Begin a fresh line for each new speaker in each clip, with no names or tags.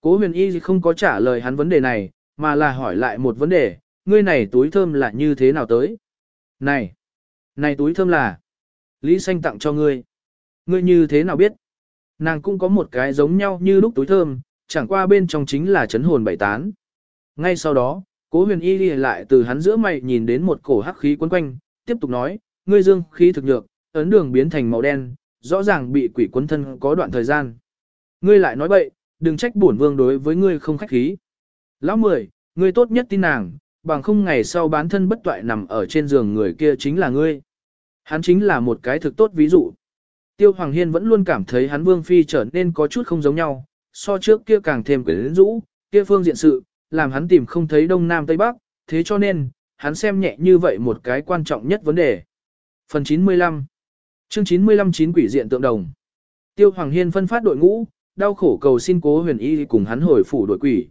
Cố huyền y không có trả lời hắn vấn đề này, mà là hỏi lại một vấn đề, ngươi này túi thơm là như thế nào tới? Này, này túi thơm là, Lý Xanh tặng cho ngươi. Ngươi như thế nào biết? Nàng cũng có một cái giống nhau như lúc túi thơm, chẳng qua bên trong chính là chấn hồn bảy tán. Ngay sau đó, cố huyền y đi lại từ hắn giữa mày nhìn đến một cổ hắc khí quấn quanh, tiếp tục nói, ngươi dương khí thực nhược, ấn đường biến thành màu đen, rõ ràng bị quỷ quấn thân có đoạn thời gian. Ngươi lại nói bậy, đừng trách bổn vương đối với ngươi không khách khí. Lão mười, ngươi tốt nhất tin nàng, bằng không ngày sau bán thân bất toại nằm ở trên giường người kia chính là ngươi. Hắn chính là một cái thực tốt ví dụ. Tiêu Hoàng Hiên vẫn luôn cảm thấy hắn Vương Phi trở nên có chút không giống nhau, so trước kia càng thêm quyến rũ, kia phương diện sự, làm hắn tìm không thấy Đông Nam Tây Bắc, thế cho nên, hắn xem nhẹ như vậy một cái quan trọng nhất vấn đề. Phần 95 Chương 95 chín quỷ diện tượng đồng Tiêu Hoàng Hiên phân phát đội ngũ, đau khổ cầu xin cố huyền y cùng hắn hồi phủ đội quỷ.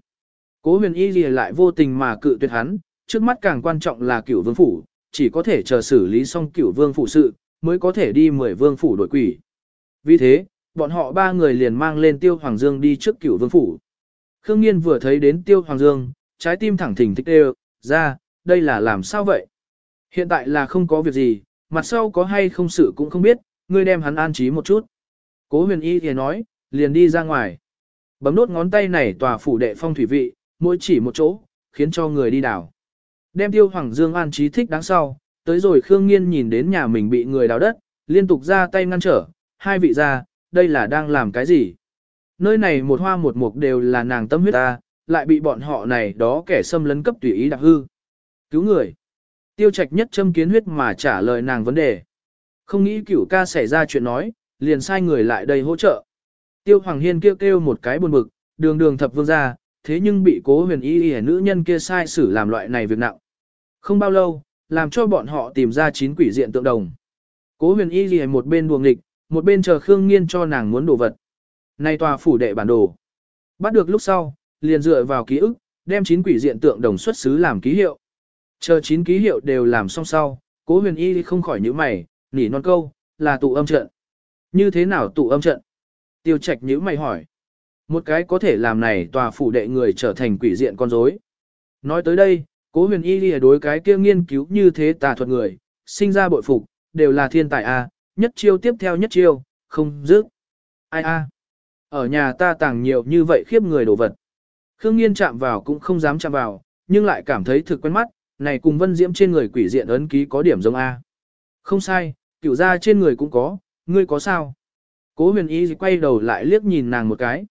Cố huyền y lại vô tình mà cự tuyệt hắn, trước mắt càng quan trọng là cửu vương phủ, chỉ có thể chờ xử lý xong cửu vương phủ sự, mới có thể đi mười vương phủ đội quỷ. Vì thế, bọn họ ba người liền mang lên Tiêu Hoàng Dương đi trước cửu vương phủ. Khương Nghiên vừa thấy đến Tiêu Hoàng Dương, trái tim thẳng thình thích đều, ra, đây là làm sao vậy? Hiện tại là không có việc gì, mặt sau có hay không sự cũng không biết, ngươi đem hắn an trí một chút. Cố huyền y thì nói, liền đi ra ngoài. Bấm nốt ngón tay này tòa phủ đệ phong thủy vị, mỗi chỉ một chỗ, khiến cho người đi đào. Đem tiêu hoàng dương an trí thích đáng sau, tới rồi Khương Nghiên nhìn đến nhà mình bị người đào đất, liên tục ra tay ngăn trở, hai vị ra, đây là đang làm cái gì? Nơi này một hoa một mục đều là nàng tâm huyết ta, lại bị bọn họ này đó kẻ xâm lấn cấp tùy ý đặc hư. Cứu người. Tiêu trạch nhất châm kiến huyết mà trả lời nàng vấn đề. Không nghĩ cửu ca xảy ra chuyện nói, liền sai người lại đây hỗ trợ. Tiêu Hoàng Hiên kêu kêu một cái buồn bực, đường đường thập vương gia, thế nhưng bị cố huyền y y nữ nhân kia sai xử làm loại này việc nặng. Không bao lâu, làm cho bọn họ tìm ra chín quỷ diện tượng đồng. Cố huyền y y một bên đuồng nghịch, một bên chờ Khương Nghiên cho nàng muốn đồ vật. Nay tòa phủ đệ bản đồ. Bắt được lúc sau, liền dựa vào ký ức, đem chín quỷ diện tượng đồng xuất xứ làm ký hiệu. Chờ chín ký hiệu đều làm xong sau, cố huyền y không khỏi nhíu mày, nỉ non câu, là tụ âm trận. Như thế nào tụ âm trận? Tiêu trạch nhíu mày hỏi. Một cái có thể làm này tòa phủ đệ người trở thành quỷ diện con rối. Nói tới đây, cố huyền y lìa đối cái kia nghiên cứu như thế tà thuật người, sinh ra bội phục, đều là thiên tài a, nhất chiêu tiếp theo nhất chiêu, không dứt. Ai a? Ở nhà ta tàng nhiều như vậy khiếp người đồ vật. Khương Nghiên chạm vào cũng không dám chạm vào, nhưng lại cảm thấy thực quen mắt, này cùng vân diễm trên người quỷ diện ấn ký có điểm giống A. Không sai, cửu gia trên người cũng có, ngươi có sao? Cố huyền y quay đầu lại liếc nhìn nàng một cái.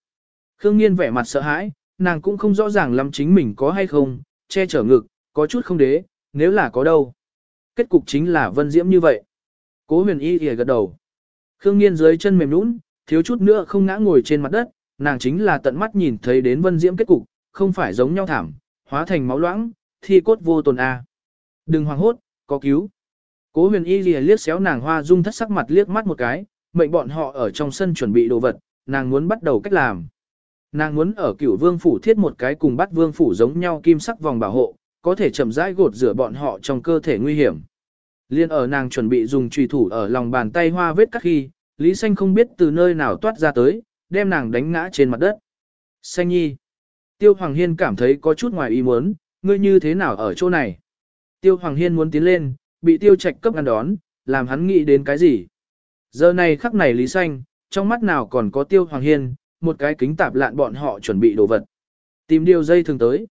Khương Nghiên vẻ mặt sợ hãi, nàng cũng không rõ ràng lắm chính mình có hay không, che chở ngực, có chút không đế, nếu là có đâu. Kết cục chính là vân diễm như vậy. Cố huyền y gật đầu. Khương Nghiên dưới chân mềm nũng, thiếu chút nữa không ngã ngồi trên mặt đất, nàng chính là tận mắt nhìn thấy đến vân diễm kết cục, không phải giống nhau thảm, hóa thành máu loãng, thi cốt vô tồn a. Đừng hoảng hốt, có cứu. Cố huyền y lìa liếc xéo nàng hoa dung thất sắc mặt liếc mắt một cái, mệnh bọn họ ở trong sân chuẩn bị đồ vật, nàng muốn bắt đầu cách làm. Nàng muốn ở cửu vương phủ thiết một cái cùng bắt vương phủ giống nhau kim sắc vòng bảo hộ, có thể chậm rãi gột rửa bọn họ trong cơ thể nguy hiểm. Liên ở nàng chuẩn bị dùng trùy thủ ở lòng bàn tay hoa vết cắt khi, Lý Xanh không biết từ nơi nào toát ra tới, đem nàng đánh ngã trên mặt đất. Xanh nhi. Tiêu Hoàng Hiên cảm thấy có chút ngoài ý muốn, ngươi như thế nào ở chỗ này? Tiêu Hoàng Hiên muốn tiến lên, bị Tiêu Trạch cấp ngăn đón, làm hắn nghĩ đến cái gì? Giờ này khắc này Lý Xanh, trong mắt nào còn có Tiêu Hoàng Hiên, một cái kính tạp lạn bọn họ chuẩn bị đồ vật. Tìm điều dây thường tới.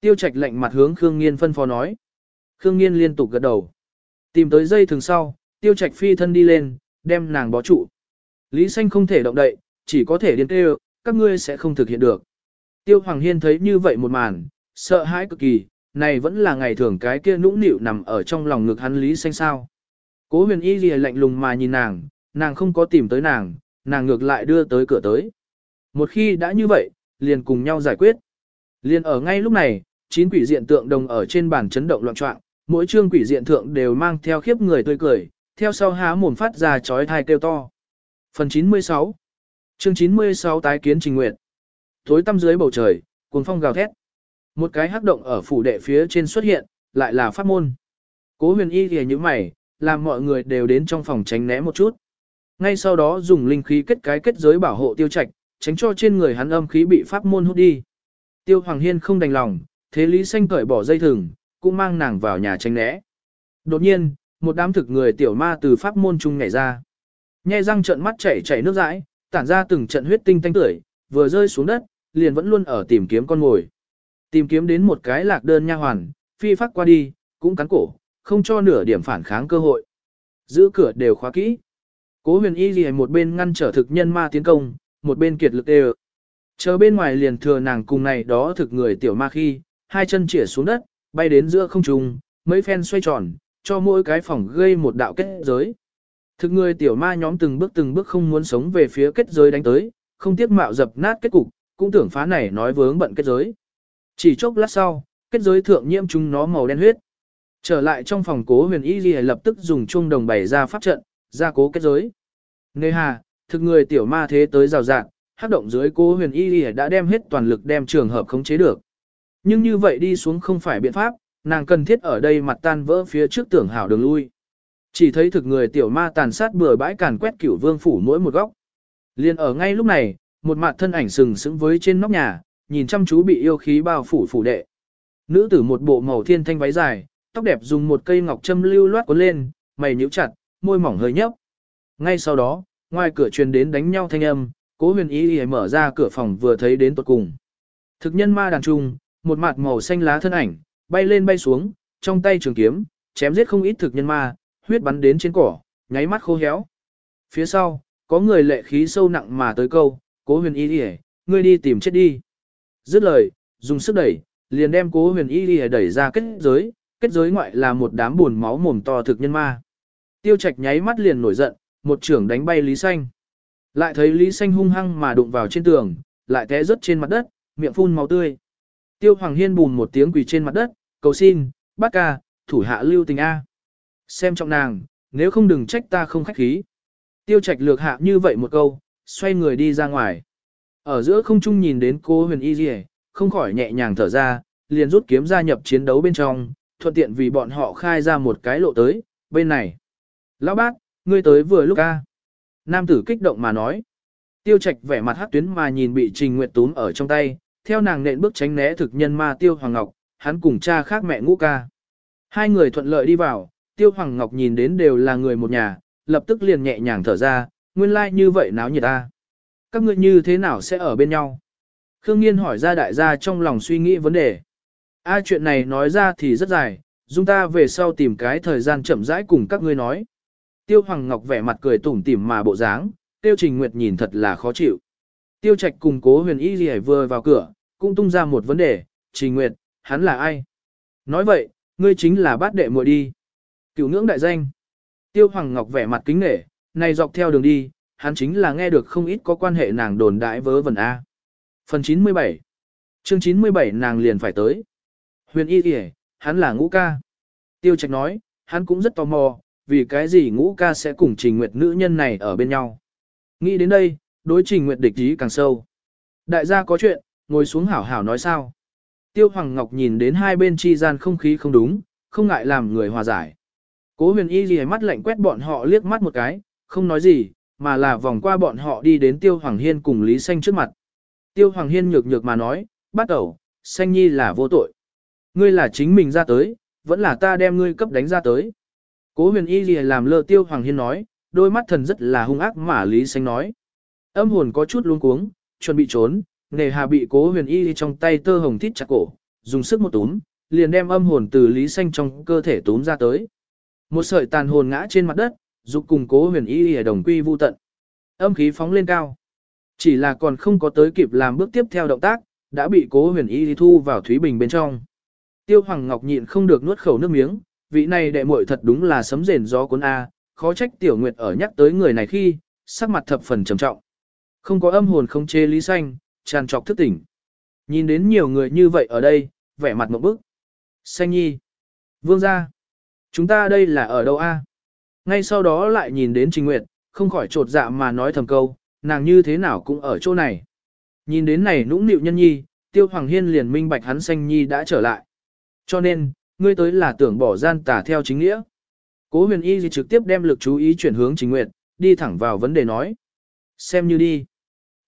Tiêu Trạch lạnh mặt hướng Khương Nghiên phân phó nói. Khương Nghiên liên tục gật đầu. Tìm tới dây thường sau, Tiêu Trạch phi thân đi lên, đem nàng bó trụ. Lý Xanh không thể động đậy, chỉ có thể điên kêu, các ngươi sẽ không thực hiện được. Tiêu Hoàng Hiên thấy như vậy một màn, sợ hãi cực kỳ, này vẫn là ngày thường cái kia nũng nịu nằm ở trong lòng ngực hắn Lý Xanh sao. Cố huyền y lìa lạnh lùng mà nhìn nàng, nàng không có tìm tới nàng, nàng ngược lại đưa tới cửa tới. Một khi đã như vậy, liền cùng nhau giải quyết. Liền ở ngay lúc này, chín quỷ diện tượng đồng ở trên bàn chấn động loạn trọng, mỗi chương quỷ diện thượng đều mang theo khiếp người tươi cười, theo sau há mồm phát ra chói thai kêu to. Phần 96 Chương 96 tái kiến trình nguyện. Tối tăm dưới bầu trời, cuồng phong gào thét. Một cái hắc động ở phủ đệ phía trên xuất hiện, lại là pháp môn. Cố huyền y thì như mày, làm mọi người đều đến trong phòng tránh né một chút. Ngay sau đó dùng linh khí kết cái kết giới bảo hộ tiêu trạch, tránh cho trên người hắn âm khí bị pháp môn hút đi. Tiêu Hoàng Hiên không đành lòng, thế Lý Xanh cởi bỏ dây thừng, cũng mang nàng vào nhà tránh né. Đột nhiên, một đám thực người tiểu ma từ pháp môn trung nhảy ra. Nhe răng trợn mắt chảy chảy nước dãi, tản ra từng trận huyết tinh tanh tưởi, vừa rơi xuống đất, liền vẫn luôn ở tìm kiếm con ngồi, Tìm kiếm đến một cái lạc đơn nha hoàn, phi phát qua đi, cũng cắn cổ, không cho nửa điểm phản kháng cơ hội. Giữ cửa đều khóa kỹ. Cố huyền y gì một bên ngăn trở thực nhân ma tiến công, một bên kiệt lực đều. Chờ bên ngoài liền thừa nàng cùng này đó thực người tiểu ma khi, hai chân chĩa xuống đất, bay đến giữa không trung, mấy phen xoay tròn, cho mỗi cái phòng gây một đạo kết giới. Thực người tiểu ma nhóm từng bước từng bước không muốn sống về phía kết giới đánh tới, không tiếc mạo dập nát kết cục, cũng tưởng phá này nói vướng bận kết giới. Chỉ chốc lát sau, kết giới thượng nhiễm chúng nó màu đen huyết. Trở lại trong phòng cố huyền y ghi lập tức dùng chuông đồng bày ra pháp trận, ra cố kết giới. Nê hà, thực người tiểu ma thế tới rào rạng, hát động dưới cố huyền y ghi đã đem hết toàn lực đem trường hợp khống chế được. Nhưng như vậy đi xuống không phải biện pháp, nàng cần thiết ở đây mặt tan vỡ phía trước tưởng hảo đường lui. Chỉ thấy thực người tiểu ma tàn sát bừa bãi càn quét cửu vương phủ mỗi một góc. Liên ở ngay lúc này, một mặt thân ảnh sừng sững với trên nóc nhà, nhìn chăm chú bị yêu khí bao phủ phủ đệ. Nữ tử một bộ màu thiên thanh váy dài, tóc đẹp dùng một cây ngọc châm lưu loát cuốn lên, mày nhíu chặt, môi mỏng hơi nhấp. Ngay sau đó, ngoài cửa truyền đến đánh nhau thanh âm, Cố Huyền Ý Y mở ra cửa phòng vừa thấy đến tuột cùng. Thực nhân ma đàn trung, một mặt màu xanh lá thân ảnh, bay lên bay xuống, trong tay trường kiếm, chém giết không ít thực nhân ma, huyết bắn đến trên cỏ, nháy mắt khô héo. Phía sau, có người lệ khí sâu nặng mà tới câu, Cố Huyền Y Y, ngươi đi tìm chết đi. Dứt lời, dùng sức đẩy, liền đem Cố Huyền Y Y đẩy ra kết giới, kết giới ngoại là một đám buồn máu mồm to thực nhân ma. Tiêu Trạch nháy mắt liền nổi giận, một trưởng đánh bay Lý Xanh. Lại thấy Lý Xanh hung hăng mà đụng vào trên tường, lại té rớt trên mặt đất, miệng phun máu tươi. Tiêu Hoàng Hiên bùn một tiếng quỳ trên mặt đất, cầu xin, bác ca, thủ hạ lưu tình A. Xem trọng nàng, nếu không đừng trách ta không khách khí. Tiêu Trạch lược hạ như vậy một câu, xoay người đi ra ngoài. Ở giữa không trung nhìn đến cô huyền y dì không khỏi nhẹ nhàng thở ra, liền rút kiếm gia nhập chiến đấu bên trong, thuận tiện vì bọn họ khai ra một cái lộ tới, bên này. Lão bác, ngươi tới vừa lúc ca. Nam tử kích động mà nói. Tiêu trạch vẻ mặt hát tuyến mà nhìn bị Trình Nguyệt túm ở trong tay, theo nàng nện bước tránh né thực nhân ma Tiêu Hoàng Ngọc, hắn cùng cha khác mẹ ngũ ca. Hai người thuận lợi đi vào, Tiêu Hoàng Ngọc nhìn đến đều là người một nhà, lập tức liền nhẹ nhàng thở ra, nguyên lai like như vậy náo nhiệt ta. Các ngươi như thế nào sẽ ở bên nhau? Khương Nghiên hỏi ra đại gia trong lòng suy nghĩ vấn đề. A chuyện này nói ra thì rất dài, chúng ta về sau tìm cái thời gian chậm rãi cùng các ngươi nói. Tiêu Hoàng Ngọc vẻ mặt cười tủm tỉm mà bộ dáng, Tiêu Trình Nguyệt nhìn thật là khó chịu. Tiêu Trạch cùng cố huyền y gì vừa vào cửa, cũng tung ra một vấn đề, Trình Nguyệt, hắn là ai? Nói vậy, ngươi chính là bát đệ muội đi. Cửu ngưỡng đại danh. Tiêu Hoàng Ngọc vẻ mặt kính nể, này dọc theo đường đi, hắn chính là nghe được không ít có quan hệ nàng đồn đại vớ vẩn A. Phần 97 Chương 97 nàng liền phải tới. Huyền y kìa, hắn là ngũ ca. Tiêu Trạch nói, hắn cũng rất tò mò, vì cái gì ngũ ca sẽ cùng trình nguyệt nữ nhân này ở bên nhau. Nghĩ đến đây, đối trình nguyệt địch ý càng sâu. Đại gia có chuyện, ngồi xuống hảo hảo nói sao. Tiêu Hoàng Ngọc nhìn đến hai bên chi gian không khí không đúng, không ngại làm người hòa giải. Cố huyền y gì mắt lạnh quét bọn họ liếc mắt một cái, không nói gì, mà là vòng qua bọn họ đi đến Tiêu Hoàng Hiên cùng Lý Xanh trước mặt. Tiêu Hoàng Hiên nhược nhược mà nói, bắt đầu, Xanh Nhi là vô tội. Ngươi là chính mình ra tới, vẫn là ta đem ngươi cấp đánh ra tới. Cố huyền y gì làm lơ tiêu hoàng hiên nói, đôi mắt thần rất là hung ác mà Lý Xanh nói. Âm hồn có chút luống cuống, chuẩn bị trốn, nề hà bị cố huyền y trong tay tơ hồng thít chặt cổ, dùng sức một túm, liền đem âm hồn từ Lý Xanh trong cơ thể túm ra tới. Một sợi tàn hồn ngã trên mặt đất, dục cùng cố huyền y ở đồng quy vu tận. Âm khí phóng lên cao. Chỉ là còn không có tới kịp làm bước tiếp theo động tác, đã bị cố huyền y thu vào thúy bình bên trong. Tiêu Hoàng Ngọc nhịn không được nuốt khẩu nước miếng, vị này đệ muội thật đúng là sấm rền gió cuốn A, khó trách Tiểu Nguyệt ở nhắc tới người này khi, sắc mặt thập phần trầm trọng. Không có âm hồn không chê lý xanh, tràn trọc thức tỉnh. Nhìn đến nhiều người như vậy ở đây, vẻ mặt một bức. Xanh nhi. Vương gia. Chúng ta đây là ở đâu A? Ngay sau đó lại nhìn đến Trình Nguyệt, không khỏi trột dạ mà nói thầm câu, nàng như thế nào cũng ở chỗ này. Nhìn đến này nũng nịu nhân nhi, Tiêu Hoàng Hiên liền minh bạch hắn xanh nhi đã trở lại. Cho nên, ngươi tới là tưởng bỏ gian tà theo chính nghĩa. Cố huyền y trực tiếp đem lực chú ý chuyển hướng trình Nguyệt, đi thẳng vào vấn đề nói. Xem như đi.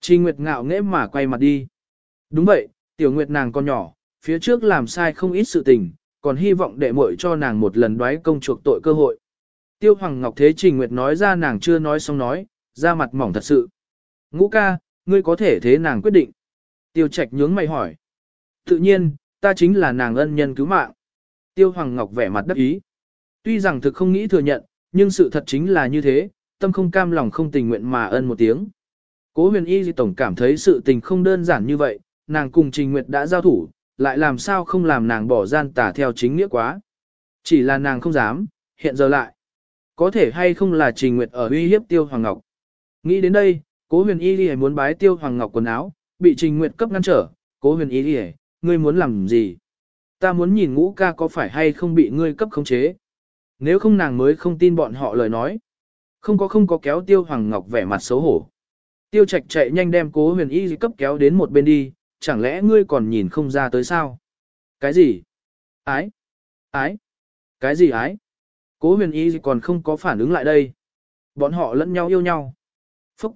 Trình Nguyệt ngạo nghễ mà quay mặt đi. Đúng vậy, tiểu Nguyệt nàng còn nhỏ, phía trước làm sai không ít sự tình, còn hy vọng đệ muội cho nàng một lần đoái công chuộc tội cơ hội. Tiêu Hoàng Ngọc thế Trình Nguyệt nói ra nàng chưa nói xong nói, ra mặt mỏng thật sự. Ngũ ca, ngươi có thể thế nàng quyết định. Tiêu Trạch nhướng mày hỏi. Tự nhiên, ta chính là nàng ân nhân cứu mạng. Tiêu Hoàng Ngọc vẻ mặt đắc ý. Tuy rằng thực không nghĩ thừa nhận, nhưng sự thật chính là như thế, tâm không cam lòng không tình nguyện mà ân một tiếng. Cố huyền y di tổng cảm thấy sự tình không đơn giản như vậy, nàng cùng Trình Nguyệt đã giao thủ, lại làm sao không làm nàng bỏ gian tả theo chính nghĩa quá. Chỉ là nàng không dám, hiện giờ lại. Có thể hay không là Trình Nguyệt ở uy hiếp Tiêu Hoàng Ngọc. Nghĩ đến đây, cố huyền y đi muốn bái Tiêu Hoàng Ngọc quần áo, bị Trình Nguyệt cấp ngăn trở. Cố huyền y đi ngươi muốn làm gì? Ta muốn nhìn ngũ ca có phải hay không bị ngươi cấp khống chế. Nếu không nàng mới không tin bọn họ lời nói. Không có không có kéo Tiêu Hoàng Ngọc vẻ mặt xấu hổ. Tiêu Trạch chạy nhanh đem Cố Huyền Y cấp kéo đến một bên đi, chẳng lẽ ngươi còn nhìn không ra tới sao? Cái gì? Ái? Ái? Cái gì ái? Cố Huyền Y còn không có phản ứng lại đây. Bọn họ lẫn nhau yêu nhau. Phúc!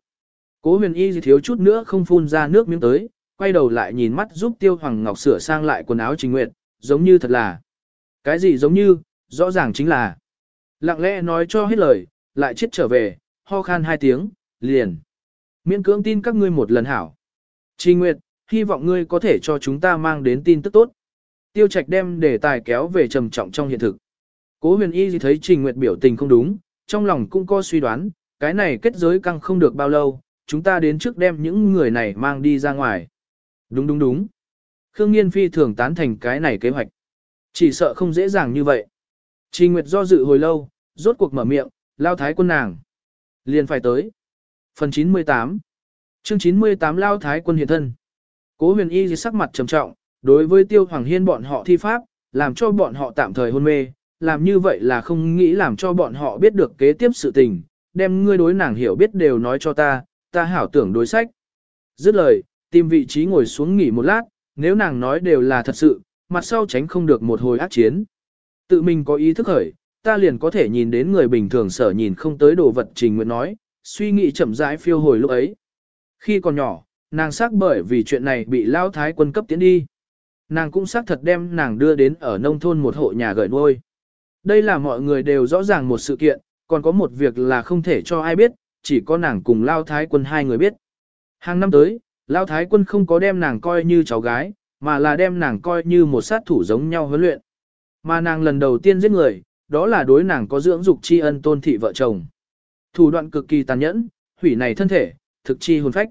Cố Huyền Y thiếu chút nữa không phun ra nước miếng tới, quay đầu lại nhìn mắt giúp Tiêu Hoàng Ngọc sửa sang lại quần áo trình Nguyệt, giống như thật là. Cái gì giống như, rõ ràng chính là. Lặng lẽ nói cho hết lời, lại chết trở về, ho khan hai tiếng, liền. Miễn cưỡng tin các ngươi một lần hảo. Trình Nguyệt, hy vọng ngươi có thể cho chúng ta mang đến tin tức tốt. Tiêu Trạch đem đề tài kéo về trầm trọng trong hiện thực. Cố huyền y thấy Trình Nguyệt biểu tình không đúng, trong lòng cũng có suy đoán, cái này kết giới căng không được bao lâu, chúng ta đến trước đem những người này mang đi ra ngoài. Đúng đúng đúng. Khương Nghiên phi thường tán thành cái này kế hoạch. Chỉ sợ không dễ dàng như vậy. Trình Nguyệt do dự hồi lâu, rốt cuộc mở miệng, lao thái quân nàng. Liền phải tới. Phần 98 Chương 98 Lao Thái quân hiện thân Cố huyền y sắc mặt trầm trọng, đối với tiêu hoàng hiên bọn họ thi pháp, làm cho bọn họ tạm thời hôn mê, làm như vậy là không nghĩ làm cho bọn họ biết được kế tiếp sự tình, đem ngươi đối nàng hiểu biết đều nói cho ta, ta hảo tưởng đối sách. Dứt lời, tìm vị trí ngồi xuống nghỉ một lát, nếu nàng nói đều là thật sự, mặt sau tránh không được một hồi ác chiến. Tự mình có ý thức khởi, ta liền có thể nhìn đến người bình thường sở nhìn không tới đồ vật trình nguyện nói, suy nghĩ chậm rãi phiêu hồi lúc ấy. Khi còn nhỏ, nàng xác bởi vì chuyện này bị lao thái quân cấp tiến đi. Nàng cũng xác thật đem nàng đưa đến ở nông thôn một hộ nhà gửi nuôi. Đây là mọi người đều rõ ràng một sự kiện, còn có một việc là không thể cho ai biết, chỉ có nàng cùng lao thái quân hai người biết. Hàng năm tới, lao thái quân không có đem nàng coi như cháu gái, mà là đem nàng coi như một sát thủ giống nhau huấn luyện. Mà nàng lần đầu tiên giết người, đó là đối nàng có dưỡng dục tri ân tôn thị vợ chồng. Thủ đoạn cực kỳ tàn nhẫn, hủy này thân thể, thực chi hồn phách.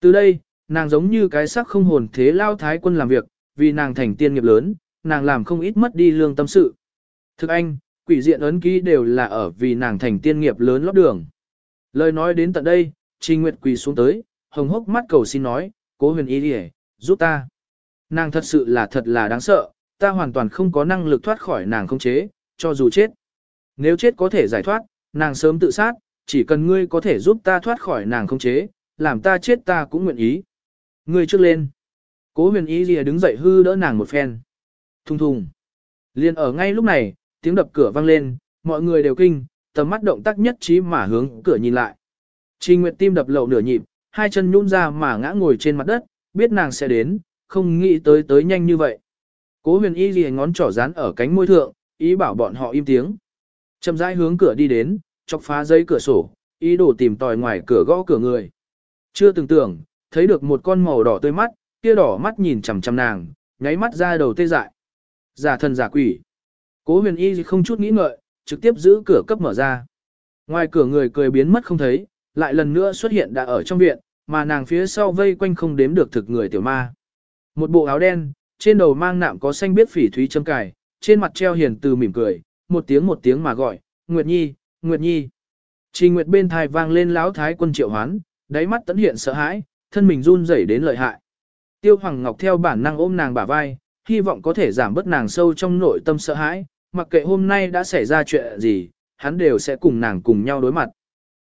Từ đây, nàng giống như cái sắc không hồn thế lao thái quân làm việc, vì nàng thành tiên nghiệp lớn, nàng làm không ít mất đi lương tâm sự. Thực anh, quỷ diện ấn ký đều là ở vì nàng thành tiên nghiệp lớn lót đường. Lời nói đến tận đây, Trình Nguyệt quỳ xuống tới, hồng hốc mắt cầu xin nói, cố huyền y đi giúp ta. Nàng thật sự là thật là đáng sợ, ta hoàn toàn không có năng lực thoát khỏi nàng không chế, cho dù chết. Nếu chết có thể giải thoát, nàng sớm tự sát, chỉ cần ngươi có thể giúp ta thoát khỏi nàng không chế, làm ta chết ta cũng nguyện ý. Ngươi trước lên. Cố huyền ý lìa đứng dậy hư đỡ nàng một phen. Thùng thùng. Liên ở ngay lúc này, tiếng đập cửa vang lên, mọi người đều kinh, tầm mắt động tác nhất trí mà hướng cửa nhìn lại. Trình Nguyệt tim đập lậu nửa nhịp, hai chân nhún ra mà ngã ngồi trên mặt đất, biết nàng sẽ đến, không nghĩ tới tới nhanh như vậy. Cố huyền y gì ngón trỏ dán ở cánh môi thượng, ý bảo bọn họ im tiếng. Chậm rãi hướng cửa đi đến, chọc phá giấy cửa sổ, ý đồ tìm tòi ngoài cửa gõ cửa người. Chưa từng tưởng, thấy được một con màu đỏ tươi mắt, kia đỏ mắt nhìn chằm chằm nàng, nháy mắt ra đầu tê dại. Giả thần giả quỷ. Cố huyền y không chút nghĩ ngợi, trực tiếp giữ cửa cấp mở ra. Ngoài cửa người cười biến mất không thấy, lại lần nữa xuất hiện đã ở trong viện, mà nàng phía sau vây quanh không đếm được thực người tiểu ma. Một bộ áo đen, trên đầu mang nạm có xanh biết phỉ thúy châm cài, trên mặt treo hiền từ mỉm cười, một tiếng một tiếng mà gọi, Nguyệt Nhi, Nguyệt Nhi. Trình Nguyệt bên thai vang lên lão thái quân triệu hoán, đáy mắt tấn hiện sợ hãi, thân mình run rẩy đến lợi hại. Tiêu Hoàng Ngọc theo bản năng ôm nàng bả vai, hy vọng có thể giảm bớt nàng sâu trong nội tâm sợ hãi, mặc kệ hôm nay đã xảy ra chuyện gì, hắn đều sẽ cùng nàng cùng nhau đối mặt.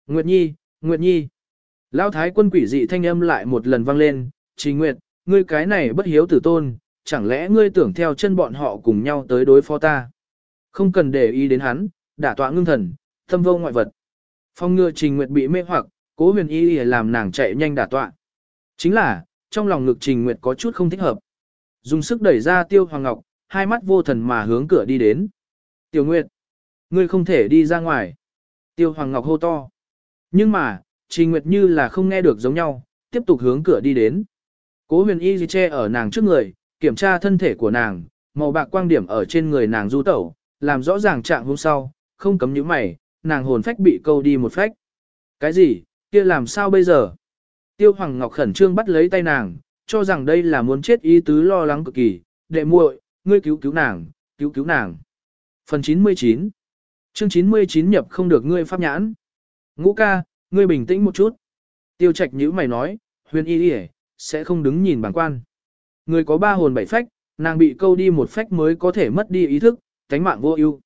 Nguyệt Nhi, Nguyệt Nhi. Lão thái quân quỷ dị thanh âm lại một lần vang lên, Trình Nguyệt, ngươi cái này bất hiếu tử tôn, chẳng lẽ ngươi tưởng theo chân bọn họ cùng nhau tới đối phó ta. Không cần để ý đến hắn, đả tọa ngưng thần, thâm vô ngoại vật. Phong ngừa trình nguyệt bị mê hoặc, cố huyền y làm nàng chạy nhanh đả tọa. Chính là, trong lòng ngực Trình Nguyệt có chút không thích hợp. Dùng sức đẩy ra Tiêu Hoàng Ngọc, hai mắt vô thần mà hướng cửa đi đến. Tiểu Nguyệt, ngươi không thể đi ra ngoài. Tiêu Hoàng Ngọc hô to. Nhưng mà, Trình Nguyệt như là không nghe được giống nhau, tiếp tục hướng cửa đi đến. Cố huyền y che ở nàng trước người, kiểm tra thân thể của nàng, màu bạc quang điểm ở trên người nàng du tẩu, làm rõ ràng trạng hôm sau, không cấm những mày, nàng hồn phách bị câu đi một phách. Cái gì, kia làm sao bây giờ? Tiêu Hoàng Ngọc khẩn trương bắt lấy tay nàng, cho rằng đây là muốn chết ý tứ lo lắng cực kỳ, đệ muội, ngươi cứu cứu nàng, cứu cứu nàng. Phần 99 Chương 99 nhập không được ngươi pháp nhãn. Ngũ ca, ngươi bình tĩnh một chút. Tiêu trạch nhữ mày nói, huyền y đi sẽ không đứng nhìn bản quan. Người có ba hồn bảy phách, nàng bị câu đi một phách mới có thể mất đi ý thức, cánh mạng vô ưu.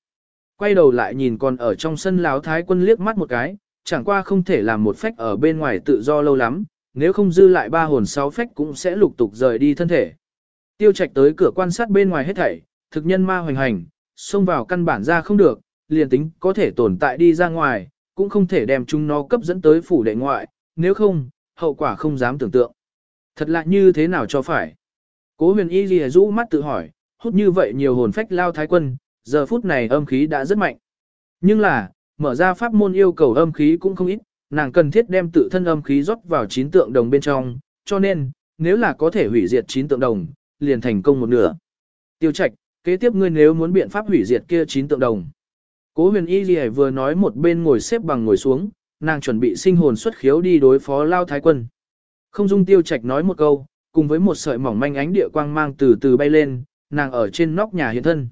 Quay đầu lại nhìn còn ở trong sân láo thái quân liếc mắt một cái, chẳng qua không thể làm một phách ở bên ngoài tự do lâu lắm, nếu không dư lại ba hồn sáu phách cũng sẽ lục tục rời đi thân thể. Tiêu trạch tới cửa quan sát bên ngoài hết thảy, thực nhân ma hoành hành, xông vào căn bản ra không được, liền tính có thể tồn tại đi ra ngoài, cũng không thể đem chúng nó cấp dẫn tới phủ đệ ngoại, nếu không, hậu quả không dám tưởng tượng. Thật lạ như thế nào cho phải. Cố huyền y ghi rũ mắt tự hỏi, hút như vậy nhiều hồn phách lao thái quân, giờ phút này âm khí đã rất mạnh. Nhưng là, mở ra pháp môn yêu cầu âm khí cũng không ít, nàng cần thiết đem tự thân âm khí rót vào chín tượng đồng bên trong, cho nên, nếu là có thể hủy diệt chín tượng đồng, liền thành công một nửa. Tiêu Trạch, kế tiếp ngươi nếu muốn biện pháp hủy diệt kia chín tượng đồng. Cố huyền y gì vừa nói một bên ngồi xếp bằng ngồi xuống, nàng chuẩn bị sinh hồn xuất khiếu đi đối phó lao thái quân. Không dung tiêu Trạch nói một câu, cùng với một sợi mỏng manh ánh địa quang mang từ từ bay lên, nàng ở trên nóc nhà hiện thân.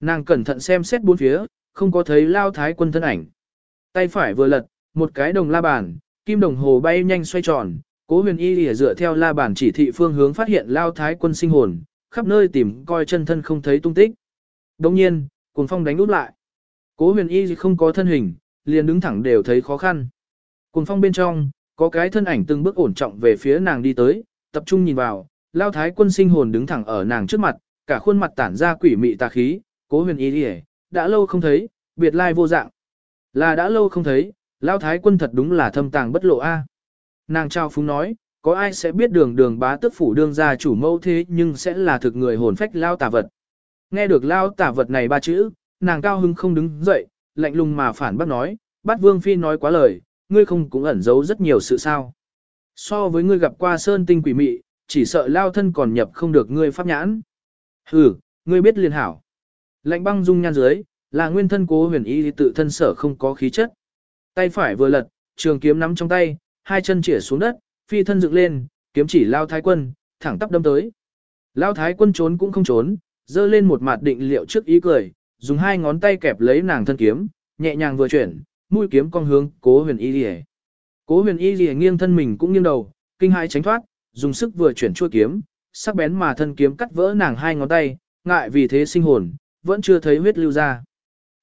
Nàng cẩn thận xem xét bốn phía, không có thấy lao thái quân thân ảnh. Tay phải vừa lật, một cái đồng la bàn, kim đồng hồ bay nhanh xoay tròn, cố huyền y lìa dựa theo la bàn chỉ thị phương hướng phát hiện lao thái quân sinh hồn, khắp nơi tìm coi chân thân không thấy tung tích. Đồng nhiên, cuồng phong đánh út lại. Cố huyền y không có thân hình, liền đứng thẳng đều thấy khó khăn. Cùng phong bên trong, có cái thân ảnh từng bước ổn trọng về phía nàng đi tới, tập trung nhìn vào, lao thái quân sinh hồn đứng thẳng ở nàng trước mặt, cả khuôn mặt tản ra quỷ mị tà khí, cố huyền y lìa, đã lâu không thấy, biệt lai vô dạng. Là đã lâu không thấy, Lao thái quân thật đúng là thâm tàng bất lộ a. Nàng trao phúng nói, có ai sẽ biết đường đường bá tức phủ đương gia chủ mẫu thế nhưng sẽ là thực người hồn phách lao tà vật. Nghe được lao tà vật này ba chữ, nàng cao hưng không đứng dậy, lạnh lùng mà phản bác nói, bát vương phi nói quá lời, ngươi không cũng ẩn giấu rất nhiều sự sao. So với ngươi gặp qua sơn tinh quỷ mị, chỉ sợ lao thân còn nhập không được ngươi pháp nhãn. Hừ, ngươi biết liền hảo. Lạnh băng dung nhan dưới, là nguyên thân cố huyền y tự thân sở không có khí chất. Tay phải vừa lật, trường kiếm nắm trong tay, hai chân chĩa xuống đất, phi thân dựng lên, kiếm chỉ lao thái quân, thẳng tắp đâm tới. Lao thái quân trốn cũng không trốn, dơ lên một mặt định liệu trước ý cười, dùng hai ngón tay kẹp lấy nàng thân kiếm, nhẹ nhàng vừa chuyển, mũi kiếm cong hướng cố huyền y lìa. Cố huyền y lìa nghiêng thân mình cũng nghiêng đầu, kinh hãi tránh thoát, dùng sức vừa chuyển chuôi kiếm, sắc bén mà thân kiếm cắt vỡ nàng hai ngón tay, ngại vì thế sinh hồn, vẫn chưa thấy huyết lưu ra.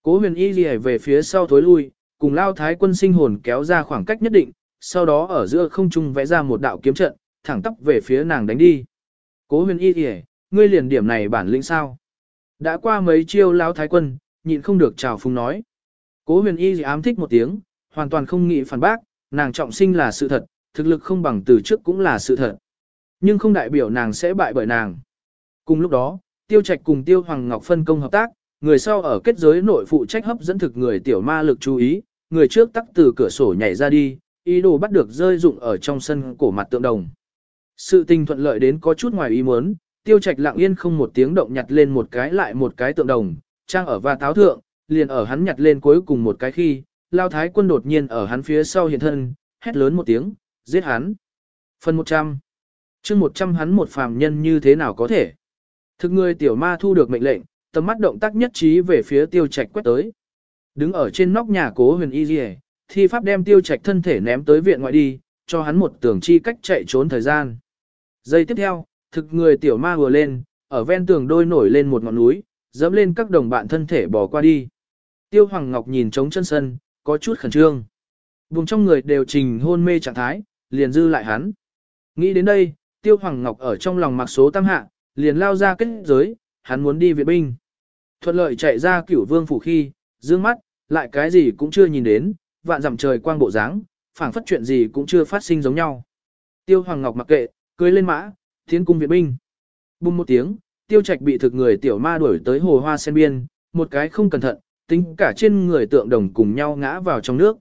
Cố huyền y lìa về phía sau thối lui, cùng lao thái quân sinh hồn kéo ra khoảng cách nhất định, sau đó ở giữa không trung vẽ ra một đạo kiếm trận, thẳng tắp về phía nàng đánh đi. Cố huyền y kìa, ngươi liền điểm này bản lĩnh sao? Đã qua mấy chiêu lao thái quân, nhịn không được chào phúng nói. Cố huyền y ám thích một tiếng, hoàn toàn không nghĩ phản bác, nàng trọng sinh là sự thật, thực lực không bằng từ trước cũng là sự thật. Nhưng không đại biểu nàng sẽ bại bởi nàng. Cùng lúc đó, Tiêu Trạch cùng Tiêu Hoàng Ngọc phân công hợp tác, người sau ở kết giới nội phụ trách hấp dẫn thực người tiểu ma lực chú ý, người trước tắc từ cửa sổ nhảy ra đi, ý đồ bắt được rơi dụng ở trong sân cổ mặt tượng đồng. Sự tình thuận lợi đến có chút ngoài ý muốn, tiêu trạch lặng yên không một tiếng động nhặt lên một cái lại một cái tượng đồng, trang ở và táo thượng, liền ở hắn nhặt lên cuối cùng một cái khi, lao thái quân đột nhiên ở hắn phía sau hiện thân, hét lớn một tiếng, giết hắn. Phần 100 chương 100 hắn một phàm nhân như thế nào có thể? Thực người tiểu ma thu được mệnh lệnh, tầm mắt động tác nhất trí về phía tiêu trạch quét tới. Đứng ở trên nóc nhà cố huyền y dì thi pháp đem tiêu trạch thân thể ném tới viện ngoại đi, cho hắn một tưởng chi cách chạy trốn thời gian. Giây tiếp theo, thực người tiểu ma vừa lên, ở ven tường đôi nổi lên một ngọn núi, dẫm lên các đồng bạn thân thể bỏ qua đi. Tiêu Hoàng Ngọc nhìn trống chân sân, có chút khẩn trương. Vùng trong người đều trình hôn mê trạng thái, liền dư lại hắn. Nghĩ đến đây, Tiêu Hoàng Ngọc ở trong lòng mặc số tam hạ, liền lao ra kết giới, hắn muốn đi viện binh. Thuận lợi chạy ra cửu vương phủ khi, dương mắt, lại cái gì cũng chưa nhìn đến, vạn dặm trời quang bộ dáng, phảng phất chuyện gì cũng chưa phát sinh giống nhau. Tiêu Hoàng Ngọc mặc kệ, cưới lên mã, tiến cung viện binh. Bùng một tiếng, Tiêu Trạch bị thực người tiểu ma đuổi tới hồ hoa sen biên, một cái không cẩn thận, tính cả trên người tượng đồng cùng nhau ngã vào trong nước.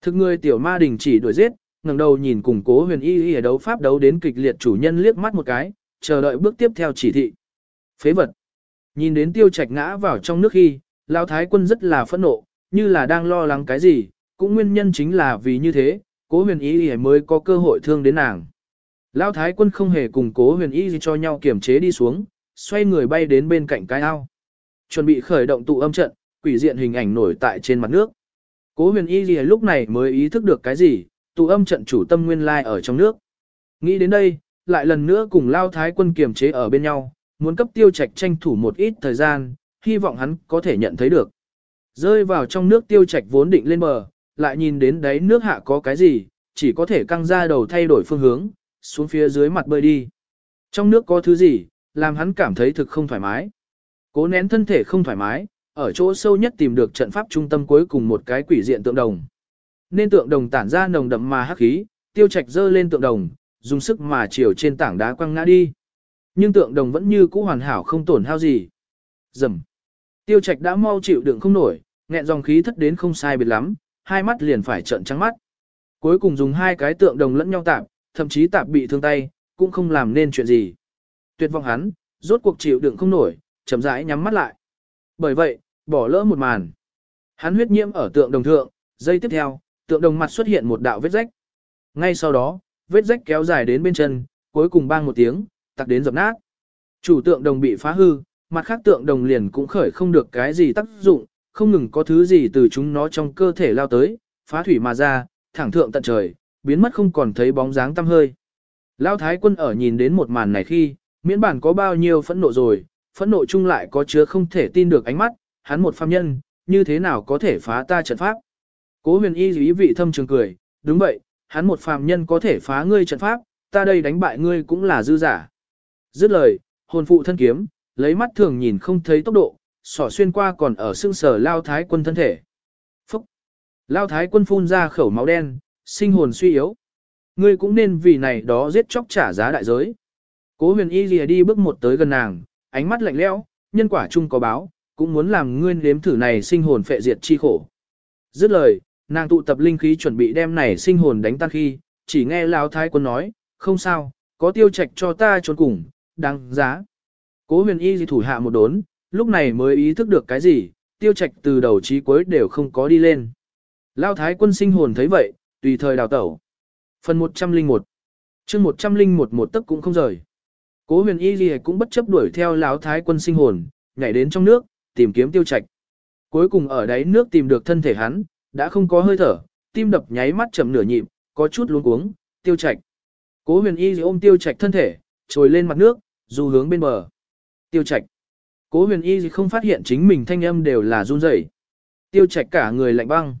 Thực người tiểu ma đình chỉ đuổi giết, ngẩng đầu nhìn cùng cố huyền y y ở đấu pháp đấu đến kịch liệt chủ nhân liếc mắt một cái, chờ đợi bước tiếp theo chỉ thị. Phế vật. Nhìn đến tiêu trạch ngã vào trong nước khi, Lão Thái quân rất là phẫn nộ, như là đang lo lắng cái gì, cũng nguyên nhân chính là vì như thế, cố huyền y y mới có cơ hội thương đến nàng. Lão Thái quân không hề cùng cố huyền y gì cho nhau kiểm chế đi xuống, xoay người bay đến bên cạnh cái ao. Chuẩn bị khởi động tụ âm trận, quỷ diện hình ảnh nổi tại trên mặt nước. Cố huyền y gì lúc này mới ý thức được cái gì, tụ âm trận chủ tâm nguyên lai ở trong nước. Nghĩ đến đây, lại lần nữa cùng lao thái quân kiềm chế ở bên nhau, muốn cấp tiêu trạch tranh thủ một ít thời gian, hy vọng hắn có thể nhận thấy được. Rơi vào trong nước tiêu trạch vốn định lên bờ, lại nhìn đến đáy nước hạ có cái gì, chỉ có thể căng ra đầu thay đổi phương hướng, xuống phía dưới mặt bơi đi. Trong nước có thứ gì, làm hắn cảm thấy thực không thoải mái. Cố nén thân thể không thoải mái, ở chỗ sâu nhất tìm được trận pháp trung tâm cuối cùng một cái quỷ diện tượng đồng. Nên tượng đồng tản ra nồng đậm mà hắc khí, tiêu trạch dơ lên tượng đồng, dùng sức mà chiều trên tảng đá quăng ngã đi. Nhưng tượng đồng vẫn như cũ hoàn hảo không tổn hao gì. Dầm. Tiêu trạch đã mau chịu đựng không nổi, nghẹn dòng khí thất đến không sai biệt lắm, hai mắt liền phải trợn trắng mắt. Cuối cùng dùng hai cái tượng đồng lẫn nhau tạm thậm chí tạp bị thương tay, cũng không làm nên chuyện gì. Tuyệt vọng hắn, rốt cuộc chịu đựng không nổi, chậm rãi nhắm mắt lại. Bởi vậy, bỏ lỡ một màn. Hắn huyết nhiễm ở tượng đồng thượng, giây tiếp theo, tượng đồng mặt xuất hiện một đạo vết rách. Ngay sau đó, vết rách kéo dài đến bên chân, cuối cùng bang một tiếng, tặc đến dập nát. Chủ tượng đồng bị phá hư, mặt khác tượng đồng liền cũng khởi không được cái gì tác dụng, không ngừng có thứ gì từ chúng nó trong cơ thể lao tới, phá thủy mà ra, thẳng thượng tận trời, biến mất không còn thấy bóng dáng tăm hơi. Lao thái quân ở nhìn đến một màn này khi, miễn bản có bao nhiêu phẫn nộ rồi, phẫn nộ chung lại có chứa không thể tin được ánh mắt, hắn một phàm nhân, như thế nào có thể phá ta trận pháp. Cố huyền y ý vị thâm trường cười, đúng vậy, hắn một phàm nhân có thể phá ngươi trận pháp, ta đây đánh bại ngươi cũng là dư giả. Dứt lời, hồn phụ thân kiếm, lấy mắt thường nhìn không thấy tốc độ, sỏ xuyên qua còn ở xương sở lao thái quân thân thể. Phúc! Lao thái quân phun ra khẩu máu đen, sinh hồn suy yếu. Ngươi cũng nên vì này đó giết chóc trả giá đại giới. Cố huyền y lìa đi bước một tới gần nàng, ánh mắt lạnh lẽo, nhân quả chung có báo, cũng muốn làm ngươi nếm thử này sinh hồn phệ diệt chi khổ. Dứt lời, nàng tụ tập linh khí chuẩn bị đem này sinh hồn đánh tan khi, chỉ nghe Lão Thái quân nói, không sao, có tiêu trạch cho ta trốn cùng, đáng giá. Cố huyền y gì thủ hạ một đốn, lúc này mới ý thức được cái gì, tiêu trạch từ đầu chí cuối đều không có đi lên. Lão Thái quân sinh hồn thấy vậy, tùy thời đào tẩu. Phần 101 chương 101 một tấc cũng không rời. Cố huyền y gì cũng bất chấp đuổi theo Lão Thái quân sinh hồn, nhảy đến trong nước, tìm kiếm tiêu trạch. Cuối cùng ở đáy nước tìm được thân thể hắn, đã không có hơi thở, tim đập nháy mắt chậm nửa nhịp, có chút luống cuống, tiêu trạch. Cố huyền y ôm tiêu trạch thân thể, trồi lên mặt nước, dù hướng bên bờ. Tiêu trạch. Cố huyền y không phát hiện chính mình thanh âm đều là run rẩy. Tiêu trạch cả người lạnh băng.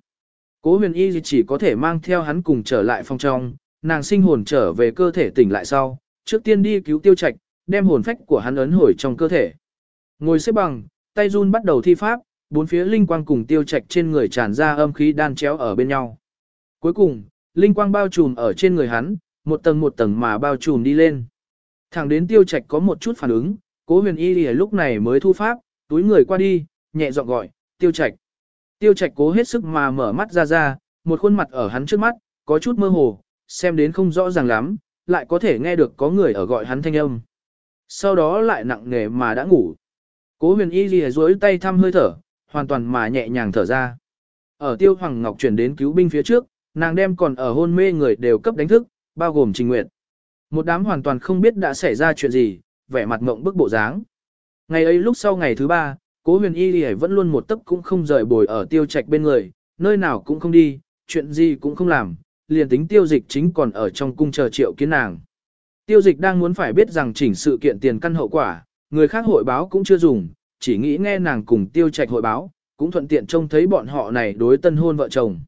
Cố huyền y chỉ có thể mang theo hắn cùng trở lại phòng trong, nàng sinh hồn trở về cơ thể tỉnh lại sau, trước tiên đi cứu tiêu trạch, đem hồn phách của hắn ấn hồi trong cơ thể. Ngồi xếp bằng, tay run bắt đầu thi pháp, bốn phía linh quang cùng tiêu trạch trên người tràn ra âm khí đan chéo ở bên nhau. Cuối cùng, linh quang bao trùm ở trên người hắn, một tầng một tầng mà bao trùm đi lên. Thẳng đến tiêu trạch có một chút phản ứng, cố huyền y lìa lúc này mới thu pháp, túi người qua đi, nhẹ giọng gọi, tiêu trạch. Tiêu trạch cố hết sức mà mở mắt ra ra, một khuôn mặt ở hắn trước mắt, có chút mơ hồ, xem đến không rõ ràng lắm, lại có thể nghe được có người ở gọi hắn thanh âm. Sau đó lại nặng nề mà đã ngủ. Cố huyền y lìa duỗi tay thăm hơi thở, hoàn toàn mà nhẹ nhàng thở ra. Ở tiêu hoàng ngọc chuyển đến cứu binh phía trước, nàng đem còn ở hôn mê người đều cấp đánh thức, bao gồm trình nguyện. Một đám hoàn toàn không biết đã xảy ra chuyện gì, vẻ mặt mộng bức bộ dáng. Ngày ấy lúc sau ngày thứ ba, cố huyền y lìa vẫn luôn một tấc cũng không rời bồi ở tiêu trạch bên người, nơi nào cũng không đi, chuyện gì cũng không làm, liền tính tiêu dịch chính còn ở trong cung chờ triệu kiến nàng. Tiêu dịch đang muốn phải biết rằng chỉnh sự kiện tiền căn hậu quả, người khác hội báo cũng chưa dùng, chỉ nghĩ nghe nàng cùng tiêu trạch hội báo, cũng thuận tiện trông thấy bọn họ này đối tân hôn vợ chồng.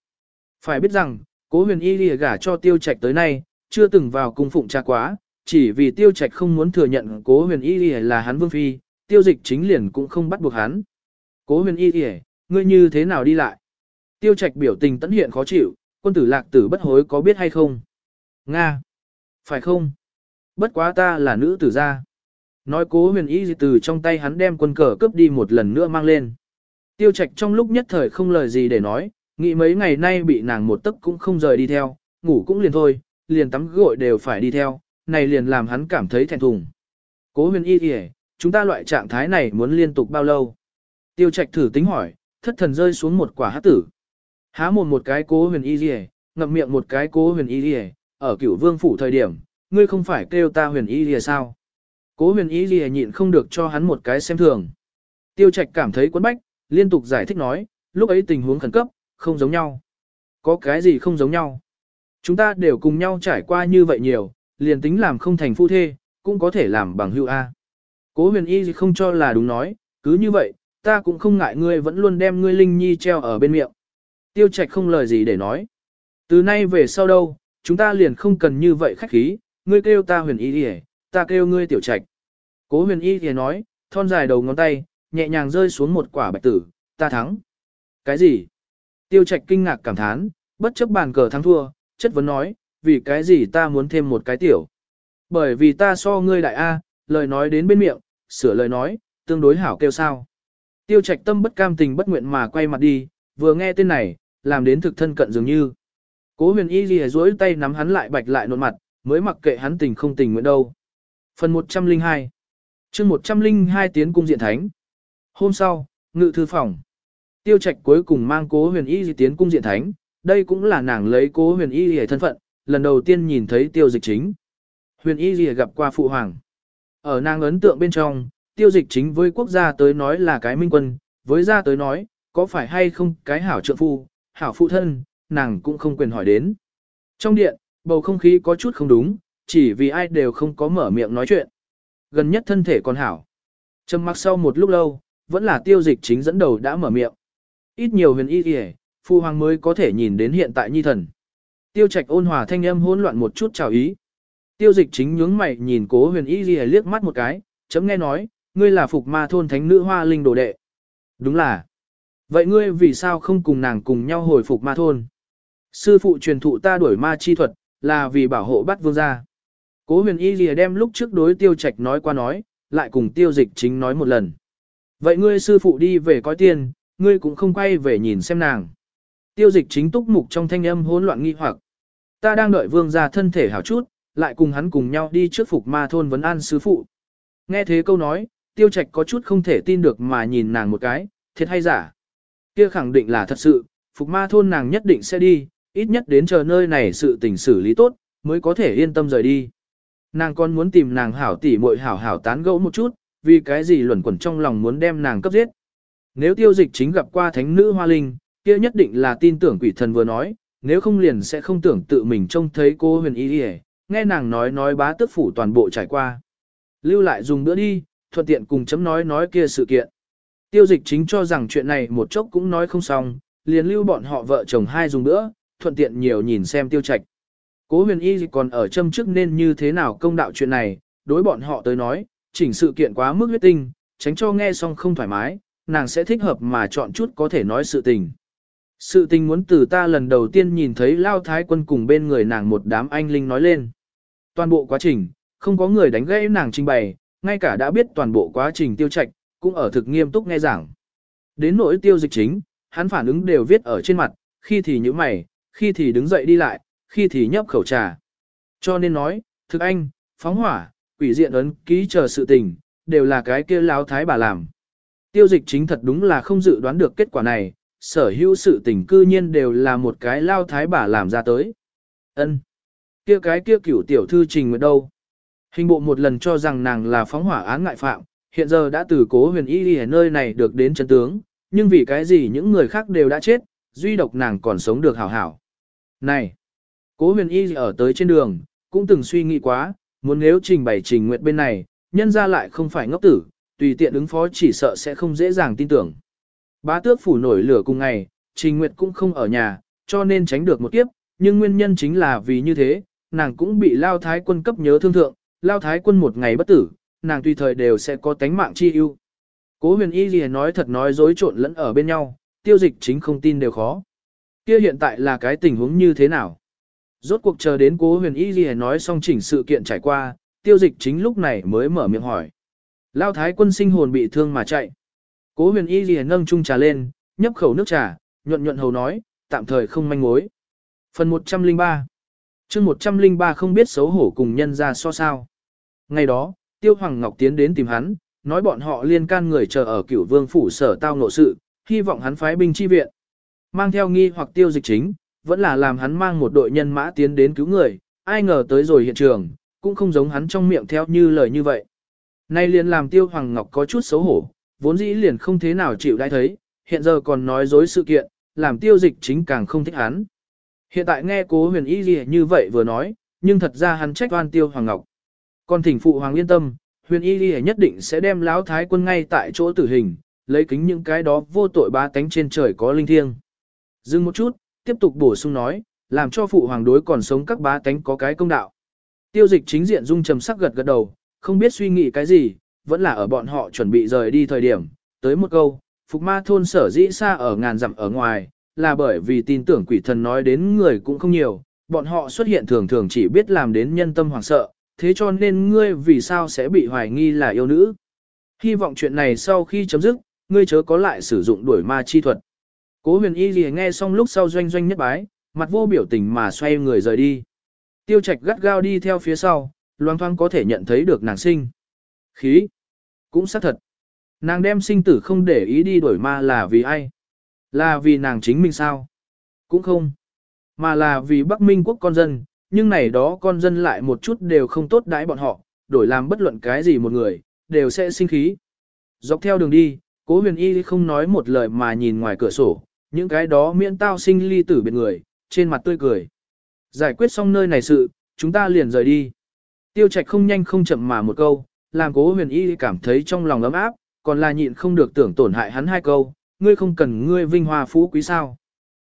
Phải biết rằng, cố huyền y lìa gả cho tiêu trạch tới nay, chưa từng vào cung phụng cha quá, chỉ vì tiêu trạch không muốn thừa nhận cố huyền y lìa là hắn vương phi, tiêu dịch chính liền cũng không bắt buộc hắn. Cố huyền y kìa, ngươi như thế nào đi lại? Tiêu trạch biểu tình tẫn hiện khó chịu, quân tử lạc tử bất hối có biết hay không? Nga. Phải không? Bất quá ta là nữ tử gia. Nói cố huyền y từ trong tay hắn đem quân cờ cướp đi một lần nữa mang lên. Tiêu trạch trong lúc nhất thời không lời gì để nói, nghĩ mấy ngày nay bị nàng một tấc cũng không rời đi theo, ngủ cũng liền thôi, liền tắm gội đều phải đi theo, này liền làm hắn cảm thấy thẹn thùng. Cố huyền y kìa, chúng ta loại trạng thái này muốn liên tục bao lâu? Tiêu trạch thử tính hỏi, thất thần rơi xuống một quả hát tử. Há mồm một cái cố huyền y kìa, ngậm miệng một cái cố huyền y kìa, ở cửu vương phủ thời điểm, ngươi không phải kêu ta huyền y kìa sao? Cố huyền y kìa nhịn không được cho hắn một cái xem thường. Tiêu trạch cảm thấy quấn bách, liên tục giải thích nói, lúc ấy tình huống khẩn cấp, không giống nhau. Có cái gì không giống nhau? Chúng ta đều cùng nhau trải qua như vậy nhiều, liền tính làm không thành phu thê, cũng có thể làm bằng hữu A. Cố huyền y không cho là đúng nói, cứ như vậy, ta cũng không ngại ngươi vẫn luôn đem ngươi linh nhi treo ở bên miệng. Tiêu trạch không lời gì để nói. Từ nay về sau đâu, chúng ta liền không cần như vậy khách khí, ngươi kêu ta huyền y đi ta kêu ngươi tiểu trạch. Cố huyền y thì nói, thon dài đầu ngón tay, nhẹ nhàng rơi xuống một quả bạch tử, ta thắng. Cái gì? Tiêu trạch kinh ngạc cảm thán, bất chấp bàn cờ thắng thua, chất vấn nói, vì cái gì ta muốn thêm một cái tiểu. Bởi vì ta so ngươi đại A, lời nói đến bên miệng, sửa lời nói, tương đối hảo kêu sao. Tiêu trạch tâm bất cam tình bất nguyện mà quay mặt đi, vừa nghe tên này, làm đến thực thân cận dường như. Cố huyền y ghi duỗi tay nắm hắn lại bạch lại nột mặt, mới mặc kệ hắn tình không tình nguyện đâu. Phần 102 chương 102 tiến cung diện thánh. Hôm sau, ngự thư phòng. Tiêu trạch cuối cùng mang cố huyền y tiến cung diện thánh, đây cũng là nàng lấy cố huyền y hề thân phận, lần đầu tiên nhìn thấy tiêu dịch chính. Huyền y hề gặp qua phụ hoàng. Ở nàng ấn tượng bên trong, tiêu dịch chính với quốc gia tới nói là cái minh quân, với gia tới nói, có phải hay không cái hảo trợ phu, hảo phụ thân, nàng cũng không quyền hỏi đến. Trong điện, bầu không khí có chút không đúng, chỉ vì ai đều không có mở miệng nói chuyện. Gần nhất thân thể còn hảo. Trầm mặc sau một lúc lâu, vẫn là tiêu dịch chính dẫn đầu đã mở miệng. Ít nhiều huyền y kìa, phu hoàng mới có thể nhìn đến hiện tại nhi thần. Tiêu trạch ôn hòa thanh âm hỗn loạn một chút chào ý. Tiêu dịch chính nhướng mày nhìn cố huyền y ghi liếc mắt một cái, chấm nghe nói, ngươi là phục ma thôn thánh nữ hoa linh đồ đệ. Đúng là. Vậy ngươi vì sao không cùng nàng cùng nhau hồi phục ma thôn? Sư phụ truyền thụ ta đuổi ma chi thuật, là vì bảo hộ bắt vương gia. Cố huyền y ghi đem lúc trước đối tiêu trạch nói qua nói, lại cùng tiêu dịch chính nói một lần. Vậy ngươi sư phụ đi về coi tiền, ngươi cũng không quay về nhìn xem nàng. Tiêu dịch chính túc mục trong thanh âm hỗn loạn nghi hoặc. Ta đang đợi vương gia thân thể hảo chút, lại cùng hắn cùng nhau đi trước phục ma thôn vấn an sư phụ. Nghe thế câu nói, tiêu trạch có chút không thể tin được mà nhìn nàng một cái, thiệt hay giả. Kia khẳng định là thật sự, phục ma thôn nàng nhất định sẽ đi, ít nhất đến chờ nơi này sự tình xử lý tốt, mới có thể yên tâm rời đi. Nàng còn muốn tìm nàng hảo tỷ muội hảo hảo tán gẫu một chút, vì cái gì luẩn quẩn trong lòng muốn đem nàng cấp giết. Nếu tiêu dịch chính gặp qua thánh nữ hoa linh, kia nhất định là tin tưởng quỷ thần vừa nói, nếu không liền sẽ không tưởng tự mình trông thấy cô huyền y đi nghe nàng nói nói bá tước phủ toàn bộ trải qua. Lưu lại dùng bữa đi, thuận tiện cùng chấm nói nói kia sự kiện. Tiêu dịch chính cho rằng chuyện này một chốc cũng nói không xong, liền lưu bọn họ vợ chồng hai dùng bữa, thuận tiện nhiều nhìn xem tiêu trạch. Cố huyền y còn ở châm trước nên như thế nào công đạo chuyện này, đối bọn họ tới nói, chỉnh sự kiện quá mức huyết tinh, tránh cho nghe xong không thoải mái, nàng sẽ thích hợp mà chọn chút có thể nói sự tình. Sự tình muốn từ ta lần đầu tiên nhìn thấy Lao Thái quân cùng bên người nàng một đám anh linh nói lên. Toàn bộ quá trình, không có người đánh gãy nàng trình bày, ngay cả đã biết toàn bộ quá trình tiêu trạch, cũng ở thực nghiêm túc nghe giảng. Đến nỗi tiêu dịch chính, hắn phản ứng đều viết ở trên mặt, khi thì nhíu mày, khi thì đứng dậy đi lại, khi thì nhấp khẩu trà. Cho nên nói, thực anh, phóng hỏa, quỷ diện ấn ký chờ sự tình, đều là cái kia lao thái bà làm. Tiêu dịch chính thật đúng là không dự đoán được kết quả này, sở hữu sự tình cư nhiên đều là một cái lao thái bà làm ra tới. ân Kia cái kia cửu tiểu thư trình ở đâu? Hình bộ một lần cho rằng nàng là phóng hỏa án ngại phạm, hiện giờ đã từ cố huyền y ở nơi này được đến chân tướng, nhưng vì cái gì những người khác đều đã chết, duy độc nàng còn sống được hảo hảo. Này! Cố huyền y ở tới trên đường, cũng từng suy nghĩ quá, muốn nếu trình bày trình nguyện bên này, nhân ra lại không phải ngốc tử, tùy tiện ứng phó chỉ sợ sẽ không dễ dàng tin tưởng. Bá tước phủ nổi lửa cùng ngày, trình nguyệt cũng không ở nhà, cho nên tránh được một kiếp, nhưng nguyên nhân chính là vì như thế, nàng cũng bị lao thái quân cấp nhớ thương thượng, lao thái quân một ngày bất tử, nàng tùy thời đều sẽ có tánh mạng chi ưu. Cố huyền y gì nói thật nói dối trộn lẫn ở bên nhau, tiêu dịch chính không tin đều khó. Kia hiện tại là cái tình huống như thế nào? Rốt cuộc chờ đến cố huyền y gì nói xong chỉnh sự kiện trải qua, tiêu dịch chính lúc này mới mở miệng hỏi. Lao thái quân sinh hồn bị thương mà chạy. Cố huyền y gì nâng chung trà lên, nhấp khẩu nước trà, nhuận nhuận hầu nói, tạm thời không manh mối. Phần 103 chương 103 không biết xấu hổ cùng nhân ra so sao. Ngày đó, Tiêu Hoàng Ngọc tiến đến tìm hắn, nói bọn họ liên can người chờ ở cửu vương phủ sở tao ngộ sự, hy vọng hắn phái binh chi viện. Mang theo nghi hoặc tiêu dịch chính, vẫn là làm hắn mang một đội nhân mã tiến đến cứu người, ai ngờ tới rồi hiện trường, cũng không giống hắn trong miệng theo như lời như vậy. Nay liền làm tiêu Hoàng Ngọc có chút xấu hổ, vốn dĩ liền không thế nào chịu đãi thấy, hiện giờ còn nói dối sự kiện, làm tiêu dịch chính càng không thích hắn. Hiện tại nghe cố huyền y gì như vậy vừa nói, nhưng thật ra hắn trách oan tiêu Hoàng Ngọc. Còn thỉnh phụ Hoàng yên tâm, huyền y gì nhất định sẽ đem lão thái quân ngay tại chỗ tử hình, lấy kính những cái đó vô tội ba tánh trên trời có linh thiêng. Dừng một chút, tiếp tục bổ sung nói, làm cho phụ hoàng đối còn sống các bá tánh có cái công đạo. Tiêu dịch chính diện dung trầm sắc gật gật đầu, không biết suy nghĩ cái gì, vẫn là ở bọn họ chuẩn bị rời đi thời điểm, tới một câu, Phục ma thôn sở dĩ xa ở ngàn dặm ở ngoài, là bởi vì tin tưởng quỷ thần nói đến người cũng không nhiều, bọn họ xuất hiện thường thường chỉ biết làm đến nhân tâm hoảng sợ, thế cho nên ngươi vì sao sẽ bị hoài nghi là yêu nữ. Hy vọng chuyện này sau khi chấm dứt, ngươi chớ có lại sử dụng đuổi ma chi thuật. Cố huyền y gì nghe xong lúc sau doanh doanh nhất bái, mặt vô biểu tình mà xoay người rời đi. Tiêu trạch gắt gao đi theo phía sau, loang thoang có thể nhận thấy được nàng sinh. Khí. Cũng xác thật. Nàng đem sinh tử không để ý đi đổi ma là vì ai? Là vì nàng chính mình sao? Cũng không. Mà là vì Bắc Minh quốc con dân, nhưng này đó con dân lại một chút đều không tốt đãi bọn họ, đổi làm bất luận cái gì một người, đều sẽ sinh khí. Dọc theo đường đi, cố huyền y không nói một lời mà nhìn ngoài cửa sổ, những cái đó miễn tao sinh ly tử biệt người, trên mặt tươi cười. Giải quyết xong nơi này sự, chúng ta liền rời đi. Tiêu trạch không nhanh không chậm mà một câu, làm cố huyền y cảm thấy trong lòng ấm áp, còn là nhịn không được tưởng tổn hại hắn hai câu, ngươi không cần ngươi vinh hoa phú quý sao.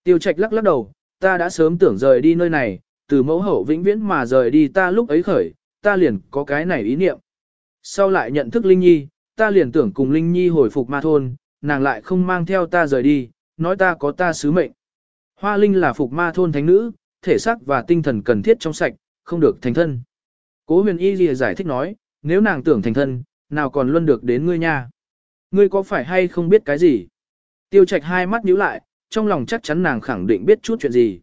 Tiêu trạch lắc lắc đầu, ta đã sớm tưởng rời đi nơi này, từ mẫu hậu vĩnh viễn mà rời đi ta lúc ấy khởi, ta liền có cái này ý niệm. Sau lại nhận thức Linh Nhi, ta liền tưởng cùng Linh Nhi hồi phục ma thôn, nàng lại không mang theo ta rời đi, nói ta có ta sứ mệnh. Hoa Linh là phục ma thôn thánh nữ, thể xác và tinh thần cần thiết trong sạch, không được thành thân. Cố huyền y lìa giải thích nói, nếu nàng tưởng thành thân, nào còn luôn được đến ngươi nha. Ngươi có phải hay không biết cái gì? Tiêu trạch hai mắt nhíu lại, trong lòng chắc chắn nàng khẳng định biết chút chuyện gì.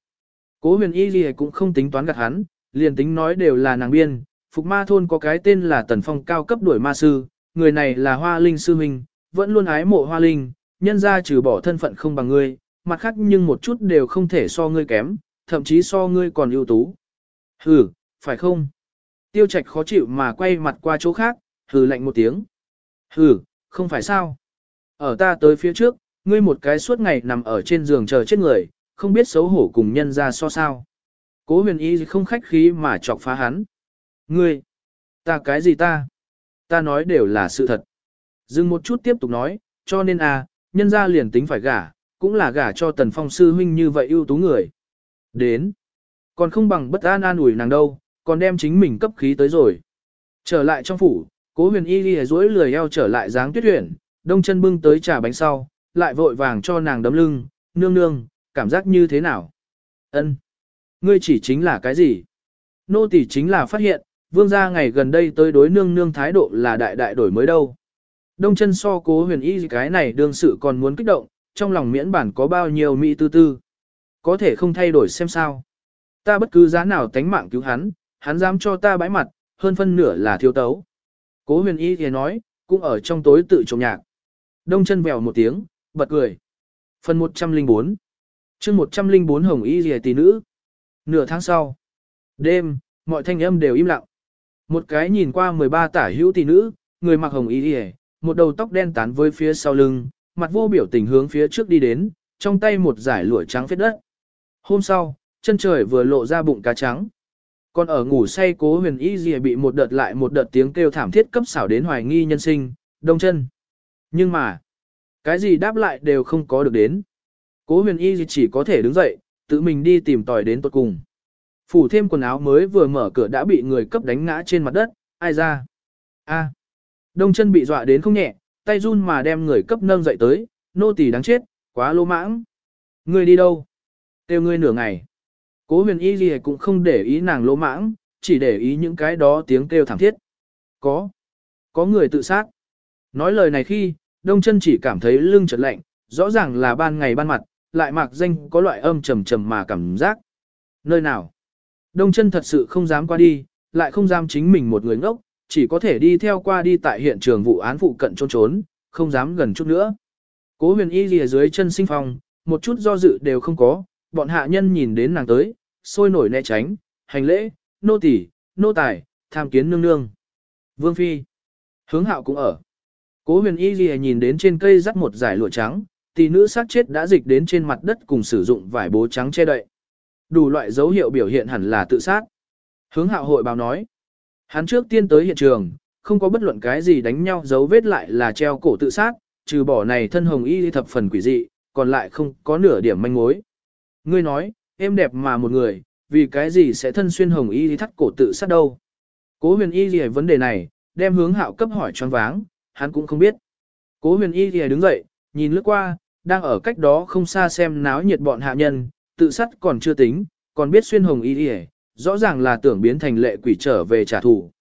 Cố huyền y lìa cũng không tính toán gạt hắn, liền tính nói đều là nàng biên. Phục ma thôn có cái tên là Tần Phong cao cấp đuổi ma sư, người này là Hoa Linh sư huynh, vẫn luôn ái mộ Hoa Linh, nhân ra trừ bỏ thân phận không bằng ngươi, mặt khác nhưng một chút đều không thể so ngươi kém, thậm chí so ngươi còn ưu tú. Ừ, phải không? Tiêu trạch khó chịu mà quay mặt qua chỗ khác, hừ lạnh một tiếng. Hừ, không phải sao? Ở ta tới phía trước, ngươi một cái suốt ngày nằm ở trên giường chờ chết người, không biết xấu hổ cùng nhân ra so sao. Cố huyền y không khách khí mà chọc phá hắn. Ngươi, ta cái gì ta? Ta nói đều là sự thật. Dừng một chút tiếp tục nói, cho nên à, nhân ra liền tính phải gả, cũng là gả cho tần phong sư huynh như vậy ưu tú người. Đến, còn không bằng bất an an ủi nàng đâu, còn đem chính mình cấp khí tới rồi. Trở lại trong phủ, cố huyền y ghi dối lười eo trở lại dáng tuyết huyền, đông chân bưng tới trà bánh sau, lại vội vàng cho nàng đấm lưng, nương nương, cảm giác như thế nào? ân Ngươi chỉ chính là cái gì? Nô tỷ chính là phát hiện, vương gia ngày gần đây tới đối nương nương thái độ là đại đại đổi mới đâu. Đông chân so cố huyền y cái này đương sự còn muốn kích động, trong lòng miễn bản có bao nhiêu mỹ tư tư. Có thể không thay đổi xem sao. Ta bất cứ giá nào tánh mạng cứu hắn, hắn dám cho ta bãi mặt, hơn phân nửa là thiếu tấu. Cố huyền y thì nói, cũng ở trong tối tự trộm nhạc. Đông chân vèo một tiếng, bật cười. Phần 104 chương 104 Hồng Y Dì Tỷ Nữ Nửa tháng sau Đêm, mọi thanh âm đều im lặng. Một cái nhìn qua 13 tả hữu tỷ nữ, người mặc hồng y dì một đầu tóc đen tán với phía sau lưng, mặt vô biểu tình hướng phía trước đi đến, trong tay một giải lụa trắng phết đất. Hôm sau, chân trời vừa lộ ra bụng cá trắng. Còn ở ngủ say cố huyền y gì bị một đợt lại một đợt tiếng kêu thảm thiết cấp xảo đến hoài nghi nhân sinh, đông chân. Nhưng mà, cái gì đáp lại đều không có được đến. Cố huyền y chỉ có thể đứng dậy, tự mình đi tìm tòi đến tuột cùng. Phủ thêm quần áo mới vừa mở cửa đã bị người cấp đánh ngã trên mặt đất, ai ra? a à. Đông chân bị dọa đến không nhẹ, tay run mà đem người cấp nâng dậy tới, nô tỳ đáng chết, quá lô mãng. Ngươi đi đâu? Têu ngươi nửa ngày. Cố huyền y gì cũng không để ý nàng lỗ mãng, chỉ để ý những cái đó tiếng kêu thảm thiết. Có, có người tự sát. Nói lời này khi, đông chân chỉ cảm thấy lưng chợt lạnh, rõ ràng là ban ngày ban mặt, lại mặc danh có loại âm trầm trầm mà cảm giác. Nơi nào? Đông chân thật sự không dám qua đi, lại không dám chính mình một người ngốc, chỉ có thể đi theo qua đi tại hiện trường vụ án phụ cận trốn trốn, không dám gần chút nữa. Cố huyền y lìa dưới chân sinh phòng, một chút do dự đều không có, bọn hạ nhân nhìn đến nàng tới, sôi nổi né tránh, hành lễ, nô tỳ, nô tài, tham kiến nương nương. Vương Phi. Hướng hạo cũng ở. Cố huyền y lìa nhìn đến trên cây rắc một giải lụa trắng, tỷ nữ sát chết đã dịch đến trên mặt đất cùng sử dụng vải bố trắng che đậy. Đủ loại dấu hiệu biểu hiện hẳn là tự sát. Hướng hạo hội báo nói. Hắn trước tiên tới hiện trường, không có bất luận cái gì đánh nhau dấu vết lại là treo cổ tự sát, trừ bỏ này thân hồng y thập phần quỷ dị, còn lại không có nửa điểm manh mối. Ngươi nói, em đẹp mà một người, vì cái gì sẽ thân xuyên hồng y thắt cổ tự sát đâu? Cố huyền y gì vấn đề này, đem hướng hạo cấp hỏi choáng váng, hắn cũng không biết. Cố huyền y gì đứng dậy, nhìn lướt qua, đang ở cách đó không xa xem náo nhiệt bọn hạ nhân, tự sát còn chưa tính, còn biết xuyên hồng y gì, rõ ràng là tưởng biến thành lệ quỷ trở về trả thù.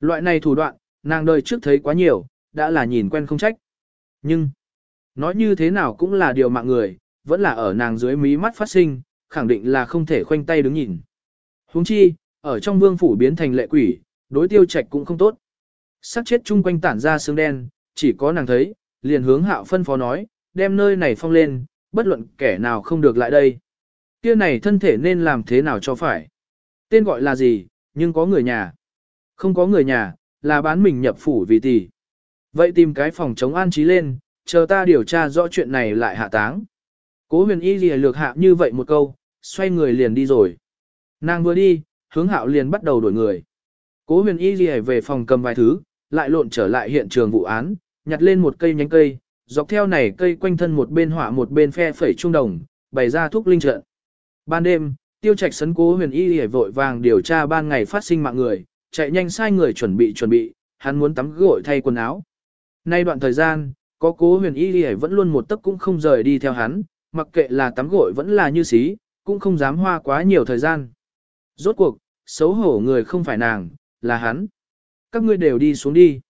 Loại này thủ đoạn, nàng đời trước thấy quá nhiều, đã là nhìn quen không trách. Nhưng, nói như thế nào cũng là điều mạng người, vẫn là ở nàng dưới mí mắt phát sinh, khẳng định là không thể khoanh tay đứng nhìn. Huống chi, ở trong vương phủ biến thành lệ quỷ, đối tiêu trạch cũng không tốt. Sắc chết chung quanh tản ra xương đen, chỉ có nàng thấy, liền hướng hạo phân phó nói, đem nơi này phong lên, bất luận kẻ nào không được lại đây. Kia này thân thể nên làm thế nào cho phải. Tên gọi là gì, nhưng có người nhà. Không có người nhà, là bán mình nhập phủ vì tỷ. Vậy tìm cái phòng chống an trí lên, chờ ta điều tra rõ chuyện này lại hạ táng. Cố huyền y lìa lược hạ như vậy một câu, xoay người liền đi rồi. Nàng vừa đi, hướng hạo liền bắt đầu đổi người. Cố huyền y lìa về phòng cầm vài thứ, lại lộn trở lại hiện trường vụ án, nhặt lên một cây nhánh cây, dọc theo này cây quanh thân một bên hỏa một bên phe phẩy trung đồng, bày ra thuốc linh trận. Ban đêm, tiêu trạch sấn cố huyền y lìa vội vàng điều tra ban ngày phát sinh mạng người, chạy nhanh sai người chuẩn bị chuẩn bị, hắn muốn tắm gội thay quần áo. Nay đoạn thời gian, có cố huyền y lìa vẫn luôn một tấc cũng không rời đi theo hắn, mặc kệ là tắm gội vẫn là như xí, cũng không dám hoa quá nhiều thời gian. Rốt cuộc, xấu hổ người không phải nàng, là hắn. Các ngươi đều đi xuống đi.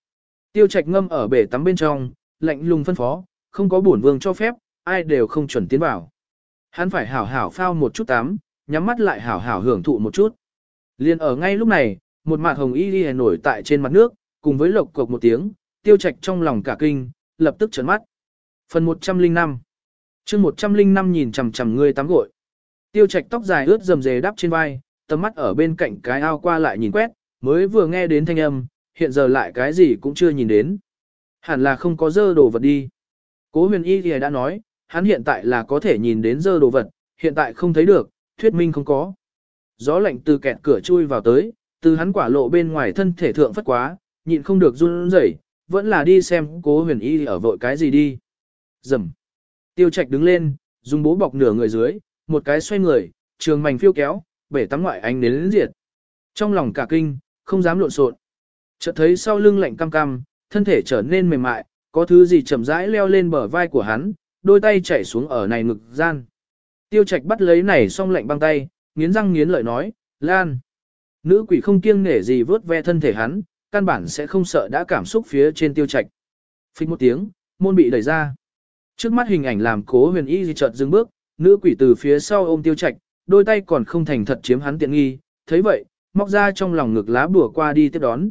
Tiêu trạch ngâm ở bể tắm bên trong, lạnh lùng phân phó, không có bổn vương cho phép, ai đều không chuẩn tiến vào. Hắn phải hảo hảo phao một chút tắm, nhắm mắt lại hảo hảo hưởng thụ một chút. Liên ở ngay lúc này, một mặt hồng y đi nổi tại trên mặt nước, cùng với lộc cộc một tiếng, tiêu trạch trong lòng cả kinh, lập tức trấn mắt. Phần 105 chương 105 nhìn chằm chằm người tắm gội. Tiêu trạch tóc dài ướt rầm rề đắp trên vai, tầm mắt ở bên cạnh cái ao qua lại nhìn quét, mới vừa nghe đến thanh âm, hiện giờ lại cái gì cũng chưa nhìn đến. Hẳn là không có dơ đồ vật đi. Cố huyền y thì đã nói, hắn hiện tại là có thể nhìn đến dơ đồ vật, hiện tại không thấy được, thuyết minh không có. Gió lạnh từ kẹt cửa chui vào tới, từ hắn quả lộ bên ngoài thân thể thượng phất quá, nhịn không được run rẩy, vẫn là đi xem cố huyền y ở vội cái gì đi. Dầm. Tiêu trạch đứng lên, dùng bố bọc nửa người dưới, một cái xoay người, trường mảnh phiêu kéo, bể tắm ngoại ánh đến diệt. Trong lòng cả kinh, không dám lộn xộn. Chợt thấy sau lưng lạnh cam cam, thân thể trở nên mềm mại, có thứ gì chậm rãi leo lên bờ vai của hắn, đôi tay chảy xuống ở này ngực gian. Tiêu Trạch bắt lấy này xong lạnh băng tay, nghiến răng nghiến lợi nói, Lan. Nữ quỷ không kiêng nể gì vớt ve thân thể hắn, căn bản sẽ không sợ đã cảm xúc phía trên Tiêu Trạch. Phích một tiếng, môn bị đẩy ra. Trước mắt hình ảnh làm cố huyền y di chợt dừng bước, nữ quỷ từ phía sau ôm Tiêu Trạch, đôi tay còn không thành thật chiếm hắn tiện nghi, thấy vậy, móc ra trong lòng ngực lá bùa qua đi tiếp đón.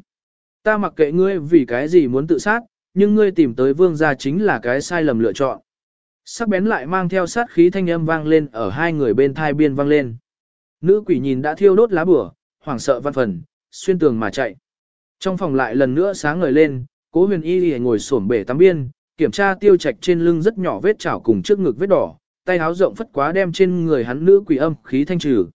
Ta mặc kệ ngươi vì cái gì muốn tự sát, nhưng ngươi tìm tới vương gia chính là cái sai lầm lựa chọn. Sắc bén lại mang theo sát khí thanh âm vang lên ở hai người bên thai biên vang lên. Nữ quỷ nhìn đã thiêu đốt lá bùa, hoảng sợ văn phần, xuyên tường mà chạy. Trong phòng lại lần nữa sáng ngời lên, cố huyền y ngồi xổm bể tắm biên, kiểm tra tiêu trạch trên lưng rất nhỏ vết chảo cùng trước ngực vết đỏ, tay háo rộng phất quá đem trên người hắn nữ quỷ âm khí thanh trừ.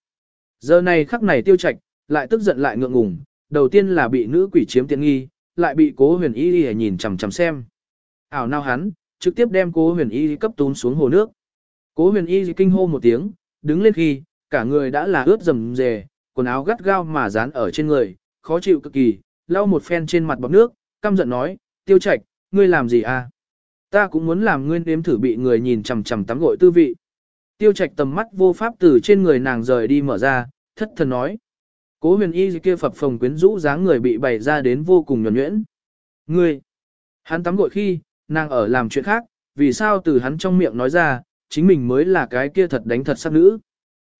Giờ này khắc này tiêu trạch, lại tức giận lại ngượng ngùng, đầu tiên là bị nữ quỷ chiếm tiện nghi, lại bị cố huyền y lì nhìn chằm chằm xem. Ảo nào hắn, trực tiếp đem cố huyền y cấp tún xuống hồ nước. Cố huyền y kinh hô một tiếng, đứng lên khi, cả người đã là ướt rầm rề, quần áo gắt gao mà dán ở trên người, khó chịu cực kỳ, lau một phen trên mặt bọc nước, căm giận nói, tiêu Trạch, ngươi làm gì à? Ta cũng muốn làm ngươi nếm thử bị người nhìn chằm chằm tắm gội tư vị. Tiêu trạch tầm mắt vô pháp từ trên người nàng rời đi mở ra, thất thần nói. Cố huyền y kia phập phồng quyến rũ dáng người bị bày ra đến vô cùng nhuẩn nhuyễn. Ngươi! Hắn tắm gội khi, nàng ở làm chuyện khác, vì sao từ hắn trong miệng nói ra, chính mình mới là cái kia thật đánh thật sắc nữ.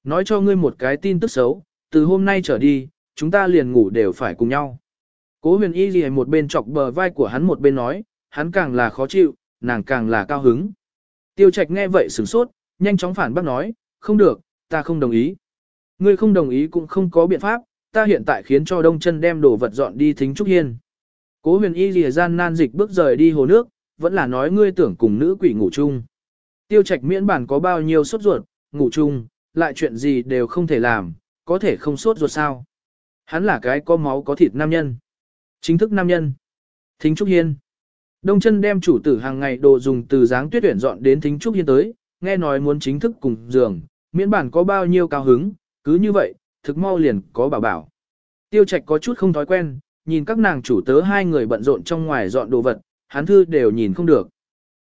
Nói cho ngươi một cái tin tức xấu, từ hôm nay trở đi, chúng ta liền ngủ đều phải cùng nhau. Cố huyền y gì một bên chọc bờ vai của hắn một bên nói, hắn càng là khó chịu, nàng càng là cao hứng. Tiêu trạch nghe vậy sửng sốt, nhanh chóng phản bác nói, không được, ta không đồng ý. Ngươi không đồng ý cũng không có biện pháp, ta hiện tại khiến cho đông chân đem đồ vật dọn đi thính trúc hiên. Cố huyền y lìa gian nan dịch bước rời đi hồ nước, vẫn là nói ngươi tưởng cùng nữ quỷ ngủ chung. Tiêu trạch miễn bản có bao nhiêu sốt ruột, ngủ chung, lại chuyện gì đều không thể làm, có thể không sốt ruột sao. Hắn là cái có máu có thịt nam nhân. Chính thức nam nhân. Thính Trúc Hiên. Đông chân đem chủ tử hàng ngày đồ dùng từ dáng tuyết tuyển dọn đến Thính Trúc Hiên tới, nghe nói muốn chính thức cùng giường, miễn bản có bao nhiêu cao hứng, cứ như vậy, thực mau liền có bảo bảo. Tiêu trạch có chút không thói quen, nhìn các nàng chủ tớ hai người bận rộn trong ngoài dọn đồ vật, hắn thư đều nhìn không được.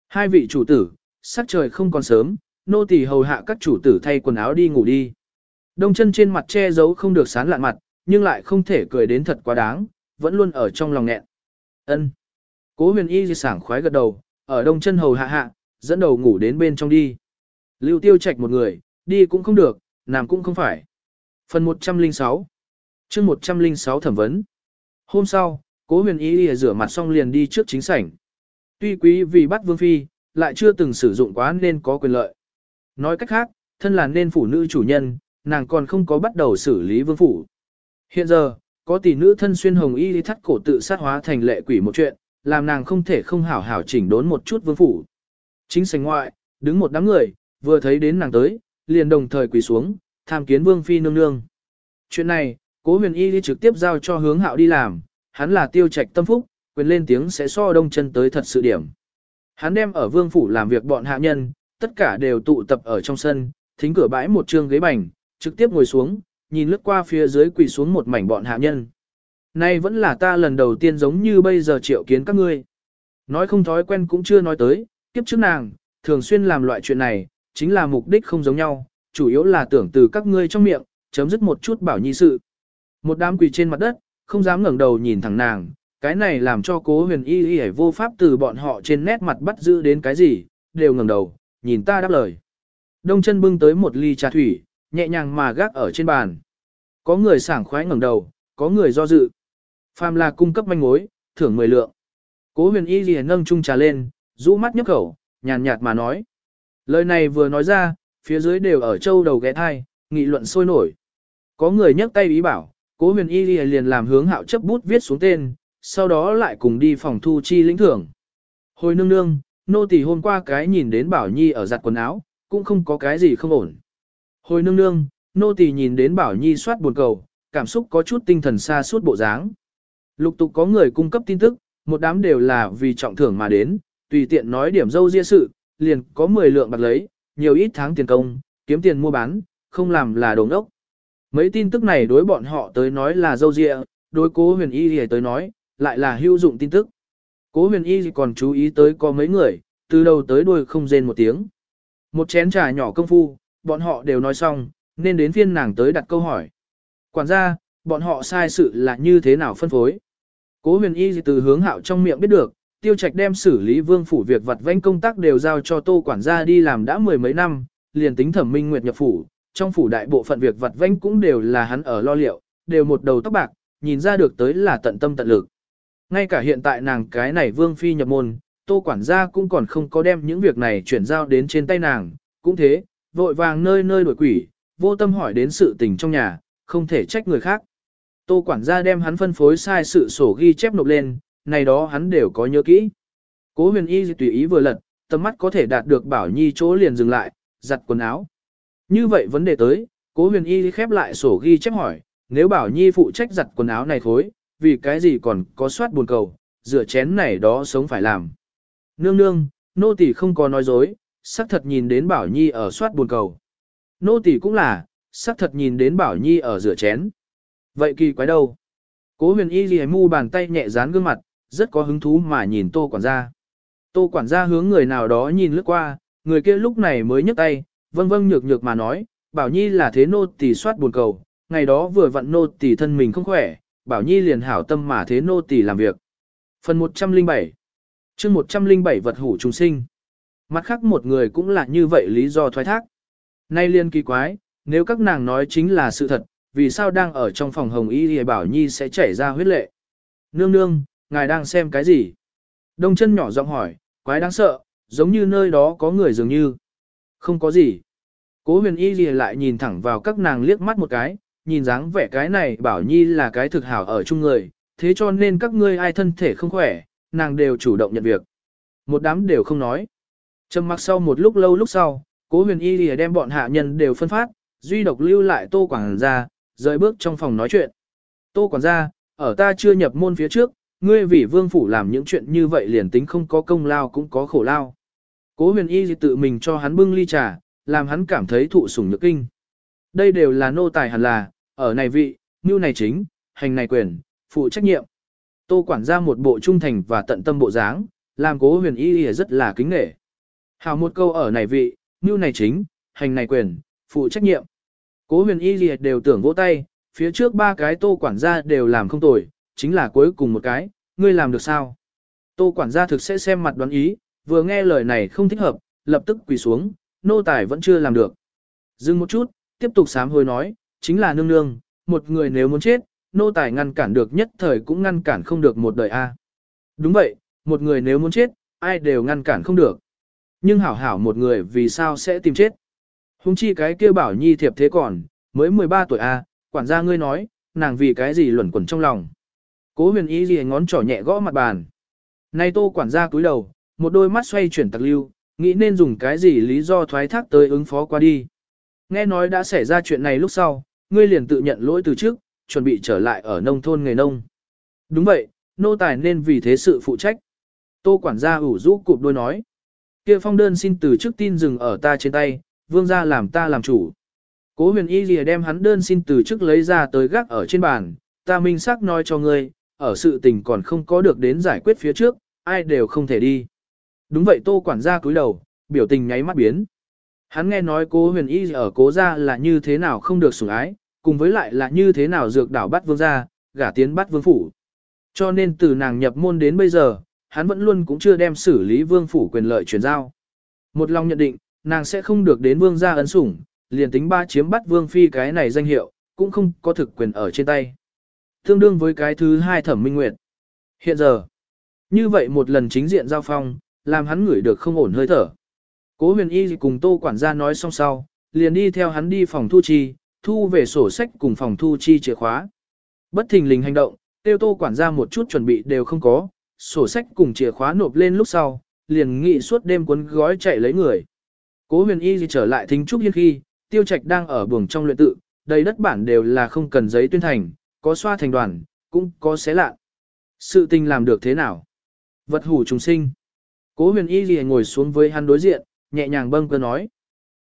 Hai vị chủ tử, sắc trời không còn sớm, nô tỳ hầu hạ các chủ tử thay quần áo đi ngủ đi. Đông chân trên mặt che giấu không được sán lạn mặt, nhưng lại không thể cười đến thật quá đáng, vẫn luôn ở trong lòng nghẹn. Ân. Cố huyền y sảng khoái gật đầu, ở đông chân hầu hạ hạ, dẫn đầu ngủ đến bên trong đi. Lưu tiêu Trạch một người, đi cũng không được, nằm cũng không phải. Phần 106 chương 106 thẩm vấn Hôm sau, cố huyền y rửa mặt xong liền đi trước chính sảnh. Tuy quý vì bắt vương phi, lại chưa từng sử dụng quá nên có quyền lợi. Nói cách khác, thân là nên phụ nữ chủ nhân, nàng còn không có bắt đầu xử lý vương phủ. Hiện giờ, có tỷ nữ thân xuyên hồng y thắt cổ tự sát hóa thành lệ quỷ một chuyện, làm nàng không thể không hảo hảo chỉnh đốn một chút vương phủ. Chính sảnh ngoại, đứng một đám người, vừa thấy đến nàng tới, liền đồng thời quỳ xuống, tham kiến vương phi nương nương. Chuyện này, cố huyền y đi trực tiếp giao cho hướng hạo đi làm, hắn là tiêu trạch tâm phúc, quyền lên tiếng sẽ so đông chân tới thật sự điểm. Hắn đem ở vương phủ làm việc bọn hạ nhân, tất cả đều tụ tập ở trong sân, thính cửa bãi một trương ghế bành, trực tiếp ngồi xuống, nhìn lướt qua phía dưới quỳ xuống một mảnh bọn hạ nhân. Nay vẫn là ta lần đầu tiên giống như bây giờ triệu kiến các ngươi. Nói không thói quen cũng chưa nói tới, kiếp trước nàng, thường xuyên làm loại chuyện này, chính là mục đích không giống nhau, chủ yếu là tưởng từ các ngươi trong miệng, chấm dứt một chút bảo nhi sự. Một đám quỳ trên mặt đất, không dám ngẩng đầu nhìn thẳng nàng, cái này làm cho cố huyền y y vô pháp từ bọn họ trên nét mặt bắt giữ đến cái gì, đều ngẩng đầu, nhìn ta đáp lời. Đông chân bưng tới một ly trà thủy, nhẹ nhàng mà gác ở trên bàn. Có người sảng khoái ngẩng đầu, có người do dự. Phàm là cung cấp manh mối, thưởng 10 lượng. Cố huyền y liền nâng chung trà lên, rũ mắt nhấp khẩu, nhàn nhạt mà nói. Lời này vừa nói ra, phía dưới đều ở châu đầu ghé thai, nghị luận sôi nổi. Có người nhấc tay ý bảo, cố huyền y liền làm hướng hạo chấp bút viết xuống tên, sau đó lại cùng đi phòng thu chi lĩnh thưởng. Hồi nương nương, nô tỳ hôm qua cái nhìn đến Bảo Nhi ở giặt quần áo, cũng không có cái gì không ổn. Hồi nương nương, nô tỳ nhìn đến Bảo Nhi soát buồn cầu, cảm xúc có chút tinh thần xa suốt bộ dáng. Lục tục có người cung cấp tin tức, một đám đều là vì trọng thưởng mà đến, tùy tiện nói điểm dâu ria sự, liền có 10 lượng bạc lấy, nhiều ít tháng tiền công, kiếm tiền mua bán, không làm là đồ ngốc. Mấy tin tức này đối bọn họ tới nói là dâu ria, đối cố huyền y thì tới nói, lại là hữu dụng tin tức. Cố huyền y còn chú ý tới có mấy người, từ đầu tới đuôi không rên một tiếng. Một chén trà nhỏ công phu, bọn họ đều nói xong, nên đến phiên nàng tới đặt câu hỏi. Quản gia, bọn họ sai sự là như thế nào phân phối? Cố huyền y từ hướng hạo trong miệng biết được, tiêu trạch đem xử lý vương phủ việc vặt vãnh công tác đều giao cho tô quản gia đi làm đã mười mấy năm, liền tính thẩm minh nguyệt nhập phủ, trong phủ đại bộ phận việc vặt vãnh cũng đều là hắn ở lo liệu, đều một đầu tóc bạc, nhìn ra được tới là tận tâm tận lực. Ngay cả hiện tại nàng cái này vương phi nhập môn, tô quản gia cũng còn không có đem những việc này chuyển giao đến trên tay nàng, cũng thế, vội vàng nơi nơi đổi quỷ, vô tâm hỏi đến sự tình trong nhà, không thể trách người khác. Tô quản gia đem hắn phân phối sai sự sổ ghi chép nộp lên, này đó hắn đều có nhớ kỹ. Cố huyền y tùy ý vừa lật, tầm mắt có thể đạt được bảo nhi chỗ liền dừng lại, giặt quần áo. Như vậy vấn đề tới, cố huyền y khép lại sổ ghi chép hỏi, nếu bảo nhi phụ trách giặt quần áo này khối, vì cái gì còn có soát buồn cầu, rửa chén này đó sống phải làm. Nương nương, nô tỳ không có nói dối, xác thật nhìn đến Bảo Nhi ở soát buồn cầu. Nô tỳ cũng là, xác thật nhìn đến Bảo Nhi ở rửa chén. Vậy kỳ quái đâu? Cố huyền y ghi mu bàn tay nhẹ dán gương mặt, rất có hứng thú mà nhìn tô quản gia. Tô quản gia hướng người nào đó nhìn lướt qua, người kia lúc này mới nhấc tay, Vâng vâng nhược nhược mà nói, Bảo Nhi là thế nô tỳ soát buồn cầu, ngày đó vừa vặn nô tỳ thân mình không khỏe, Bảo Nhi liền hảo tâm mà thế nô tỳ làm việc. Phần 107 chương 107 vật hủ trùng sinh. Mặt khác một người cũng là như vậy lý do thoái thác. Nay liên kỳ quái, nếu các nàng nói chính là sự thật, vì sao đang ở trong phòng hồng y thì Bảo Nhi sẽ chảy ra huyết lệ. Nương nương, ngài đang xem cái gì? Đông chân nhỏ giọng hỏi, quái đáng sợ, giống như nơi đó có người dường như. Không có gì. Cố huyền y gì lại nhìn thẳng vào các nàng liếc mắt một cái, nhìn dáng vẻ cái này bảo nhi là cái thực hảo ở chung người, thế cho nên các ngươi ai thân thể không khỏe, nàng đều chủ động nhận việc. Một đám đều không nói. Trầm mặc sau một lúc lâu lúc sau, cố huyền y lìa đem bọn hạ nhân đều phân phát, duy độc lưu lại tô quảng ra, rời bước trong phòng nói chuyện. Tô quản gia ở ta chưa nhập môn phía trước, ngươi vì vương phủ làm những chuyện như vậy liền tính không có công lao cũng có khổ lao. Cố huyền y tự mình cho hắn bưng ly trà, làm hắn cảm thấy thụ sủng nhược kinh. Đây đều là nô tài hẳn là, ở này vị, như này chính, hành này quyền, phụ trách nhiệm. Tô quản gia một bộ trung thành và tận tâm bộ dáng, làm cố huyền y rất là kính nghệ. Hào một câu ở này vị, như này chính, hành này quyền, phụ trách nhiệm. Cố huyền y đều tưởng vỗ tay, phía trước ba cái tô quản gia đều làm không tồi, chính là cuối cùng một cái, ngươi làm được sao? Tô quản gia thực sẽ xem mặt đoán ý, vừa nghe lời này không thích hợp, lập tức quỳ xuống, nô tài vẫn chưa làm được. Dừng một chút, tiếp tục sám hối nói, chính là nương nương, một người nếu muốn chết, nô tài ngăn cản được nhất thời cũng ngăn cản không được một đời a. Đúng vậy, một người nếu muốn chết, ai đều ngăn cản không được. Nhưng hảo hảo một người vì sao sẽ tìm chết? Hùng chi cái kia bảo nhi thiệp thế còn, mới 13 tuổi a, quản gia ngươi nói, nàng vì cái gì luẩn quẩn trong lòng. Cố huyền ý gì ngón trỏ nhẹ gõ mặt bàn. Nay tô quản gia cúi đầu, một đôi mắt xoay chuyển tặc lưu, nghĩ nên dùng cái gì lý do thoái thác tới ứng phó qua đi. Nghe nói đã xảy ra chuyện này lúc sau, ngươi liền tự nhận lỗi từ trước, chuẩn bị trở lại ở nông thôn nghề nông. Đúng vậy, nô tài nên vì thế sự phụ trách. Tô quản gia ủ rũ cụp đôi nói. kia phong đơn xin từ trước tin dừng ở ta trên tay, vương gia làm ta làm chủ. Cố huyền y lìa đem hắn đơn xin từ chức lấy ra tới gác ở trên bàn, ta minh xác nói cho ngươi, ở sự tình còn không có được đến giải quyết phía trước, ai đều không thể đi. Đúng vậy tô quản gia cúi đầu, biểu tình nháy mắt biến. Hắn nghe nói cố huyền y ở cố gia là như thế nào không được sủng ái, cùng với lại là như thế nào dược đảo bắt vương gia, gả tiến bắt vương phủ. Cho nên từ nàng nhập môn đến bây giờ, hắn vẫn luôn cũng chưa đem xử lý vương phủ quyền lợi chuyển giao. Một lòng nhận định, nàng sẽ không được đến vương gia ấn sủng, liền tính ba chiếm bắt vương phi cái này danh hiệu, cũng không có thực quyền ở trên tay. Tương đương với cái thứ hai thẩm minh nguyệt. Hiện giờ, như vậy một lần chính diện giao phong, làm hắn ngửi được không ổn hơi thở. Cố huyền y cùng tô quản gia nói xong sau, liền đi theo hắn đi phòng thu chi, thu về sổ sách cùng phòng thu chi chìa khóa. Bất thình lình hành động, tiêu tô quản gia một chút chuẩn bị đều không có, sổ sách cùng chìa khóa nộp lên lúc sau, liền nghị suốt đêm cuốn gói chạy lấy người. Cố huyền y trở lại thính trúc hiên khi, tiêu trạch đang ở buồng trong luyện tự, đầy đất bản đều là không cần giấy tuyên thành, có xoa thành đoàn, cũng có xé lạ. Sự tình làm được thế nào? Vật hủ trùng sinh. Cố huyền y gì ngồi xuống với hắn đối diện, nhẹ nhàng bâng cơ nói.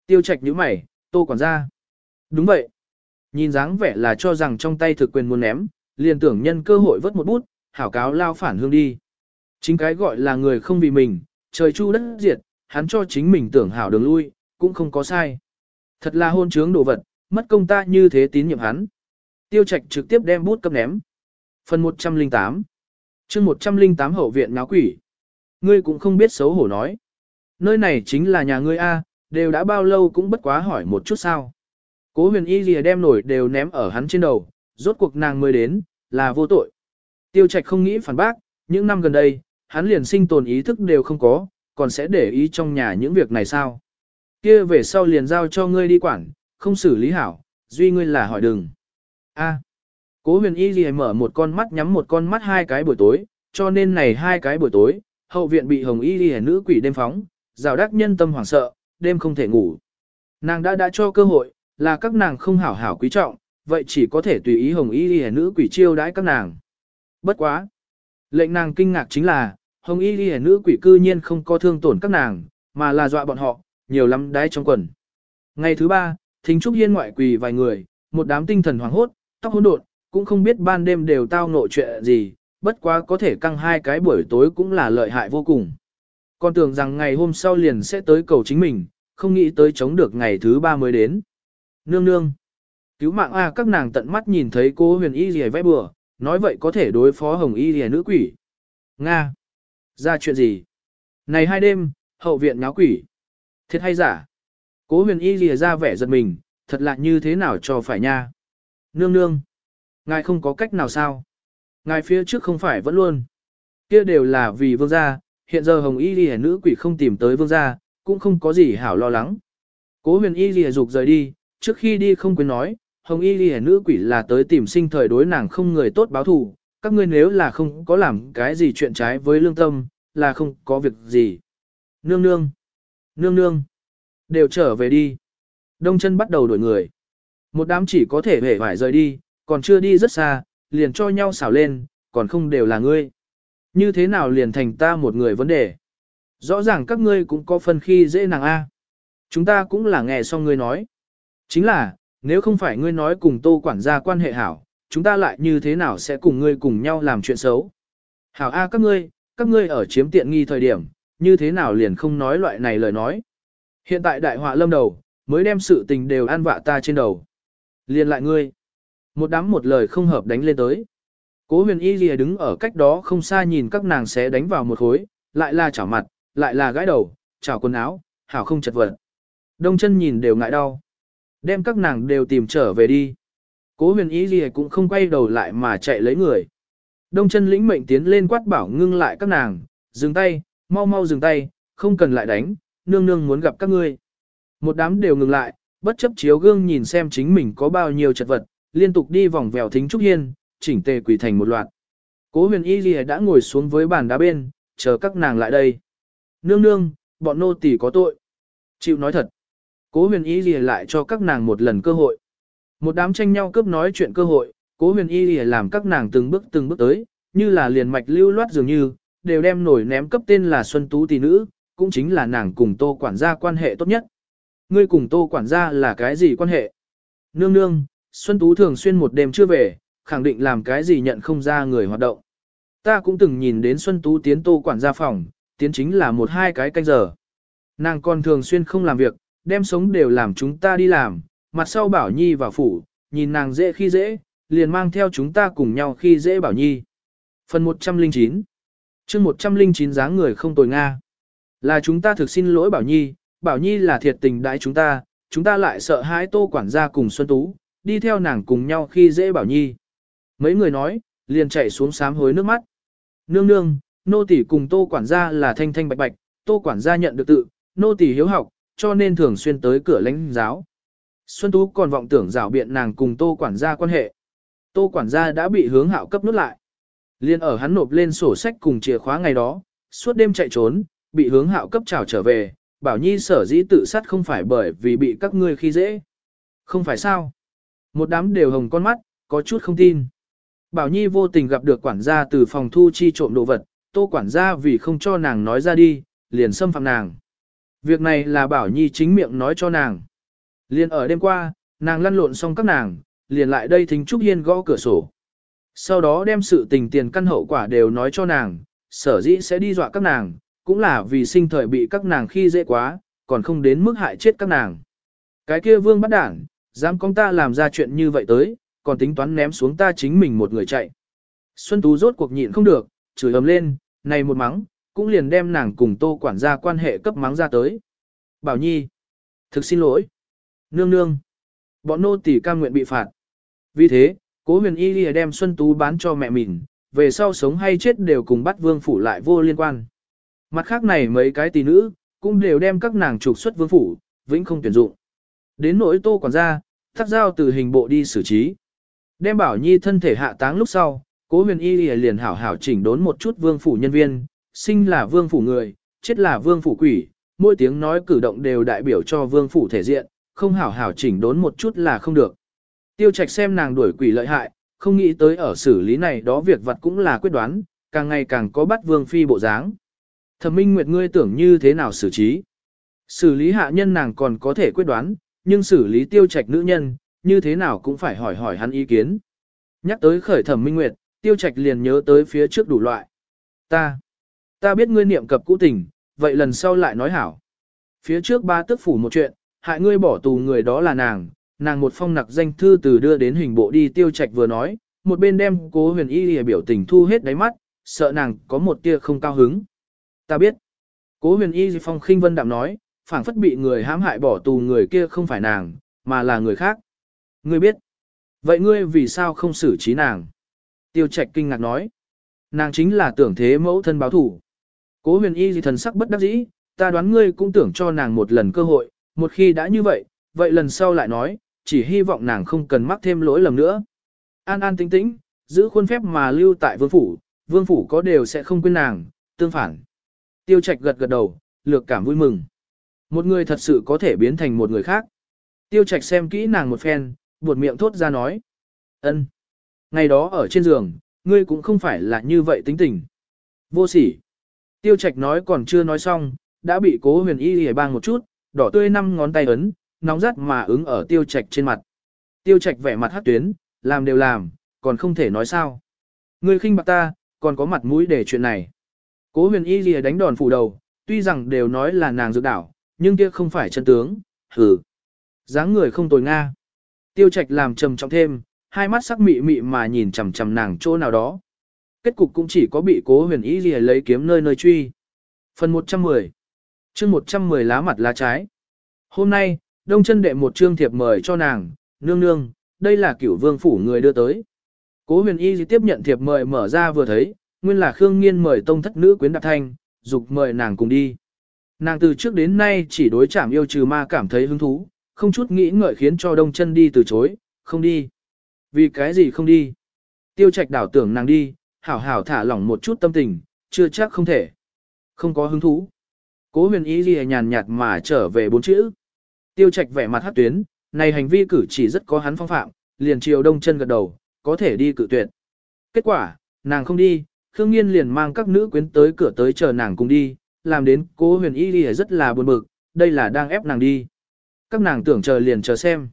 Tiêu trạch nhíu mày, tô quản gia. Đúng vậy. Nhìn dáng vẻ là cho rằng trong tay thực quyền muốn ném, liền tưởng nhân cơ hội vớt một bút, hảo cáo lao phản hương đi. Chính cái gọi là người không vì mình, trời chu đất diệt, hắn cho chính mình tưởng hảo đường lui, cũng không có sai. Thật là hôn trướng đồ vật, mất công ta như thế tín nhiệm hắn. Tiêu trạch trực tiếp đem bút cấp ném. Phần 108 chương 108 hậu viện náo quỷ. Ngươi cũng không biết xấu hổ nói. Nơi này chính là nhà ngươi A, đều đã bao lâu cũng bất quá hỏi một chút sao. Cố huyền y lìa đem nổi đều ném ở hắn trên đầu, rốt cuộc nàng mới đến, là vô tội. Tiêu trạch không nghĩ phản bác, những năm gần đây, hắn liền sinh tồn ý thức đều không có, còn sẽ để ý trong nhà những việc này sao. Kia về sau liền giao cho ngươi đi quản, không xử lý hảo, duy ngươi là hỏi đừng. A. Cố huyền y gì mở một con mắt nhắm một con mắt hai cái buổi tối, cho nên này hai cái buổi tối, hậu viện bị hồng y gì nữ quỷ đêm phóng, rào đắc nhân tâm hoảng sợ, đêm không thể ngủ. Nàng đã đã cho cơ hội, là các nàng không hảo hảo quý trọng, vậy chỉ có thể tùy ý hồng y lìa nữ quỷ chiêu đãi các nàng. Bất quá. Lệnh nàng kinh ngạc chính là, hồng y lìa nữ quỷ cư nhiên không có thương tổn các nàng, mà là dọa bọn họ, nhiều lắm đái trong quần. Ngày thứ ba, thính trúc hiên ngoại quỳ vài người, một đám tinh thần hoảng hốt, tóc hỗn độn, cũng không biết ban đêm đều tao nội chuyện gì, bất quá có thể căng hai cái buổi tối cũng là lợi hại vô cùng. Con tưởng rằng ngày hôm sau liền sẽ tới cầu chính mình, không nghĩ tới chống được ngày thứ ba mới đến. Nương nương. Cứu mạng A các nàng tận mắt nhìn thấy cô huyền y rìa vẽ bừa, nói vậy có thể đối phó hồng y rìa nữ quỷ. Nga. Ra chuyện gì? Này hai đêm, hậu viện náo quỷ. Thiệt hay giả? Cố huyền y lìa ra vẻ giật mình, thật lạ như thế nào cho phải nha. Nương nương. Ngài không có cách nào sao? Ngài phía trước không phải vẫn luôn. Kia đều là vì vương gia, hiện giờ hồng y lìa nữ quỷ không tìm tới vương gia, cũng không có gì hảo lo lắng. Cố huyền y lìa dục rời đi, trước khi đi không quên nói, hồng y lìa nữ quỷ là tới tìm sinh thời đối nàng không người tốt báo thù, các ngươi nếu là không có làm cái gì chuyện trái với lương tâm, là không có việc gì. Nương nương, nương nương, đều trở về đi. Đông chân bắt đầu đổi người. Một đám chỉ có thể hề vải rời đi, còn chưa đi rất xa, liền cho nhau xảo lên, còn không đều là ngươi. Như thế nào liền thành ta một người vấn đề. Rõ ràng các ngươi cũng có phần khi dễ nàng A. Chúng ta cũng là nghe xong ngươi nói. Chính là, nếu không phải ngươi nói cùng tô quản gia quan hệ hảo, chúng ta lại như thế nào sẽ cùng ngươi cùng nhau làm chuyện xấu. Hảo A các ngươi, các ngươi ở chiếm tiện nghi thời điểm, như thế nào liền không nói loại này lời nói. Hiện tại đại họa lâm đầu, mới đem sự tình đều an vạ ta trên đầu. Liền lại ngươi. Một đám một lời không hợp đánh lên tới. Cố huyền y lìa đứng ở cách đó không xa nhìn các nàng sẽ đánh vào một khối, lại là chảo mặt, lại là gãi đầu, chảo quần áo, hảo không chật vật. Đông chân nhìn đều ngại đau. Đem các nàng đều tìm trở về đi. Cố huyền y lìa cũng không quay đầu lại mà chạy lấy người. Đông chân lĩnh mệnh tiến lên quát bảo ngưng lại các nàng, dừng tay, mau mau dừng tay, không cần lại đánh, nương nương muốn gặp các ngươi. Một đám đều ngừng lại, bất chấp chiếu gương nhìn xem chính mình có bao nhiêu chật vật, liên tục đi vòng vèo thính trúc hiên, chỉnh tề quỷ thành một loạt. Cố huyền y lìa đã ngồi xuống với bàn đá bên, chờ các nàng lại đây. Nương nương, bọn nô tỳ có tội. Chịu nói thật. Cố huyền y lìa lại cho các nàng một lần cơ hội. Một đám tranh nhau cướp nói chuyện cơ hội, cố huyền y lìa làm các nàng từng bước từng bước tới, như là liền mạch lưu loát dường như, đều đem nổi ném cấp tên là Xuân Tú tỷ nữ, cũng chính là nàng cùng tô quản gia quan hệ tốt nhất. Ngươi cùng tô quản gia là cái gì quan hệ? Nương nương, Xuân Tú thường xuyên một đêm chưa về, khẳng định làm cái gì nhận không ra người hoạt động. Ta cũng từng nhìn đến Xuân Tú tiến tô quản gia phòng, tiến chính là một hai cái canh giờ. Nàng còn thường xuyên không làm việc, đem sống đều làm chúng ta đi làm, mặt sau Bảo Nhi vào phủ, nhìn nàng dễ khi dễ, liền mang theo chúng ta cùng nhau khi dễ Bảo Nhi. Phần 109 chương 109 dáng người không tồi Nga. Là chúng ta thực xin lỗi Bảo Nhi, Bảo Nhi là thiệt tình đãi chúng ta, chúng ta lại sợ hãi tô quản gia cùng Xuân Tú, đi theo nàng cùng nhau khi dễ Bảo Nhi. Mấy người nói, liền chạy xuống sám hối nước mắt. Nương nương, nô tỷ cùng tô quản gia là thanh thanh bạch bạch, tô quản gia nhận được tự, nô tỷ hiếu học, cho nên thường xuyên tới cửa lãnh giáo. Xuân Tú còn vọng tưởng rào biện nàng cùng tô quản gia quan hệ. Tô quản gia đã bị hướng hạo cấp nút lại. Liên ở hắn nộp lên sổ sách cùng chìa khóa ngày đó, suốt đêm chạy trốn, bị hướng hạo cấp trào trở về, bảo nhi sở dĩ tự sát không phải bởi vì bị các ngươi khi dễ. Không phải sao? Một đám đều hồng con mắt, có chút không tin. Bảo Nhi vô tình gặp được quản gia từ phòng thu chi trộm đồ vật, tô quản gia vì không cho nàng nói ra đi, liền xâm phạm nàng. Việc này là Bảo Nhi chính miệng nói cho nàng. Liền ở đêm qua, nàng lăn lộn xong các nàng, liền lại đây thính Trúc Hiên gõ cửa sổ. Sau đó đem sự tình tiền căn hậu quả đều nói cho nàng, sở dĩ sẽ đi dọa các nàng, cũng là vì sinh thời bị các nàng khi dễ quá, còn không đến mức hại chết các nàng. Cái kia vương bắt đảng, dám con ta làm ra chuyện như vậy tới, còn tính toán ném xuống ta chính mình một người chạy. Xuân Tú rốt cuộc nhịn không được, chửi ầm lên, này một mắng, cũng liền đem nàng cùng tô quản gia quan hệ cấp mắng ra tới. Bảo Nhi, thực xin lỗi. Nương nương, bọn nô tỳ cam nguyện bị phạt. Vì thế, cố huyền y lìa đem Xuân Tú bán cho mẹ mình, về sau sống hay chết đều cùng bắt vương phủ lại vô liên quan. Mặt khác này mấy cái tỷ nữ, cũng đều đem các nàng trục xuất vương phủ, vĩnh không tuyển dụng. Đến nỗi tô quản gia, thắt giao từ hình bộ đi xử trí. Đem bảo nhi thân thể hạ táng lúc sau, cố huyền y liền hảo hảo chỉnh đốn một chút vương phủ nhân viên, sinh là vương phủ người, chết là vương phủ quỷ, mỗi tiếng nói cử động đều đại biểu cho vương phủ thể diện, không hảo hảo chỉnh đốn một chút là không được. Tiêu trạch xem nàng đuổi quỷ lợi hại, không nghĩ tới ở xử lý này đó việc vật cũng là quyết đoán, càng ngày càng có bắt vương phi bộ dáng. Thẩm minh nguyệt ngươi tưởng như thế nào xử trí? Xử lý hạ nhân nàng còn có thể quyết đoán, nhưng xử lý tiêu trạch nữ nhân, như thế nào cũng phải hỏi hỏi hắn ý kiến. Nhắc tới khởi thẩm minh nguyệt, tiêu trạch liền nhớ tới phía trước đủ loại. Ta, ta biết ngươi niệm cập cũ tình, vậy lần sau lại nói hảo. Phía trước ba tức phủ một chuyện, hại ngươi bỏ tù người đó là nàng, nàng một phong nặc danh thư từ đưa đến hình bộ đi tiêu trạch vừa nói, một bên đem cố huyền y lìa biểu tình thu hết đáy mắt, sợ nàng có một tia không cao hứng. Ta biết. Cố huyền y phong khinh vân đạm nói, phảng phất bị người hãm hại bỏ tù người kia không phải nàng, mà là người khác. Ngươi biết. Vậy ngươi vì sao không xử trí nàng? Tiêu trạch kinh ngạc nói. Nàng chính là tưởng thế mẫu thân báo thủ. Cố huyền y thần sắc bất đắc dĩ, ta đoán ngươi cũng tưởng cho nàng một lần cơ hội, một khi đã như vậy, vậy lần sau lại nói, chỉ hy vọng nàng không cần mắc thêm lỗi lầm nữa. An an tĩnh tĩnh, giữ khuôn phép mà lưu tại vương phủ, vương phủ có đều sẽ không quên nàng, tương phản. Tiêu trạch gật gật đầu, lược cảm vui mừng. Một người thật sự có thể biến thành một người khác. Tiêu trạch xem kỹ nàng một phen, buột miệng thốt ra nói. ân, Ngày đó ở trên giường, ngươi cũng không phải là như vậy tính tình. Vô sỉ. Tiêu trạch nói còn chưa nói xong, đã bị cố huyền y hề bang một chút, đỏ tươi năm ngón tay ấn, nóng rát mà ứng ở tiêu trạch trên mặt. Tiêu trạch vẻ mặt hát tuyến, làm đều làm, còn không thể nói sao. Ngươi khinh bạc ta, còn có mặt mũi để chuyện này. Cố huyền y lìa đánh đòn phủ đầu, tuy rằng đều nói là nàng dược đảo, nhưng kia không phải chân tướng, hừ. dáng người không tồi nga. Tiêu trạch làm trầm trọng thêm, hai mắt sắc mị mị mà nhìn chằm chằm nàng chỗ nào đó. Kết cục cũng chỉ có bị cố huyền y lìa lấy kiếm nơi nơi truy. Phần 110 chương 110 lá mặt lá trái. Hôm nay, đông chân đệ một trương thiệp mời cho nàng, nương nương, đây là cửu vương phủ người đưa tới. Cố huyền y tiếp nhận thiệp mời mở ra vừa thấy, nguyên là Khương Nghiên mời tông thất nữ quyến đạp thanh, dục mời nàng cùng đi. Nàng từ trước đến nay chỉ đối chảm yêu trừ ma cảm thấy hứng thú, không chút nghĩ ngợi khiến cho đông chân đi từ chối, không đi. Vì cái gì không đi? Tiêu trạch đảo tưởng nàng đi, hảo hảo thả lỏng một chút tâm tình, chưa chắc không thể. Không có hứng thú. Cố huyền ý gì nhàn nhạt mà trở về bốn chữ. Tiêu trạch vẻ mặt hát tuyến, này hành vi cử chỉ rất có hắn phong phạm, liền chiều đông chân gật đầu, có thể đi cử tuyệt. Kết quả, nàng không đi, Khương Nghiên liền mang các nữ quyến tới cửa tới chờ nàng cùng đi, làm đến cố huyền y đi rất là buồn bực, đây là đang ép nàng đi. Các nàng tưởng chờ liền chờ xem.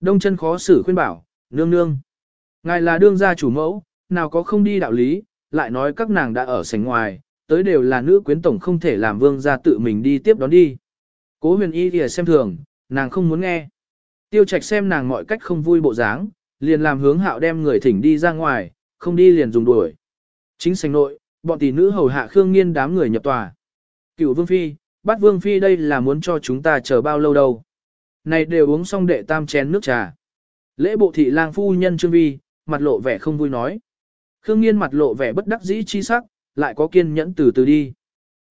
Đông chân khó xử khuyên bảo, nương nương. Ngài là đương gia chủ mẫu, nào có không đi đạo lý, lại nói các nàng đã ở sảnh ngoài, tới đều là nữ quyến tổng không thể làm vương gia tự mình đi tiếp đón đi. Cố huyền y thì xem thường, nàng không muốn nghe. Tiêu trạch xem nàng mọi cách không vui bộ dáng, liền làm hướng hạo đem người thỉnh đi ra ngoài, không đi liền dùng đuổi. Chính sành nội, bọn tỷ nữ hầu hạ Khương Nghiên đám người nhập tòa. Cựu Vương Phi, bắt Vương Phi đây là muốn cho chúng ta chờ bao lâu đâu. Này đều uống xong đệ tam chén nước trà. Lễ bộ thị lang phu nhân Trương Vi, mặt lộ vẻ không vui nói. Khương Nghiên mặt lộ vẻ bất đắc dĩ chi sắc, lại có kiên nhẫn từ từ đi.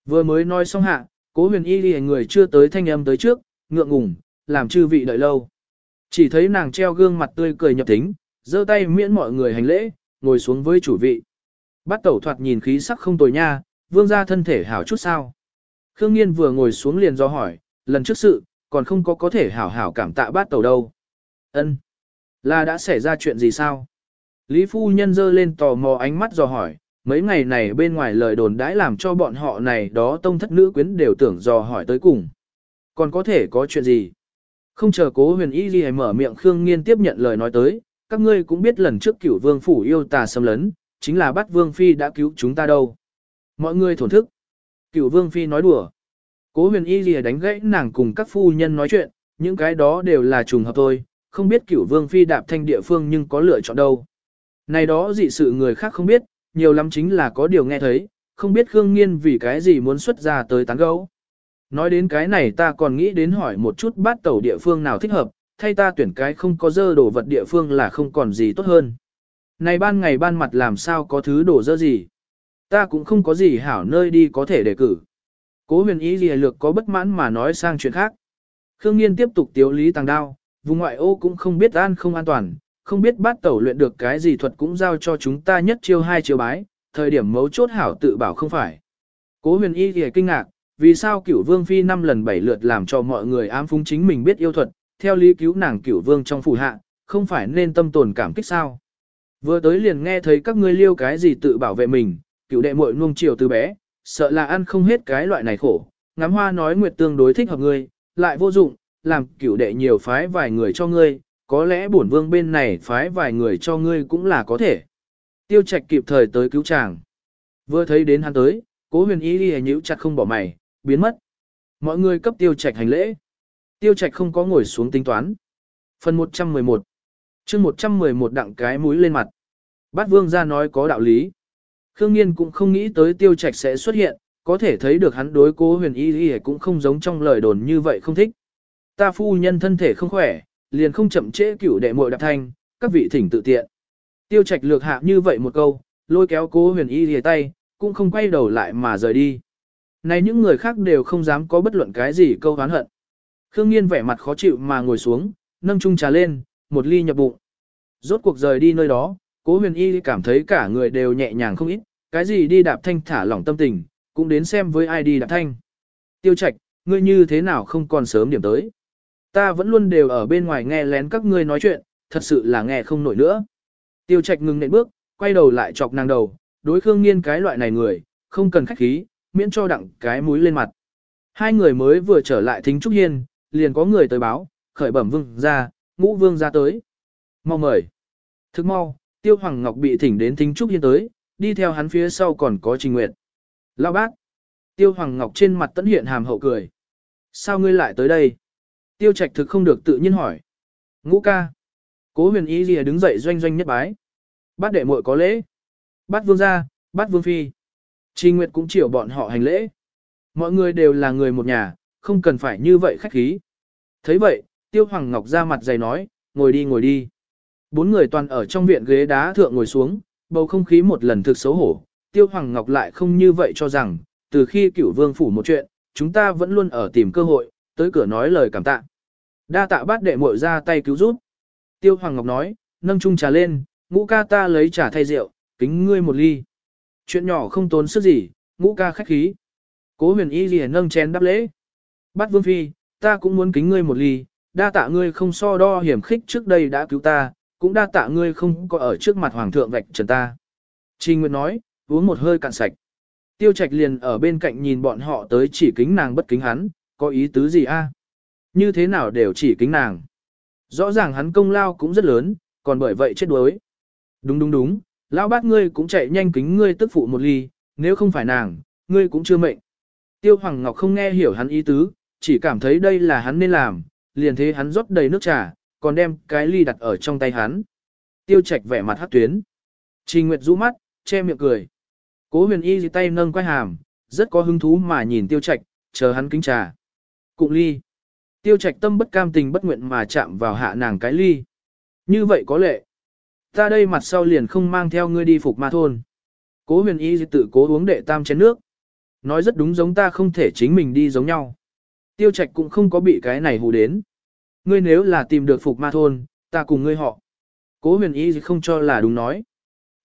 Vừa mới nói xong hạ, cố huyền y đi người chưa tới thanh âm tới trước, ngượng ngùng, làm chư vị đợi lâu. Chỉ thấy nàng treo gương mặt tươi cười nhập tính, giơ tay miễn mọi người hành lễ, ngồi xuống với chủ vị. Bắt tẩu thoạt nhìn khí sắc không tồi nha, vương gia thân thể hảo chút sao. Khương Nghiên vừa ngồi xuống liền do hỏi, lần trước sự, còn không có có thể hảo hảo cảm tạ bát tẩu đâu. Ân, Là đã xảy ra chuyện gì sao? Lý phu nhân dơ lên tò mò ánh mắt do hỏi, mấy ngày này bên ngoài lời đồn đãi làm cho bọn họ này đó tông thất nữ quyến đều tưởng dò hỏi tới cùng. Còn có thể có chuyện gì? Không chờ cố huyền y gì mở miệng Khương Nghiên tiếp nhận lời nói tới, các ngươi cũng biết lần trước cửu vương phủ yêu tà xâm lấn, chính là bắt vương phi đã cứu chúng ta đâu. Mọi người thổn thức. Cửu vương phi nói đùa. Cố huyền y gì đánh gãy nàng cùng các phu nhân nói chuyện, những cái đó đều là trùng hợp thôi, không biết cửu vương phi đạp thanh địa phương nhưng có lựa chọn đâu. Này đó dị sự người khác không biết, nhiều lắm chính là có điều nghe thấy, không biết Khương Nghiên vì cái gì muốn xuất ra tới tán gấu. Nói đến cái này ta còn nghĩ đến hỏi một chút bát tẩu địa phương nào thích hợp, thay ta tuyển cái không có dơ đồ vật địa phương là không còn gì tốt hơn. Này ban ngày ban mặt làm sao có thứ đổ dơ gì. Ta cũng không có gì hảo nơi đi có thể đề cử. Cố huyền ý gì lược có bất mãn mà nói sang chuyện khác. Khương Nghiên tiếp tục tiếu lý tàng đao, vùng ngoại ô cũng không biết an không an toàn, không biết bát tẩu luyện được cái gì thuật cũng giao cho chúng ta nhất chiêu hai chiêu bái, thời điểm mấu chốt hảo tự bảo không phải. Cố huyền y thì kinh ngạc, vì sao cửu vương phi năm lần bảy lượt làm cho mọi người ám phúng chính mình biết yêu thuật, theo lý cứu nàng cửu vương trong phủ hạ, không phải nên tâm tồn cảm kích sao. Vừa tới liền nghe thấy các ngươi liêu cái gì tự bảo vệ mình, cửu đệ muội nuông chiều từ bé, sợ là ăn không hết cái loại này khổ, ngắm hoa nói nguyệt tương đối thích hợp ngươi, lại vô dụng, làm cửu đệ nhiều phái vài người cho ngươi, có lẽ bổn vương bên này phái vài người cho ngươi cũng là có thể. Tiêu trạch kịp thời tới cứu chàng. Vừa thấy đến hắn tới, cố huyền ý đi nhíu chặt không bỏ mày, biến mất. mọi người cấp tiêu trạch hành lễ. Tiêu trạch không có ngồi xuống tính toán. Phần 111 chương 111 đặng cái mũi lên mặt. Bát vương ra nói có đạo lý. Khương Nghiên cũng không nghĩ tới tiêu trạch sẽ xuất hiện, có thể thấy được hắn đối cố huyền y y cũng không giống trong lời đồn như vậy không thích. Ta phu nhân thân thể không khỏe, liền không chậm trễ cửu đệ muội đạp thanh, các vị thỉnh tự tiện. Tiêu trạch lược hạ như vậy một câu, lôi kéo cố huyền y lìa tay, cũng không quay đầu lại mà rời đi. Này những người khác đều không dám có bất luận cái gì câu oán hận. Khương Nghiên vẻ mặt khó chịu mà ngồi xuống, nâng chung trà lên, một ly nhập bụng. Rốt cuộc rời đi nơi đó, cố huyền y cảm thấy cả người đều nhẹ nhàng không ít, cái gì đi đạp thanh thả lỏng tâm tình, cũng đến xem với ai đi đạp thanh. Tiêu Trạch, ngươi như thế nào không còn sớm điểm tới. Ta vẫn luôn đều ở bên ngoài nghe lén các ngươi nói chuyện, thật sự là nghe không nổi nữa. Tiêu Trạch ngừng nệm bước, quay đầu lại chọc nàng đầu, đối Khương Nghiên cái loại này người, không cần khách khí, miễn cho đặng cái mũi lên mặt. Hai người mới vừa trở lại thính trúc hiên, liền có người tới báo, khởi bẩm vương ra, ngũ vương ra tới. Mau mời. Thức mau, Tiêu Hoàng Ngọc bị thỉnh đến thính trúc hiên tới, đi theo hắn phía sau còn có Trình Nguyệt. Lão bác. Tiêu Hoàng Ngọc trên mặt tẫn hiện hàm hậu cười. Sao ngươi lại tới đây? Tiêu Trạch thực không được tự nhiên hỏi. Ngũ ca. Cố huyền ý lìa đứng dậy doanh doanh nhất bái. Bát đệ muội có lễ. Bát vương gia, bát vương phi. Trình Nguyệt cũng chiều bọn họ hành lễ. Mọi người đều là người một nhà, không cần phải như vậy khách khí. thấy vậy, Tiêu Hoàng Ngọc ra mặt dày nói, ngồi đi ngồi đi. Bốn người toàn ở trong viện ghế đá thượng ngồi xuống, bầu không khí một lần thực xấu hổ. Tiêu Hoàng Ngọc lại không như vậy cho rằng, từ khi cửu vương phủ một chuyện, chúng ta vẫn luôn ở tìm cơ hội, tới cửa nói lời cảm tạ. Đa tạ bát đệ muội ra tay cứu giúp. Tiêu Hoàng Ngọc nói, nâng chung trà lên, ngũ ca ta lấy trà thay rượu, kính ngươi một ly. Chuyện nhỏ không tốn sức gì, ngũ ca khách khí. Cố huyền y liền nâng chén đáp lễ. Bát vương phi, ta cũng muốn kính ngươi một ly, đa tạ ngươi không so đo hiểm khích trước đây đã cứu ta, cũng đa tạ ngươi không có ở trước mặt hoàng thượng vạch trần ta. Trình Nguyệt nói, uống một hơi cạn sạch. Tiêu Trạch liền ở bên cạnh nhìn bọn họ tới chỉ kính nàng bất kính hắn, có ý tứ gì a? Như thế nào đều chỉ kính nàng. Rõ ràng hắn công lao cũng rất lớn, còn bởi vậy chết đuối. Đúng đúng đúng, lão bát ngươi cũng chạy nhanh kính ngươi tức phụ một ly, nếu không phải nàng, ngươi cũng chưa mệnh. Tiêu Hoàng Ngọc không nghe hiểu hắn ý tứ, chỉ cảm thấy đây là hắn nên làm, liền thế hắn rót đầy nước trà, còn đem cái ly đặt ở trong tay hắn. Tiêu Trạch vẻ mặt hắc tuyến. Trình Nguyệt rũ mắt, che miệng cười. Cố huyền y dì tay nâng quay hàm, rất có hứng thú mà nhìn Tiêu Trạch, chờ hắn kính trà. Cụng ly. Tiêu Trạch tâm bất cam tình bất nguyện mà chạm vào hạ nàng cái ly. Như vậy có lệ. Ta đây mặt sau liền không mang theo ngươi đi phục ma thôn. Cố huyền y tự cố uống đệ tam chén nước. Nói rất đúng giống ta không thể chính mình đi giống nhau. Tiêu trạch cũng không có bị cái này hù đến. Ngươi nếu là tìm được phục ma thôn, ta cùng ngươi họ. Cố huyền y không cho là đúng nói.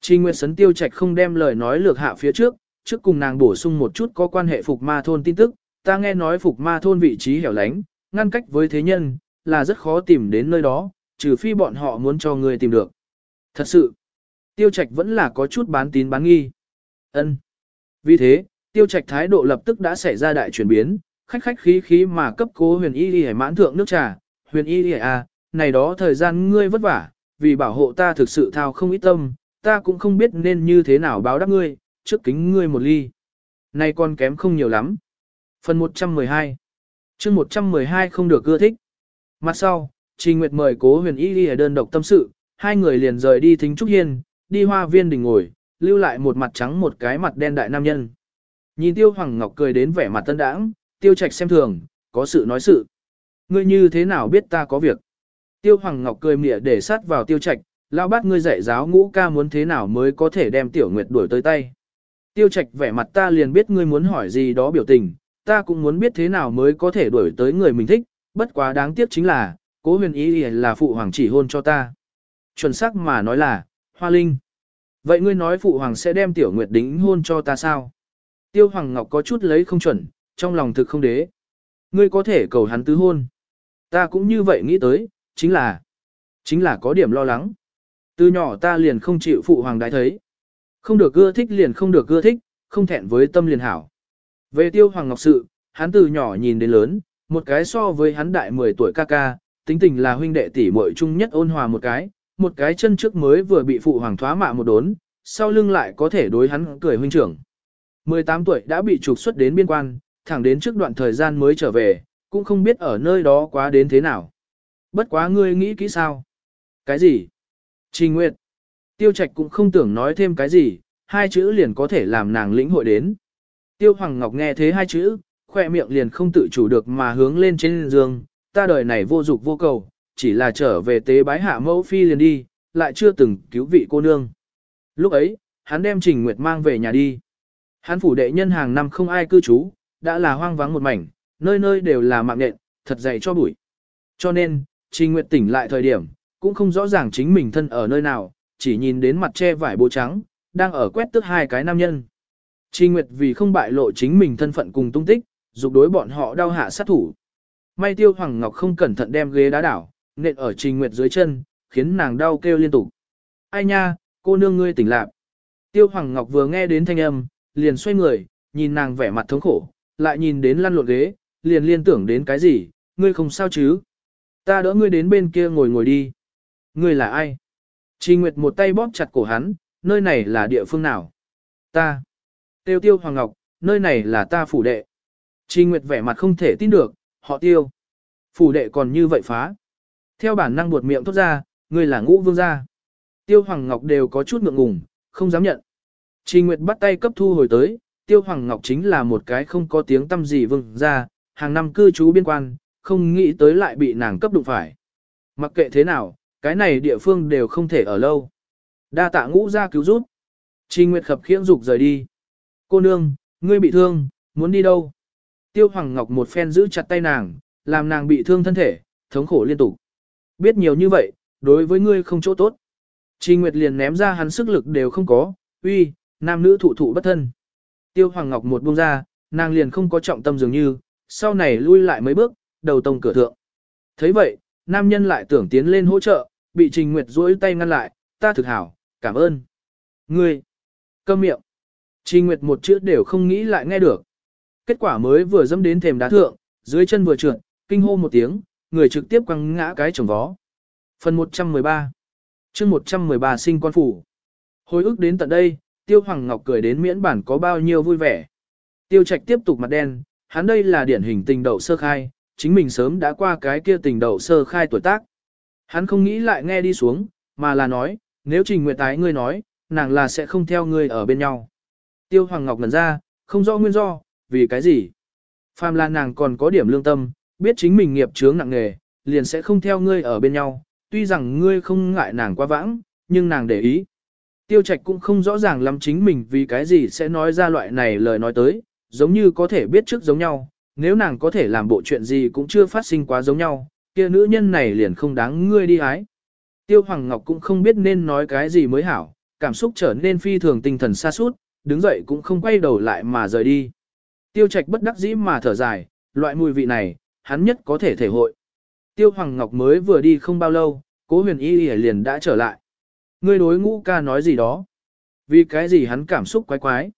Trình Nguyệt Sấn tiêu trạch không đem lời nói lược hạ phía trước, trước cùng nàng bổ sung một chút có quan hệ phục ma thôn tin tức. Ta nghe nói phục ma thôn vị trí hẻo lánh, ngăn cách với thế nhân, là rất khó tìm đến nơi đó, trừ phi bọn họ muốn cho người tìm được. Thật sự, tiêu trạch vẫn là có chút bán tín bán nghi. ân Vì thế, tiêu trạch thái độ lập tức đã xảy ra đại chuyển biến, khách khách khí khí mà cấp cố huyền y đi mãn thượng nước trà, huyền y đi à, này đó thời gian ngươi vất vả, vì bảo hộ ta thực sự thao không ít tâm, ta cũng không biết nên như thế nào báo đáp ngươi, trước kính ngươi một ly. Này còn kém không nhiều lắm. Phần 112 chương 112 không được ưa thích. Mặt sau, Trình Nguyệt mời cố huyền y đi đơn độc tâm sự, hai người liền rời đi thính trúc hiên, đi hoa viên đình ngồi, lưu lại một mặt trắng một cái mặt đen đại nam nhân. Nhìn Tiêu Hoàng Ngọc cười đến vẻ mặt tân đãng, Tiêu Trạch xem thường, có sự nói sự. Ngươi như thế nào biết ta có việc? Tiêu Hoàng Ngọc cười mỉa để sát vào Tiêu Trạch, lao bát ngươi dạy giáo ngũ ca muốn thế nào mới có thể đem Tiểu Nguyệt đuổi tới tay. Tiêu Trạch vẻ mặt ta liền biết ngươi muốn hỏi gì đó biểu tình, ta cũng muốn biết thế nào mới có thể đuổi tới người mình thích, bất quá đáng tiếc chính là, cố huyền ý là phụ hoàng chỉ hôn cho ta. Chuẩn xác mà nói là, Hoa Linh. Vậy ngươi nói phụ hoàng sẽ đem tiểu nguyệt đính hôn cho ta sao? Tiêu Hoàng Ngọc có chút lấy không chuẩn, trong lòng thực không đế. Ngươi có thể cầu hắn tứ hôn. Ta cũng như vậy nghĩ tới, chính là, chính là có điểm lo lắng. Từ nhỏ ta liền không chịu phụ hoàng đại thấy. Không được ưa thích liền không được ưa thích, không thẹn với tâm liền hảo. Về tiêu hoàng ngọc sự, hắn từ nhỏ nhìn đến lớn, một cái so với hắn đại 10 tuổi ca ca, tính tình là huynh đệ tỷ muội chung nhất ôn hòa một cái, một cái chân trước mới vừa bị phụ hoàng thoá mạ một đốn, sau lưng lại có thể đối hắn cười huynh trưởng. 18 tuổi đã bị trục xuất đến biên quan, thẳng đến trước đoạn thời gian mới trở về, cũng không biết ở nơi đó quá đến thế nào. Bất quá ngươi nghĩ kỹ sao? Cái gì? Trình Nguyệt. Tiêu Trạch cũng không tưởng nói thêm cái gì, hai chữ liền có thể làm nàng lĩnh hội đến. Tiêu Hoàng Ngọc nghe thế hai chữ, khoe miệng liền không tự chủ được mà hướng lên trên giường, ta đời này vô dục vô cầu, chỉ là trở về tế bái hạ mẫu phi liền đi, lại chưa từng cứu vị cô nương. Lúc ấy, hắn đem Trình Nguyệt mang về nhà đi. Hắn phủ đệ nhân hàng năm không ai cư trú, đã là hoang vắng một mảnh, nơi nơi đều là mạng nện, thật dày cho bụi. Cho nên, Trình Nguyệt tỉnh lại thời điểm, cũng không rõ ràng chính mình thân ở nơi nào, chỉ nhìn đến mặt che vải bố trắng, đang ở quét tước hai cái nam nhân. Trình Nguyệt vì không bại lộ chính mình thân phận cùng tung tích, dục đối bọn họ đau hạ sát thủ. May Tiêu Hoàng Ngọc không cẩn thận đem ghế đá đảo, nện ở Trình Nguyệt dưới chân, khiến nàng đau kêu liên tục. Ai nha, cô nương ngươi tỉnh lạc. Tiêu Hoàng Ngọc vừa nghe đến thanh âm, liền xoay người, nhìn nàng vẻ mặt thống khổ, lại nhìn đến lăn lộn ghế, liền liên tưởng đến cái gì, ngươi không sao chứ. Ta đỡ ngươi đến bên kia ngồi ngồi đi. Ngươi là ai? Trình Nguyệt một tay bóp chặt cổ hắn, nơi này là địa phương nào? Ta. Tiêu Tiêu Hoàng Ngọc, nơi này là ta phủ đệ. Trình Nguyệt vẻ mặt không thể tin được, họ tiêu. Phủ đệ còn như vậy phá. Theo bản năng buột miệng thốt ra, ngươi là ngũ vương gia. Tiêu Hoàng Ngọc đều có chút ngượng ngùng, không dám nhận. Trình Nguyệt bắt tay cấp thu hồi tới, Tiêu Hoàng Ngọc chính là một cái không có tiếng tâm gì vương gia, hàng năm cư trú biên quan, không nghĩ tới lại bị nàng cấp đụng phải. Mặc kệ thế nào, cái này địa phương đều không thể ở lâu. Đa tạ ngũ gia cứu giúp. Trình Nguyệt khập khiễng dục rời đi. Cô nương, ngươi bị thương, muốn đi đâu? Tiêu Hoàng Ngọc một phen giữ chặt tay nàng, làm nàng bị thương thân thể, thống khổ liên tục. Biết nhiều như vậy, đối với ngươi không chỗ tốt. Trình Nguyệt liền ném ra hắn sức lực đều không có, uy, nam nữ thụ thụ bất thân. Tiêu Hoàng Ngọc một buông ra, nàng liền không có trọng tâm dường như, sau này lui lại mấy bước, đầu tông cửa thượng. thấy vậy, nam nhân lại tưởng tiến lên hỗ trợ, bị Trình Nguyệt duỗi tay ngăn lại, ta thực hảo, cảm ơn. Ngươi, câm miệng. Trình Nguyệt một chữ đều không nghĩ lại nghe được. Kết quả mới vừa dẫm đến thềm đá thượng, dưới chân vừa trượt, kinh hô một tiếng, người trực tiếp quăng ngã cái chồng vó. Phần 113 chương 113 sinh con phủ. Hồi ức đến tận đây, Tiêu Hoàng Ngọc cười đến miễn bản có bao nhiêu vui vẻ. Tiêu Trạch tiếp tục mặt đen, hắn đây là điển hình tình đậu sơ khai, chính mình sớm đã qua cái kia tình đậu sơ khai tuổi tác. Hắn không nghĩ lại nghe đi xuống, mà là nói, nếu Trình Nguyệt tái ngươi nói, nàng là sẽ không theo ngươi ở bên nhau. Tiêu Hoàng Ngọc ngẩn ra, không rõ nguyên do, vì cái gì? Phàm là nàng còn có điểm lương tâm, biết chính mình nghiệp chướng nặng nghề, liền sẽ không theo ngươi ở bên nhau, tuy rằng ngươi không ngại nàng quá vãng, nhưng nàng để ý. Tiêu Trạch cũng không rõ ràng lắm chính mình vì cái gì sẽ nói ra loại này lời nói tới, giống như có thể biết trước giống nhau, nếu nàng có thể làm bộ chuyện gì cũng chưa phát sinh quá giống nhau, kia nữ nhân này liền không đáng ngươi đi ái. Tiêu Hoàng Ngọc cũng không biết nên nói cái gì mới hảo, cảm xúc trở nên phi thường tinh thần xa suốt, đứng dậy cũng không quay đầu lại mà rời đi. Tiêu Trạch bất đắc dĩ mà thở dài, loại mùi vị này, hắn nhất có thể thể hội. Tiêu Hoàng Ngọc mới vừa đi không bao lâu, cố huyền y liền đã trở lại. Ngươi đối ngũ ca nói gì đó? Vì cái gì hắn cảm xúc quái quái?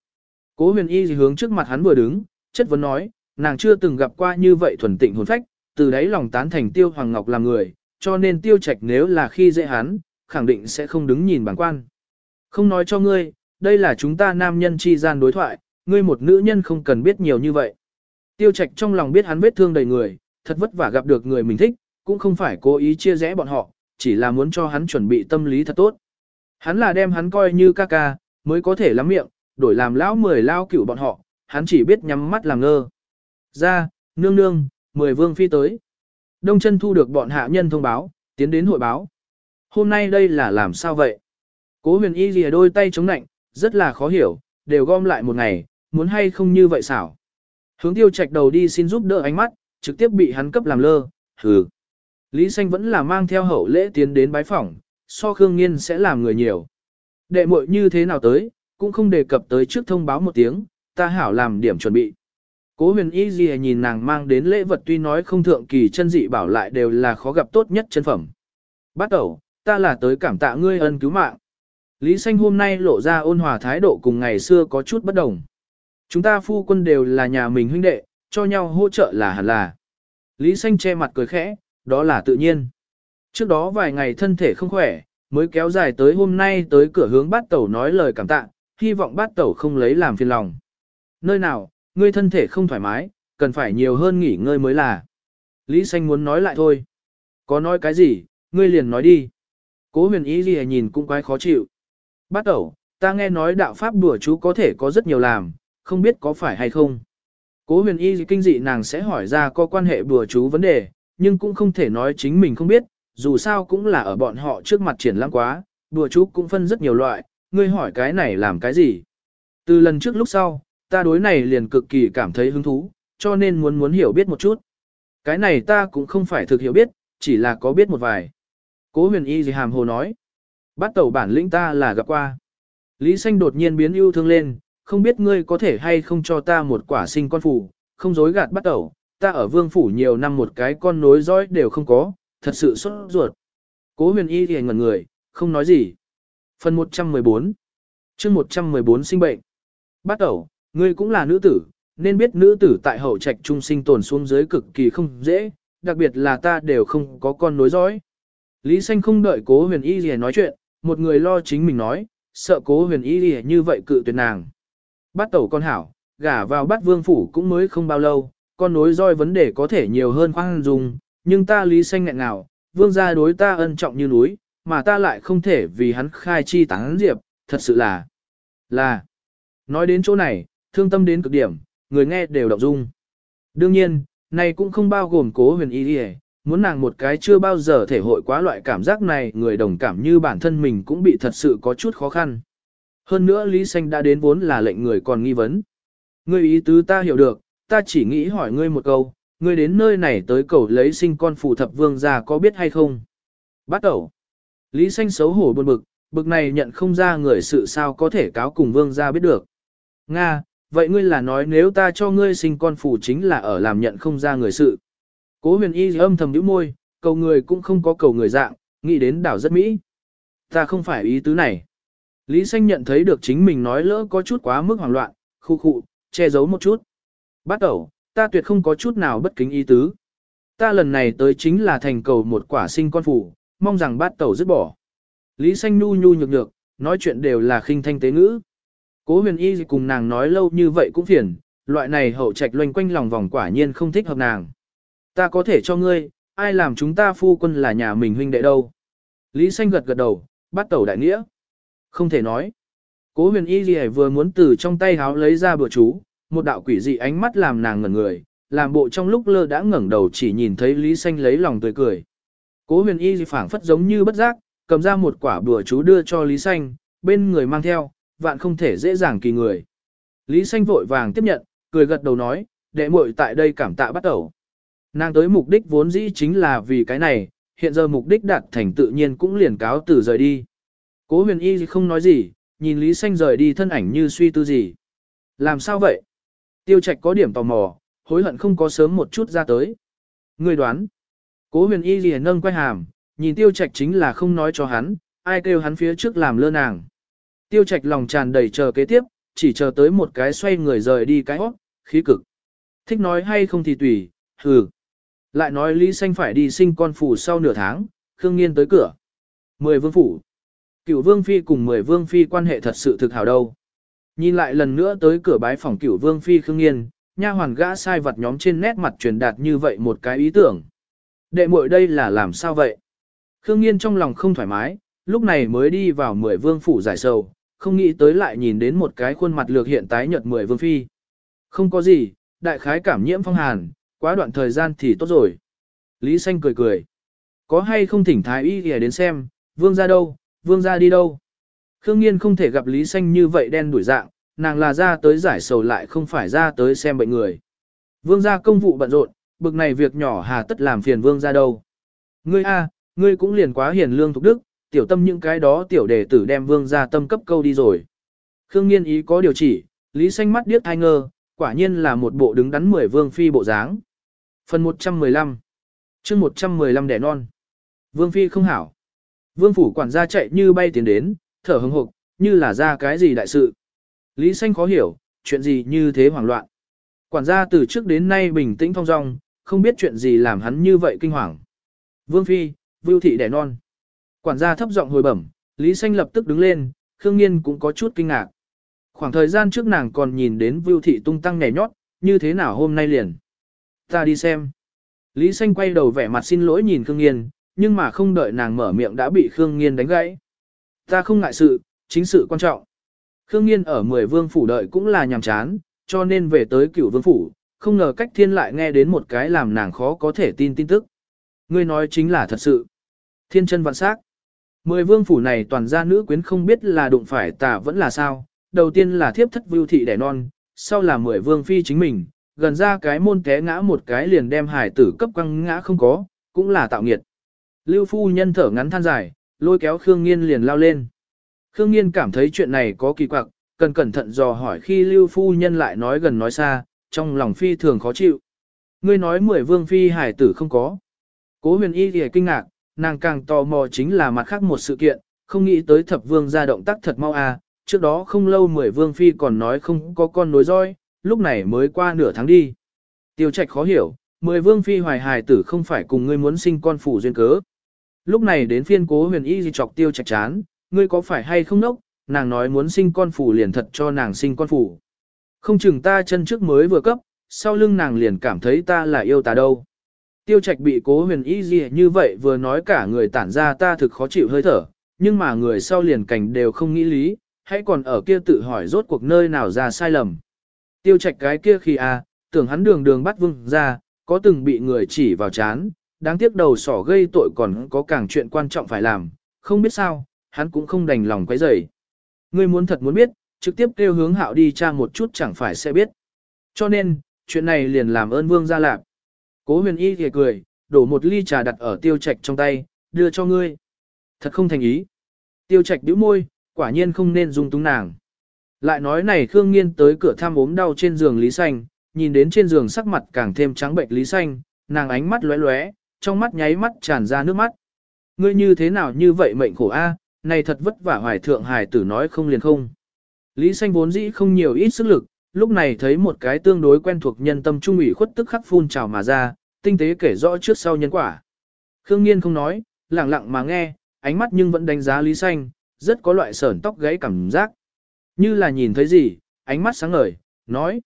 Cố huyền y hướng trước mặt hắn vừa đứng, chất vấn nói, nàng chưa từng gặp qua như vậy thuần tịnh hồn phách, từ đấy lòng tán thành Tiêu Hoàng Ngọc làm người, cho nên Tiêu Trạch nếu là khi dễ hắn, khẳng định sẽ không đứng nhìn bản quan. Không nói cho ngươi, đây là chúng ta nam nhân chi gian đối thoại, ngươi một nữ nhân không cần biết nhiều như vậy. Tiêu Trạch trong lòng biết hắn vết thương đầy người, thật vất vả gặp được người mình thích, cũng không phải cố ý chia rẽ bọn họ, chỉ là muốn cho hắn chuẩn bị tâm lý thật tốt. Hắn là đem hắn coi như ca ca, mới có thể lắm miệng, đổi làm lão mười lao cửu bọn họ, hắn chỉ biết nhắm mắt làm ngơ. Ra, nương nương, mười vương phi tới. Đông chân thu được bọn hạ nhân thông báo, tiến đến hội báo. Hôm nay đây là làm sao vậy? Cố huyền y lìa đôi tay chống nạnh, rất là khó hiểu, đều gom lại một ngày, muốn hay không như vậy xảo. Hướng tiêu trạch đầu đi xin giúp đỡ ánh mắt, trực tiếp bị hắn cấp làm lơ, hừ. Lý Xanh vẫn là mang theo hậu lễ tiến đến bái phỏng, so Khương Nghiên sẽ làm người nhiều. Đệ muội như thế nào tới, cũng không đề cập tới trước thông báo một tiếng, ta hảo làm điểm chuẩn bị. Cố huyền y gì nhìn nàng mang đến lễ vật tuy nói không thượng kỳ chân dị bảo lại đều là khó gặp tốt nhất chân phẩm. Bắt đầu, ta là tới cảm tạ ngươi ân cứu mạng. Lý Xanh hôm nay lộ ra ôn hòa thái độ cùng ngày xưa có chút bất đồng. Chúng ta phu quân đều là nhà mình huynh đệ, cho nhau hỗ trợ là hẳn là. Lý Xanh che mặt cười khẽ, đó là tự nhiên. Trước đó vài ngày thân thể không khỏe, mới kéo dài tới hôm nay tới cửa hướng bát tẩu nói lời cảm tạ, hy vọng bát tẩu không lấy làm phiền lòng. Nơi nào, ngươi thân thể không thoải mái, cần phải nhiều hơn nghỉ ngơi mới là. Lý Xanh muốn nói lại thôi. Có nói cái gì, ngươi liền nói đi. Cố huyền ý gì nhìn cũng quái khó chịu. Bắt đầu, ta nghe nói đạo pháp bùa chú có thể có rất nhiều làm, không biết có phải hay không. Cố huyền y kinh dị nàng sẽ hỏi ra có quan hệ bùa chú vấn đề, nhưng cũng không thể nói chính mình không biết, dù sao cũng là ở bọn họ trước mặt triển lãng quá, bùa chú cũng phân rất nhiều loại, ngươi hỏi cái này làm cái gì. Từ lần trước lúc sau, ta đối này liền cực kỳ cảm thấy hứng thú, cho nên muốn muốn hiểu biết một chút. Cái này ta cũng không phải thực hiểu biết, chỉ là có biết một vài. Cố huyền y gì hàm hồ nói. Bắt tẩu bản lĩnh ta là gặp qua. Lý Xanh đột nhiên biến yêu thương lên, không biết ngươi có thể hay không cho ta một quả sinh con phủ, không dối gạt bắt tẩu, ta ở vương phủ nhiều năm một cái con nối dõi đều không có, thật sự sốt ruột. Cố huyền y thì ngẩn người, không nói gì. Phần 114 chương 114 sinh bệnh. Bắt tẩu, ngươi cũng là nữ tử, nên biết nữ tử tại hậu trạch trung sinh tồn xuống dưới cực kỳ không dễ, đặc biệt là ta đều không có con nối dõi. Lý Xanh không đợi cố huyền y gì nói chuyện, một người lo chính mình nói, sợ cố huyền y gì như vậy cự tuyệt nàng. Bắt tẩu con hảo, gả vào bắt vương phủ cũng mới không bao lâu, con nối roi vấn đề có thể nhiều hơn khoan dung, nhưng ta Lý Xanh ngại nào, vương gia đối ta ân trọng như núi, mà ta lại không thể vì hắn khai chi tán diệp, thật sự là, là. Nói đến chỗ này, thương tâm đến cực điểm, người nghe đều động dung. Đương nhiên, này cũng không bao gồm cố huyền y đi muốn nàng một cái chưa bao giờ thể hội quá loại cảm giác này người đồng cảm như bản thân mình cũng bị thật sự có chút khó khăn. Hơn nữa Lý Xanh đã đến vốn là lệnh người còn nghi vấn. Ngươi ý tứ ta hiểu được, ta chỉ nghĩ hỏi ngươi một câu, ngươi đến nơi này tới cầu lấy sinh con phù thập vương gia có biết hay không? Bắt đầu. Lý Xanh xấu hổ buồn bực, bực này nhận không ra người sự sao có thể cáo cùng vương gia biết được. Nga, vậy ngươi là nói nếu ta cho ngươi sinh con phù chính là ở làm nhận không ra người sự. Cố huyền y âm thầm nhíu môi, cầu người cũng không có cầu người dạng, nghĩ đến đảo rất mỹ. Ta không phải ý tứ này. Lý Xanh nhận thấy được chính mình nói lỡ có chút quá mức hoảng loạn, khu khụ, che giấu một chút. Bắt đầu, ta tuyệt không có chút nào bất kính ý tứ. Ta lần này tới chính là thành cầu một quả sinh con phủ, mong rằng bát tẩu dứt bỏ. Lý Xanh nhu nhu nhược nhược, nói chuyện đều là khinh thanh tế ngữ. Cố huyền y cùng nàng nói lâu như vậy cũng phiền, loại này hậu trạch loanh quanh lòng vòng quả nhiên không thích hợp nàng. Ta có thể cho ngươi, ai làm chúng ta phu quân là nhà mình huynh đệ đâu. Lý Xanh gật gật đầu, bắt tẩu đại nghĩa. Không thể nói. Cố huyền y gì vừa muốn từ trong tay háo lấy ra bữa chú, một đạo quỷ dị ánh mắt làm nàng ngẩn người, làm bộ trong lúc lơ đã ngẩng đầu chỉ nhìn thấy Lý Xanh lấy lòng tươi cười. Cố huyền y phảng phất giống như bất giác, cầm ra một quả bữa chú đưa cho Lý Xanh, bên người mang theo, vạn không thể dễ dàng kỳ người. Lý Xanh vội vàng tiếp nhận, cười gật đầu nói, đệ muội tại đây cảm tạ bắt đầu. Nàng tới mục đích vốn dĩ chính là vì cái này, hiện giờ mục đích đạt thành tự nhiên cũng liền cáo từ rời đi. Cố huyền y không nói gì, nhìn Lý Xanh rời đi thân ảnh như suy tư gì. Làm sao vậy? Tiêu Trạch có điểm tò mò, hối hận không có sớm một chút ra tới. Người đoán. Cố huyền y liền nâng quay hàm, nhìn Tiêu Trạch chính là không nói cho hắn, ai kêu hắn phía trước làm lơ nàng. Tiêu Trạch lòng tràn đầy chờ kế tiếp, chỉ chờ tới một cái xoay người rời đi cái hót, khí cực. Thích nói hay không thì tùy, hừ. Lại nói Lý Xanh phải đi sinh con phủ sau nửa tháng, Khương Nghiên tới cửa. Mười vương phủ. Cửu vương phi cùng mười vương phi quan hệ thật sự thực hảo đâu. Nhìn lại lần nữa tới cửa bái phòng cửu vương phi Khương Nghiên, nha hoàn gã sai vật nhóm trên nét mặt truyền đạt như vậy một cái ý tưởng. Đệ muội đây là làm sao vậy? Khương Nghiên trong lòng không thoải mái, lúc này mới đi vào mười vương phủ giải sầu, không nghĩ tới lại nhìn đến một cái khuôn mặt lược hiện tái nhợt mười vương phi. Không có gì, đại khái cảm nhiễm phong hàn, quá đoạn thời gian thì tốt rồi. Lý Xanh cười cười. Có hay không thỉnh thái y để đến xem, vương ra đâu, vương ra đi đâu. Khương Nghiên không thể gặp Lý Xanh như vậy đen đuổi dạng, nàng là ra tới giải sầu lại không phải ra tới xem bệnh người. Vương gia công vụ bận rộn, bực này việc nhỏ hà tất làm phiền vương gia đâu. Ngươi a, ngươi cũng liền quá hiền lương thục đức, tiểu tâm những cái đó tiểu đệ tử đem vương gia tâm cấp câu đi rồi. Khương Nghiên ý có điều chỉ, Lý Xanh mắt điếc ai ngơ, quả nhiên là một bộ đứng đắn mười vương phi bộ dáng. Phần 115 chương 115 đẻ non. Vương phi không hảo. Vương phủ quản gia chạy như bay tiến đến, thở hừng hộp, như là ra cái gì đại sự. Lý Xanh khó hiểu, chuyện gì như thế hoảng loạn. Quản gia từ trước đến nay bình tĩnh thong dong, không biết chuyện gì làm hắn như vậy kinh hoàng. Vương Phi, Vưu Thị đẻ non. Quản gia thấp giọng hồi bẩm, Lý Xanh lập tức đứng lên, Khương Nghiên cũng có chút kinh ngạc. Khoảng thời gian trước nàng còn nhìn đến Vưu Thị tung tăng nhảy nhót, như thế nào hôm nay liền. Ta đi xem. Lý Xanh quay đầu vẻ mặt xin lỗi nhìn Khương Nghiên, nhưng mà không đợi nàng mở miệng đã bị Khương Nghiên đánh gãy. Ta không ngại sự, chính sự quan trọng. Khương Nghiên ở 10 vương phủ đợi cũng là nhàm chán, cho nên về tới cửu vương phủ, không ngờ cách thiên lại nghe đến một cái làm nàng khó có thể tin tin tức. Ngươi nói chính là thật sự. Thiên chân vạn sắc. Mười vương phủ này toàn gia nữ quyến không biết là đụng phải tà vẫn là sao. Đầu tiên là thiếp thất vưu thị đẻ non, sau là mười vương phi chính mình, gần ra cái môn té ngã một cái liền đem hải tử cấp quăng ngã không có, cũng là tạo nghiệt. Lưu phu nhân thở ngắn than dài, lôi kéo Khương Nghiên liền lao lên. Khương Nghiên cảm thấy chuyện này có kỳ quặc, cần cẩn thận dò hỏi khi Lưu phu nhân lại nói gần nói xa, trong lòng phi thường khó chịu. Ngươi nói mười vương phi hải tử không có. Cố huyền y thì kinh ngạc, nàng càng tò mò chính là mặt khác một sự kiện, không nghĩ tới thập vương ra động tác thật mau à, trước đó không lâu mười vương phi còn nói không có con nối roi, lúc này mới qua nửa tháng đi. Tiêu trạch khó hiểu, mười vương phi hoài hài tử không phải cùng ngươi muốn sinh con phủ duyên cớ. Lúc này đến phiên cố huyền y gì chọc tiêu trạch chán, ngươi có phải hay không nốc, nàng nói muốn sinh con phủ liền thật cho nàng sinh con phủ. Không chừng ta chân trước mới vừa cấp, sau lưng nàng liền cảm thấy ta là yêu ta đâu. Tiêu trạch bị cố huyền y gì như vậy vừa nói cả người tản ra ta thực khó chịu hơi thở, nhưng mà người sau liền cảnh đều không nghĩ lý, hãy còn ở kia tự hỏi rốt cuộc nơi nào ra sai lầm. Tiêu trạch cái kia khi à, tưởng hắn đường đường bắt vương ra, có từng bị người chỉ vào chán, đáng tiếc đầu sỏ gây tội còn có càng chuyện quan trọng phải làm, không biết sao, hắn cũng không đành lòng quấy rầy. Ngươi muốn thật muốn biết, trực tiếp kêu hướng hạo đi tra một chút chẳng phải sẽ biết. Cho nên, chuyện này liền làm ơn vương ra lạc. Cố huyền y thì cười, đổ một ly trà đặt ở tiêu trạch trong tay, đưa cho ngươi. Thật không thành ý. Tiêu trạch bĩu môi, quả nhiên không nên dung túng nàng. Lại nói này Khương Nghiên tới cửa thăm ốm đau trên giường Lý Xanh, nhìn đến trên giường sắc mặt càng thêm trắng bệnh Lý Xanh, nàng ánh mắt lóe lóe, trong mắt nháy mắt tràn ra nước mắt. Ngươi như thế nào như vậy mệnh khổ a, này thật vất vả hoài thượng hài tử nói không liền không. Lý Xanh vốn dĩ không nhiều ít sức lực, lúc này thấy một cái tương đối quen thuộc nhân tâm trung ủy khuất tức khắc phun trào mà ra, tinh tế kể rõ trước sau nhân quả. Khương Nghiên không nói, lặng lặng mà nghe, ánh mắt nhưng vẫn đánh giá Lý Xanh, rất có loại sởn tóc gáy cảm giác. Như là nhìn thấy gì, ánh mắt sáng ngời, nói.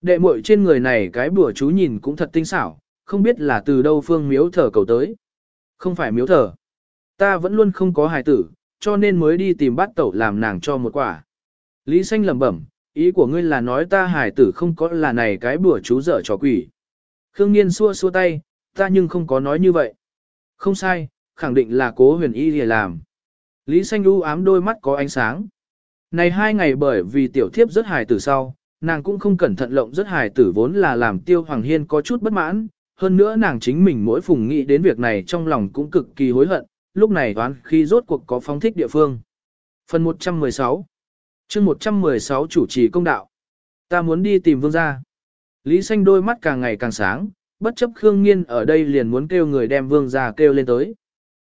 Đệ muội trên người này cái bùa chú nhìn cũng thật tinh xảo, không biết là từ đâu phương miếu thờ cầu tới. Không phải miếu thờ. Ta vẫn luôn không có hài tử, cho nên mới đi tìm bát tẩu làm nàng cho một quả. Lý Xanh lẩm bẩm, ý của ngươi là nói ta hài tử không có là này cái bùa chú dở trò quỷ. Khương Nghiên xua xua tay, ta nhưng không có nói như vậy. Không sai, khẳng định là cố huyền y để làm. Lý Xanh u ám đôi mắt có ánh sáng. Này hai ngày bởi vì tiểu thiếp rất hài tử sau, nàng cũng không cẩn thận lộng rất hài tử vốn là làm tiêu hoàng hiên có chút bất mãn, hơn nữa nàng chính mình mỗi phùng nghĩ đến việc này trong lòng cũng cực kỳ hối hận, lúc này toán khi rốt cuộc có phóng thích địa phương. Phần 116 chương 116 chủ trì công đạo. Ta muốn đi tìm vương gia. Lý xanh đôi mắt càng ngày càng sáng, bất chấp Khương Nghiên ở đây liền muốn kêu người đem vương gia kêu lên tới.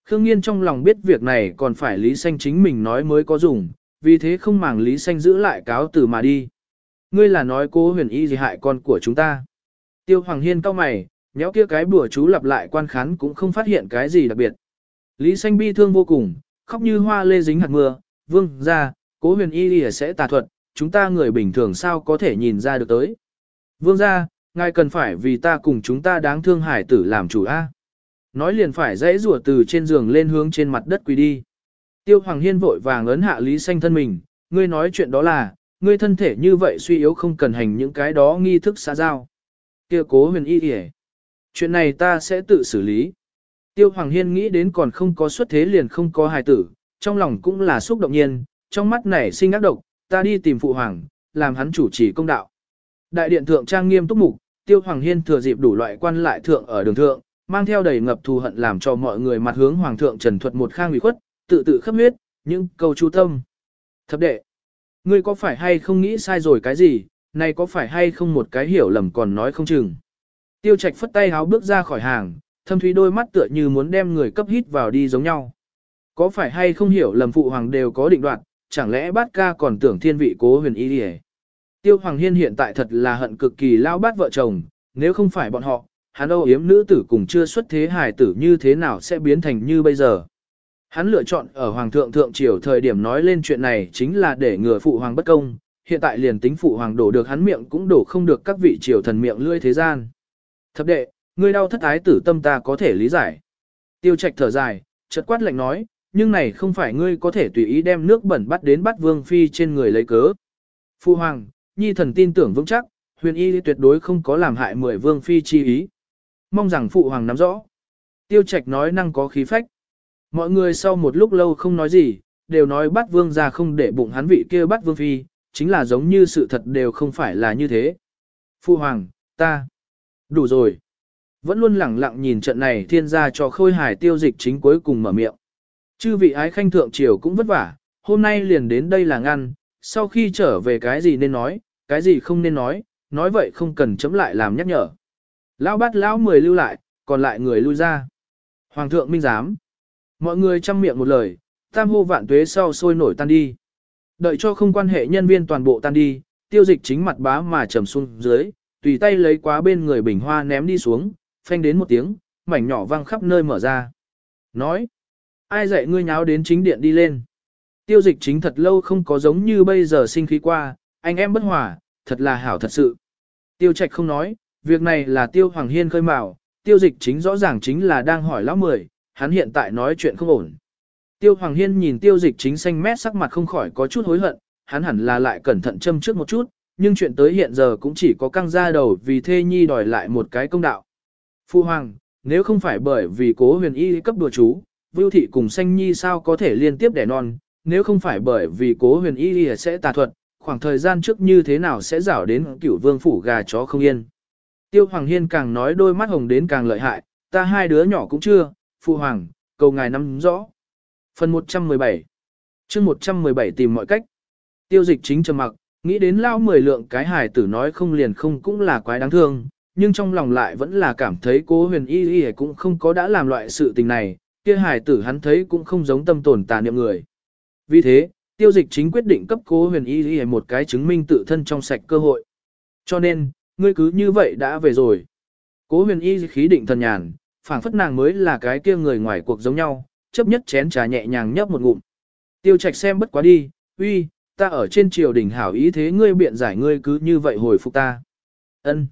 Khương Nghiên trong lòng biết việc này còn phải Lý xanh chính mình nói mới có dùng, vì thế không màng Lý xanh giữ lại cáo từ mà đi. Ngươi là nói cố huyền y gì hại con của chúng ta. Tiêu Hoàng Hiên cao mày, nhéo kia cái bùa chú lặp lại quan khán cũng không phát hiện cái gì đặc biệt. Lý xanh bi thương vô cùng, khóc như hoa lê dính hạt mưa, vương ra, cố huyền y lìa sẽ tà thuật, chúng ta người bình thường sao có thể nhìn ra được tới. Vương ra, ngài cần phải vì ta cùng chúng ta đáng thương hải tử làm chủ A. Nói liền phải dãy rủa từ trên giường lên hướng trên mặt đất quỳ đi. Tiêu Hoàng Hiên vội vàng ấn hạ Lý Xanh thân mình, ngươi nói chuyện đó là, ngươi thân thể như vậy suy yếu không cần hành những cái đó nghi thức xã giao. kia cố huyền y kìa. Chuyện này ta sẽ tự xử lý. Tiêu Hoàng Hiên nghĩ đến còn không có xuất thế liền không có hài tử, trong lòng cũng là xúc động nhiên, trong mắt nảy sinh ác độc, ta đi tìm phụ hoàng, làm hắn chủ trì công đạo. Đại điện thượng trang nghiêm túc mục, Tiêu Hoàng Hiên thừa dịp đủ loại quan lại thượng ở đường thượng, mang theo đầy ngập thù hận làm cho mọi người mặt hướng hoàng thượng trần thuật một khang ủy khuất, tự tự khắp huyết, những câu chú tâm. Thập đệ, ngươi có phải hay không nghĩ sai rồi cái gì, này có phải hay không một cái hiểu lầm còn nói không chừng. Tiêu Trạch phất tay háo bước ra khỏi hàng, thâm thúy đôi mắt tựa như muốn đem người cấp hít vào đi giống nhau. Có phải hay không hiểu lầm phụ hoàng đều có định đoạt, chẳng lẽ bát ca còn tưởng thiên vị cố huyền y đi Tiêu Hoàng Hiên hiện tại thật là hận cực kỳ lao bát vợ chồng, nếu không phải bọn họ, hắn âu yếm nữ tử cùng chưa xuất thế hài tử như thế nào sẽ biến thành như bây giờ. Hắn lựa chọn ở Hoàng thượng thượng triều thời điểm nói lên chuyện này chính là để ngừa phụ hoàng bất công, hiện tại liền tính phụ hoàng đổ được hắn miệng cũng đổ không được các vị triều thần miệng lưỡi thế gian. Thập đệ, ngươi đau thất ái tử tâm ta có thể lý giải. Tiêu trạch thở dài, chợt quát lạnh nói, nhưng này không phải ngươi có thể tùy ý đem nước bẩn bắt đến bắt vương phi trên người lấy cớ. Phụ hoàng, nhi thần tin tưởng vững chắc, huyền y tuyệt đối không có làm hại mười vương phi chi ý. Mong rằng phụ hoàng nắm rõ. Tiêu trạch nói năng có khí phách. Mọi người sau một lúc lâu không nói gì, đều nói bắt vương ra không để bụng hắn vị kia bắt vương phi, chính là giống như sự thật đều không phải là như thế. Phu hoàng, ta. Đủ rồi. Vẫn luôn lẳng lặng nhìn trận này thiên gia cho khôi hài tiêu dịch chính cuối cùng mở miệng. Chư vị ái khanh thượng triều cũng vất vả, hôm nay liền đến đây là ngăn, sau khi trở về cái gì nên nói, cái gì không nên nói, nói vậy không cần chấm lại làm nhắc nhở. Lão bắt lão mười lưu lại, còn lại người lui ra. Hoàng thượng minh giám. Mọi người chăm miệng một lời, tam hô vạn tuế sau sôi nổi tan đi. Đợi cho không quan hệ nhân viên toàn bộ tan đi, tiêu dịch chính mặt bá mà trầm xuống dưới, tùy tay lấy quá bên người bình hoa ném đi xuống, phanh đến một tiếng, mảnh nhỏ văng khắp nơi mở ra. Nói, ai dạy ngươi nháo đến chính điện đi lên. Tiêu dịch chính thật lâu không có giống như bây giờ sinh khí qua, anh em bất hòa, thật là hảo thật sự. Tiêu trạch không nói, việc này là tiêu hoàng hiên khơi mào, tiêu dịch chính rõ ràng chính là đang hỏi lão mười, hắn hiện tại nói chuyện không ổn. Tiêu hoàng hiên nhìn tiêu dịch chính xanh mét sắc mặt không khỏi có chút hối hận, hắn hẳn là lại cẩn thận châm trước một chút, nhưng chuyện tới hiện giờ cũng chỉ có căng ra đầu vì thê nhi đòi lại một cái công đạo. Phu hoàng, nếu không phải bởi vì cố huyền y cấp đùa chú, Vưu thị cùng Xanh Nhi sao có thể liên tiếp đẻ non, nếu không phải bởi vì cố huyền y sẽ tà thuật, khoảng thời gian trước như thế nào sẽ rảo đến cửu vương phủ gà chó không yên. Tiêu Hoàng Hiên càng nói đôi mắt hồng đến càng lợi hại, ta hai đứa nhỏ cũng chưa, Phụ Hoàng, cầu ngài nắm rõ. Phần 117 chương 117 tìm mọi cách. Tiêu dịch chính trầm mặc, nghĩ đến lao mười lượng cái hài tử nói không liền không cũng là quái đáng thương, nhưng trong lòng lại vẫn là cảm thấy cố huyền y y cũng không có đã làm loại sự tình này, kia hài tử hắn thấy cũng không giống tâm tồn tà niệm người. Vì thế, tiêu dịch chính quyết định cấp cố huyền y y một cái chứng minh tự thân trong sạch cơ hội. Cho nên, ngươi cứ như vậy đã về rồi. Cố huyền y khí định thần nhàn, phảng phất nàng mới là cái kia người ngoài cuộc giống nhau, chấp nhất chén trà nhẹ nhàng nhấp một ngụm. Tiêu trạch xem bất quá đi, uy, ta ở trên triều đình hảo ý thế ngươi biện giải ngươi cứ như vậy hồi phục ta. ân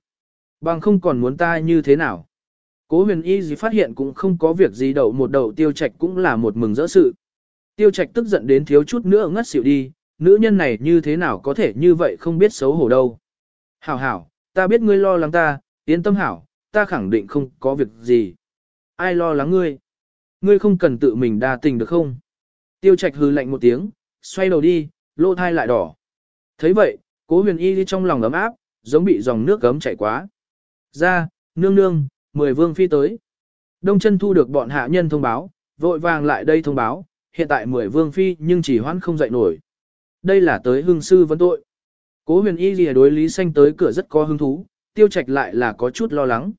Bằng không còn muốn ta như thế nào. Cố huyền y gì phát hiện cũng không có việc gì đậu một đầu tiêu trạch cũng là một mừng rỡ sự. Tiêu trạch tức giận đến thiếu chút nữa ngất xỉu đi, nữ nhân này như thế nào có thể như vậy không biết xấu hổ đâu. Hảo hảo, ta biết ngươi lo lắng ta, yên tâm hảo, ta khẳng định không có việc gì. Ai lo lắng ngươi? Ngươi không cần tự mình đa tình được không? Tiêu trạch hư lạnh một tiếng, xoay đầu đi, lỗ thai lại đỏ. thấy vậy, cố huyền y đi trong lòng ấm áp, giống bị dòng nước gấm chảy quá. Ra, nương nương, mười vương phi tới. Đông chân thu được bọn hạ nhân thông báo, vội vàng lại đây thông báo, hiện tại mười vương phi nhưng chỉ hoãn không dậy nổi. Đây là tới hương sư vấn tội. Cố huyền y lìa đối lý xanh tới cửa rất có hứng thú, tiêu trạch lại là có chút lo lắng.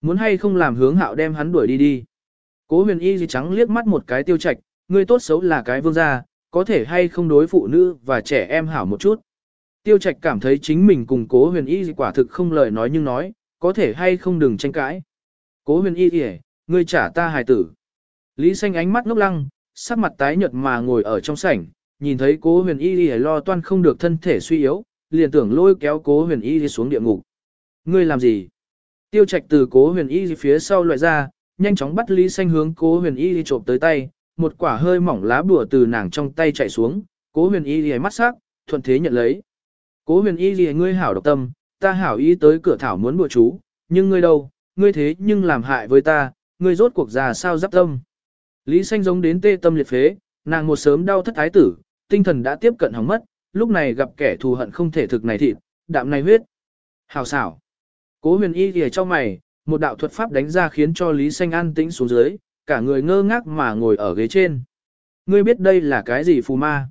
Muốn hay không làm hướng hạo đem hắn đuổi đi đi. Cố huyền y gì trắng liếc mắt một cái tiêu trạch, người tốt xấu là cái vương gia, có thể hay không đối phụ nữ và trẻ em hảo một chút. Tiêu trạch cảm thấy chính mình cùng cố huyền y quả thực không lời nói nhưng nói, có thể hay không đừng tranh cãi. Cố huyền y gì ngươi trả ta hài tử. Lý xanh ánh mắt ngốc lăng, sắc mặt tái nhợt mà ngồi ở trong sảnh, nhìn thấy cố huyền y gì lo toan không được thân thể suy yếu, liền tưởng lôi kéo cố huyền y xuống địa ngục. Ngươi làm gì? Tiêu trạch từ cố huyền y phía sau loại ra, nhanh chóng bắt Lý xanh hướng cố huyền y trộm tới tay, một quả hơi mỏng lá bùa từ nàng trong tay chạy xuống, cố huyền y lìa mắt sắc, thuận thế nhận lấy. Cố huyền y lìa ngươi hảo độc tâm, ta hảo ý tới cửa thảo muốn bùa chú, nhưng ngươi đâu, ngươi thế nhưng làm hại với ta, ngươi rốt cuộc già sao giáp tâm. Lý xanh giống đến tê tâm liệt phế, nàng một sớm đau thất thái tử, tinh thần đã tiếp cận hỏng mất, lúc này gặp kẻ thù hận không thể thực này thịt, đạm này huyết. Hảo xảo. Cố huyền y lìa cho mày, một đạo thuật pháp đánh ra khiến cho Lý xanh an tĩnh xuống dưới, cả người ngơ ngác mà ngồi ở ghế trên. Ngươi biết đây là cái gì phù ma?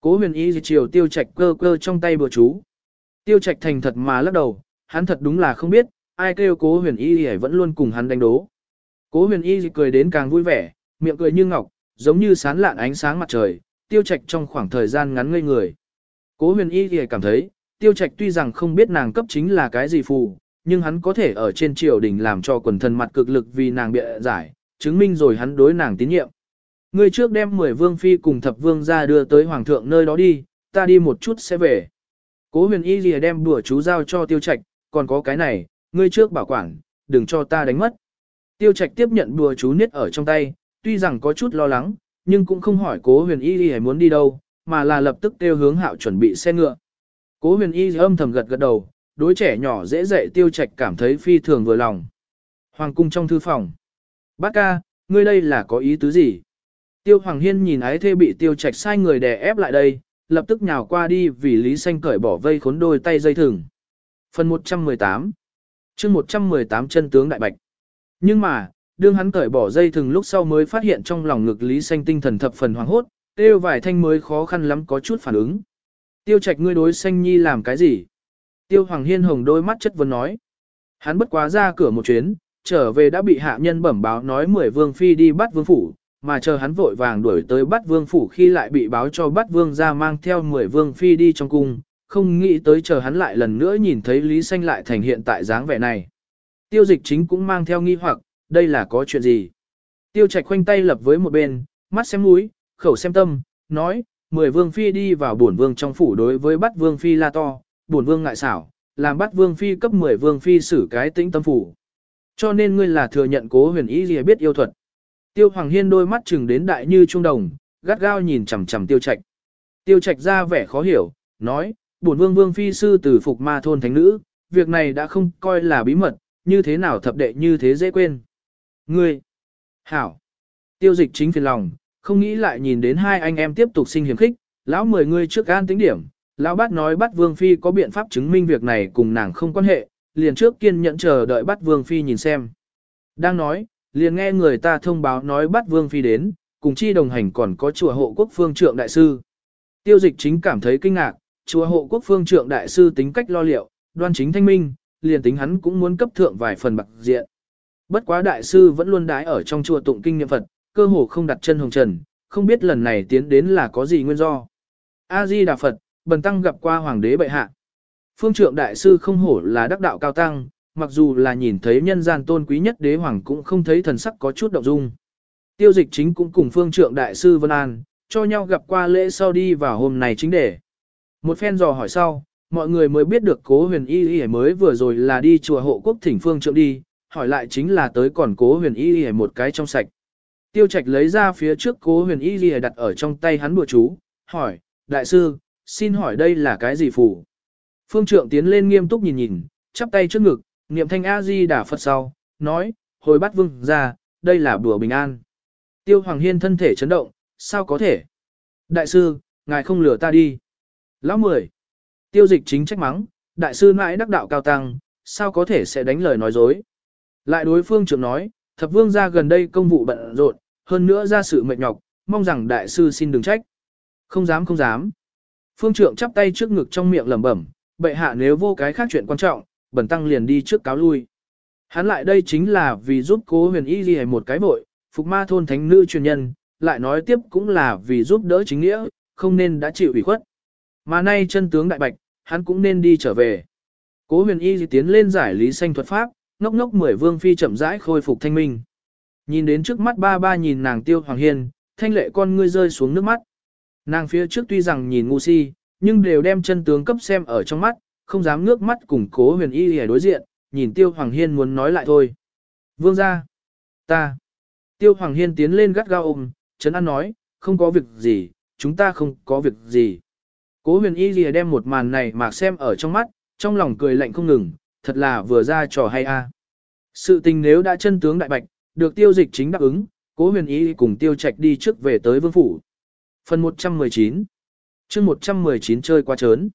Cố huyền y chiều tiêu trạch cơ cơ trong tay bừa chú. Tiêu trạch thành thật mà lắc đầu, hắn thật đúng là không biết, ai kêu cố huyền y thì vẫn luôn cùng hắn đánh đố. Cố huyền y cười đến càng vui vẻ, miệng cười như ngọc, giống như sán lạn ánh sáng mặt trời, tiêu trạch trong khoảng thời gian ngắn ngây người. Cố huyền y thì cảm thấy, tiêu trạch tuy rằng không biết nàng cấp chính là cái gì phù, nhưng hắn có thể ở trên triều đình làm cho quần thần mặt cực lực vì nàng bịa giải, chứng minh rồi hắn đối nàng tín nhiệm. Ngươi trước đem 10 vương phi cùng thập vương ra đưa tới hoàng thượng nơi đó đi, ta đi một chút sẽ về. Cố huyền y lìa đem đùa chú giao cho tiêu trạch, còn có cái này, ngươi trước bảo quản, đừng cho ta đánh mất. Tiêu trạch tiếp nhận bùa chú niết ở trong tay, tuy rằng có chút lo lắng, nhưng cũng không hỏi cố huyền y y muốn đi đâu, mà là lập tức kêu hướng hạo chuẩn bị xe ngựa. Cố huyền y âm thầm gật gật đầu, đối trẻ nhỏ dễ dạy tiêu trạch cảm thấy phi thường vừa lòng. Hoàng cung trong thư phòng. Bác ca, ngươi đây là có ý tứ gì? Tiêu Hoàng Hiên nhìn ái thê bị tiêu trạch sai người đè ép lại đây, lập tức nhào qua đi vì Lý Xanh cởi bỏ vây khốn đôi tay dây thừng. Phần 118 chương 118 chân tướng đại bạch. Nhưng mà, đương hắn cởi bỏ dây thừng lúc sau mới phát hiện trong lòng ngực Lý Xanh tinh thần thập phần hoàng hốt, tiêu vài thanh mới khó khăn lắm có chút phản ứng. Tiêu trạch ngươi đối Xanh Nhi làm cái gì? Tiêu Hoàng Hiên hồng đôi mắt chất vấn nói. Hắn bất quá ra cửa một chuyến, trở về đã bị hạ nhân bẩm báo nói mười vương phi đi bắt vương phủ, mà chờ hắn vội vàng đuổi tới bắt vương phủ khi lại bị báo cho bắt vương ra mang theo mười vương phi đi trong cung, không nghĩ tới chờ hắn lại lần nữa nhìn thấy Lý Xanh lại thành hiện tại dáng vẻ này. Tiêu dịch chính cũng mang theo nghi hoặc, đây là có chuyện gì? Tiêu trạch khoanh tay lập với một bên, mắt xem mũi, khẩu xem tâm, nói, mười vương phi đi vào bổn vương trong phủ đối với bắt vương phi la to, bổn vương ngại xảo, làm bắt vương phi cấp mười vương phi xử cái tĩnh tâm phủ. Cho nên ngươi là thừa nhận cố huyền ý gì biết yêu thuật. Tiêu Hoàng Hiên đôi mắt chừng đến đại như trung đồng, gắt gao nhìn chằm chằm Tiêu Trạch. Tiêu Trạch ra vẻ khó hiểu, nói, bổn vương vương phi sư từ phục ma thôn thánh nữ, việc này đã không coi là bí mật, như thế nào thập đệ như thế dễ quên. Ngươi, hảo, tiêu dịch chính phiền lòng, không nghĩ lại nhìn đến hai anh em tiếp tục sinh hiểm khích, lão mười ngươi trước an tính điểm, lão bát nói bắt vương phi có biện pháp chứng minh việc này cùng nàng không quan hệ, liền trước kiên nhẫn chờ đợi bắt vương phi nhìn xem. Đang nói, liền nghe người ta thông báo nói bắt vương phi đến, cùng chi đồng hành còn có chùa hộ quốc phương trượng đại sư. Tiêu dịch chính cảm thấy kinh ngạc, chùa hộ quốc phương trượng đại sư tính cách lo liệu, đoan chính thanh minh, liền tính hắn cũng muốn cấp thượng vài phần bạc diện. Bất quá đại sư vẫn luôn đái ở trong chùa tụng kinh niệm Phật, cơ hồ không đặt chân hồng trần, không biết lần này tiến đến là có gì nguyên do. A-di Đà Phật, bần tăng gặp qua hoàng đế bệ hạ. Phương trượng đại sư không hổ là đắc đạo cao tăng, mặc dù là nhìn thấy nhân gian tôn quý nhất đế hoàng cũng không thấy thần sắc có chút động dung. Tiêu dịch chính cũng cùng phương trượng đại sư Vân An, cho nhau gặp qua lễ sau đi vào hôm này chính để. Một phen dò hỏi sau, mọi người mới biết được cố huyền y y mới vừa rồi là đi chùa hộ quốc thỉnh phương trượng đi, hỏi lại chính là tới còn cố huyền y y một cái trong sạch. Tiêu trạch lấy ra phía trước cố huyền y y đặt ở trong tay hắn bùa chú, hỏi, đại sư, xin hỏi đây là cái gì phủ? Phương trượng tiến lên nghiêm túc nhìn nhìn, chắp tay trước ngực, niệm thanh A-di đà Phật sau, nói, hồi bắt vương ra, đây là bùa bình an. Tiêu Hoàng Hiên thân thể chấn động, sao có thể? Đại sư, ngài không lừa ta đi. Lão mười. Tiêu dịch chính trách mắng, đại sư mãi đắc đạo cao tăng, sao có thể sẽ đánh lời nói dối. Lại đối phương trưởng nói, thập vương ra gần đây công vụ bận rộn, hơn nữa ra sự mệt nhọc, mong rằng đại sư xin đừng trách. Không dám không dám. Phương trượng chắp tay trước ngực trong miệng lẩm bẩm, bệ hạ nếu vô cái khác chuyện quan trọng, bẩn tăng liền đi trước cáo lui. Hắn lại đây chính là vì giúp cố huyền y ghi một cái vội, phục ma thôn thánh nữ truyền nhân, lại nói tiếp cũng là vì giúp đỡ chính nghĩa, không nên đã chịu ủy khuất. Mà nay chân tướng đại bạch, hắn cũng nên đi trở về. Cố huyền y tiến lên giải lý sanh thuật pháp, ngốc ngốc mười vương phi chậm rãi khôi phục thanh minh. Nhìn đến trước mắt ba ba nhìn nàng tiêu hoàng hiên, thanh lệ con ngươi rơi xuống nước mắt. Nàng phía trước tuy rằng nhìn ngu si, nhưng đều đem chân tướng cấp xem ở trong mắt, không dám ngước mắt cùng cố huyền y để đối diện, nhìn tiêu hoàng hiên muốn nói lại thôi. Vương ra. Ta. Tiêu hoàng hiên tiến lên gắt gao ôm, chấn an nói, không có việc gì, chúng ta không có việc gì. Cố huyền y lìa đem một màn này mà xem ở trong mắt, trong lòng cười lạnh không ngừng, thật là vừa ra trò hay a. Sự tình nếu đã chân tướng đại bạch, được tiêu dịch chính đáp ứng, cố huyền y cùng tiêu trạch đi trước về tới vương phủ. Phần 119 chương 119 chơi qua chớn.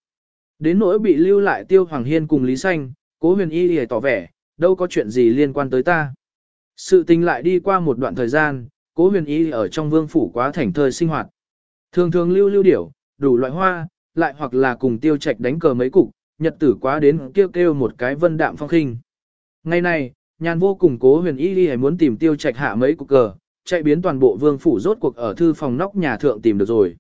Đến nỗi bị lưu lại tiêu hoàng hiên cùng Lý Xanh, cố huyền y lìa tỏ vẻ, đâu có chuyện gì liên quan tới ta. Sự tình lại đi qua một đoạn thời gian, cố huyền y ở trong vương phủ quá thành thời sinh hoạt. Thường thường lưu lưu điểu, đủ loại hoa, lại hoặc là cùng tiêu trạch đánh cờ mấy cục, nhật tử quá đến kêu kêu một cái vân đạm phong khinh. Ngày này, nhàn vô cùng cố huyền y đi muốn tìm tiêu trạch hạ mấy cục cờ, chạy biến toàn bộ vương phủ rốt cuộc ở thư phòng nóc nhà thượng tìm được rồi.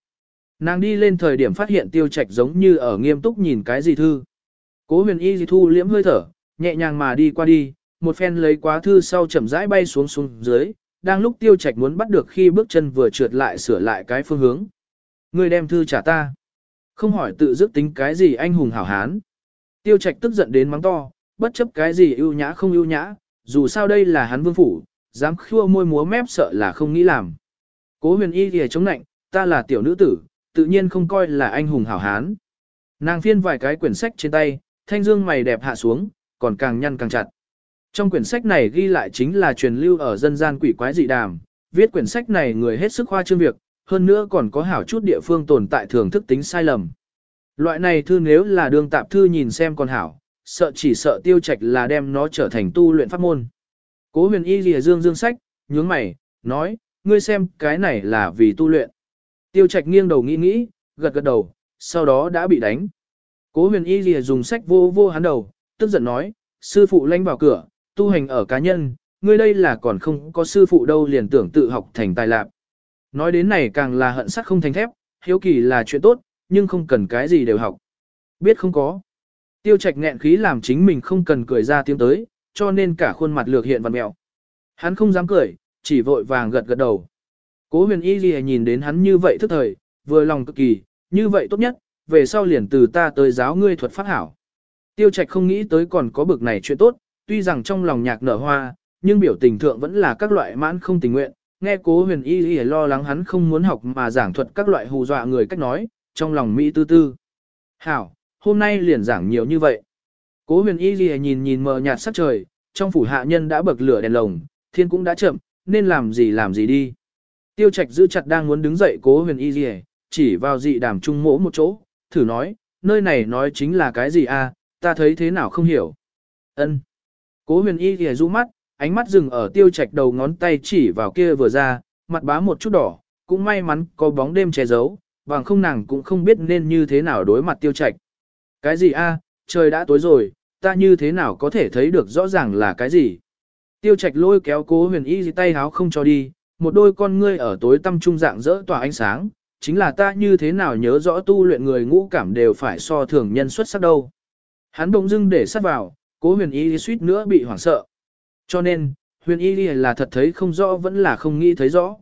Nàng đi lên thời điểm phát hiện tiêu trạch giống như ở nghiêm túc nhìn cái gì thư. Cố huyền y gì thu liễm hơi thở, nhẹ nhàng mà đi qua đi, một phen lấy quá thư sau chậm rãi bay xuống xuống dưới, đang lúc tiêu trạch muốn bắt được khi bước chân vừa trượt lại sửa lại cái phương hướng. Người đem thư trả ta. Không hỏi tự dứt tính cái gì anh hùng hảo hán. Tiêu trạch tức giận đến mắng to, bất chấp cái gì ưu nhã không ưu nhã, dù sao đây là hắn vương phủ, dám khua môi múa mép sợ là không nghĩ làm. Cố huyền y thì chống nạnh, ta là tiểu nữ tử, tự nhiên không coi là anh hùng hảo hán. Nàng phiên vài cái quyển sách trên tay, thanh dương mày đẹp hạ xuống, còn càng nhăn càng chặt. Trong quyển sách này ghi lại chính là truyền lưu ở dân gian quỷ quái dị đàm, viết quyển sách này người hết sức khoa trương việc, hơn nữa còn có hảo chút địa phương tồn tại thường thức tính sai lầm. Loại này thư nếu là đương tạp thư nhìn xem còn hảo, sợ chỉ sợ tiêu trạch là đem nó trở thành tu luyện pháp môn. Cố huyền y lìa dương dương sách, nhướng mày, nói, ngươi xem cái này là vì tu luyện. Tiêu trạch nghiêng đầu nghĩ nghĩ, gật gật đầu, sau đó đã bị đánh. Cố huyền y lìa dùng sách vô vô hắn đầu, tức giận nói, sư phụ lanh vào cửa, tu hành ở cá nhân, ngươi đây là còn không có sư phụ đâu liền tưởng tự học thành tài lạc. Nói đến này càng là hận sắc không thành thép, hiếu kỳ là chuyện tốt, nhưng không cần cái gì đều học. Biết không có. Tiêu trạch nghẹn khí làm chính mình không cần cười ra tiếng tới, cho nên cả khuôn mặt lược hiện văn mẹo. Hắn không dám cười, chỉ vội vàng gật gật đầu. Cố huyền y gì nhìn đến hắn như vậy thức thời, vừa lòng cực kỳ, như vậy tốt nhất, về sau liền từ ta tới giáo ngươi thuật pháp hảo. Tiêu trạch không nghĩ tới còn có bực này chuyện tốt, tuy rằng trong lòng nhạc nở hoa, nhưng biểu tình thượng vẫn là các loại mãn không tình nguyện, nghe cố huyền y y lo lắng hắn không muốn học mà giảng thuật các loại hù dọa người cách nói, trong lòng Mỹ tư tư. Hảo, hôm nay liền giảng nhiều như vậy. Cố huyền y gì nhìn nhìn mờ nhạt sắc trời, trong phủ hạ nhân đã bậc lửa đèn lồng, thiên cũng đã chậm, nên làm gì làm gì đi. Tiêu trạch giữ chặt đang muốn đứng dậy cố huyền y gì chỉ vào dị đàm trung mỗ một chỗ, thử nói, nơi này nói chính là cái gì a? ta thấy thế nào không hiểu. Ân. Cố huyền y thì rũ mắt, ánh mắt dừng ở tiêu trạch đầu ngón tay chỉ vào kia vừa ra, mặt bá một chút đỏ, cũng may mắn có bóng đêm che giấu, bằng không nàng cũng không biết nên như thế nào đối mặt tiêu trạch. Cái gì a? Trời đã tối rồi, ta như thế nào có thể thấy được rõ ràng là cái gì? Tiêu trạch lôi kéo cố huyền y tay háo không cho đi, một đôi con ngươi ở tối tâm trung dạng rỡ tỏa ánh sáng, chính là ta như thế nào nhớ rõ tu luyện người ngũ cảm đều phải so thường nhân xuất sắc đâu. Hắn bỗng dưng để sát vào, cố huyền y suýt nữa bị hoảng sợ. Cho nên, huyền y là thật thấy không rõ vẫn là không nghĩ thấy rõ.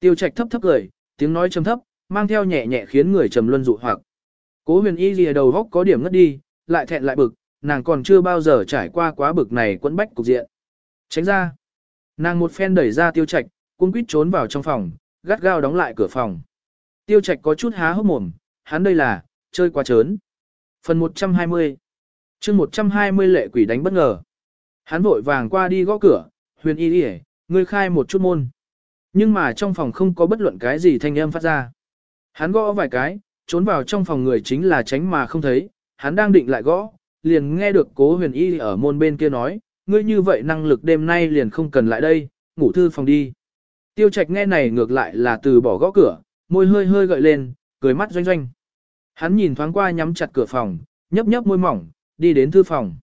Tiêu trạch thấp thấp cười, tiếng nói trầm thấp, mang theo nhẹ nhẹ khiến người trầm luân dụ hoặc. Cố huyền y lìa đầu góc có điểm ngất đi, lại thẹn lại bực, nàng còn chưa bao giờ trải qua quá bực này quẫn bách cục diện. Tránh ra. Nàng một phen đẩy ra tiêu trạch, cung quýt trốn vào trong phòng, gắt gao đóng lại cửa phòng. Tiêu trạch có chút há hốc mồm, hắn đây là, chơi quá trớn. Phần 120 chương 120 lệ quỷ đánh bất ngờ. Hắn vội vàng qua đi gõ cửa, huyền y đi ngươi khai một chút môn. Nhưng mà trong phòng không có bất luận cái gì thanh âm phát ra. Hắn gõ vài cái, trốn vào trong phòng người chính là tránh mà không thấy, hắn đang định lại gõ, liền nghe được cố huyền y ở môn bên kia nói, ngươi như vậy năng lực đêm nay liền không cần lại đây, ngủ thư phòng đi. Tiêu trạch nghe này ngược lại là từ bỏ gõ cửa, môi hơi hơi gợi lên, cười mắt doanh doanh. Hắn nhìn thoáng qua nhắm chặt cửa phòng, nhấp nhấp môi mỏng, đi đến thư phòng.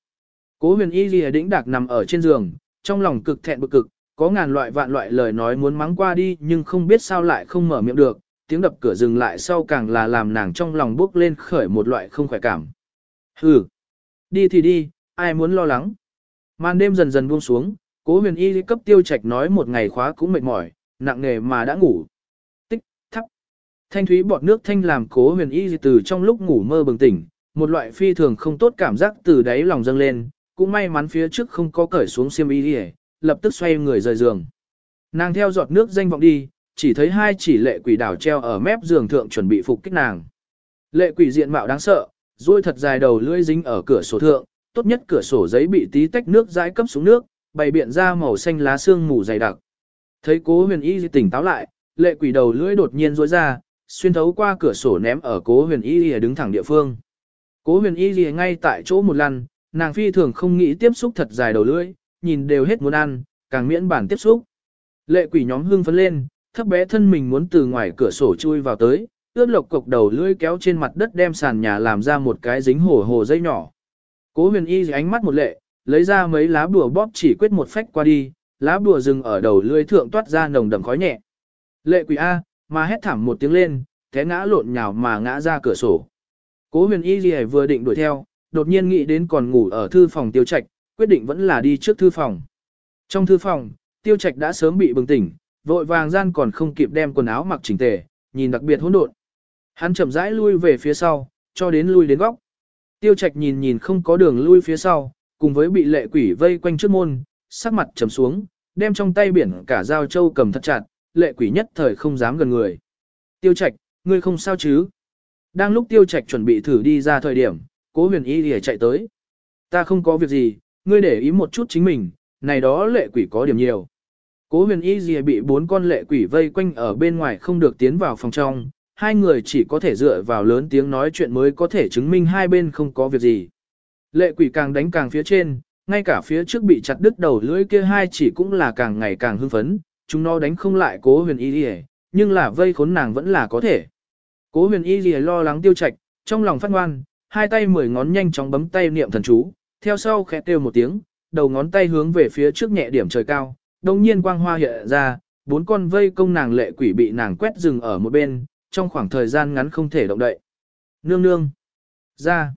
Cố huyền y lìa đĩnh đạc nằm ở trên giường, trong lòng cực thẹn bực cực, có ngàn loại vạn loại lời nói muốn mắng qua đi nhưng không biết sao lại không mở miệng được, tiếng đập cửa dừng lại sau càng là làm nàng trong lòng bước lên khởi một loại không khỏe cảm. Hừ, đi thì đi, ai muốn lo lắng. Màn đêm dần dần buông xuống, cố huyền y cấp tiêu trạch nói một ngày khóa cũng mệt mỏi, nặng nề mà đã ngủ. Tích, thắp. Thanh thúy bọt nước thanh làm cố huyền y từ trong lúc ngủ mơ bừng tỉnh, một loại phi thường không tốt cảm giác từ đáy lòng dâng lên, cũng may mắn phía trước không có cởi xuống xiêm y đi lập tức xoay người rời giường. Nàng theo giọt nước danh vọng đi, chỉ thấy hai chỉ lệ quỷ đảo treo ở mép giường thượng chuẩn bị phục kích nàng. Lệ quỷ diện mạo đáng sợ, rồi thật dài đầu lưỡi dính ở cửa sổ thượng, tốt nhất cửa sổ giấy bị tí tách nước dãi cấp xuống nước, bày biện ra màu xanh lá xương mù dày đặc. Thấy cố huyền y tỉnh táo lại, lệ quỷ đầu lưỡi đột nhiên rối ra, xuyên thấu qua cửa sổ ném ở cố huyền y đứng thẳng địa phương. Cố huyền y ngay tại chỗ một lần, nàng phi thường không nghĩ tiếp xúc thật dài đầu lưỡi, nhìn đều hết muốn ăn, càng miễn bản tiếp xúc. Lệ quỷ nhóm hương phấn lên, thấp bé thân mình muốn từ ngoài cửa sổ chui vào tới, ướt lộc cục đầu lưỡi kéo trên mặt đất đem sàn nhà làm ra một cái dính hổ hồ dây nhỏ. Cố huyền y ánh mắt một lệ, lấy ra mấy lá bùa bóp chỉ quyết một phách qua đi, lá bùa dừng ở đầu lưỡi thượng toát ra nồng đậm khói nhẹ. Lệ quỷ A, mà hét thảm một tiếng lên, té ngã lộn nhào mà ngã ra cửa sổ. Cố huyền y gì vừa định đuổi theo, đột nhiên nghĩ đến còn ngủ ở thư phòng tiêu trạch, quyết định vẫn là đi trước thư phòng. Trong thư phòng, tiêu trạch đã sớm bị bừng tỉnh, vội vàng gian còn không kịp đem quần áo mặc chỉnh tề, nhìn đặc biệt hỗn độn. Hắn chậm rãi lui về phía sau, cho đến lui đến góc. Tiêu trạch nhìn nhìn không có đường lui phía sau, cùng với bị lệ quỷ vây quanh trước môn, sắc mặt trầm xuống, đem trong tay biển cả dao châu cầm thật chặt, lệ quỷ nhất thời không dám gần người. Tiêu Trạch, ngươi không sao chứ? Đang lúc Tiêu Trạch chuẩn bị thử đi ra thời điểm, Cố Huyền Y lìa chạy tới. Ta không có việc gì, ngươi để ý một chút chính mình, này đó lệ quỷ có điểm nhiều. Cố huyền y gì bị bốn con lệ quỷ vây quanh ở bên ngoài không được tiến vào phòng trong, hai người chỉ có thể dựa vào lớn tiếng nói chuyện mới có thể chứng minh hai bên không có việc gì. Lệ quỷ càng đánh càng phía trên, ngay cả phía trước bị chặt đứt đầu lưỡi kia hai chỉ cũng là càng ngày càng hưng phấn, chúng nó đánh không lại cố huyền y gì, nhưng là vây khốn nàng vẫn là có thể. Cố huyền y gì lo lắng tiêu trạch, trong lòng phát ngoan, hai tay mười ngón nhanh chóng bấm tay niệm thần chú, theo sau khẽ kêu một tiếng, đầu ngón tay hướng về phía trước nhẹ điểm trời cao, đồng nhiên quang hoa hiện ra, bốn con vây công nàng lệ quỷ bị nàng quét dừng ở một bên, trong khoảng thời gian ngắn không thể động đậy. Nương nương. Ra.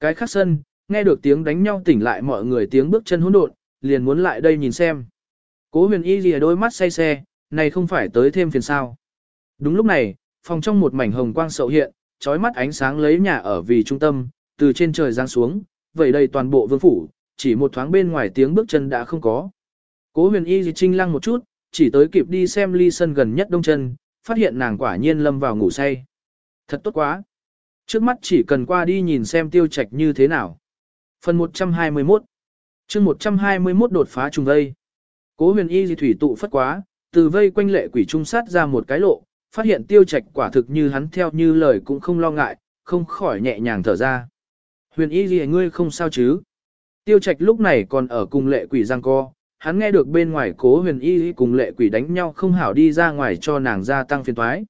Cái khắc sân, nghe được tiếng đánh nhau tỉnh lại mọi người tiếng bước chân hỗn độn, liền muốn lại đây nhìn xem. Cố huyền y lìa đôi mắt say xe, này không phải tới thêm phiền sao. Đúng lúc này, phòng trong một mảnh hồng quang sậu hiện, trói mắt ánh sáng lấy nhà ở vì trung tâm, từ trên trời giáng xuống, vậy đầy toàn bộ vương phủ, chỉ một thoáng bên ngoài tiếng bước chân đã không có. Cố huyền y gì trinh lăng một chút, chỉ tới kịp đi xem ly sân gần nhất đông chân, phát hiện nàng quả nhiên lâm vào ngủ say. Thật tốt quá. Trước mắt chỉ cần qua đi nhìn xem tiêu trạch như thế nào. Phần 121 chương 121 đột phá trùng vây. Cố huyền y di thủy tụ phất quá, từ vây quanh lệ quỷ trung sát ra một cái lộ, phát hiện tiêu trạch quả thực như hắn theo như lời cũng không lo ngại, không khỏi nhẹ nhàng thở ra. Huyền y gì ngươi không sao chứ? Tiêu trạch lúc này còn ở cùng lệ quỷ giang co, hắn nghe được bên ngoài cố huyền y cùng lệ quỷ đánh nhau không hảo đi ra ngoài cho nàng gia tăng phiền toái.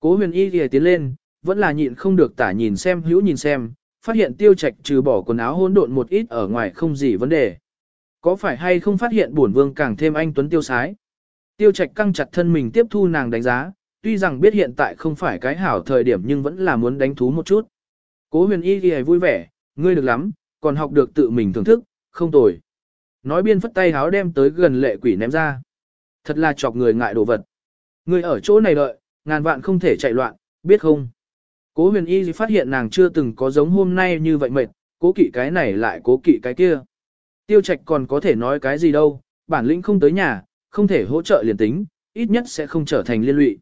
Cố huyền y thì tiến lên, vẫn là nhịn không được tả nhìn xem hữu nhìn xem, phát hiện tiêu trạch trừ bỏ quần áo hỗn độn một ít ở ngoài không gì vấn đề. Có phải hay không phát hiện bổn vương càng thêm anh tuấn tiêu sái? Tiêu trạch căng chặt thân mình tiếp thu nàng đánh giá, tuy rằng biết hiện tại không phải cái hảo thời điểm nhưng vẫn là muốn đánh thú một chút. Cố huyền y thì vui vẻ, ngươi được lắm, còn học được tự mình thưởng thức, không tồi. Nói biên phất tay háo đem tới gần lệ quỷ ném ra. Thật là chọc người ngại đồ vật. Người ở chỗ này đợi, ngàn vạn không thể chạy loạn, biết không? Cố huyền y phát hiện nàng chưa từng có giống hôm nay như vậy mệt, cố kỵ cái này lại cố kỵ cái kia. Tiêu trạch còn có thể nói cái gì đâu, bản lĩnh không tới nhà, không thể hỗ trợ liền tính, ít nhất sẽ không trở thành liên lụy.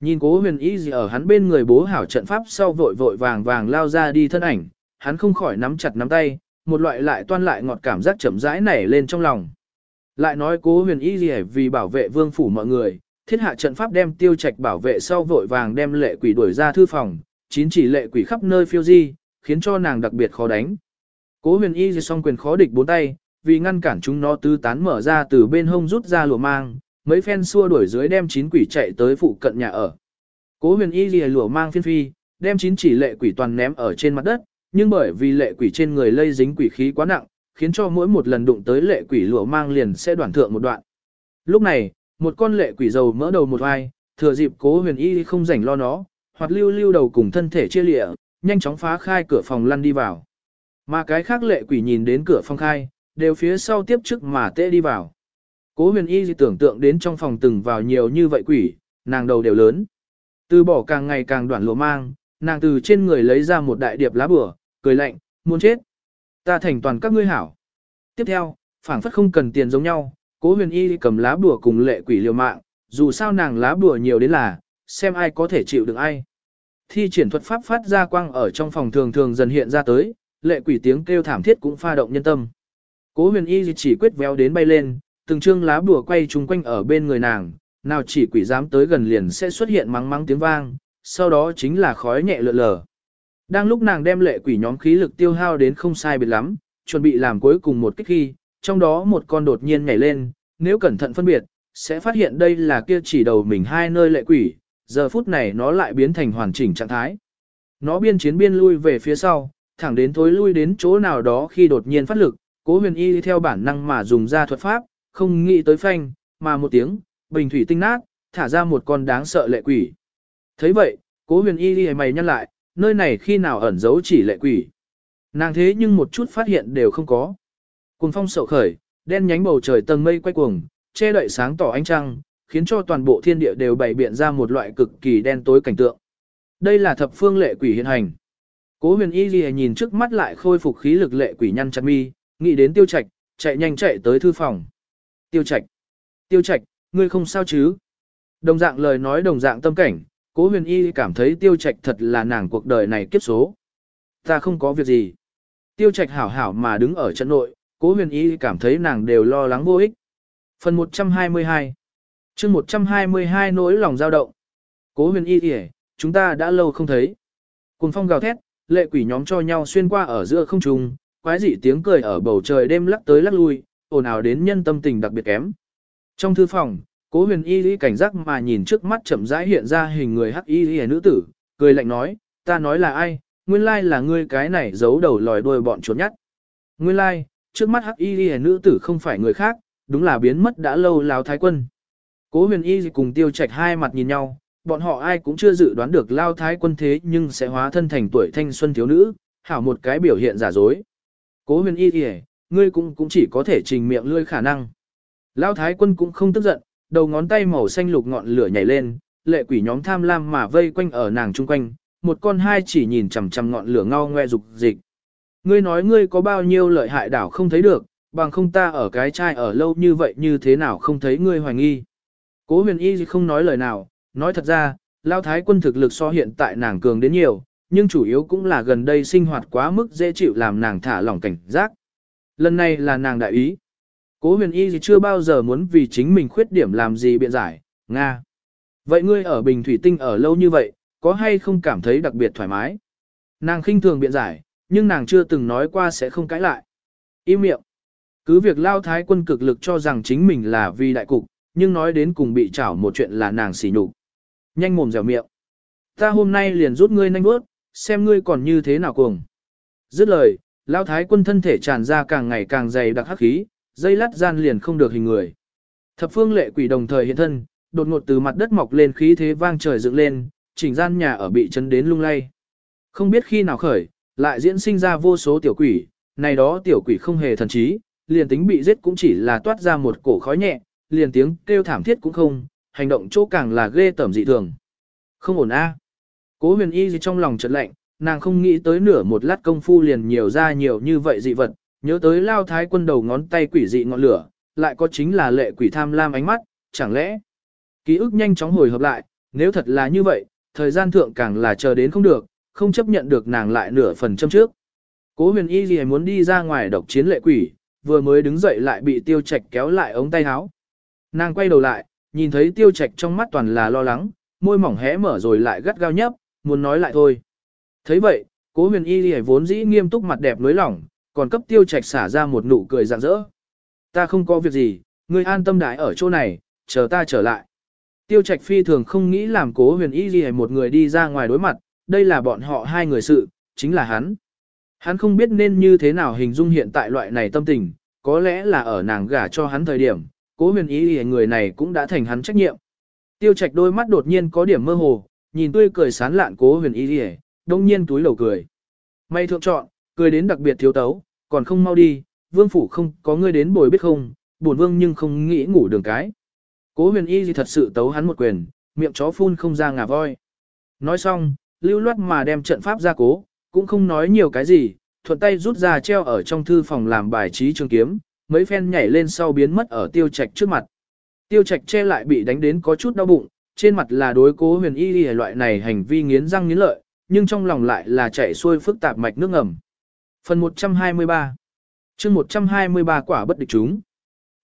Nhìn cố huyền y gì ở hắn bên người bố hảo trận pháp sau vội vội vàng vàng lao ra đi thân ảnh, hắn không khỏi nắm chặt nắm tay, một loại lại toan lại ngọt cảm giác chậm rãi nảy lên trong lòng. Lại nói cố huyền y gì vì bảo vệ vương phủ mọi người, thiết hạ trận pháp đem tiêu trạch bảo vệ sau vội vàng đem lệ quỷ đuổi ra thư phòng, chín chỉ lệ quỷ khắp nơi phiêu di, khiến cho nàng đặc biệt khó đánh. Cố huyền y gì song quyền khó địch bốn tay, vì ngăn cản chúng nó tứ tán mở ra từ bên hông rút ra lùa mang, mấy phen xua đuổi dưới đem chín quỷ chạy tới phụ cận nhà ở. Cố huyền y gì lùa mang phiên phi, đem chín chỉ lệ quỷ toàn ném ở trên mặt đất, nhưng bởi vì lệ quỷ trên người lây dính quỷ khí quá nặng, khiến cho mỗi một lần đụng tới lệ quỷ lụa mang liền sẽ đoạn thượng một đoạn. Lúc này, một con lệ quỷ dầu mỡ đầu một ai thừa dịp cố huyền y không rảnh lo nó, hoặc lưu lưu đầu cùng thân thể chia lịa, nhanh chóng phá khai cửa phòng lăn đi vào. Mà cái khác lệ quỷ nhìn đến cửa phòng khai, đều phía sau tiếp trước mà tê đi vào. Cố huyền y tưởng tượng đến trong phòng từng vào nhiều như vậy quỷ, nàng đầu đều lớn. Từ bỏ càng ngày càng đoạn lụa mang, nàng từ trên người lấy ra một đại điệp lá bửa, cười lạnh, muốn chết. Ta thành toàn các ngươi hảo. Tiếp theo, phảng phất không cần tiền giống nhau, cố huyền y cầm lá bùa cùng lệ quỷ liều mạng, dù sao nàng lá bùa nhiều đến là, xem ai có thể chịu được ai. Thi triển thuật pháp phát ra quang ở trong phòng thường thường dần hiện ra tới, lệ quỷ tiếng kêu thảm thiết cũng pha động nhân tâm. Cố huyền y chỉ quyết véo đến bay lên, từng trương lá bùa quay chung quanh ở bên người nàng, nào chỉ quỷ dám tới gần liền sẽ xuất hiện mắng mắng tiếng vang, sau đó chính là khói nhẹ lượn lờ. Đang lúc nàng đem lệ quỷ nhóm khí lực tiêu hao đến không sai biệt lắm, chuẩn bị làm cuối cùng một kích khi, trong đó một con đột nhiên nhảy lên, nếu cẩn thận phân biệt, sẽ phát hiện đây là kia chỉ đầu mình hai nơi lệ quỷ, giờ phút này nó lại biến thành hoàn chỉnh trạng thái. Nó biên chiến biên lui về phía sau, thẳng đến thối lui đến chỗ nào đó khi đột nhiên phát lực, cố huyền y theo bản năng mà dùng ra thuật pháp, không nghĩ tới phanh, mà một tiếng, bình thủy tinh nát, thả ra một con đáng sợ lệ quỷ. thấy vậy, cố huyền y mày nhăn lại, nơi này khi nào ẩn giấu chỉ lệ quỷ. Nàng thế nhưng một chút phát hiện đều không có. Cùng phong sậu khởi, đen nhánh bầu trời tầng mây quay cuồng, che đậy sáng tỏ ánh trăng, khiến cho toàn bộ thiên địa đều bày biện ra một loại cực kỳ đen tối cảnh tượng. Đây là thập phương lệ quỷ hiện hành. Cố huyền y ghi nhìn trước mắt lại khôi phục khí lực lệ quỷ nhăn chặt mi, nghĩ đến tiêu trạch, chạy nhanh chạy tới thư phòng. Tiêu Trạch, Tiêu Trạch, ngươi không sao chứ? Đồng dạng lời nói đồng dạng tâm cảnh, Cố Huyền Y cảm thấy Tiêu Trạch thật là nàng cuộc đời này kiếp số. Ta không có việc gì. Tiêu Trạch hảo hảo mà đứng ở trận nội, Cố Huyền Y cảm thấy nàng đều lo lắng vô ích. Phần 122 chương 122 nỗi lòng dao động. Cố huyền y kìa, chúng ta đã lâu không thấy. Cùng phong gào thét, lệ quỷ nhóm cho nhau xuyên qua ở giữa không trung, quái dị tiếng cười ở bầu trời đêm lắc tới lắc lui, ồn ào đến nhân tâm tình đặc biệt kém. Trong thư phòng, cố huyền y lý cảnh giác mà nhìn trước mắt chậm rãi hiện ra hình người hắc y lý nữ tử, cười lạnh nói, ta nói là ai, nguyên lai là ngươi cái này giấu đầu lòi đuôi bọn chuột nhắt. Nguyên lai, trước mắt hắc y lý nữ tử không phải người khác, đúng là biến mất đã lâu Lão Thái Quân. Cố huyền y cùng tiêu trạch hai mặt nhìn nhau, bọn họ ai cũng chưa dự đoán được Lao Thái Quân thế nhưng sẽ hóa thân thành tuổi thanh xuân thiếu nữ, hảo một cái biểu hiện giả dối. Cố huyền y kìa, ngươi cũng cũng chỉ có thể trình miệng lươi khả năng. Lao Thái Quân cũng không tức giận, đầu ngón tay màu xanh lục ngọn lửa nhảy lên, lệ quỷ nhóm tham lam mà vây quanh ở nàng chung quanh, một con hai chỉ nhìn chằm chằm ngọn lửa ngao ngoe dục dịch. Ngươi nói ngươi có bao nhiêu lợi hại đảo không thấy được, bằng không ta ở cái trai ở lâu như vậy như thế nào không thấy ngươi hoài nghi. Cố huyền y không nói lời nào, nói thật ra, lao thái quân thực lực so hiện tại nàng cường đến nhiều, nhưng chủ yếu cũng là gần đây sinh hoạt quá mức dễ chịu làm nàng thả lỏng cảnh giác. Lần này là nàng đại ý. Cố huyền y chưa bao giờ muốn vì chính mình khuyết điểm làm gì biện giải, Nga. Vậy ngươi ở Bình Thủy Tinh ở lâu như vậy, có hay không cảm thấy đặc biệt thoải mái? Nàng khinh thường biện giải, nhưng nàng chưa từng nói qua sẽ không cãi lại. Im miệng. Cứ việc lao thái quân cực lực cho rằng chính mình là vì đại cục, nhưng nói đến cùng bị trảo một chuyện là nàng xỉ nhục. Nhanh mồm dẻo miệng. Ta hôm nay liền rút ngươi nhanh bước, xem ngươi còn như thế nào cuồng. Dứt lời, lao thái quân thân thể tràn ra càng ngày càng dày đặc hắc khí, dây lát gian liền không được hình người. Thập phương lệ quỷ đồng thời hiện thân, đột ngột từ mặt đất mọc lên khí thế vang trời dựng lên, chỉnh gian nhà ở bị chấn đến lung lay. Không biết khi nào khởi, lại diễn sinh ra vô số tiểu quỷ, này đó tiểu quỷ không hề thần trí, liền tính bị giết cũng chỉ là toát ra một cổ khói nhẹ, liền tiếng kêu thảm thiết cũng không, hành động chỗ càng là ghê tởm dị thường. Không ổn a. Cố huyền y gì trong lòng chợt lạnh, nàng không nghĩ tới nửa một lát công phu liền nhiều ra nhiều như vậy dị vật, nhớ tới lao thái quân đầu ngón tay quỷ dị ngọn lửa, lại có chính là lệ quỷ tham lam ánh mắt, chẳng lẽ. Ký ức nhanh chóng hồi hợp lại, nếu thật là như vậy, thời gian thượng càng là chờ đến không được, không chấp nhận được nàng lại nửa phần châm trước. Cố huyền y gì muốn đi ra ngoài độc chiến lệ quỷ, vừa mới đứng dậy lại bị tiêu trạch kéo lại ống tay áo. Nàng quay đầu lại, nhìn thấy tiêu trạch trong mắt toàn là lo lắng, môi mỏng hé mở rồi lại gắt gao nhấp, muốn nói lại thôi. thấy vậy, cố huyền y lìa vốn dĩ nghiêm túc mặt đẹp lưới lỏng, còn cấp tiêu trạch xả ra một nụ cười rạng rỡ. Ta không có việc gì, ngươi an tâm đái ở chỗ này, chờ ta trở lại. Tiêu trạch phi thường không nghĩ làm cố huyền y lìa một người đi ra ngoài đối mặt, đây là bọn họ hai người sự, chính là hắn. Hắn không biết nên như thế nào hình dung hiện tại loại này tâm tình, có lẽ là ở nàng gả cho hắn thời điểm, cố huyền ý người này cũng đã thành hắn trách nhiệm. Tiêu trạch đôi mắt đột nhiên có điểm mơ hồ, nhìn tươi cười sán lạn cố huyền ý đông nhiên túi lầu cười. May thượng chọn, cười đến đặc biệt thiếu tấu, còn không mau đi, vương phủ không có ngươi đến bồi biết không, buồn vương nhưng không nghĩ ngủ đường cái. Cố huyền y thật sự tấu hắn một quyền, miệng chó phun không ra ngà voi. Nói xong, lưu loát mà đem trận pháp ra cố, cũng không nói nhiều cái gì, thuận tay rút ra treo ở trong thư phòng làm bài trí trường kiếm, mấy phen nhảy lên sau biến mất ở tiêu trạch trước mặt. Tiêu trạch che lại bị đánh đến có chút đau bụng, trên mặt là đối cố huyền y loại này hành vi nghiến răng nghiến lợi, nhưng trong lòng lại là chạy xuôi phức tạp mạch nước ngầm. Phần 123 chương 123 quả bất địch chúng.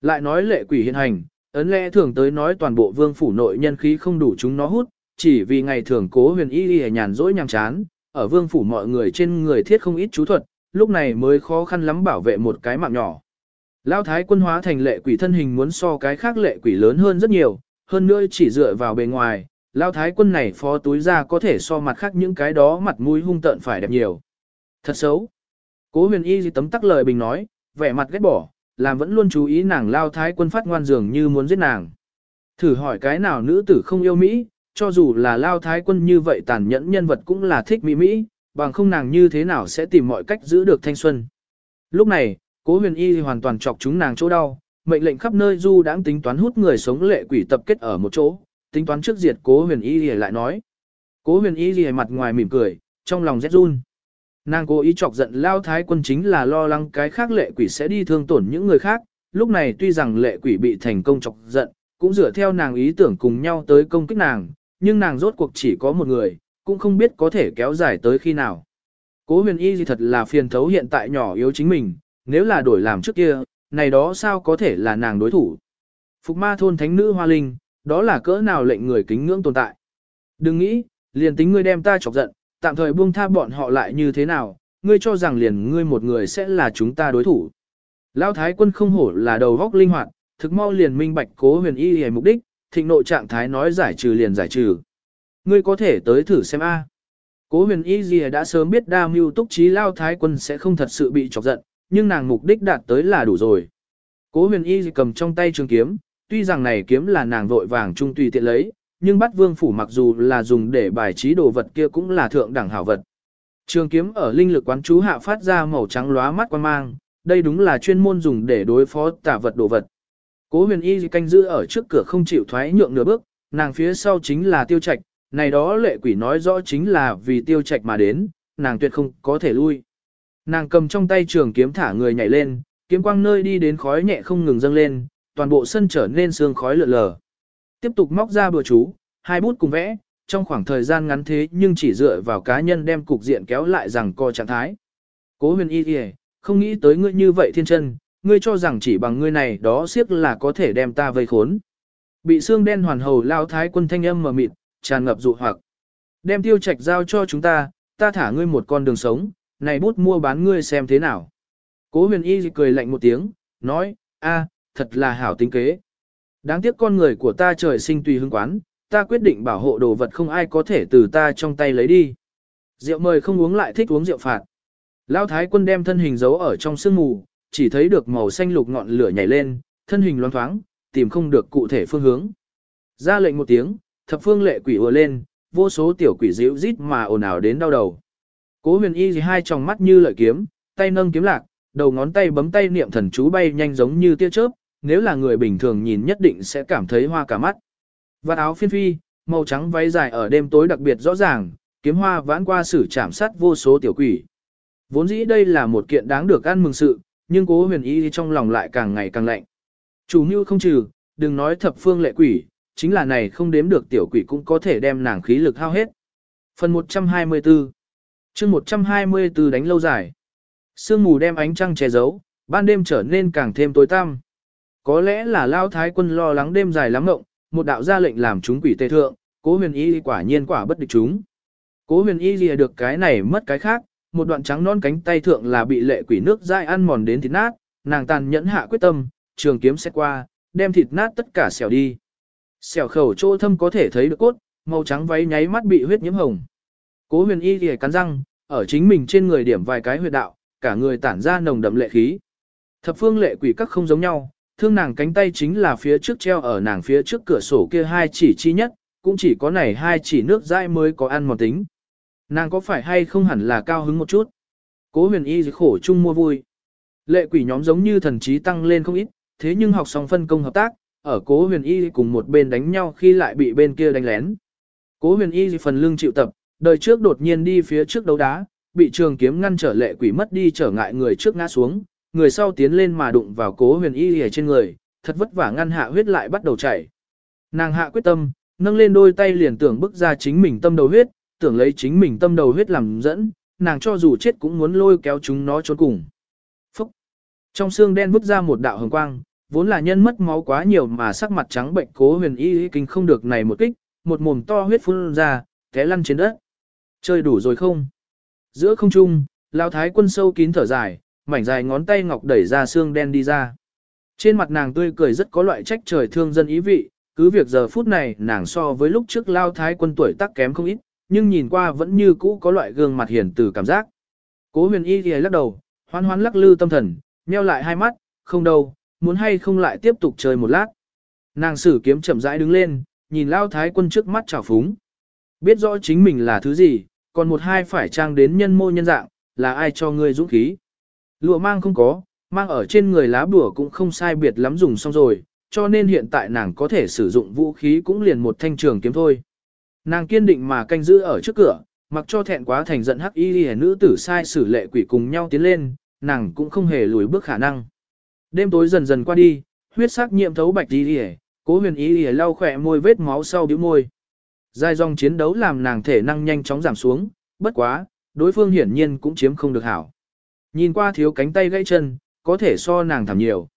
Lại nói lệ quỷ hiện hành, ấn lẽ thường tới nói toàn bộ vương phủ nội nhân khí không đủ chúng nó hút, chỉ vì ngày thường cố huyền y y nhàn rỗi nhàm chán, ở vương phủ mọi người trên người thiết không ít chú thuật, lúc này mới khó khăn lắm bảo vệ một cái mạng nhỏ. Lão thái quân hóa thành lệ quỷ thân hình muốn so cái khác lệ quỷ lớn hơn rất nhiều, hơn nữa chỉ dựa vào bề ngoài, Lão thái quân này phó túi ra có thể so mặt khác những cái đó mặt mũi hung tợn phải đẹp nhiều. Thật xấu. Cố huyền y gì tấm tắc lời bình nói, vẻ mặt ghét bỏ, làm vẫn luôn chú ý nàng Lão thái quân phát ngoan dường như muốn giết nàng. Thử hỏi cái nào nữ tử không yêu Mỹ, cho dù là lao thái quân như vậy tàn nhẫn nhân vật cũng là thích mỹ mỹ, bằng không nàng như thế nào sẽ tìm mọi cách giữ được thanh xuân. Lúc này, cố huyền y hoàn toàn chọc chúng nàng chỗ đau, mệnh lệnh khắp nơi du Đáng tính toán hút người sống lệ quỷ tập kết ở một chỗ, tính toán trước diệt cố huyền y lại nói. Cố huyền y mặt ngoài mỉm cười, trong lòng rét run. Nàng cố ý chọc giận lao thái quân chính là lo lắng cái khác lệ quỷ sẽ đi thương tổn những người khác, lúc này tuy rằng lệ quỷ bị thành công chọc giận, cũng dựa theo nàng ý tưởng cùng nhau tới công kích nàng, nhưng nàng rốt cuộc chỉ có một người, cũng không biết có thể kéo dài tới khi nào. Cố huyền y gì thật là phiền thấu hiện tại nhỏ yếu chính mình, nếu là đổi làm trước kia, này đó sao có thể là nàng đối thủ. Phục ma thôn thánh nữ hoa linh, đó là cỡ nào lệnh người kính ngưỡng tồn tại. Đừng nghĩ, liền tính ngươi đem ta chọc giận, tạm thời buông tha bọn họ lại như thế nào, ngươi cho rằng liền ngươi một người sẽ là chúng ta đối thủ. Lão thái quân không hổ là đầu góc linh hoạt, thực mau liền minh bạch cố huyền y hề mục đích, thịnh nộ trạng thái nói giải trừ liền giải trừ. Ngươi có thể tới thử xem a. Cố huyền y gì đã sớm biết đa mưu túc trí lao thái quân sẽ không thật sự bị chọc giận, nhưng nàng mục đích đạt tới là đủ rồi. Cố huyền y cầm trong tay trường kiếm, tuy rằng này kiếm là nàng vội vàng trung tùy tiện lấy, nhưng bắt vương phủ mặc dù là dùng để bài trí đồ vật kia cũng là thượng đẳng hảo vật. Trường kiếm ở linh lực quán chú hạ phát ra màu trắng lóa mắt quan mang, đây đúng là chuyên môn dùng để đối phó tả vật đồ vật. Cố huyền y canh giữ ở trước cửa không chịu thoái nhượng nửa bước, nàng phía sau chính là tiêu trạch, này đó lệ quỷ nói rõ chính là vì tiêu trạch mà đến, nàng tuyệt không có thể lui. Nàng cầm trong tay trường kiếm thả người nhảy lên, kiếm quang nơi đi đến khói nhẹ không ngừng dâng lên, toàn bộ sân trở nên sương khói lượn lờ. Tiếp tục móc ra bừa chú, hai bút cùng vẽ, trong khoảng thời gian ngắn thế nhưng chỉ dựa vào cá nhân đem cục diện kéo lại rằng co trạng thái. Cố huyền y kìa, không nghĩ tới ngươi như vậy thiên chân, ngươi cho rằng chỉ bằng ngươi này đó siếc là có thể đem ta vây khốn. Bị xương đen hoàn hầu lao thái quân thanh âm mờ mịt, tràn ngập dụ hoặc. Đem tiêu trạch giao cho chúng ta, ta thả ngươi một con đường sống, này bút mua bán ngươi xem thế nào. Cố huyền y cười lạnh một tiếng, nói, a, thật là hảo tính kế. Đáng tiếc con người của ta trời sinh tùy hứng quán, ta quyết định bảo hộ đồ vật không ai có thể từ ta trong tay lấy đi. Rượu mời không uống lại thích uống rượu phạt. Lão thái quân đem thân hình giấu ở trong sương mù, chỉ thấy được màu xanh lục ngọn lửa nhảy lên, thân hình loáng thoáng, tìm không được cụ thể phương hướng. Ra lệnh một tiếng, thập phương lệ quỷ ùa lên, vô số tiểu quỷ dịu rít mà ồn ào đến đau đầu. Cố huyền y gì hai tròng mắt như lợi kiếm, tay nâng kiếm lạc, đầu ngón tay bấm tay niệm thần chú bay nhanh giống như tia chớp, nếu là người bình thường nhìn nhất định sẽ cảm thấy hoa cả mắt. Và áo phiên phi, màu trắng váy dài ở đêm tối đặc biệt rõ ràng, kiếm hoa vãn qua sử chạm sát vô số tiểu quỷ. Vốn dĩ đây là một kiện đáng được ăn mừng sự, nhưng cố huyền y trong lòng lại càng ngày càng lạnh. Chủ như không trừ, đừng nói thập phương lệ quỷ, chính là này không đếm được tiểu quỷ cũng có thể đem nàng khí lực hao hết. Phần 124 chương 124 đánh lâu dài. Sương mù đem ánh trăng che giấu, ban đêm trở nên càng thêm tối tăm. Có lẽ là lao thái quân lo lắng đêm dài lắm ngộng, một đạo ra lệnh làm chúng quỷ tê thượng, cố huyền y quả nhiên quả bất địch chúng. Cố huyền y lìa được cái này mất cái khác, một đoạn trắng non cánh tay thượng là bị lệ quỷ nước dai ăn mòn đến thịt nát, nàng tàn nhẫn hạ quyết tâm, trường kiếm xét qua, đem thịt nát tất cả xẻo đi. Xẻo khẩu chỗ thâm có thể thấy được cốt, màu trắng váy nháy mắt bị huyết nhiễm hồng. Cố huyền y lìa cắn răng, ở chính mình trên người điểm vài cái huyệt đạo, cả người tản ra nồng đậm lệ khí. Thập phương lệ quỷ các không giống nhau, thương nàng cánh tay chính là phía trước treo ở nàng phía trước cửa sổ kia hai chỉ chi nhất, cũng chỉ có này hai chỉ nước dãi mới có ăn mòn tính. Nàng có phải hay không hẳn là cao hứng một chút. Cố huyền y khổ chung mua vui. Lệ quỷ nhóm giống như thần trí tăng lên không ít, thế nhưng học xong phân công hợp tác, ở cố huyền y cùng một bên đánh nhau khi lại bị bên kia đánh lén. Cố huyền y phần lưng chịu tập, đời trước đột nhiên đi phía trước đấu đá, bị trường kiếm ngăn trở lệ quỷ mất đi trở ngại người trước ngã xuống, người sau tiến lên mà đụng vào cố huyền y ở trên người, thật vất vả ngăn hạ huyết lại bắt đầu chảy. Nàng hạ quyết tâm, nâng lên đôi tay liền tưởng bức ra chính mình tâm đầu huyết, tưởng lấy chính mình tâm đầu huyết làm dẫn, nàng cho dù chết cũng muốn lôi kéo chúng nó trốn cùng. Phúc! Trong xương đen vứt ra một đạo hồng quang, vốn là nhân mất máu quá nhiều mà sắc mặt trắng bệnh cố huyền y kinh không được này một kích, một mồm to huyết phun ra, té lăn trên đất. Chơi đủ rồi không? Giữa không trung, lao thái quân sâu kín thở dài, mảnh dài ngón tay ngọc đẩy ra xương đen đi ra. Trên mặt nàng tươi cười rất có loại trách trời thương dân ý vị, cứ việc giờ phút này nàng so với lúc trước lao thái quân tuổi tác kém không ít, nhưng nhìn qua vẫn như cũ có loại gương mặt hiền từ cảm giác. Cố huyền y thì lắc đầu, hoan hoan lắc lư tâm thần, nheo lại hai mắt, không đâu, muốn hay không lại tiếp tục chơi một lát. Nàng sử kiếm chậm rãi đứng lên, nhìn lao thái quân trước mắt trào phúng. Biết rõ chính mình là thứ gì, còn một hai phải trang đến nhân mô nhân dạng, là ai cho ngươi dũng khí. Lụa mang không có, mang ở trên người lá bùa cũng không sai biệt lắm dùng xong rồi, cho nên hiện tại nàng có thể sử dụng vũ khí cũng liền một thanh trường kiếm thôi. Nàng kiên định mà canh giữ ở trước cửa, mặc cho thẹn quá thành giận hắc y nữ tử sai xử lệ quỷ cùng nhau tiến lên, nàng cũng không hề lùi bước khả năng. Đêm tối dần dần qua đi, huyết sắc nhiễm thấu bạch y hề, cố huyền y hề lau khỏe môi vết máu sau bĩu môi. Dài dòng chiến đấu làm nàng thể năng nhanh chóng giảm xuống, bất quá, đối phương hiển nhiên cũng chiếm không được hảo. Nhìn qua thiếu cánh tay gãy chân, có thể so nàng thảm nhiều.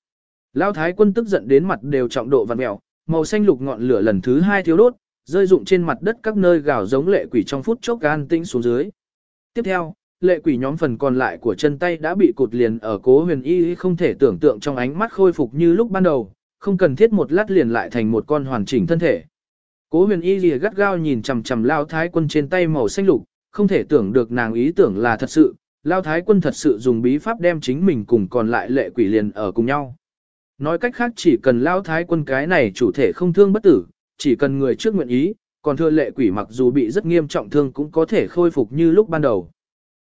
Lão thái quân tức giận đến mặt đều trọng độ vặn mèo, màu xanh lục ngọn lửa lần thứ hai thiếu đốt, rơi rụng trên mặt đất các nơi gào giống lệ quỷ trong phút chốc gan tĩnh xuống dưới. Tiếp theo, lệ quỷ nhóm phần còn lại của chân tay đã bị cụt liền ở cố huyền y không thể tưởng tượng trong ánh mắt khôi phục như lúc ban đầu, không cần thiết một lát liền lại thành một con hoàn chỉnh thân thể. Cố huyền y lìa gắt gao nhìn chằm chằm lao thái quân trên tay màu xanh lục, không thể tưởng được nàng ý tưởng là thật sự, lao thái quân thật sự dùng bí pháp đem chính mình cùng còn lại lệ quỷ liền ở cùng nhau. Nói cách khác chỉ cần lao thái quân cái này chủ thể không thương bất tử, chỉ cần người trước nguyện ý, còn thưa lệ quỷ mặc dù bị rất nghiêm trọng thương cũng có thể khôi phục như lúc ban đầu.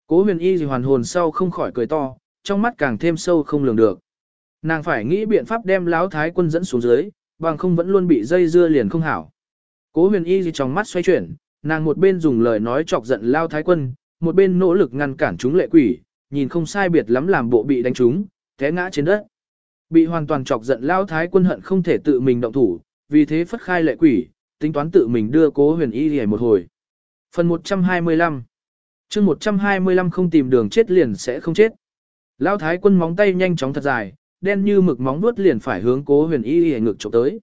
Cố huyền y gì hoàn hồn sau không khỏi cười to, trong mắt càng thêm sâu không lường được. Nàng phải nghĩ biện pháp đem lão thái quân dẫn xuống dưới, bằng không vẫn luôn bị dây dưa liền không hảo. Cố huyền y gì trong mắt xoay chuyển, nàng một bên dùng lời nói chọc giận lao thái quân, một bên nỗ lực ngăn cản chúng lệ quỷ, nhìn không sai biệt lắm làm bộ bị đánh chúng, té ngã trên đất. Bị hoàn toàn chọc giận lao thái quân hận không thể tự mình động thủ, vì thế phất khai lệ quỷ, tính toán tự mình đưa cố huyền y hề một hồi. Phần 125 chương 125 không tìm đường chết liền sẽ không chết. Lao thái quân móng tay nhanh chóng thật dài, đen như mực móng vuốt liền phải hướng cố huyền y hề ngực chụp tới.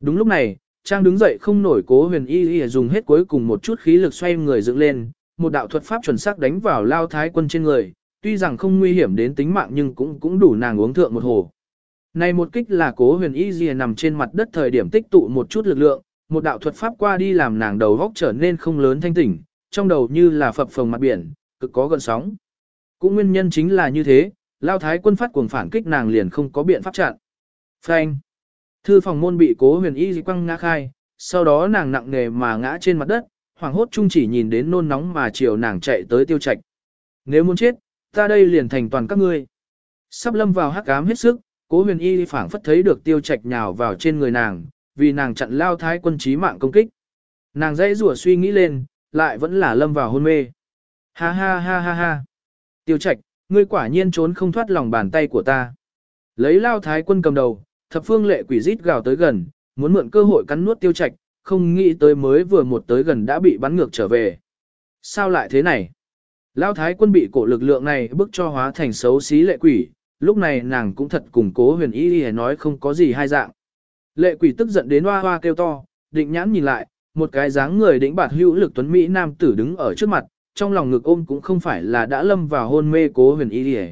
Đúng lúc này, Trang đứng dậy không nổi cố huyền y y dùng hết cuối cùng một chút khí lực xoay người dựng lên, một đạo thuật pháp chuẩn xác đánh vào lao thái quân trên người, tuy rằng không nguy hiểm đến tính mạng nhưng cũng cũng đủ nàng uống thượng một hồ. Này một kích là cố huyền y gì nằm trên mặt đất thời điểm tích tụ một chút lực lượng, một đạo thuật pháp qua đi làm nàng đầu góc trở nên không lớn thanh tỉnh, trong đầu như là phập phồng mặt biển, cực có gần sóng. Cũng nguyên nhân chính là như thế, lao thái quân phát cuồng phản kích nàng liền không có biện pháp chặn. Phanh. Thư phòng môn bị cố huyền y quăng ngã khai, sau đó nàng nặng nề mà ngã trên mặt đất, hoàng hốt chung chỉ nhìn đến nôn nóng mà chiều nàng chạy tới tiêu trạch. Nếu muốn chết, ta đây liền thành toàn các ngươi. Sắp lâm vào hắc ám hết sức, cố huyền y phảng phất thấy được tiêu trạch nhào vào trên người nàng, vì nàng chặn lao thái quân trí mạng công kích. Nàng dãy rủa suy nghĩ lên, lại vẫn là lâm vào hôn mê. Ha ha ha ha ha. Tiêu trạch, ngươi quả nhiên trốn không thoát lòng bàn tay của ta. Lấy lao thái quân cầm đầu, thập phương lệ quỷ rít gào tới gần, muốn mượn cơ hội cắn nuốt tiêu trạch, không nghĩ tới mới vừa một tới gần đã bị bắn ngược trở về. Sao lại thế này? Lao thái quân bị cổ lực lượng này bức cho hóa thành xấu xí lệ quỷ, lúc này nàng cũng thật cùng cố huyền y y nói không có gì hai dạng. Lệ quỷ tức giận đến hoa hoa kêu to, định nhãn nhìn lại, một cái dáng người đỉnh bạt hữu lực tuấn Mỹ nam tử đứng ở trước mặt, trong lòng ngực ôm cũng không phải là đã lâm vào hôn mê cố huyền y y.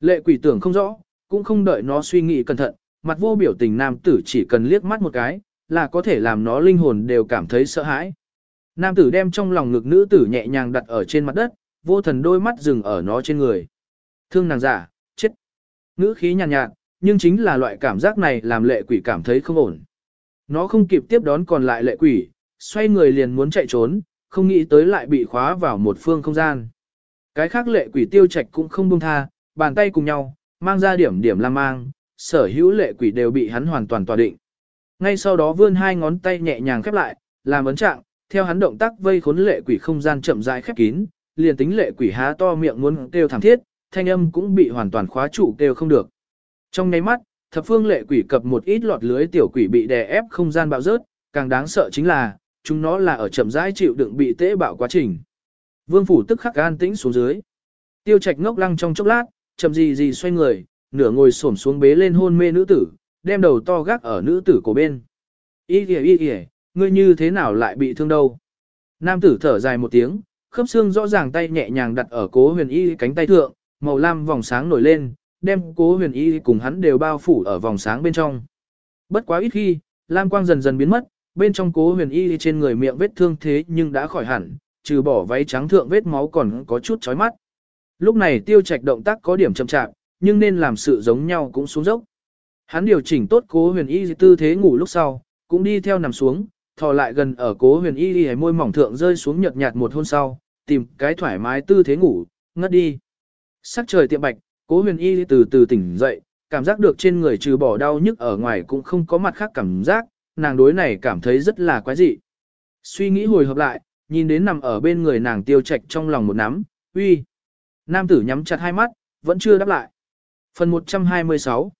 Lệ quỷ tưởng không rõ, cũng không đợi nó suy nghĩ cẩn thận, mặt vô biểu tình nam tử chỉ cần liếc mắt một cái, là có thể làm nó linh hồn đều cảm thấy sợ hãi. Nam tử đem trong lòng ngực nữ tử nhẹ nhàng đặt ở trên mặt đất, vô thần đôi mắt dừng ở nó trên người. Thương nàng giả, chết. Ngữ khí nhàn nhạt, nhạt, nhưng chính là loại cảm giác này làm lệ quỷ cảm thấy không ổn. Nó không kịp tiếp đón còn lại lệ quỷ, xoay người liền muốn chạy trốn, không nghĩ tới lại bị khóa vào một phương không gian. Cái khác lệ quỷ tiêu trạch cũng không buông tha, bàn tay cùng nhau, mang ra điểm điểm lam mang, sở hữu lệ quỷ đều bị hắn hoàn toàn tòa định. Ngay sau đó vươn hai ngón tay nhẹ nhàng khép lại, làm ấn trạng, theo hắn động tác vây khốn lệ quỷ không gian chậm rãi khép kín, liền tính lệ quỷ há to miệng muốn kêu thảm thiết, thanh âm cũng bị hoàn toàn khóa trụ kêu không được. Trong nháy mắt, thập phương lệ quỷ cập một ít lọt lưới tiểu quỷ bị đè ép không gian bạo rớt, càng đáng sợ chính là, chúng nó là ở chậm rãi chịu đựng bị tế bạo quá trình. Vương phủ tức khắc an tĩnh xuống dưới. Tiêu Trạch ngốc lăng trong chốc lát, chậm gì gì xoay người, nửa ngồi xổm xuống bế lên hôn mê nữ tử, đem đầu to gác ở nữ tử cổ bên. Y kìa y kìa, ngươi như thế nào lại bị thương đâu? Nam tử thở dài một tiếng, khớp xương rõ ràng tay nhẹ nhàng đặt ở cố huyền y cánh tay thượng, màu lam vòng sáng nổi lên, đem cố huyền y cùng hắn đều bao phủ ở vòng sáng bên trong. Bất quá ít khi, lam quang dần dần biến mất, bên trong cố huyền y trên người miệng vết thương thế nhưng đã khỏi hẳn, trừ bỏ váy trắng thượng vết máu còn có chút chói mắt. Lúc này tiêu trạch động tác có điểm chậm chạp, nhưng nên làm sự giống nhau cũng xuống dốc. Hắn điều chỉnh tốt cố huyền y tư thế ngủ lúc sau, cũng đi theo nằm xuống, thò lại gần ở cố huyền y y môi mỏng thượng rơi xuống nhợt nhạt một hôn sau, tìm cái thoải mái tư thế ngủ, ngất đi. Sắc trời tiệm bạch, cố huyền y từ từ tỉnh dậy, cảm giác được trên người trừ bỏ đau nhức ở ngoài cũng không có mặt khác cảm giác, nàng đối này cảm thấy rất là quái dị. Suy nghĩ hồi hợp lại, nhìn đến nằm ở bên người nàng tiêu trạch trong lòng một nắm, uy. Nam tử nhắm chặt hai mắt, vẫn chưa đáp lại. Phần 126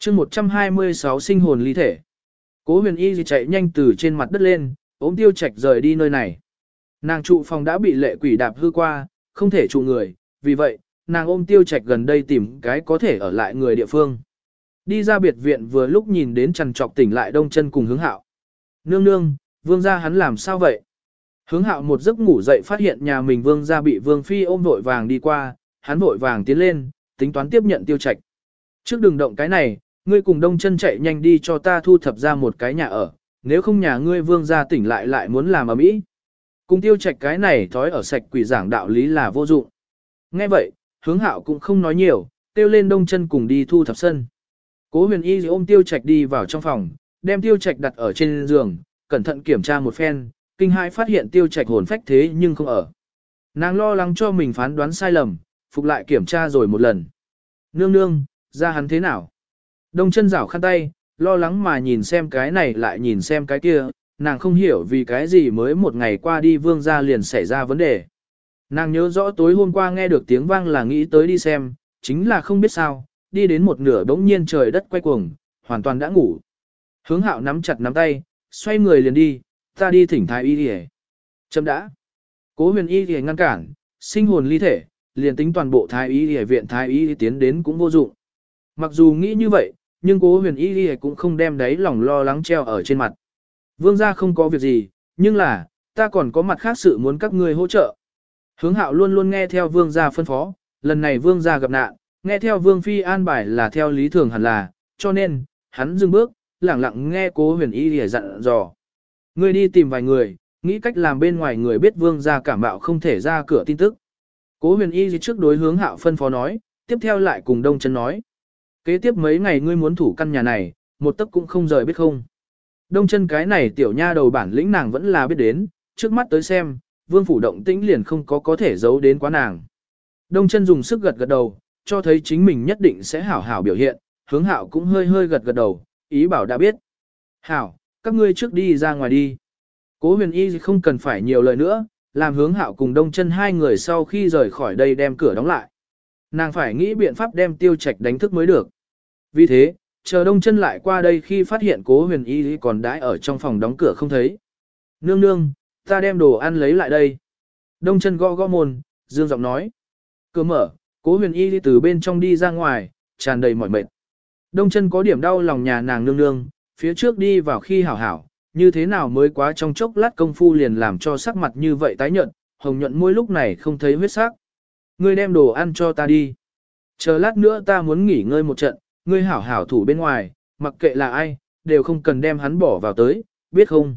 chương 126 sinh hồn ly thể. Cố huyền y gì chạy nhanh từ trên mặt đất lên, ốm tiêu Trạch rời đi nơi này. Nàng trụ phòng đã bị lệ quỷ đạp hư qua, không thể trụ người, vì vậy, nàng ôm tiêu Trạch gần đây tìm cái có thể ở lại người địa phương. Đi ra biệt viện vừa lúc nhìn đến trần trọc tỉnh lại đông chân cùng hướng hạo. Nương nương, vương gia hắn làm sao vậy? Hướng hạo một giấc ngủ dậy phát hiện nhà mình vương gia bị vương phi ôm vội vàng đi qua, hắn vội vàng tiến lên, tính toán tiếp nhận tiêu Trạch. Trước đừng động cái này, ngươi cùng đông chân chạy nhanh đi cho ta thu thập ra một cái nhà ở, nếu không nhà ngươi vương gia tỉnh lại lại muốn làm ở mỹ. Cùng tiêu Trạch cái này thói ở sạch quỷ giảng đạo lý là vô dụng. Nghe vậy, hướng hạo cũng không nói nhiều, tiêu lên đông chân cùng đi thu thập sân. Cố huyền y ôm tiêu Trạch đi vào trong phòng, đem tiêu Trạch đặt ở trên giường, cẩn thận kiểm tra một phen, kinh hãi phát hiện tiêu Trạch hồn phách thế nhưng không ở. Nàng lo lắng cho mình phán đoán sai lầm, phục lại kiểm tra rồi một lần. Nương nương, ra hắn thế nào? Đông chân rảo khăn tay, lo lắng mà nhìn xem cái này lại nhìn xem cái kia, nàng không hiểu vì cái gì mới một ngày qua đi vương gia liền xảy ra vấn đề. Nàng nhớ rõ tối hôm qua nghe được tiếng vang là nghĩ tới đi xem, chính là không biết sao, đi đến một nửa đống nhiên trời đất quay cuồng, hoàn toàn đã ngủ. Hướng hạo nắm chặt nắm tay, xoay người liền đi, ta đi thỉnh thái y đi Chấm đã. Cố huyền y thì ngăn cản, sinh hồn ly thể, liền tính toàn bộ thái y y viện thái y tiến đến cũng vô dụng. Mặc dù nghĩ như vậy, nhưng cố huyền y y cũng không đem đấy lòng lo lắng treo ở trên mặt. Vương gia không có việc gì, nhưng là, ta còn có mặt khác sự muốn các ngươi hỗ trợ. Hướng hạo luôn luôn nghe theo vương gia phân phó, lần này vương gia gặp nạn, nghe theo vương phi an bài là theo lý thường hẳn là, cho nên, hắn dừng bước, lặng lặng nghe cố huyền y lìa dặn dò. Ngươi đi tìm vài người, nghĩ cách làm bên ngoài người biết vương gia cảm bạo không thể ra cửa tin tức. Cố huyền y trước đối hướng hạo phân phó nói, tiếp theo lại cùng đông chân nói. Kế tiếp mấy ngày ngươi muốn thủ căn nhà này, một tấc cũng không rời biết không. Đông chân cái này tiểu nha đầu bản lĩnh nàng vẫn là biết đến, trước mắt tới xem, vương phủ động tĩnh liền không có có thể giấu đến quá nàng. Đông chân dùng sức gật gật đầu, cho thấy chính mình nhất định sẽ hảo hảo biểu hiện, hướng hạo cũng hơi hơi gật gật đầu, ý bảo đã biết. Hảo, các ngươi trước đi ra ngoài đi. Cố huyền y không cần phải nhiều lời nữa, làm hướng hạo cùng đông chân hai người sau khi rời khỏi đây đem cửa đóng lại. Nàng phải nghĩ biện pháp đem tiêu trạch đánh thức mới được. Vì thế, chờ đông chân lại qua đây khi phát hiện cố huyền y còn đãi ở trong phòng đóng cửa không thấy. Nương nương, ta đem đồ ăn lấy lại đây. Đông chân gõ gõ môn, dương giọng nói. Cửa mở, cố huyền y từ bên trong đi ra ngoài, tràn đầy mỏi mệt. Đông chân có điểm đau lòng nhà nàng nương nương, phía trước đi vào khi hảo hảo, như thế nào mới quá trong chốc lát công phu liền làm cho sắc mặt như vậy tái nhợt, hồng nhuận môi lúc này không thấy huyết sắc. Ngươi đem đồ ăn cho ta đi. Chờ lát nữa ta muốn nghỉ ngơi một trận, ngươi hảo hảo thủ bên ngoài, mặc kệ là ai, đều không cần đem hắn bỏ vào tới, biết không?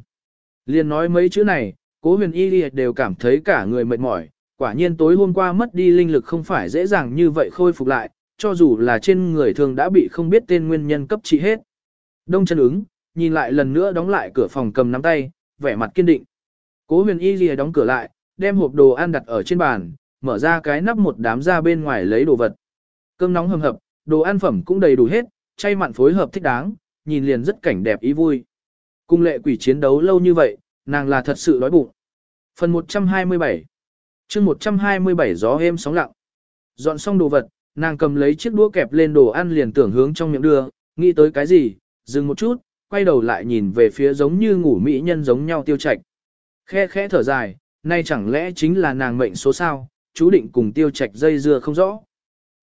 Liên nói mấy chữ này, cố huyền y đều cảm thấy cả người mệt mỏi, quả nhiên tối hôm qua mất đi linh lực không phải dễ dàng như vậy khôi phục lại, cho dù là trên người thường đã bị không biết tên nguyên nhân cấp trị hết. Đông chân ứng, nhìn lại lần nữa đóng lại cửa phòng cầm nắm tay, vẻ mặt kiên định. Cố huyền y lìa đóng cửa lại, đem hộp đồ ăn đặt ở trên bàn, mở ra cái nắp một đám ra bên ngoài lấy đồ vật. Cơm nóng hầm hập, đồ ăn phẩm cũng đầy đủ hết, chay mặn phối hợp thích đáng, nhìn liền rất cảnh đẹp ý vui. Cung lệ quỷ chiến đấu lâu như vậy, nàng là thật sự đói bụng. Phần 127 chương 127 gió êm sóng lặng. Dọn xong đồ vật, nàng cầm lấy chiếc đũa kẹp lên đồ ăn liền tưởng hướng trong miệng đưa, nghĩ tới cái gì, dừng một chút, quay đầu lại nhìn về phía giống như ngủ mỹ nhân giống nhau tiêu trạch. Khe khẽ thở dài, nay chẳng lẽ chính là nàng mệnh số sao, chú định cùng tiêu trạch dây dưa không rõ.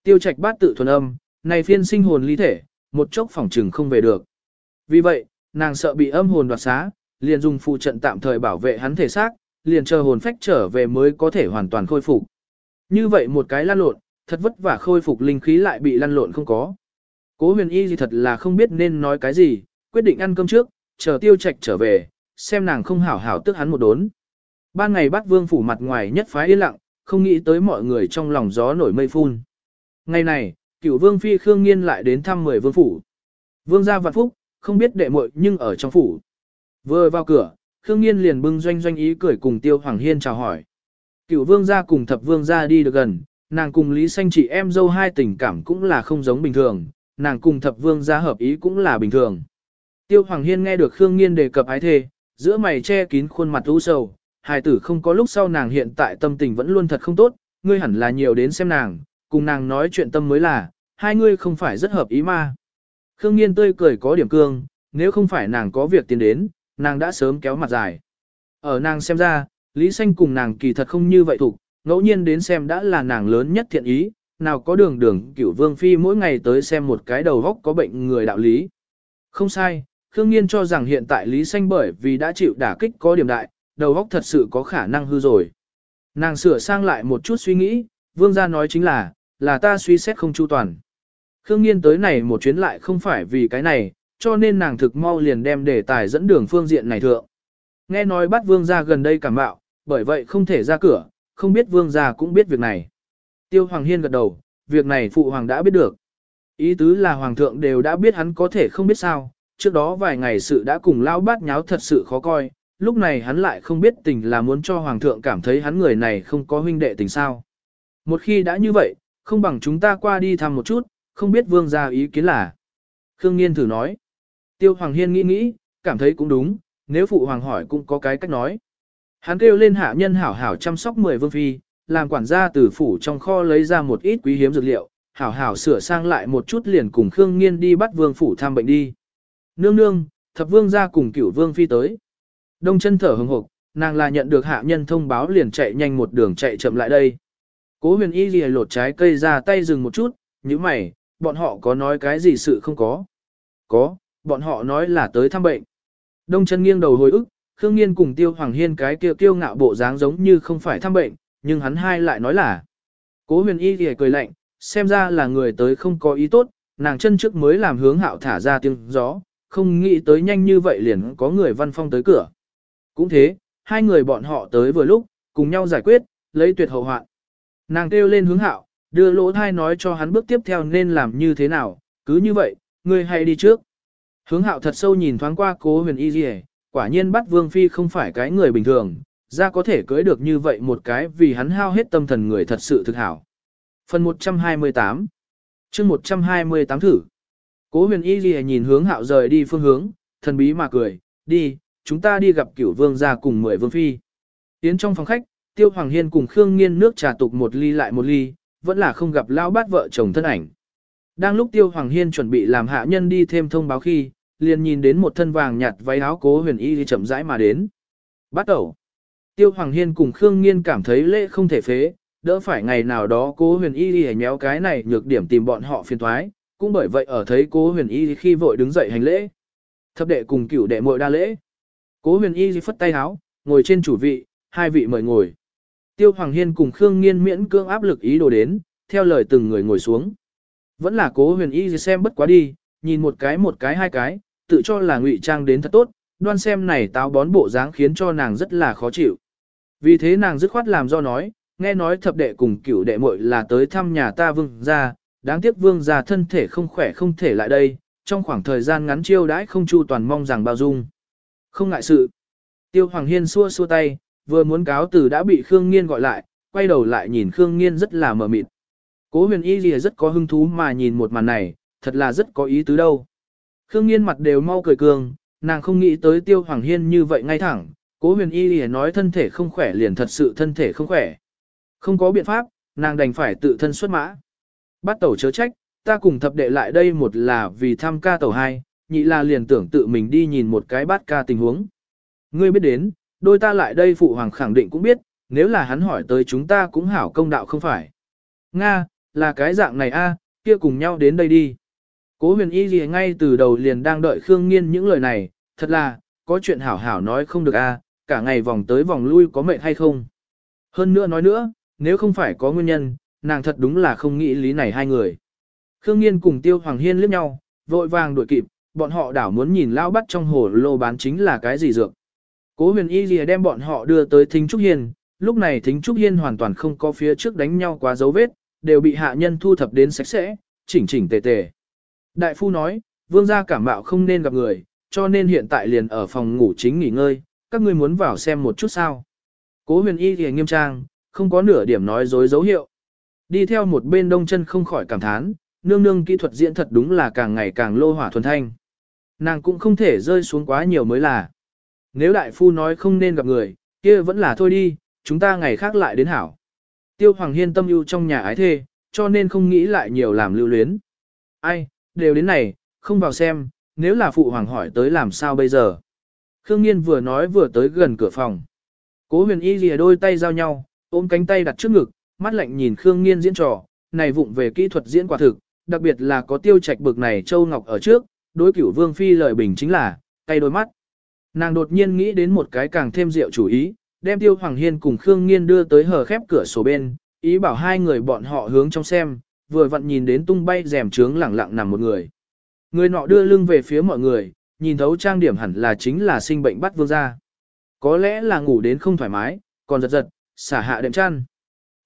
Tiêu trạch bát tự thuần âm, này phiên sinh hồn ly thể, một chốc phỏng trừng không về được. Vì vậy, nàng sợ bị âm hồn đoạt xá, liền dùng phụ trận tạm thời bảo vệ hắn thể xác, liền chờ hồn phách trở về mới có thể hoàn toàn khôi phục. Như vậy một cái lăn lộn, thật vất vả khôi phục linh khí lại bị lăn lộn không có. Cố huyền y gì thật là không biết nên nói cái gì, quyết định ăn cơm trước, chờ tiêu trạch trở về, xem nàng không hảo hảo tức hắn một đốn. Ban ngày bắt vương phủ mặt ngoài nhất phái yên lặng, không nghĩ tới mọi người trong lòng gió nổi mây phun. Ngày này, cửu vương phi Khương Nghiên lại đến thăm mười vương phủ. Vương gia vạn phúc, không biết đệ muội nhưng ở trong phủ. Vừa vào cửa, Khương Nghiên liền bưng doanh doanh ý cười cùng Tiêu Hoàng Hiên chào hỏi. Cửu vương gia cùng thập vương gia đi được gần, nàng cùng Lý Xanh chị em dâu hai tình cảm cũng là không giống bình thường, nàng cùng thập vương gia hợp ý cũng là bình thường. Tiêu Hoàng Hiên nghe được Khương Nghiên đề cập ái thề, giữa mày che kín khuôn mặt u sầu, hài tử không có lúc sau nàng hiện tại tâm tình vẫn luôn thật không tốt, ngươi hẳn là nhiều đến xem nàng, cùng nàng nói chuyện tâm mới là, hai ngươi không phải rất hợp ý mà. Khương Nghiên tươi cười có điểm cương, nếu không phải nàng có việc tiến đến, nàng đã sớm kéo mặt dài. Ở nàng xem ra, Lý Xanh cùng nàng kỳ thật không như vậy thủ, ngẫu nhiên đến xem đã là nàng lớn nhất thiện ý, nào có đường đường cửu vương phi mỗi ngày tới xem một cái đầu góc có bệnh người đạo lý. Không sai, Khương Nghiên cho rằng hiện tại Lý Xanh bởi vì đã chịu đả kích có điểm đại, đầu góc thật sự có khả năng hư rồi. Nàng sửa sang lại một chút suy nghĩ, vương gia nói chính là, là ta suy xét không chu toàn. Khương Nghiên tới này một chuyến lại không phải vì cái này, cho nên nàng thực mau liền đem đề tài dẫn đường phương diện này thượng. Nghe nói bắt vương gia gần đây cảm bạo, bởi vậy không thể ra cửa, không biết vương gia cũng biết việc này. Tiêu Hoàng Hiên gật đầu, việc này phụ hoàng đã biết được. Ý tứ là hoàng thượng đều đã biết hắn có thể không biết sao, trước đó vài ngày sự đã cùng lao bát nháo thật sự khó coi, lúc này hắn lại không biết tình là muốn cho hoàng thượng cảm thấy hắn người này không có huynh đệ tình sao. Một khi đã như vậy, không bằng chúng ta qua đi thăm một chút, không biết vương gia ý kiến là. Khương Nghiên thử nói. Tiêu Hoàng Hiên nghĩ nghĩ, cảm thấy cũng đúng, nếu phụ hoàng hỏi cũng có cái cách nói. Hắn kêu lên hạ nhân hảo hảo chăm sóc mười vương phi, làm quản gia từ phủ trong kho lấy ra một ít quý hiếm dược liệu, hảo hảo sửa sang lại một chút liền cùng Khương Nghiên đi bắt vương phủ thăm bệnh đi. Nương nương, thập vương gia cùng cửu vương phi tới. Đông chân thở hừng hực, nàng là nhận được hạ nhân thông báo liền chạy nhanh một đường chạy chậm lại đây. Cố huyền y lìa lột trái cây ra tay dừng một chút, như mày, bọn họ có nói cái gì sự không có. Có, bọn họ nói là tới thăm bệnh. Đông chân nghiêng đầu hồi ức, Khương Nghiên cùng Tiêu Hoàng Hiên cái kia kiêu ngạo bộ dáng giống như không phải thăm bệnh, nhưng hắn hai lại nói là. Cố huyền y thì cười lạnh, xem ra là người tới không có ý tốt, nàng chân trước mới làm hướng hạo thả ra tiếng gió, không nghĩ tới nhanh như vậy liền có người văn phong tới cửa. Cũng thế, hai người bọn họ tới vừa lúc, cùng nhau giải quyết, lấy tuyệt hậu hoạn. Nàng kêu lên hướng hạo, đưa lỗ thai nói cho hắn bước tiếp theo nên làm như thế nào, cứ như vậy, ngươi hãy đi trước. Hướng hạo thật sâu nhìn thoáng qua cố huyền y gì quả nhiên bắt vương phi không phải cái người bình thường, ra có thể cưới được như vậy một cái vì hắn hao hết tâm thần người thật sự thực hảo. Phần 128 chương 128 thử Cố huyền y gì nhìn hướng hạo rời đi phương hướng, thần bí mà cười, đi, chúng ta đi gặp cửu vương gia cùng mười vương phi. Tiến trong phòng khách, tiêu hoàng hiên cùng Khương nghiên nước trà tục một ly lại một ly, vẫn là không gặp lao bát vợ chồng thân ảnh. Đang lúc tiêu hoàng hiên chuẩn bị làm hạ nhân đi thêm thông báo khi, liền nhìn đến một thân vàng nhạt váy áo cố huyền y đi chậm rãi mà đến. Bắt đầu. Tiêu Hoàng Hiên cùng Khương Nghiên cảm thấy lễ không thể phế, đỡ phải ngày nào đó cố huyền y đi nhéo cái này nhược điểm tìm bọn họ phiền thoái, cũng bởi vậy ở thấy cố huyền y khi vội đứng dậy hành lễ. Thập đệ cùng cửu đệ muội đa lễ. Cố huyền y phất tay áo, ngồi trên chủ vị, hai vị mời ngồi. Tiêu Hoàng Hiên cùng Khương Nghiên miễn cưỡng áp lực ý đồ đến, theo lời từng người ngồi xuống. Vẫn là cố huyền y xem bất quá đi, nhìn một cái một cái hai cái, tự cho là ngụy trang đến thật tốt, đoan xem này táo bón bộ dáng khiến cho nàng rất là khó chịu. Vì thế nàng dứt khoát làm do nói, nghe nói thập đệ cùng cửu đệ muội là tới thăm nhà ta vương gia, đáng tiếc vương gia thân thể không khỏe không thể lại đây, trong khoảng thời gian ngắn chiêu đãi không chu toàn mong rằng bao dung. Không ngại sự. Tiêu Hoàng Hiên xua xua tay, vừa muốn cáo từ đã bị Khương Nghiên gọi lại, quay đầu lại nhìn Khương Nghiên rất là mờ mịt. Cố huyền y gì rất có hứng thú mà nhìn một màn này, thật là rất có ý tứ đâu. Khương Nghiên mặt đều mau cười cường, nàng không nghĩ tới Tiêu Hoàng Hiên như vậy ngay thẳng, cố huyền y gì nói thân thể không khỏe liền thật sự thân thể không khỏe. Không có biện pháp, nàng đành phải tự thân xuất mã. Bắt tẩu chớ trách, ta cùng thập đệ lại đây một là vì thăm ca tẩu hai, nhị là liền tưởng tự mình đi nhìn một cái bát ca tình huống. Ngươi biết đến, đôi ta lại đây phụ hoàng khẳng định cũng biết, nếu là hắn hỏi tới chúng ta cũng hảo công đạo không phải. Nga, là cái dạng này a, kia cùng nhau đến đây đi. Cố huyền y gì ngay từ đầu liền đang đợi Khương Nghiên những lời này, thật là, có chuyện hảo hảo nói không được a, cả ngày vòng tới vòng lui có mệt hay không. Hơn nữa nói nữa, nếu không phải có nguyên nhân, nàng thật đúng là không nghĩ lý này hai người. Khương Nghiên cùng Tiêu Hoàng Hiên liếc nhau, vội vàng đuổi kịp, bọn họ đảo muốn nhìn lao bắt trong hồ lô bán chính là cái gì dược. Cố huyền y lìa đem bọn họ đưa tới Thính Trúc Hiên, lúc này Thính Trúc Hiên hoàn toàn không có phía trước đánh nhau quá dấu vết, đều bị hạ nhân thu thập đến sạch sẽ, chỉnh chỉnh tề tề. Đại phu nói, vương gia cảm mạo không nên gặp người, cho nên hiện tại liền ở phòng ngủ chính nghỉ ngơi, các ngươi muốn vào xem một chút sao. Cố huyền y thì nghiêm trang, không có nửa điểm nói dối dấu hiệu. Đi theo một bên đông chân không khỏi cảm thán, nương nương kỹ thuật diễn thật đúng là càng ngày càng lô hỏa thuần thanh. Nàng cũng không thể rơi xuống quá nhiều mới là. Nếu đại phu nói không nên gặp người, kia vẫn là thôi đi, chúng ta ngày khác lại đến hảo. Tiêu Hoàng Hiên tâm ưu trong nhà ái thê, cho nên không nghĩ lại nhiều làm lưu luyến. Ai, đều đến này, không vào xem, nếu là phụ hoàng hỏi tới làm sao bây giờ. Khương Nghiên vừa nói vừa tới gần cửa phòng. Cố huyền y lìa đôi tay giao nhau, ôm cánh tay đặt trước ngực, mắt lạnh nhìn Khương Nghiên diễn trò, này vụng về kỹ thuật diễn quả thực, đặc biệt là có tiêu trạch bực này Châu Ngọc ở trước, đối cửu vương phi lợi bình chính là, tay đôi mắt. Nàng đột nhiên nghĩ đến một cái càng thêm rượu chủ ý, đem tiêu Hoàng Hiên cùng Khương Nghiên đưa tới hờ khép cửa sổ bên, ý bảo hai người bọn họ hướng trong xem, vừa vặn nhìn đến tung bay rèm trướng lẳng lặng nằm một người. Người nọ đưa lưng về phía mọi người, nhìn thấu trang điểm hẳn là chính là sinh bệnh bắt vương gia. Có lẽ là ngủ đến không thoải mái, còn giật giật, xả hạ đệm chăn.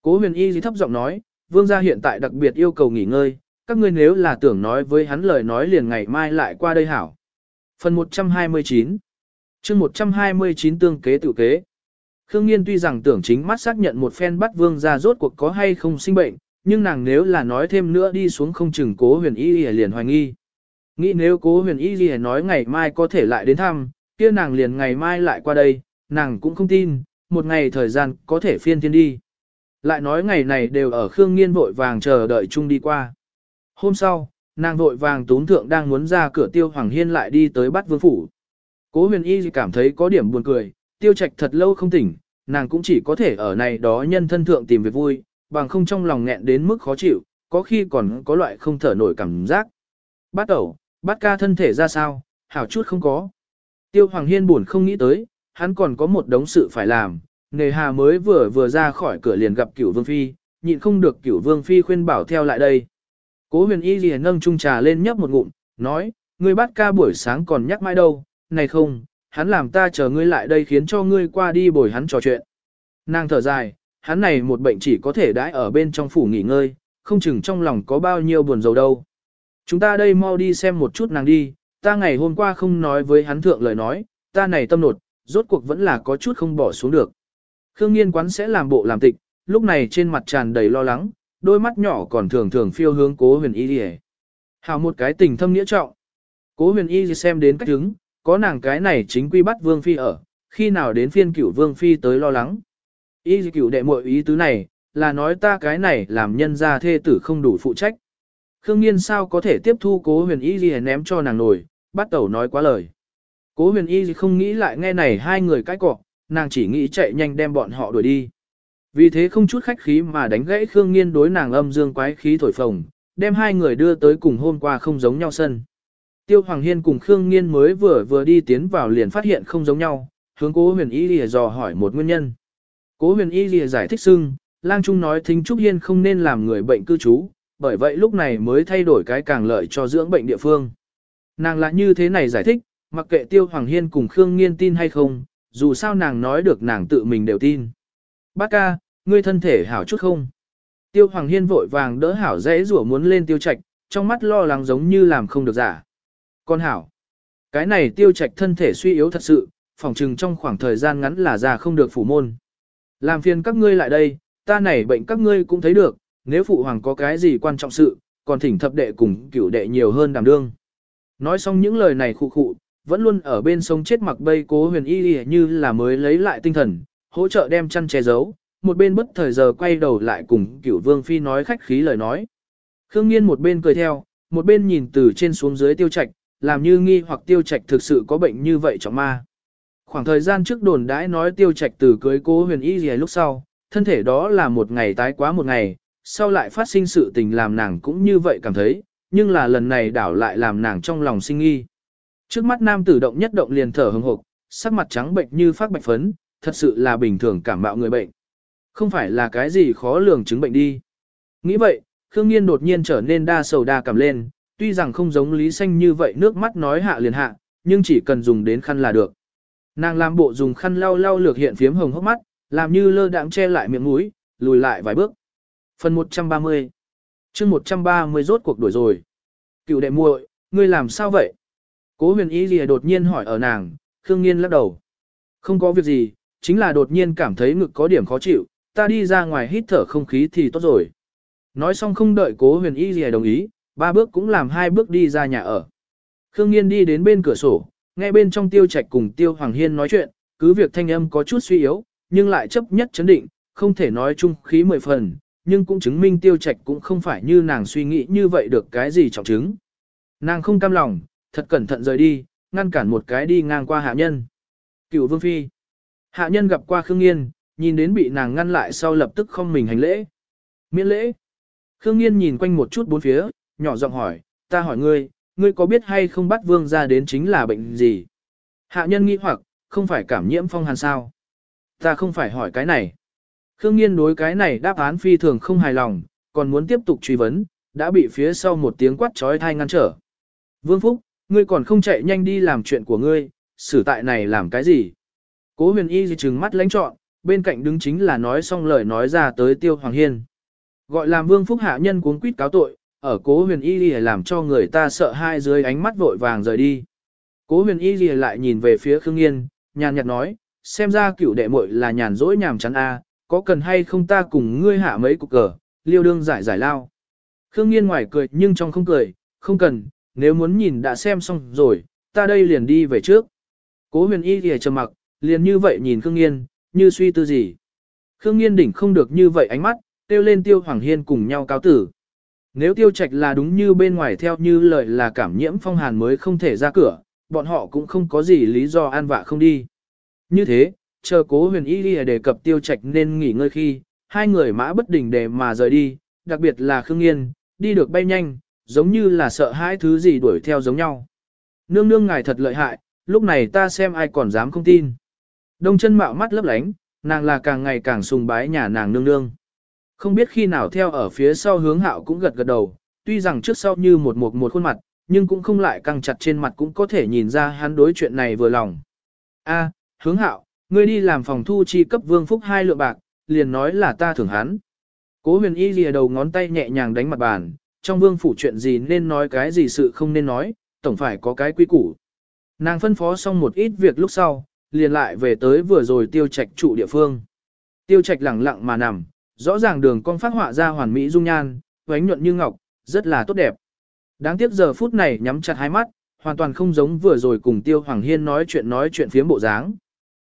Cố huyền y thấp giọng nói, vương gia hiện tại đặc biệt yêu cầu nghỉ ngơi, các ngươi nếu là tưởng nói với hắn lời nói liền ngày mai lại qua đây hảo. Phần 129 chương 129 tương kế tự kế Khương Nghiên tuy rằng tưởng chính mắt xác nhận một phen bắt vương gia rốt cuộc có hay không sinh bệnh, nhưng nàng nếu là nói thêm nữa đi xuống không chừng cố huyền y liền hoài nghi. Nghĩ nếu cố huyền y y nói ngày mai có thể lại đến thăm, kia nàng liền ngày mai lại qua đây, nàng cũng không tin, một ngày thời gian có thể phiên thiên đi. Lại nói ngày này đều ở Khương Nghiên vội vàng chờ đợi chung đi qua. Hôm sau, nàng vội vàng tốn thượng đang muốn ra cửa tiêu Hoàng Hiên lại đi tới bắt vương phủ. Cố huyền y cảm thấy có điểm buồn cười, tiêu trạch thật lâu không tỉnh, nàng cũng chỉ có thể ở này đó nhân thân thượng tìm việc vui, bằng không trong lòng nghẹn đến mức khó chịu, có khi còn có loại không thở nổi cảm giác. Bắt đầu, bắt ca thân thể ra sao, hảo chút không có. Tiêu Hoàng Hiên buồn không nghĩ tới, hắn còn có một đống sự phải làm, nề hà mới vừa vừa ra khỏi cửa liền gặp cửu vương phi, nhịn không được cửu vương phi khuyên bảo theo lại đây. Cố huyền y liền nâng chung trà lên nhấp một ngụm, nói, ngươi bắt ca buổi sáng còn nhắc mãi đâu, này không, hắn làm ta chờ ngươi lại đây khiến cho ngươi qua đi bồi hắn trò chuyện. Nàng thở dài, hắn này một bệnh chỉ có thể đãi ở bên trong phủ nghỉ ngơi, không chừng trong lòng có bao nhiêu buồn rầu đâu. Chúng ta đây mau đi xem một chút nàng đi, ta ngày hôm qua không nói với hắn thượng lời nói, ta này tâm nột, rốt cuộc vẫn là có chút không bỏ xuống được. Khương Nghiên quán sẽ làm bộ làm tịch, lúc này trên mặt tràn đầy lo lắng, đôi mắt nhỏ còn thường thường phiêu hướng cố huyền y đi Hào một cái tình thâm nghĩa trọng. Cố huyền y xem đến cách đứng, có nàng cái này chính quy bắt vương phi ở, khi nào đến phiên cửu vương phi tới lo lắng. ý cửu đệ muội ý tứ này, là nói ta cái này làm nhân gia thê tử không đủ phụ trách. Khương Nghiên sao có thể tiếp thu cố huyền y gì ném cho nàng nổi, bắt đầu nói quá lời. Cố huyền y không nghĩ lại nghe này hai người cãi cọ, nàng chỉ nghĩ chạy nhanh đem bọn họ đuổi đi. Vì thế không chút khách khí mà đánh gãy Khương Nghiên đối nàng âm dương quái khí thổi phồng, đem hai người đưa tới cùng hôm qua không giống nhau sân. Tiêu Hoàng Hiên cùng Khương Nghiên mới vừa vừa đi tiến vào liền phát hiện không giống nhau, hướng cố huyền y lìa dò hỏi một nguyên nhân. Cố huyền y lìa giải thích xưng, lang trung nói thính Trúc Hiên không nên làm người bệnh cư trú, bởi vậy lúc này mới thay đổi cái càng lợi cho dưỡng bệnh địa phương. Nàng lại như thế này giải thích, mặc kệ Tiêu Hoàng Hiên cùng Khương Nghiên tin hay không, dù sao nàng nói được nàng tự mình đều tin. Bác ca, ngươi thân thể hảo chút không? Tiêu Hoàng Hiên vội vàng đỡ hảo dễ rủa muốn lên tiêu trạch, trong mắt lo lắng giống như làm không được giả. Con hảo, cái này tiêu trạch thân thể suy yếu thật sự, phòng trừng trong khoảng thời gian ngắn là già không được phủ môn. Làm phiền các ngươi lại đây, ta này bệnh các ngươi cũng thấy được, nếu phụ hoàng có cái gì quan trọng sự, còn thỉnh thập đệ cùng cửu đệ nhiều hơn đảm đương. Nói xong những lời này khụ khụ, vẫn luôn ở bên sông chết mặc bay cố huyền y như là mới lấy lại tinh thần, hỗ trợ đem chăn che giấu, một bên bất thời giờ quay đầu lại cùng cửu vương phi nói khách khí lời nói. Khương Nghiên một bên cười theo, một bên nhìn từ trên xuống dưới tiêu trạch, làm như nghi hoặc tiêu trạch thực sự có bệnh như vậy trọng ma. Khoảng thời gian trước đồn đãi nói tiêu trạch từ cưới cố huyền y gì lúc sau, thân thể đó là một ngày tái quá một ngày, sau lại phát sinh sự tình làm nàng cũng như vậy cảm thấy, nhưng là lần này đảo lại làm nàng trong lòng sinh nghi. Trước mắt nam tử động nhất động liền thở hừng hộp, sắc mặt trắng bệnh như phát bạch phấn, thật sự là bình thường cảm mạo người bệnh. Không phải là cái gì khó lường chứng bệnh đi. Nghĩ vậy, Khương Nghiên đột nhiên trở nên đa sầu đa cảm lên, tuy rằng không giống Lý Xanh như vậy nước mắt nói hạ liền hạ, nhưng chỉ cần dùng đến khăn là được. Nàng làm bộ dùng khăn lau lau lược hiện phiếm hồng hốc mắt, làm như lơ đãng che lại miệng mũi, lùi lại vài bước. Phần 130 chương 130 rốt cuộc đuổi rồi. Cựu đệ muội, ngươi làm sao vậy? Cố huyền ý gì đột nhiên hỏi ở nàng, Khương Nghiên lắc đầu. Không có việc gì, chính là đột nhiên cảm thấy ngực có điểm khó chịu, ta đi ra ngoài hít thở không khí thì tốt rồi. Nói xong không đợi cố huyền y gì đồng ý, ba bước cũng làm hai bước đi ra nhà ở. Khương Nghiên đi đến bên cửa sổ, nghe bên trong tiêu trạch cùng tiêu hoàng hiên nói chuyện, cứ việc thanh âm có chút suy yếu, nhưng lại chấp nhất chấn định, không thể nói chung khí mười phần, nhưng cũng chứng minh tiêu trạch cũng không phải như nàng suy nghĩ như vậy được cái gì trọng chứng. Nàng không cam lòng, thật cẩn thận rời đi, ngăn cản một cái đi ngang qua hạ nhân. Cựu vương phi. Hạ nhân gặp qua Khương Nghiên, nhìn đến bị nàng ngăn lại sau lập tức không mình hành lễ. Miễn lễ. Khương Nghiên nhìn quanh một chút bốn phía, nhỏ giọng hỏi, ta hỏi ngươi, ngươi có biết hay không bắt vương ra đến chính là bệnh gì? Hạ nhân nghĩ hoặc, không phải cảm nhiễm phong hàn sao? Ta không phải hỏi cái này. Khương Nghiên đối cái này đáp án phi thường không hài lòng, còn muốn tiếp tục truy vấn, đã bị phía sau một tiếng quát trói thai ngăn trở. Vương Phúc, ngươi còn không chạy nhanh đi làm chuyện của ngươi, xử tại này làm cái gì? Cố huyền y gì trừng mắt lãnh trọn, bên cạnh đứng chính là nói xong lời nói ra tới tiêu hoàng hiên. Gọi làm vương phúc hạ nhân cuống quýt cáo tội, ở cố huyền y gì làm cho người ta sợ hai dưới ánh mắt vội vàng rời đi. Cố huyền y gì lại nhìn về phía Khương Yên, nhàn nhạt nói, xem ra cựu đệ muội là nhàn rỗi nhàm chán a, có cần hay không ta cùng ngươi hạ mấy cục cờ, liêu đương giải giải lao. Khương Yên ngoài cười nhưng trong không cười, không cần, nếu muốn nhìn đã xem xong rồi, ta đây liền đi về trước. Cố huyền y thì trầm mặc, liền như vậy nhìn Khương Yên, như suy tư gì. Khương Yên đỉnh không được như vậy ánh mắt, tiêu lên tiêu hoàng hiên cùng nhau cáo tử. Nếu tiêu trạch là đúng như bên ngoài theo như lời là cảm nhiễm phong hàn mới không thể ra cửa, bọn họ cũng không có gì lý do an vạ không đi. Như thế, chờ cố huyền y đi đề cập tiêu trạch nên nghỉ ngơi khi, hai người mã bất đỉnh để mà rời đi, đặc biệt là Khương yên đi được bay nhanh, giống như là sợ hãi thứ gì đuổi theo giống nhau. Nương nương ngài thật lợi hại, lúc này ta xem ai còn dám không tin. Đông chân mạo mắt lấp lánh, nàng là càng ngày càng sùng bái nhà nàng nương nương. Không biết khi nào theo ở phía sau hướng hạo cũng gật gật đầu, tuy rằng trước sau như một một một khuôn mặt, nhưng cũng không lại căng chặt trên mặt cũng có thể nhìn ra hắn đối chuyện này vừa lòng. A, hướng hạo, ngươi đi làm phòng thu chi cấp vương phúc hai lượng bạc, liền nói là ta thưởng hắn. Cố huyền y lìa đầu ngón tay nhẹ nhàng đánh mặt bàn, trong vương phủ chuyện gì nên nói cái gì sự không nên nói, tổng phải có cái quy củ. Nàng phân phó xong một ít việc lúc sau, liền lại về tới vừa rồi tiêu trạch trụ địa phương. Tiêu trạch lẳng lặng mà nằm, rõ ràng đường con phát họa ra hoàn mỹ dung nhan, vánh nhuận như ngọc, rất là tốt đẹp. Đáng tiếc giờ phút này nhắm chặt hai mắt, hoàn toàn không giống vừa rồi cùng Tiêu Hoàng Hiên nói chuyện nói chuyện phiếm bộ dáng.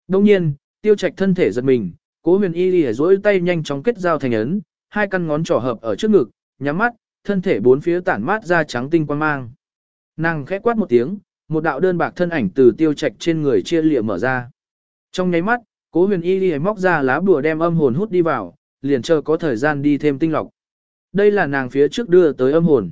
Đông nhiên, Tiêu Trạch thân thể giật mình, Cố Huyền Y lìa duỗi tay nhanh chóng kết giao thành ấn, hai căn ngón trỏ hợp ở trước ngực, nhắm mắt, thân thể bốn phía tản mát ra trắng tinh quang mang. Nàng khẽ quát một tiếng, một đạo đơn bạc thân ảnh từ Tiêu Trạch trên người chia lịa mở ra. Trong nháy mắt, Cố Huyền Y lìa móc ra lá bùa đem âm hồn hút đi vào, liền chờ có thời gian đi thêm tinh lọc. Đây là nàng phía trước đưa tới âm hồn.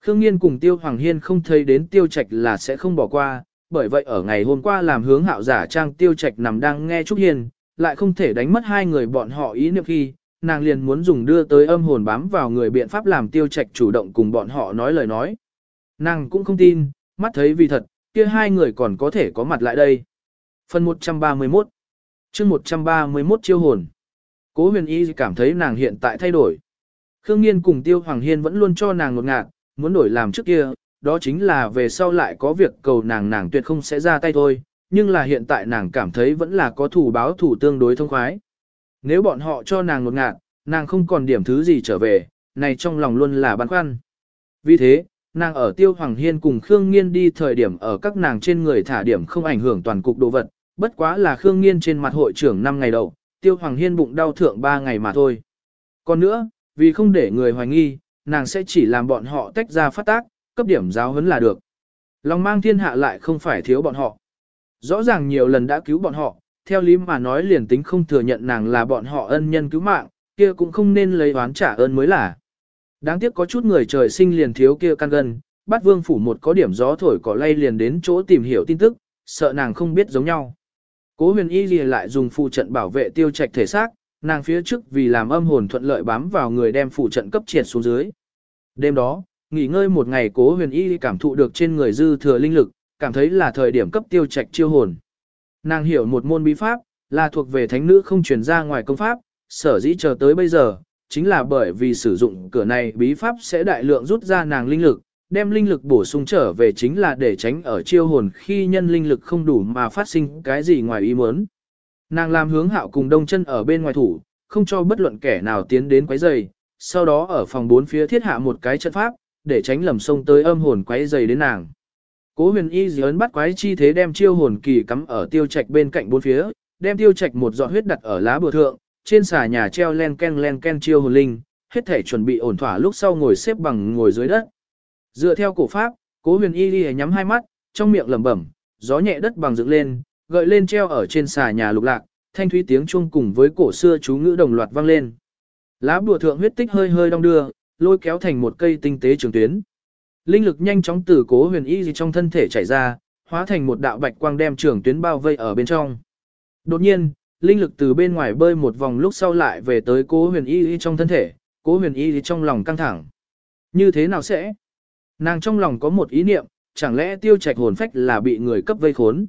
Khương Nghiên cùng Tiêu Hoàng Hiên không thấy đến Tiêu Trạch là sẽ không bỏ qua, bởi vậy ở ngày hôm qua làm hướng hạo giả trang Tiêu Trạch nằm đang nghe Trúc Hiên, lại không thể đánh mất hai người bọn họ ý niệm khi, nàng liền muốn dùng đưa tới âm hồn bám vào người biện pháp làm Tiêu Trạch chủ động cùng bọn họ nói lời nói. Nàng cũng không tin, mắt thấy vì thật, kia hai người còn có thể có mặt lại đây. Phần 131 chương 131 chiêu hồn Cố huyền y cảm thấy nàng hiện tại thay đổi. Khương Nghiên cùng Tiêu Hoàng Hiên vẫn luôn cho nàng ngột ngạt, muốn đổi làm trước kia, đó chính là về sau lại có việc cầu nàng nàng tuyệt không sẽ ra tay thôi, nhưng là hiện tại nàng cảm thấy vẫn là có thủ báo thủ tương đối thông khoái. Nếu bọn họ cho nàng ngột ngạt, nàng không còn điểm thứ gì trở về, này trong lòng luôn là băn khoăn. Vì thế, nàng ở Tiêu Hoàng Hiên cùng Khương Nghiên đi thời điểm ở các nàng trên người thả điểm không ảnh hưởng toàn cục đồ vật, bất quá là Khương Nghiên trên mặt hội trưởng 5 ngày đầu, Tiêu Hoàng Hiên bụng đau thượng 3 ngày mà thôi. Còn nữa, vì không để người hoài nghi, nàng sẽ chỉ làm bọn họ tách ra phát tác, cấp điểm giáo huấn là được. Lòng mang thiên hạ lại không phải thiếu bọn họ. Rõ ràng nhiều lần đã cứu bọn họ, theo lý mà nói liền tính không thừa nhận nàng là bọn họ ân nhân cứu mạng, kia cũng không nên lấy oán trả ơn mới là. Đáng tiếc có chút người trời sinh liền thiếu kia căn gân, bắt vương phủ một có điểm gió thổi cỏ lay liền đến chỗ tìm hiểu tin tức, sợ nàng không biết giống nhau. Cố huyền y gì lại dùng phụ trận bảo vệ tiêu trạch thể xác, nàng phía trước vì làm âm hồn thuận lợi bám vào người đem phụ trận cấp triệt xuống dưới. Đêm đó, nghỉ ngơi một ngày cố huyền y cảm thụ được trên người dư thừa linh lực, cảm thấy là thời điểm cấp tiêu trạch chiêu hồn. Nàng hiểu một môn bí pháp, là thuộc về thánh nữ không truyền ra ngoài công pháp, sở dĩ chờ tới bây giờ, chính là bởi vì sử dụng cửa này bí pháp sẽ đại lượng rút ra nàng linh lực, đem linh lực bổ sung trở về chính là để tránh ở chiêu hồn khi nhân linh lực không đủ mà phát sinh cái gì ngoài ý muốn. Nàng làm hướng hạo cùng đông chân ở bên ngoài thủ, không cho bất luận kẻ nào tiến đến quấy rầy, sau đó ở phòng bốn phía thiết hạ một cái trận pháp, để tránh lầm sông tới âm hồn quấy rầy đến nàng. Cố huyền y dì ấn bắt quái chi thế đem chiêu hồn kỳ cắm ở tiêu trạch bên cạnh bốn phía, đem tiêu trạch một giọt huyết đặt ở lá bừa thượng, trên xà nhà treo len ken len ken chiêu hồn linh, hết thể chuẩn bị ổn thỏa lúc sau ngồi xếp bằng ngồi dưới đất. Dựa theo cổ pháp, cố huyền y ghi nhắm hai mắt, trong miệng lẩm bẩm, gió nhẹ đất bằng dựng lên, gợi lên treo ở trên xà nhà lục lạc, thanh thúy tiếng chuông cùng với cổ xưa chú ngữ đồng loạt vang lên. Lá bùa thượng huyết tích hơi hơi đong đưa, lôi kéo thành một cây tinh tế trường tuyến. Linh lực nhanh chóng từ cố huyền y trong thân thể chảy ra, hóa thành một đạo bạch quang đem trường tuyến bao vây ở bên trong. Đột nhiên, linh lực từ bên ngoài bơi một vòng lúc sau lại về tới cố huyền y trong thân thể, cố huyền y trong lòng căng thẳng. Như thế nào sẽ? Nàng trong lòng có một ý niệm, chẳng lẽ tiêu trạch hồn phách là bị người cấp vây khốn?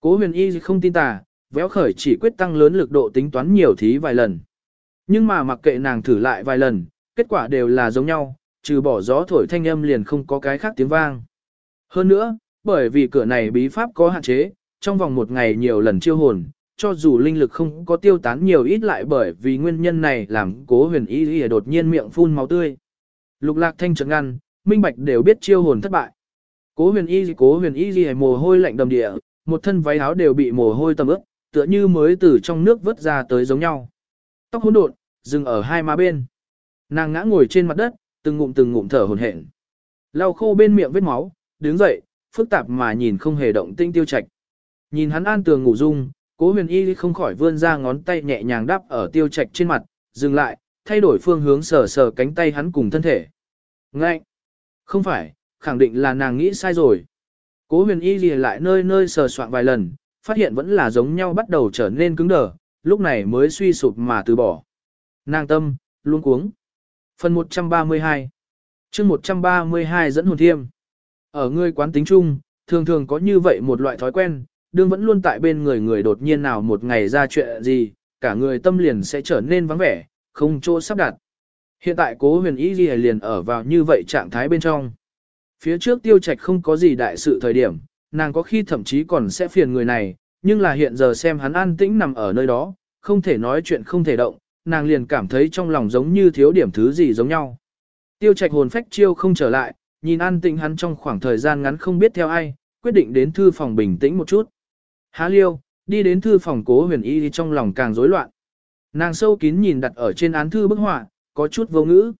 Cố huyền y không tin tà, véo khởi chỉ quyết tăng lớn lực độ tính toán nhiều thí vài lần. Nhưng mà mặc kệ nàng thử lại vài lần, kết quả đều là giống nhau, trừ bỏ gió thổi thanh âm liền không có cái khác tiếng vang. Hơn nữa, bởi vì cửa này bí pháp có hạn chế, trong vòng một ngày nhiều lần chiêu hồn, cho dù linh lực không có tiêu tán nhiều ít lại bởi vì nguyên nhân này làm cố huyền y đột nhiên miệng phun máu tươi. Lục lạc thanh trấn ngăn, minh bạch đều biết chiêu hồn thất bại. Cố huyền y cố huyền y gì mồ hôi lạnh đầm địa, một thân váy áo đều bị mồ hôi tầm ướt, tựa như mới từ trong nước vớt ra tới giống nhau. Tóc hỗn độn, dừng ở hai má bên. Nàng ngã ngồi trên mặt đất, từng ngụm từng ngụm thở hổn hển. Lau khô bên miệng vết máu, đứng dậy, phức tạp mà nhìn không hề động tinh tiêu trạch. Nhìn hắn an tường ngủ dung, cố huyền y không khỏi vươn ra ngón tay nhẹ nhàng đắp ở tiêu trạch trên mặt, dừng lại, thay đổi phương hướng sờ sờ cánh tay hắn cùng thân thể. Ngạnh. Không phải, khẳng định là nàng nghĩ sai rồi. Cố huyền y lìa lại nơi nơi sờ soạn vài lần, phát hiện vẫn là giống nhau bắt đầu trở nên cứng đờ, lúc này mới suy sụp mà từ bỏ. Nàng tâm, luôn cuống. Phần 132 chương 132 dẫn hồn thiêm. Ở ngươi quán tính chung, thường thường có như vậy một loại thói quen, đương vẫn luôn tại bên người người đột nhiên nào một ngày ra chuyện gì, cả người tâm liền sẽ trở nên vắng vẻ, không chỗ sắp đặt. Hiện tại cố huyền y liền ở vào như vậy trạng thái bên trong. Phía trước tiêu trạch không có gì đại sự thời điểm, nàng có khi thậm chí còn sẽ phiền người này, nhưng là hiện giờ xem hắn an tĩnh nằm ở nơi đó, không thể nói chuyện không thể động, nàng liền cảm thấy trong lòng giống như thiếu điểm thứ gì giống nhau. Tiêu trạch hồn phách chiêu không trở lại, nhìn an tĩnh hắn trong khoảng thời gian ngắn không biết theo ai, quyết định đến thư phòng bình tĩnh một chút. Há liêu, đi đến thư phòng cố huyền y trong lòng càng rối loạn. Nàng sâu kín nhìn đặt ở trên án thư bức họa, có chút vô ngữ.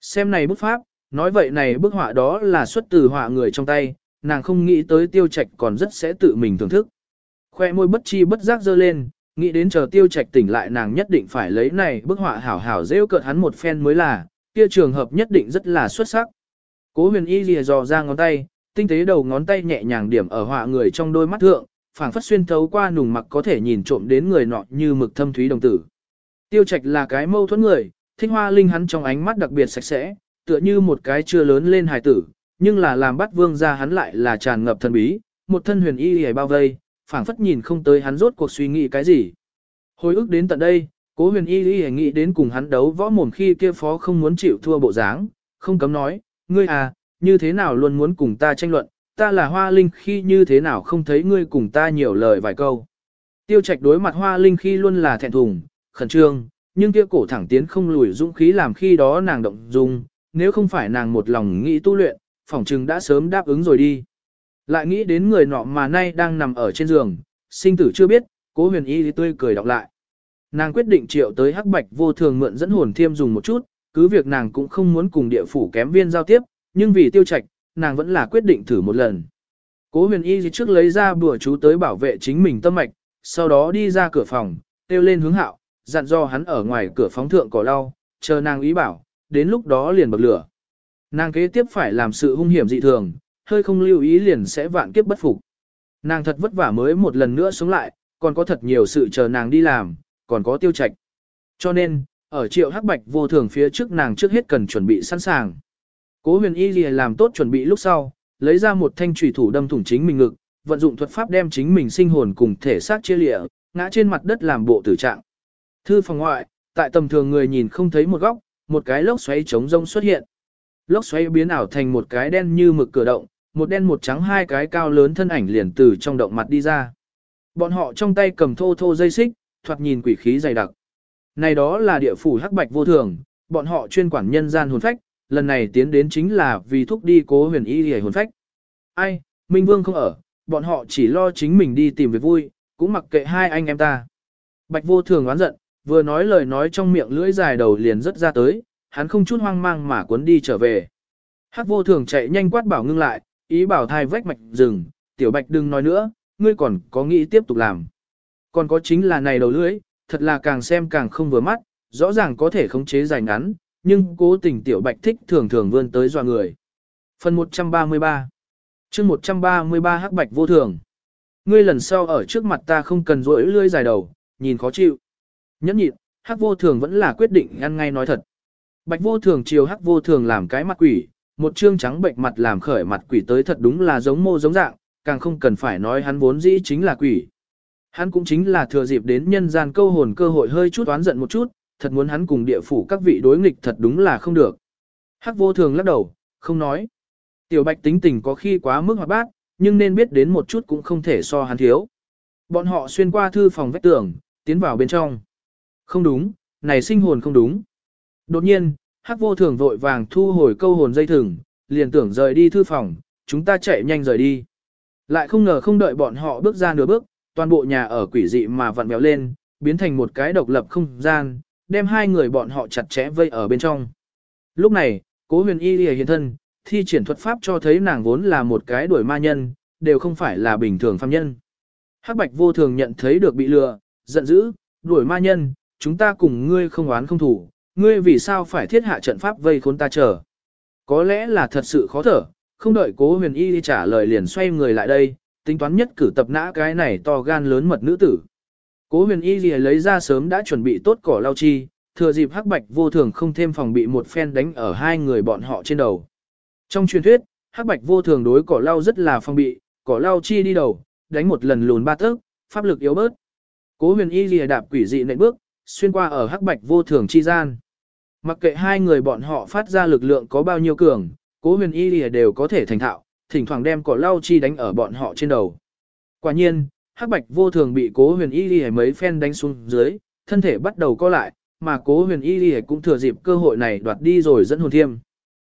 Xem này bức pháp, nói vậy này bức họa đó là xuất từ họa người trong tay, nàng không nghĩ tới tiêu trạch còn rất sẽ tự mình thưởng thức. Khoe môi bất chi bất giác dơ lên, nghĩ đến chờ tiêu trạch tỉnh lại nàng nhất định phải lấy này bức họa hảo hảo rêu cợt hắn một phen mới là, kia trường hợp nhất định rất là xuất sắc. Cố huyền y lìa dò ra ngón tay, tinh tế đầu ngón tay nhẹ nhàng điểm ở họa người trong đôi mắt thượng, phảng phất xuyên thấu qua nùng mặc có thể nhìn trộm đến người nọ như mực thâm thúy đồng tử. Tiêu trạch là cái mâu thuẫn người, thích hoa linh hắn trong ánh mắt đặc biệt sạch sẽ, tựa như một cái chưa lớn lên hài tử, nhưng là làm bắt vương ra hắn lại là tràn ngập thần bí, một thân huyền y hề bao vây, phảng phất nhìn không tới hắn rốt cuộc suy nghĩ cái gì. Hồi ức đến tận đây, cố huyền y hề nghĩ đến cùng hắn đấu võ mồm khi kia phó không muốn chịu thua bộ dáng, không cấm nói, ngươi à, như thế nào luôn muốn cùng ta tranh luận, ta là hoa linh khi như thế nào không thấy ngươi cùng ta nhiều lời vài câu. Tiêu trạch đối mặt hoa linh khi luôn là thẹn thùng, khẩn trương, nhưng kia cổ thẳng tiến không lùi dũng khí làm khi đó nàng động dung, nếu không phải nàng một lòng nghĩ tu luyện, phỏng chừng đã sớm đáp ứng rồi đi. Lại nghĩ đến người nọ mà nay đang nằm ở trên giường, sinh tử chưa biết, cố huyền y tươi cười đọc lại. Nàng quyết định triệu tới hắc bạch vô thường mượn dẫn hồn thiêm dùng một chút, cứ việc nàng cũng không muốn cùng địa phủ kém viên giao tiếp, nhưng vì tiêu trạch, nàng vẫn là quyết định thử một lần. Cố huyền y trước lấy ra bùa chú tới bảo vệ chính mình tâm mạch, sau đó đi ra cửa phòng, kêu lên hướng hạo, dặn do hắn ở ngoài cửa phóng thượng cỏ lau, chờ nàng ý bảo, đến lúc đó liền bật lửa. Nàng kế tiếp phải làm sự hung hiểm dị thường, hơi không lưu ý liền sẽ vạn kiếp bất phục. Nàng thật vất vả mới một lần nữa sống lại, còn có thật nhiều sự chờ nàng đi làm, còn có tiêu trạch. Cho nên, ở triệu hắc bạch vô thường phía trước nàng trước hết cần chuẩn bị sẵn sàng. Cố huyền y lìa làm tốt chuẩn bị lúc sau, lấy ra một thanh trùy thủ đâm thủng chính mình ngực, vận dụng thuật pháp đem chính mình sinh hồn cùng thể xác chia lịa, ngã trên mặt đất làm bộ tử trạng. Thư phòng ngoại, tại tầm thường người nhìn không thấy một góc, một cái lốc xoáy trống rông xuất hiện. Lốc xoáy biến ảo thành một cái đen như mực cửa động, một đen một trắng hai cái cao lớn thân ảnh liền từ trong động mặt đi ra. Bọn họ trong tay cầm thô thô dây xích, thoạt nhìn quỷ khí dày đặc. Này đó là địa phủ hắc bạch vô thường, bọn họ chuyên quản nhân gian hồn phách, lần này tiến đến chính là vì thúc đi cố huyền y hề hồn phách. Ai, Minh Vương không ở, bọn họ chỉ lo chính mình đi tìm việc vui, cũng mặc kệ hai anh em ta. Bạch vô thường oán giận, vừa nói lời nói trong miệng lưỡi dài đầu liền rất ra tới, hắn không chút hoang mang mà cuốn đi trở về. Hắc vô thường chạy nhanh quát bảo ngưng lại, ý bảo thai vách mạch dừng. tiểu bạch đừng nói nữa, ngươi còn có nghĩ tiếp tục làm. Còn có chính là này đầu lưỡi, thật là càng xem càng không vừa mắt, rõ ràng có thể khống chế dài ngắn, nhưng cố tình tiểu bạch thích thường thường vươn tới dọa người. Phần 133 chương 133 hắc bạch vô thường. Ngươi lần sau ở trước mặt ta không cần rỗi lưỡi dài đầu, nhìn khó chịu. Nhẫn nhịn, hắc vô thường vẫn là quyết định ăn ngay nói thật. Bạch vô thường chiều hắc vô thường làm cái mặt quỷ, một trương trắng bệnh mặt làm khởi mặt quỷ tới thật đúng là giống mô giống dạng, càng không cần phải nói hắn vốn dĩ chính là quỷ. Hắn cũng chính là thừa dịp đến nhân gian câu hồn cơ hội hơi chút oán giận một chút, thật muốn hắn cùng địa phủ các vị đối nghịch thật đúng là không được. Hắc vô thường lắc đầu, không nói. Tiểu bạch tính tình có khi quá mức hoạt bát, nhưng nên biết đến một chút cũng không thể so hắn thiếu. Bọn họ xuyên qua thư phòng vách tường, tiến vào bên trong. Không đúng, này sinh hồn không đúng. Đột nhiên, hắc vô thường vội vàng thu hồi câu hồn dây thừng, liền tưởng rời đi thư phòng, chúng ta chạy nhanh rời đi. Lại không ngờ không đợi bọn họ bước ra nửa bước, toàn bộ nhà ở quỷ dị mà vặn béo lên, biến thành một cái độc lập không gian, đem hai người bọn họ chặt chẽ vây ở bên trong. Lúc này, cố huyền y lìa hiện thân, thi triển thuật pháp cho thấy nàng vốn là một cái đuổi ma nhân, đều không phải là bình thường phàm nhân. Hắc bạch vô thường nhận thấy được bị lừa, giận dữ, đuổi ma nhân, chúng ta cùng ngươi không oán không thủ, ngươi vì sao phải thiết hạ trận pháp vây khốn ta chờ. Có lẽ là thật sự khó thở, không đợi cố huyền y trả lời liền xoay người lại đây, tính toán nhất cử tập nã cái này to gan lớn mật nữ tử. Cố huyền y lấy ra sớm đã chuẩn bị tốt cỏ lao chi, thừa dịp hắc bạch vô thường không thêm phòng bị một phen đánh ở hai người bọn họ trên đầu. Trong truyền thuyết, hắc bạch vô thường đối cỏ lao rất là phòng bị, cỏ lao chi đi đầu, đánh một lần lùn ba tấc, pháp lực yếu bớt. Cố huyền y lìa đạp quỷ dị nệm bước, xuyên qua ở hắc bạch vô thường chi gian. Mặc kệ hai người bọn họ phát ra lực lượng có bao nhiêu cường, cố huyền y lìa đều có thể thành thạo, thỉnh thoảng đem cỏ lau chi đánh ở bọn họ trên đầu. Quả nhiên, hắc bạch vô thường bị cố huyền y lìa mấy phen đánh xuống dưới, thân thể bắt đầu co lại, mà cố huyền y lìa cũng thừa dịp cơ hội này đoạt đi rồi dẫn hồn thiêm.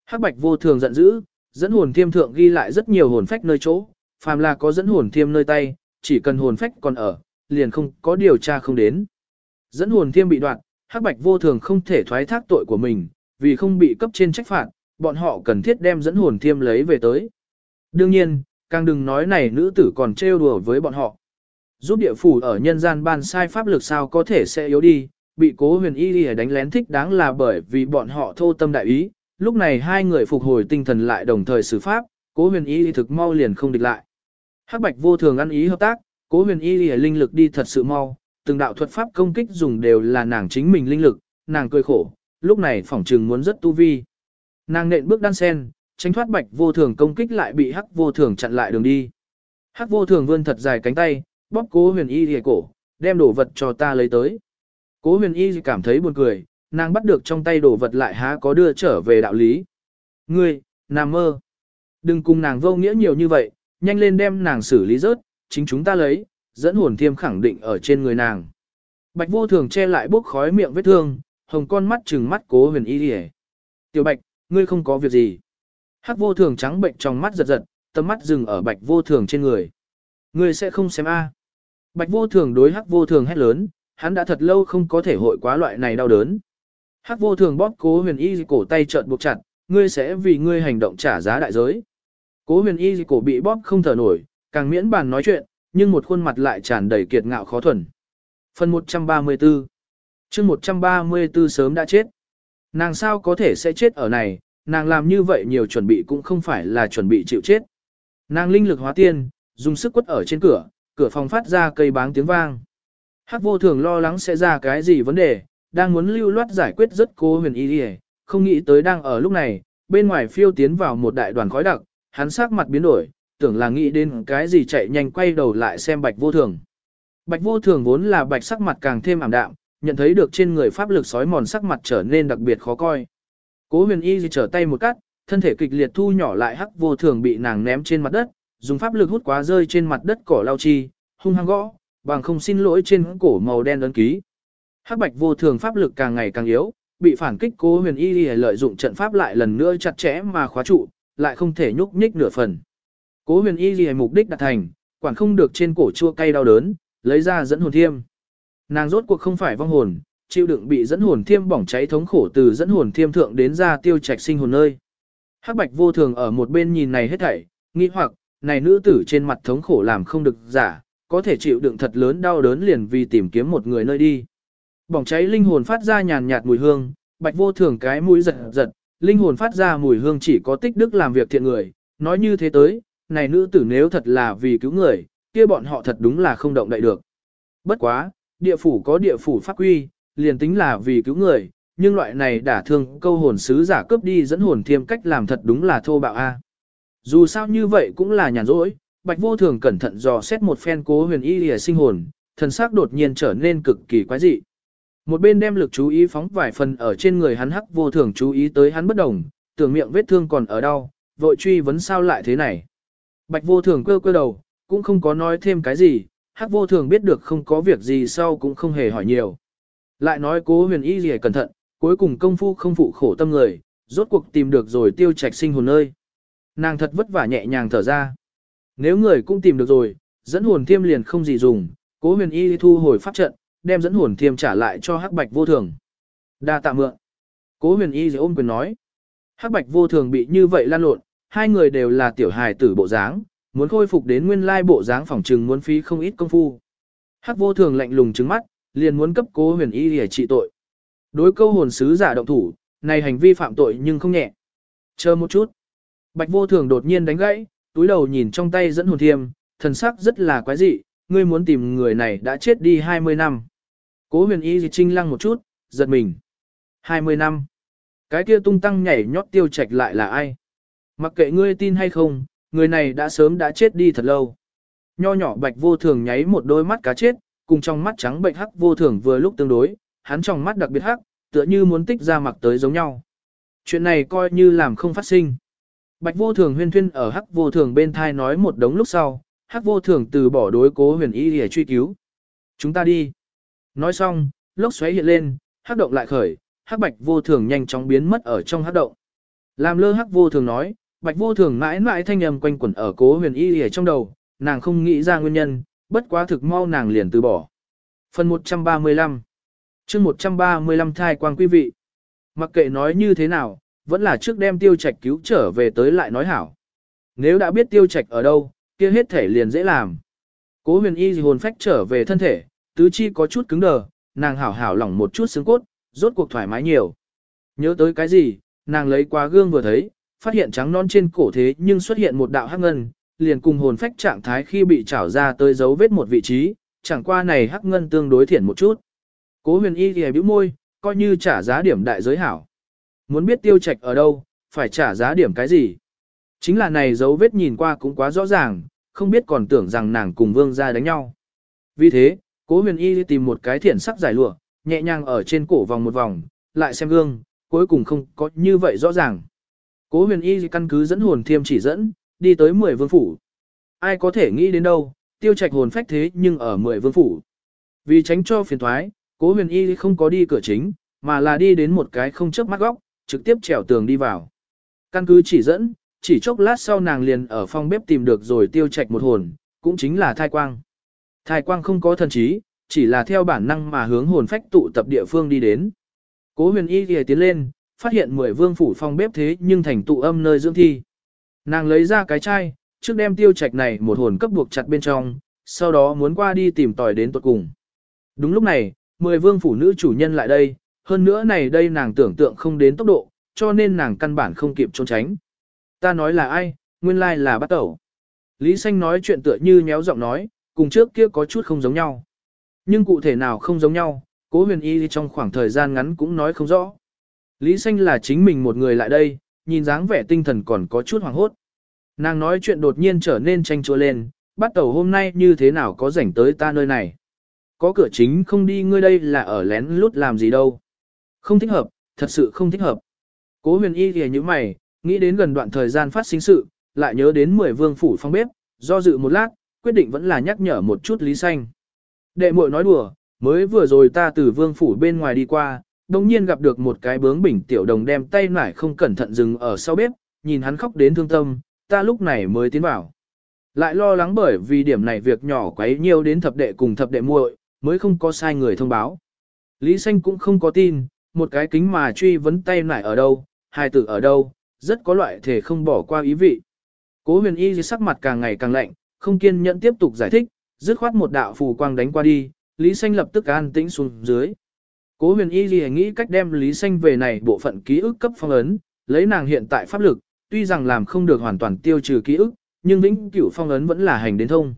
Hắc bạch vô thường giận dữ, dẫn hồn thiêm thượng ghi lại rất nhiều hồn phách nơi chỗ, phàm là có dẫn hồn thiêm nơi tay, chỉ cần hồn phách còn ở, liền không có điều tra không đến. Dẫn hồn thiêm bị đoạn, hắc bạch vô thường không thể thoái thác tội của mình, vì không bị cấp trên trách phạt, bọn họ cần thiết đem dẫn hồn thiêm lấy về tới. Đương nhiên, càng đừng nói này nữ tử còn trêu đùa với bọn họ. Giúp địa phủ ở nhân gian ban sai pháp lực sao có thể sẽ yếu đi, bị cố huyền y đi đánh lén thích đáng là bởi vì bọn họ thô tâm đại ý, lúc này hai người phục hồi tinh thần lại đồng thời xử pháp, cố huyền y thực mau liền không địch lại. Hắc bạch vô thường ăn ý hợp tác, cố huyền y linh lực đi thật sự mau, từng đạo thuật pháp công kích dùng đều là nàng chính mình linh lực, nàng cười khổ, lúc này phỏng trừng muốn rất tu vi. Nàng nện bước đan sen, tránh thoát bạch vô thường công kích lại bị hắc vô thường chặn lại đường đi. Hắc vô thường vươn thật dài cánh tay, bóp cố huyền y lìa cổ, đem đồ vật cho ta lấy tới. Cố huyền y cảm thấy buồn cười, nàng bắt được trong tay đồ vật lại há có đưa trở về đạo lý. Ngươi, nằm mơ. Đừng cùng nàng vô nghĩa nhiều như vậy, nhanh lên đem nàng xử lý rớt, chính chúng ta lấy, dẫn hồn thiêm khẳng định ở trên người nàng. Bạch vô thường che lại bốc khói miệng vết thương, hồng con mắt trừng mắt cố huyền y hề. Tiểu bạch, ngươi không có việc gì. Hắc vô thường trắng bệnh trong mắt giật giật, tầm mắt dừng ở bạch vô thường trên người. Ngươi sẽ không xem a. Bạch vô thường đối hắc vô thường hét lớn, hắn đã thật lâu không có thể hội quá loại này đau đớn. Hắc vô thường bóp cố huyền y cổ tay trợn buộc chặt, ngươi sẽ vì ngươi hành động trả giá đại giới. Cố huyền y cổ bị bóp không thở nổi, càng miễn bàn nói chuyện, nhưng một khuôn mặt lại tràn đầy kiệt ngạo khó thuần. Phần 134 chương 134 sớm đã chết. Nàng sao có thể sẽ chết ở này, nàng làm như vậy nhiều chuẩn bị cũng không phải là chuẩn bị chịu chết. Nàng linh lực hóa tiên, dùng sức quất ở trên cửa, cửa phòng phát ra cây báng tiếng vang. Hắc vô thường lo lắng sẽ ra cái gì vấn đề, đang muốn lưu loát giải quyết rất cô huyền y đi không nghĩ tới đang ở lúc này, bên ngoài phiêu tiến vào một đại đoàn khói đặc, hắn sắc mặt biến đổi, tưởng là nghĩ đến cái gì chạy nhanh quay đầu lại xem bạch vô thường. Bạch vô thường vốn là bạch sắc mặt càng thêm ảm đạm, nhận thấy được trên người pháp lực sói mòn sắc mặt trở nên đặc biệt khó coi. Cố huyền y trở tay một cắt, thân thể kịch liệt thu nhỏ lại hắc vô thường bị nàng ném trên mặt đất, dùng pháp lực hút quá rơi trên mặt đất cỏ lao chi, hung hăng gõ, bằng không xin lỗi trên cổ màu đen ấn ký. Hắc bạch vô thường pháp lực càng ngày càng yếu, bị phản kích cố huyền y lợi dụng trận pháp lại lần nữa chặt chẽ mà khóa trụ, lại không thể nhúc nhích nửa phần. Cố huyền y gì mục đích đạt thành, quản không được trên cổ chua cay đau đớn, lấy ra dẫn hồn thiêm. Nàng rốt cuộc không phải vong hồn, chịu đựng bị dẫn hồn thiêm bỏng cháy thống khổ từ dẫn hồn thiêm thượng đến ra tiêu trạch sinh hồn nơi. Hắc bạch vô thường ở một bên nhìn này hết thảy, Nghĩ hoặc, này nữ tử trên mặt thống khổ làm không được giả, có thể chịu đựng thật lớn đau đớn liền vì tìm kiếm một người nơi đi. Bỏng cháy linh hồn phát ra nhàn nhạt mùi hương, bạch vô thường cái mũi giật giật, linh hồn phát ra mùi hương chỉ có tích đức làm việc thiện người, nói như thế tới, này nữ tử nếu thật là vì cứu người, kia bọn họ thật đúng là không động đậy được. Bất quá, địa phủ có địa phủ pháp quy, liền tính là vì cứu người, nhưng loại này đả thương câu hồn sứ giả cướp đi dẫn hồn thiêm cách làm thật đúng là thô bạo a. Dù sao như vậy cũng là nhàn rỗi, Bạch Vô Thường cẩn thận dò xét một phen cố huyền y lìa sinh hồn, thần sắc đột nhiên trở nên cực kỳ quái dị. Một bên đem lực chú ý phóng vài phần ở trên người hắn hắc vô thường chú ý tới hắn bất đồng, tưởng miệng vết thương còn ở đau, vội truy vấn sao lại thế này. Bạch vô thường cơ cơ đầu, cũng không có nói thêm cái gì, hắc vô thường biết được không có việc gì sau cũng không hề hỏi nhiều. Lại nói cố huyền y gì cẩn thận, cuối cùng công phu không phụ khổ tâm người, rốt cuộc tìm được rồi tiêu trạch sinh hồn nơi. Nàng thật vất vả nhẹ nhàng thở ra. Nếu người cũng tìm được rồi, dẫn hồn thiêm liền không gì dùng, cố huyền y thu hồi pháp trận, đem dẫn hồn thiêm trả lại cho hắc bạch vô thường. Đa tạ mượn. Cố huyền y ôm quyền nói. Hắc bạch vô thường bị như vậy lan lộn, hai người đều là tiểu hài tử bộ dáng, muốn khôi phục đến nguyên lai bộ dáng phòng trừng muốn phí không ít công phu. Hắc vô thường lạnh lùng trứng mắt, liền muốn cấp cố huyền y để trị tội. Đối câu hồn sứ giả động thủ, này hành vi phạm tội nhưng không nhẹ. Chờ một chút. Bạch vô thường đột nhiên đánh gãy, túi đầu nhìn trong tay dẫn hồn thiêm, thần sắc rất là quái dị, ngươi muốn tìm người này đã chết đi 20 năm. Cố huyền y thì trinh lăng một chút, giật mình. 20 năm. Cái kia tung tăng nhảy nhót tiêu trạch lại là ai? Mặc kệ ngươi tin hay không, người này đã sớm đã chết đi thật lâu. Nho nhỏ bạch vô thường nháy một đôi mắt cá chết, cùng trong mắt trắng bệnh hắc vô thường vừa lúc tương đối, hắn trong mắt đặc biệt hắc, tựa như muốn tích ra mặc tới giống nhau. Chuyện này coi như làm không phát sinh. Bạch vô thường huyên thuyên ở hắc vô thường bên thai nói một đống lúc sau, hắc vô thường từ bỏ đối cố huyền y để truy cứu. Chúng ta đi. Nói xong, lốc xoáy hiện lên, hắc động lại khởi, hắc bạch vô thường nhanh chóng biến mất ở trong hắc động. Làm lơ hắc vô thường nói, bạch vô thường mãi mãi thanh âm quanh quẩn ở cố huyền y ở trong đầu, nàng không nghĩ ra nguyên nhân, bất quá thực mau nàng liền từ bỏ. Phần 135 chương 135 thai quang quý vị. Mặc kệ nói như thế nào, vẫn là trước đem tiêu trạch cứu trở về tới lại nói hảo. Nếu đã biết tiêu trạch ở đâu, kia hết thể liền dễ làm. Cố huyền y hồn phách trở về thân thể, tứ chi có chút cứng đờ, nàng hảo hảo lỏng một chút xương cốt, rốt cuộc thoải mái nhiều. Nhớ tới cái gì, nàng lấy qua gương vừa thấy, phát hiện trắng non trên cổ thế nhưng xuất hiện một đạo hắc ngân, liền cùng hồn phách trạng thái khi bị trảo ra tới dấu vết một vị trí, chẳng qua này hắc ngân tương đối thiện một chút. Cố huyền y thì bĩu môi, coi như trả giá điểm đại giới hảo. Muốn biết tiêu trạch ở đâu, phải trả giá điểm cái gì. Chính là này dấu vết nhìn qua cũng quá rõ ràng, không biết còn tưởng rằng nàng cùng vương ra đánh nhau. Vì thế, cố huyền y tìm một cái thiện sắc giải lụa, nhẹ nhàng ở trên cổ vòng một vòng, lại xem gương, cuối cùng không có như vậy rõ ràng. Cố huyền y căn cứ dẫn hồn thiêm chỉ dẫn, đi tới 10 vương phủ. Ai có thể nghĩ đến đâu, tiêu trạch hồn phách thế nhưng ở 10 vương phủ. Vì tránh cho phiền thoái, cố huyền y không có đi cửa chính, mà là đi đến một cái không chớp mắt góc, trực tiếp trèo tường đi vào. Căn cứ chỉ dẫn, chỉ chốc lát sau nàng liền ở phòng bếp tìm được rồi tiêu trạch một hồn, cũng chính là thai quang. Thai quang không có thần trí, chỉ là theo bản năng mà hướng hồn phách tụ tập địa phương đi đến. Cố huyền y thì tiến lên, phát hiện mười vương phủ phòng bếp thế nhưng thành tụ âm nơi dưỡng thi. Nàng lấy ra cái chai, trước đem tiêu trạch này một hồn cấp buộc chặt bên trong, sau đó muốn qua đi tìm tòi đến tuột cùng. Đúng lúc này, mười vương phủ nữ chủ nhân lại đây, hơn nữa này đây nàng tưởng tượng không đến tốc độ, cho nên nàng căn bản không kịp trốn tránh. Ta nói là ai, nguyên lai là bắt đầu. Lý Xanh nói chuyện tựa như nhéo giọng nói, cùng trước kia có chút không giống nhau. Nhưng cụ thể nào không giống nhau, cố huyền y trong khoảng thời gian ngắn cũng nói không rõ. Lý Xanh là chính mình một người lại đây, nhìn dáng vẻ tinh thần còn có chút hoảng hốt. Nàng nói chuyện đột nhiên trở nên tranh chua lên, bắt đầu hôm nay như thế nào có rảnh tới ta nơi này. Có cửa chính không đi ngươi đây là ở lén lút làm gì đâu. Không thích hợp, thật sự không thích hợp. Cố huyền y thì như mày, nghĩ đến gần đoạn thời gian phát sinh sự, lại nhớ đến 10 vương phủ phong bếp, do dự một lát, quyết định vẫn là nhắc nhở một chút Lý Xanh. Đệ muội nói đùa, mới vừa rồi ta từ vương phủ bên ngoài đi qua, đồng nhiên gặp được một cái bướng bỉnh tiểu đồng đem tay nải không cẩn thận dừng ở sau bếp, nhìn hắn khóc đến thương tâm, ta lúc này mới tiến vào. Lại lo lắng bởi vì điểm này việc nhỏ quấy nhiều đến thập đệ cùng thập đệ muội, mới không có sai người thông báo. Lý Xanh cũng không có tin, một cái kính mà truy vấn tay nải ở đâu, hai tử ở đâu, rất có loại thể không bỏ qua ý vị. Cố huyền y sắc mặt càng ngày càng lạnh, không kiên nhẫn tiếp tục giải thích, dứt khoát một đạo phù quang đánh qua đi, Lý Xanh lập tức an tĩnh xuống dưới. Cố huyền y gì nghĩ cách đem Lý Xanh về này bộ phận ký ức cấp phong ấn, lấy nàng hiện tại pháp lực, tuy rằng làm không được hoàn toàn tiêu trừ ký ức, nhưng vĩnh cửu phong ấn vẫn là hành đến thông.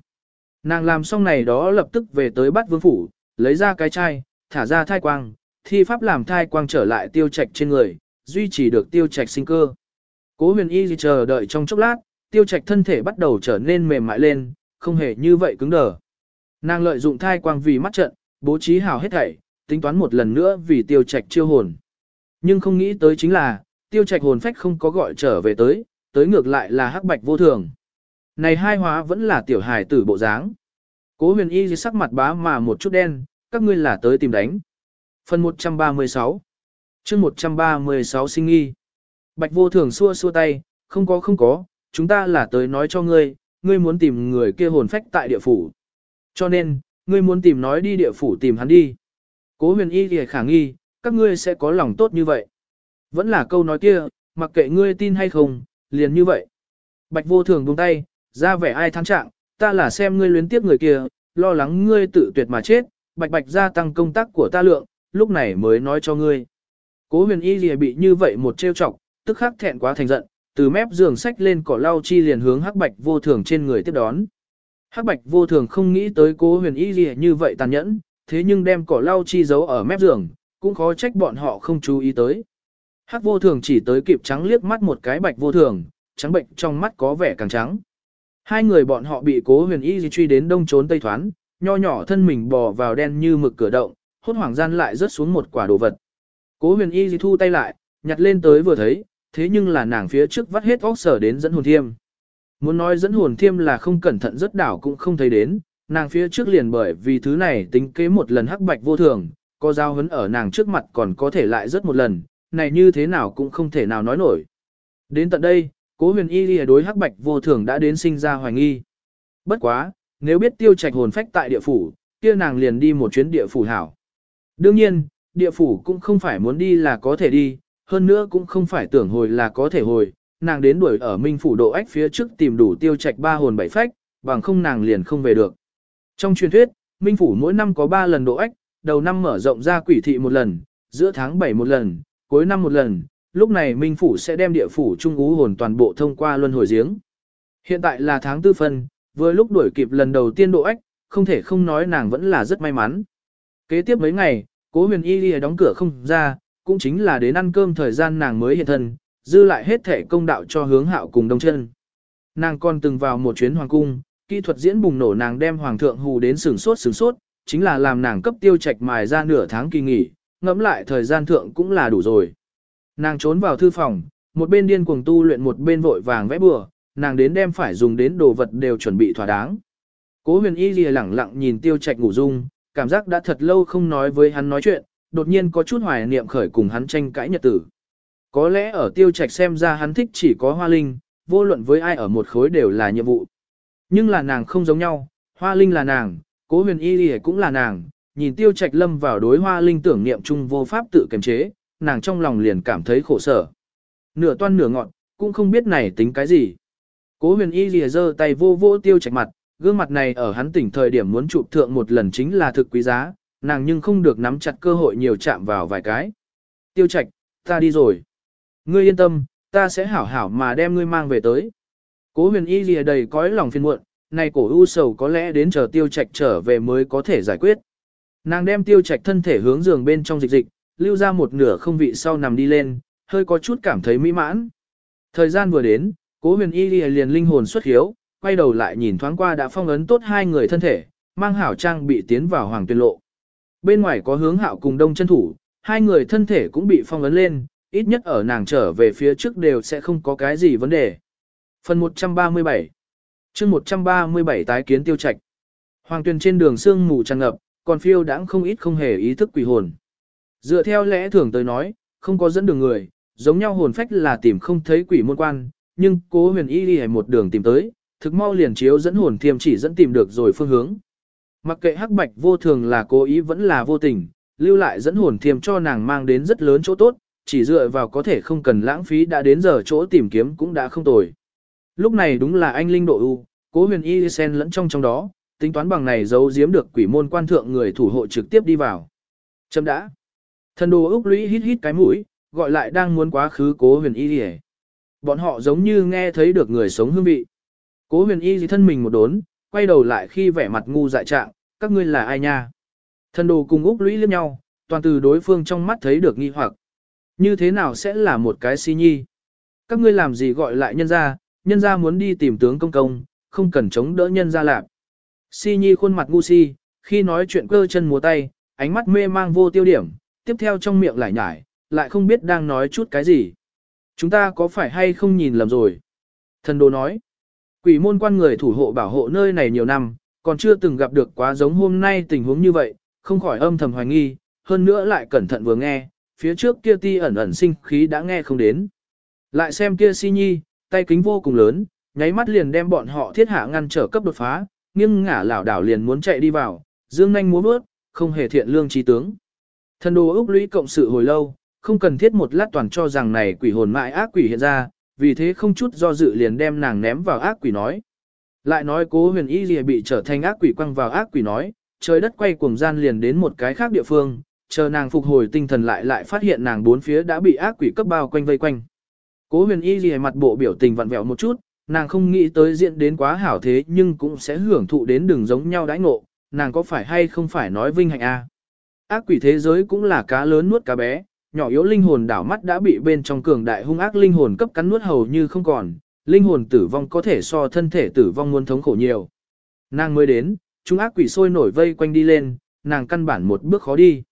Nàng làm xong này đó lập tức về tới bắt vương phủ, lấy ra cái chai, thả ra thai quang, thi pháp làm thai quang trở lại tiêu trạch trên người, duy trì được tiêu trạch sinh cơ. Cố huyền y chờ đợi trong chốc lát, tiêu trạch thân thể bắt đầu trở nên mềm mại lên, không hề như vậy cứng đờ. Nàng lợi dụng thai quang vì mắt trận, bố trí hào hết thảy, tính toán một lần nữa vì tiêu trạch chiêu hồn. Nhưng không nghĩ tới chính là, tiêu trạch hồn phách không có gọi trở về tới, tới ngược lại là hắc bạch vô thường. Này hai hóa vẫn là tiểu hài tử bộ dáng. Cố huyền y sắc mặt bá mà một chút đen, các ngươi là tới tìm đánh. Phần 136 chương 136 sinh nghi. Bạch vô thường xua xua tay, không có không có, chúng ta là tới nói cho ngươi, ngươi muốn tìm người kia hồn phách tại địa phủ. Cho nên, ngươi muốn tìm nói đi địa phủ tìm hắn đi. Cố huyền y thì khả nghi, các ngươi sẽ có lòng tốt như vậy. Vẫn là câu nói kia, mặc kệ ngươi tin hay không, liền như vậy. Bạch vô thường buông tay, ra vẻ ai thắng trạng, ta là xem ngươi luyến tiếc người kia, lo lắng ngươi tự tuyệt mà chết, bạch bạch gia tăng công tác của ta lượng, lúc này mới nói cho ngươi. Cố huyền y Lìa bị như vậy một trêu chọc, tức khắc thẹn quá thành giận, từ mép giường sách lên cỏ lau chi liền hướng hắc bạch vô thường trên người tiếp đón. Hắc bạch vô thường không nghĩ tới cố huyền y Lìa như vậy tàn nhẫn, thế nhưng đem cỏ lau chi giấu ở mép giường, cũng khó trách bọn họ không chú ý tới. Hắc vô thường chỉ tới kịp trắng liếc mắt một cái bạch vô thường, trắng bệnh trong mắt có vẻ càng trắng. Hai người bọn họ bị cố huyền y di truy đến đông trốn tây thoán, nho nhỏ thân mình bò vào đen như mực cửa động, hốt hoảng gian lại rớt xuống một quả đồ vật. Cố huyền y di thu tay lại, nhặt lên tới vừa thấy, thế nhưng là nàng phía trước vắt hết óc sở đến dẫn hồn thiêm. Muốn nói dẫn hồn thiêm là không cẩn thận rất đảo cũng không thấy đến, nàng phía trước liền bởi vì thứ này tính kế một lần hắc bạch vô thường, có giao hấn ở nàng trước mặt còn có thể lại rất một lần, này như thế nào cũng không thể nào nói nổi. Đến tận đây, cố huyền y lìa đối hắc bạch vô thường đã đến sinh ra hoài nghi. Bất quá, nếu biết tiêu trạch hồn phách tại địa phủ, kia nàng liền đi một chuyến địa phủ hảo. Đương nhiên, địa phủ cũng không phải muốn đi là có thể đi, hơn nữa cũng không phải tưởng hồi là có thể hồi, nàng đến đuổi ở minh phủ độ ách phía trước tìm đủ tiêu trạch ba hồn bảy phách, bằng không nàng liền không về được. Trong truyền thuyết, minh phủ mỗi năm có 3 lần độ ách, đầu năm mở rộng ra quỷ thị một lần, giữa tháng 7 một lần, cuối năm một lần, lúc này Minh Phủ sẽ đem địa phủ trung ú hồn toàn bộ thông qua luân hồi giếng. Hiện tại là tháng tư phân, vừa lúc đuổi kịp lần đầu tiên độ ách, không thể không nói nàng vẫn là rất may mắn. Kế tiếp mấy ngày, cố huyền y đi đóng cửa không ra, cũng chính là đến ăn cơm thời gian nàng mới hiện thân, dư lại hết thể công đạo cho hướng hạo cùng đông chân. Nàng còn từng vào một chuyến hoàng cung, kỹ thuật diễn bùng nổ nàng đem hoàng thượng hù đến sừng sốt sừng sốt, chính là làm nàng cấp tiêu trạch mài ra nửa tháng kỳ nghỉ, ngẫm lại thời gian thượng cũng là đủ rồi. Nàng trốn vào thư phòng, một bên điên cuồng tu luyện một bên vội vàng vẽ bừa, nàng đến đem phải dùng đến đồ vật đều chuẩn bị thỏa đáng. Cố huyền y lìa lẳng lặng nhìn tiêu trạch ngủ dung, cảm giác đã thật lâu không nói với hắn nói chuyện, đột nhiên có chút hoài niệm khởi cùng hắn tranh cãi nhật tử. Có lẽ ở tiêu trạch xem ra hắn thích chỉ có hoa linh, vô luận với ai ở một khối đều là nhiệm vụ. Nhưng là nàng không giống nhau, hoa linh là nàng, cố huyền y lìa cũng là nàng, nhìn tiêu trạch lâm vào đối hoa linh tưởng niệm chung vô pháp tự kiềm chế, nàng trong lòng liền cảm thấy khổ sở. Nửa toan nửa ngọn, cũng không biết này tính cái gì. Cố huyền y lìa giơ tay vô vô tiêu trạch mặt, gương mặt này ở hắn tỉnh thời điểm muốn chụp thượng một lần chính là thực quý giá, nàng nhưng không được nắm chặt cơ hội nhiều chạm vào vài cái. Tiêu trạch, ta đi rồi. Ngươi yên tâm, ta sẽ hảo hảo mà đem ngươi mang về tới. Cố huyền y lìa đầy cõi lòng phiền muộn, này cổ u sầu có lẽ đến chờ tiêu trạch trở về mới có thể giải quyết. Nàng đem tiêu trạch thân thể hướng giường bên trong dịch dịch, lưu ra một nửa không vị sau nằm đi lên, hơi có chút cảm thấy mỹ mãn. Thời gian vừa đến, cố huyền y lìa liền linh hồn xuất hiếu, quay đầu lại nhìn thoáng qua đã phong ấn tốt hai người thân thể, mang hảo trang bị tiến vào hoàng tuyên lộ. Bên ngoài có hướng hạo cùng đông chân thủ, hai người thân thể cũng bị phong ấn lên, ít nhất ở nàng trở về phía trước đều sẽ không có cái gì vấn đề. Phần 137 chương 137 tái kiến tiêu trạch. Hoàng tuyên trên đường sương mù tràn ngập, còn phiêu đãng không ít không hề ý thức quỷ hồn. Dựa theo lẽ thường tới nói, không có dẫn đường người, giống nhau hồn phách là tìm không thấy quỷ môn quan, nhưng cố huyền y đi một đường tìm tới, thực mau liền chiếu dẫn hồn thiêm chỉ dẫn tìm được rồi phương hướng. Mặc kệ hắc bạch vô thường là cố ý vẫn là vô tình, lưu lại dẫn hồn thiêm cho nàng mang đến rất lớn chỗ tốt, chỉ dựa vào có thể không cần lãng phí đã đến giờ chỗ tìm kiếm cũng đã không tồi lúc này đúng là anh linh độ ưu, cố huyền y sen lẫn trong trong đó, tính toán bằng này giấu giếm được quỷ môn quan thượng người thủ hộ trực tiếp đi vào. Chấm đã. Thần đồ Úc lũy hít hít cái mũi, gọi lại đang muốn quá khứ cố huyền y đi Bọn họ giống như nghe thấy được người sống hương vị. Cố huyền y thân mình một đốn, quay đầu lại khi vẻ mặt ngu dại trạng, các ngươi là ai nha? Thần đồ cùng Úc lũy liếc nhau, toàn từ đối phương trong mắt thấy được nghi hoặc. Như thế nào sẽ là một cái si nhi? Các ngươi làm gì gọi lại nhân ra, nhân ra muốn đi tìm tướng công công, không cần chống đỡ nhân ra lạp. Si nhi khuôn mặt ngu si, khi nói chuyện cơ chân múa tay, ánh mắt mê mang vô tiêu điểm, tiếp theo trong miệng lại nhải, lại không biết đang nói chút cái gì. Chúng ta có phải hay không nhìn lầm rồi? Thần đồ nói, quỷ môn quan người thủ hộ bảo hộ nơi này nhiều năm, còn chưa từng gặp được quá giống hôm nay tình huống như vậy, không khỏi âm thầm hoài nghi, hơn nữa lại cẩn thận vừa nghe, phía trước kia ti ẩn ẩn sinh khí đã nghe không đến. Lại xem kia si nhi, tay kính vô cùng lớn, nháy mắt liền đem bọn họ thiết hạ ngăn trở cấp đột phá, nghiêng ngả lảo đảo liền muốn chạy đi vào, dương nhanh múa bước, không hề thiện lương trí tướng. Thần đồ ước lũy cộng sự hồi lâu, không cần thiết một lát toàn cho rằng này quỷ hồn mại ác quỷ hiện ra, vì thế không chút do dự liền đem nàng ném vào ác quỷ nói. Lại nói cố huyền y lìa bị trở thành ác quỷ quăng vào ác quỷ nói, trời đất quay cuồng gian liền đến một cái khác địa phương, chờ nàng phục hồi tinh thần lại lại phát hiện nàng bốn phía đã bị ác quỷ cấp bao quanh vây quanh. Cố huyền y gì mặt bộ biểu tình vặn vẹo một chút, nàng không nghĩ tới diện đến quá hảo thế nhưng cũng sẽ hưởng thụ đến đường giống nhau đãi ngộ, nàng có phải hay không phải nói vinh hạnh a? Ác quỷ thế giới cũng là cá lớn nuốt cá bé, nhỏ yếu linh hồn đảo mắt đã bị bên trong cường đại hung ác linh hồn cấp cắn nuốt hầu như không còn, linh hồn tử vong có thể so thân thể tử vong muôn thống khổ nhiều. Nàng mới đến, chúng ác quỷ sôi nổi vây quanh đi lên, nàng căn bản một bước khó đi.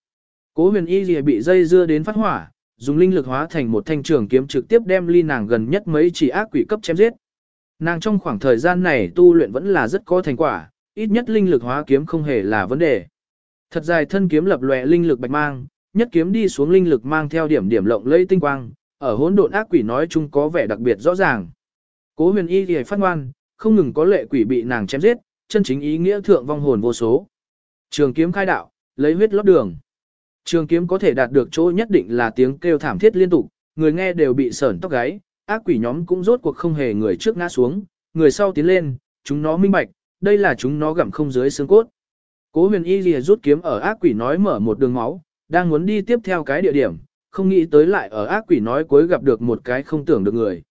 Cố huyền y gì bị dây dưa đến phát hỏa, dùng linh lực hóa thành một thanh trường kiếm trực tiếp đem ly nàng gần nhất mấy chỉ ác quỷ cấp chém giết. Nàng trong khoảng thời gian này tu luyện vẫn là rất có thành quả, ít nhất linh lực hóa kiếm không hề là vấn đề. Thật dài thân kiếm lập lòe linh lực bạch mang, nhất kiếm đi xuống linh lực mang theo điểm điểm lộng lẫy tinh quang, ở hỗn độn ác quỷ nói chung có vẻ đặc biệt rõ ràng. Cố Huyền Y liễu phát ngoan, không ngừng có lệ quỷ bị nàng chém giết, chân chính ý nghĩa thượng vong hồn vô số. Trường kiếm khai đạo, lấy huyết lót đường. Trường kiếm có thể đạt được chỗ nhất định là tiếng kêu thảm thiết liên tục, người nghe đều bị sởn tóc gáy, ác quỷ nhóm cũng rốt cuộc không hề người trước ngã xuống, người sau tiến lên, chúng nó minh bạch, đây là chúng nó gặm không dưới xương cốt. Cố huyền y lìa rút kiếm ở ác quỷ nói mở một đường máu, đang muốn đi tiếp theo cái địa điểm, không nghĩ tới lại ở ác quỷ nói cuối gặp được một cái không tưởng được người.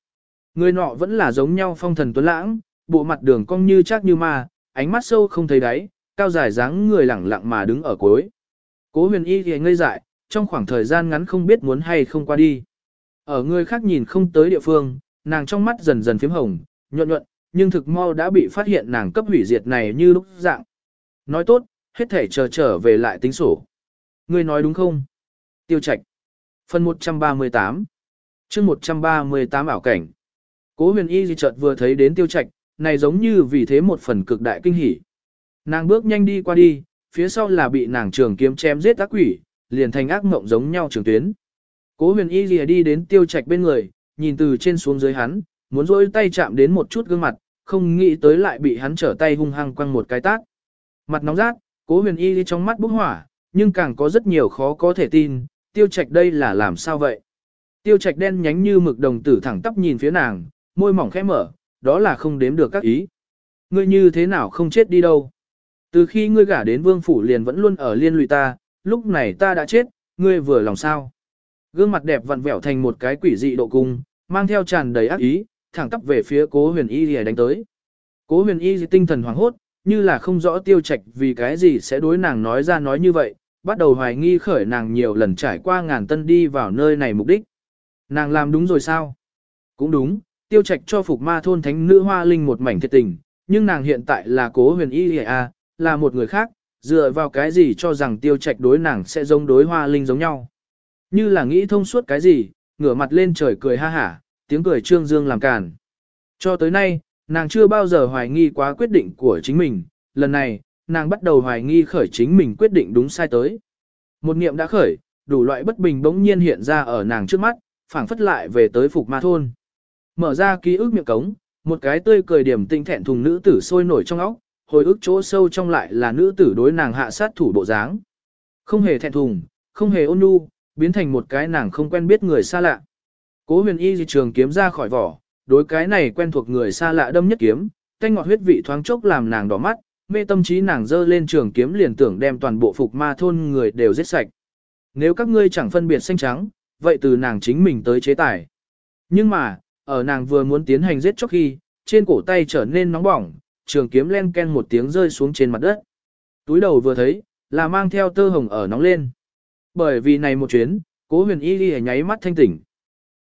Người nọ vẫn là giống nhau phong thần tuấn lãng, bộ mặt đường cong như chắc như ma, ánh mắt sâu không thấy đáy, cao dài dáng người lẳng lặng mà đứng ở cuối. Cố huyền y thì ngây dại, trong khoảng thời gian ngắn không biết muốn hay không qua đi. Ở người khác nhìn không tới địa phương, nàng trong mắt dần dần phím hồng, nhuận nhuận, nhưng thực mau đã bị phát hiện nàng cấp hủy diệt này như lúc dạng. Nói tốt, hết thể chờ trở về lại tính sổ. Ngươi nói đúng không? Tiêu Trạch. Phần 138. Chương 138 ảo cảnh. Cố Huyền Y chợt vừa thấy đến Tiêu Trạch, này giống như vì thế một phần cực đại kinh hỉ. Nàng bước nhanh đi qua đi, phía sau là bị nàng trường kiếm chém giết ác quỷ, liền thành ác mộng giống nhau trường tuyến. Cố Huyền Y lìa đi đến Tiêu Trạch bên người, nhìn từ trên xuống dưới hắn, muốn rôi tay chạm đến một chút gương mặt, không nghĩ tới lại bị hắn trở tay hung hăng quăng một cái tát. Mặt nóng rát, Cố Huyền Y trong mắt bốc hỏa, nhưng càng có rất nhiều khó có thể tin, tiêu trạch đây là làm sao vậy? Tiêu trạch đen nhánh như mực đồng tử thẳng tắp nhìn phía nàng, môi mỏng khẽ mở, đó là không đếm được các ý. Ngươi như thế nào không chết đi đâu? Từ khi ngươi gả đến vương phủ liền vẫn luôn ở liên lụy ta, lúc này ta đã chết, ngươi vừa lòng sao? Gương mặt đẹp vặn vẹo thành một cái quỷ dị độ cung, mang theo tràn đầy ác ý, thẳng tắp về phía cố huyền y lìa đánh tới. Cố huyền y tinh thần hoảng hốt, như là không rõ tiêu trạch vì cái gì sẽ đối nàng nói ra nói như vậy, bắt đầu hoài nghi khởi nàng nhiều lần trải qua ngàn tân đi vào nơi này mục đích. Nàng làm đúng rồi sao? Cũng đúng, tiêu trạch cho phục ma thôn thánh nữ hoa linh một mảnh thiệt tình, nhưng nàng hiện tại là cố huyền y a, là một người khác, dựa vào cái gì cho rằng tiêu trạch đối nàng sẽ giống đối hoa linh giống nhau. Như là nghĩ thông suốt cái gì, ngửa mặt lên trời cười ha hả, tiếng cười trương dương làm càn. Cho tới nay, nàng chưa bao giờ hoài nghi quá quyết định của chính mình, lần này, nàng bắt đầu hoài nghi khởi chính mình quyết định đúng sai tới. Một niệm đã khởi, đủ loại bất bình bỗng nhiên hiện ra ở nàng trước mắt, phảng phất lại về tới phục ma thôn. Mở ra ký ức miệng cống, một cái tươi cười điểm tinh thẹn thùng nữ tử sôi nổi trong óc, hồi ức chỗ sâu trong lại là nữ tử đối nàng hạ sát thủ bộ dáng. Không hề thẹn thùng, không hề ôn nhu, biến thành một cái nàng không quen biết người xa lạ. Cố huyền y dị trường kiếm ra khỏi vỏ, đối cái này quen thuộc người xa lạ đâm nhất kiếm, canh ngọt huyết vị thoáng chốc làm nàng đỏ mắt, mê tâm trí nàng dơ lên trường kiếm liền tưởng đem toàn bộ phục ma thôn người đều giết sạch. Nếu các ngươi chẳng phân biệt xanh trắng, vậy từ nàng chính mình tới chế tài. Nhưng mà, ở nàng vừa muốn tiến hành giết chóc khi, trên cổ tay trở nên nóng bỏng, trường kiếm len ken một tiếng rơi xuống trên mặt đất. Túi đầu vừa thấy, là mang theo tơ hồng ở nóng lên. Bởi vì này một chuyến, cố huyền y đi nháy mắt thanh tỉnh.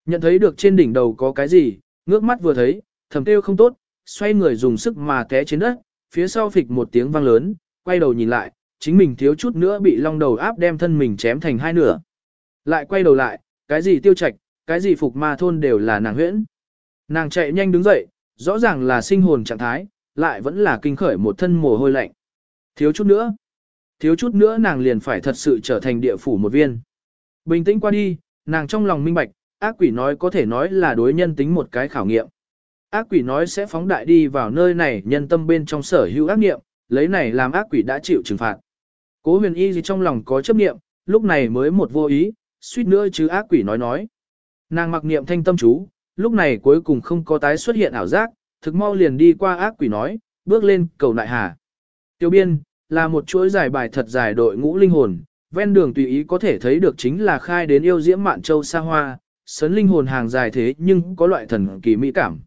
Nhận thấy được trên đỉnh đầu có cái gì, ngước mắt vừa thấy, thầm kêu không tốt, xoay người dùng sức mà té trên đất, phía sau phịch một tiếng vang lớn, quay đầu nhìn lại, chính mình thiếu chút nữa bị long đầu áp đem thân mình chém thành hai nửa. Lại quay đầu lại, cái gì tiêu trạch, cái gì phục ma thôn đều là nàng huyễn. Nàng chạy nhanh đứng dậy, rõ ràng là sinh hồn trạng thái, lại vẫn là kinh khởi một thân mồ hôi lạnh. Thiếu chút nữa, thiếu chút nữa nàng liền phải thật sự trở thành địa phủ một viên. Bình tĩnh qua đi, nàng trong lòng minh bạch, ác quỷ nói có thể nói là đối nhân tính một cái khảo nghiệm. Ác quỷ nói sẽ phóng đại đi vào nơi này nhân tâm bên trong sở hữu ác nghiệm, lấy này làm ác quỷ đã chịu trừng phạt. Cố huyền y gì trong lòng có chấp niệm, lúc này mới một vô ý, suýt nữa chứ ác quỷ nói nói. Nàng mặc niệm thanh tâm chú, lúc này cuối cùng không có tái xuất hiện ảo giác, thực mau liền đi qua ác quỷ nói, bước lên cầu nại hà. Tiêu biên, là một chuỗi giải bài thật dài đội ngũ linh hồn, ven đường tùy ý có thể thấy được chính là khai đến yêu diễm mạn châu xa hoa, sấn linh hồn hàng dài thế nhưng có loại thần kỳ mỹ cảm.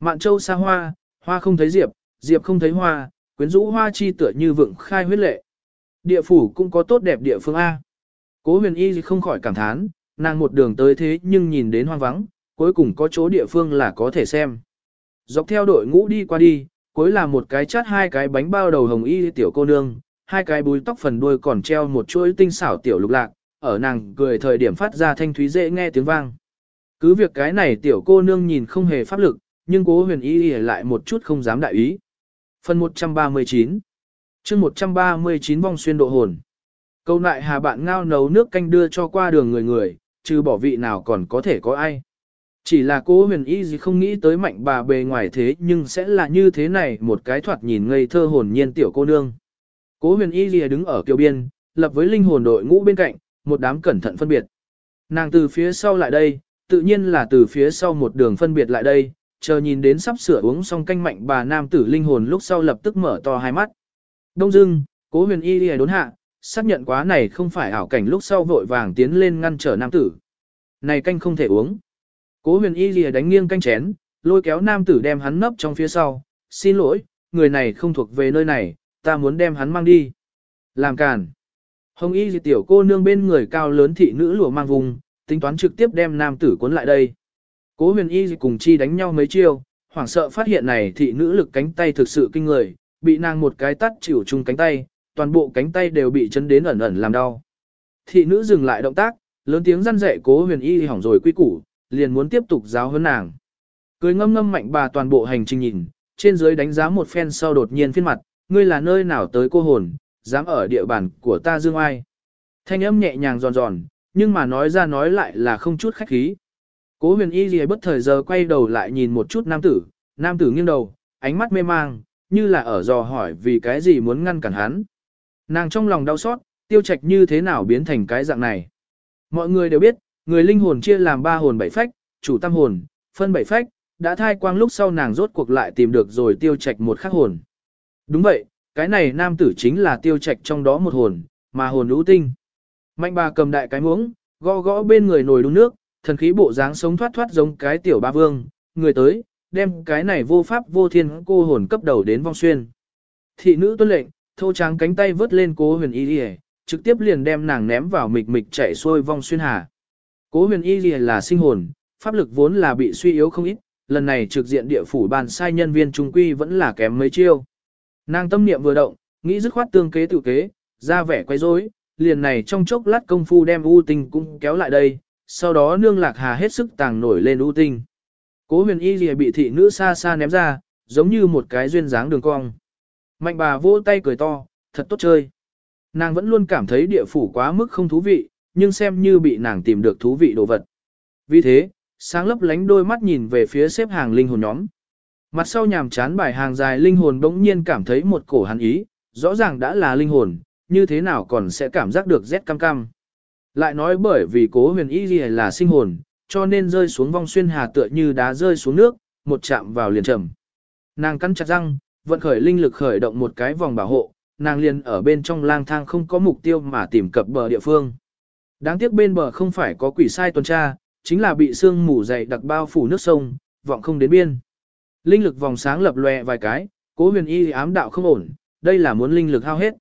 Mạn châu xa hoa, hoa không thấy diệp, diệp không thấy hoa, quyến rũ hoa chi tựa như vượng khai huyết lệ. Địa phủ cũng có tốt đẹp địa phương A. Cố huyền y không khỏi cảm thán, nàng một đường tới thế nhưng nhìn đến hoang vắng, cuối cùng có chỗ địa phương là có thể xem. Dọc theo đội ngũ đi qua đi, cuối là một cái chát hai cái bánh bao đầu hồng y tiểu cô nương, hai cái búi tóc phần đuôi còn treo một chuỗi tinh xảo tiểu lục lạc, ở nàng cười thời điểm phát ra thanh thúy dễ nghe tiếng vang. Cứ việc cái này tiểu cô nương nhìn không hề pháp lực, nhưng cố huyền y lại một chút không dám đại ý. Phần 139 chương 139 vong xuyên độ hồn. Câu nại hà bạn ngao nấu nước canh đưa cho qua đường người người, trừ bỏ vị nào còn có thể có ai. Chỉ là cố huyền y gì không nghĩ tới mạnh bà bề ngoài thế nhưng sẽ là như thế này một cái thoạt nhìn ngây thơ hồn nhiên tiểu cô nương. Cố huyền y gì đứng ở kiều biên, lập với linh hồn đội ngũ bên cạnh, một đám cẩn thận phân biệt. Nàng từ phía sau lại đây, tự nhiên là từ phía sau một đường phân biệt lại đây, chờ nhìn đến sắp sửa uống xong canh mạnh bà nam tử linh hồn lúc sau lập tức mở to hai mắt. Đông dưng, cố huyền y đi đốn hạ, xác nhận quá này không phải ảo cảnh lúc sau vội vàng tiến lên ngăn trở nam tử. Này canh không thể uống. Cố huyền y lìa đánh nghiêng canh chén, lôi kéo nam tử đem hắn nấp trong phía sau. Xin lỗi, người này không thuộc về nơi này, ta muốn đem hắn mang đi. Làm càn. Hồng y gì tiểu cô nương bên người cao lớn thị nữ lụa mang vùng, tính toán trực tiếp đem nam tử cuốn lại đây. Cố huyền y cùng chi đánh nhau mấy chiêu, hoảng sợ phát hiện này thị nữ lực cánh tay thực sự kinh người, bị nàng một cái tắt chịu chung cánh tay, toàn bộ cánh tay đều bị chấn đến ẩn ẩn làm đau. Thị nữ dừng lại động tác, lớn tiếng răn dạy cố huyền y hỏng rồi quy củ, liền muốn tiếp tục giáo huấn nàng. Cười ngâm ngâm mạnh bà toàn bộ hành trình nhìn, trên dưới đánh giá một phen sau đột nhiên phiên mặt, ngươi là nơi nào tới cô hồn, dám ở địa bàn của ta dương ai. Thanh âm nhẹ nhàng giòn giòn, nhưng mà nói ra nói lại là không chút khách khí. Cố huyền y gì bất thời giờ quay đầu lại nhìn một chút nam tử, nam tử nghiêng đầu, ánh mắt mê mang, như là ở dò hỏi vì cái gì muốn ngăn cản hắn. Nàng trong lòng đau xót, tiêu trạch như thế nào biến thành cái dạng này. Mọi người đều biết, người linh hồn chia làm ba hồn bảy phách, chủ tam hồn, phân bảy phách, đã thai quang lúc sau nàng rốt cuộc lại tìm được rồi tiêu trạch một khắc hồn. Đúng vậy, cái này nam tử chính là tiêu trạch trong đó một hồn, mà hồn lũ tinh. Mạnh bà cầm đại cái muỗng, gõ gõ bên người nồi đun nước, thần khí bộ dáng sống thoát thoát giống cái tiểu ba vương, người tới, đem cái này vô pháp vô thiên cô hồn cấp đầu đến vong xuyên. Thị nữ tuân lệnh, thô trắng cánh tay vớt lên cố huyền y đi trực tiếp liền đem nàng ném vào mịch mịch chạy xuôi vong xuyên hà. Cố huyền y là sinh hồn, pháp lực vốn là bị suy yếu không ít, lần này trực diện địa phủ bàn sai nhân viên trung quy vẫn là kém mấy chiêu. Nàng tâm niệm vừa động, nghĩ dứt khoát tương kế tự kế, ra vẻ quay rối, liền này trong chốc lát công phu đem u tinh cũng kéo lại đây, sau đó nương lạc hà hết sức tàng nổi lên u tinh. Cố huyền y gì bị thị nữ xa xa ném ra, giống như một cái duyên dáng đường cong. Mạnh bà vỗ tay cười to, thật tốt chơi. Nàng vẫn luôn cảm thấy địa phủ quá mức không thú vị, nhưng xem như bị nàng tìm được thú vị đồ vật. Vì thế, sáng lấp lánh đôi mắt nhìn về phía xếp hàng linh hồn nhóm. Mặt sau nhàm chán bài hàng dài linh hồn bỗng nhiên cảm thấy một cổ hắn ý, rõ ràng đã là linh hồn, như thế nào còn sẽ cảm giác được rét cam cam. Lại nói bởi vì cố huyền y gì là sinh hồn, cho nên rơi xuống vong xuyên hà tựa như đá rơi xuống nước, một chạm vào liền trầm. Nàng cắn chặt răng, vận khởi linh lực khởi động một cái vòng bảo hộ, nàng liền ở bên trong lang thang không có mục tiêu mà tìm cập bờ địa phương. Đáng tiếc bên bờ không phải có quỷ sai tuần tra, chính là bị sương mù dày đặc bao phủ nước sông, vọng không đến biên. Linh lực vòng sáng lập lòe vài cái, cố huyền y ám đạo không ổn, đây là muốn linh lực hao hết.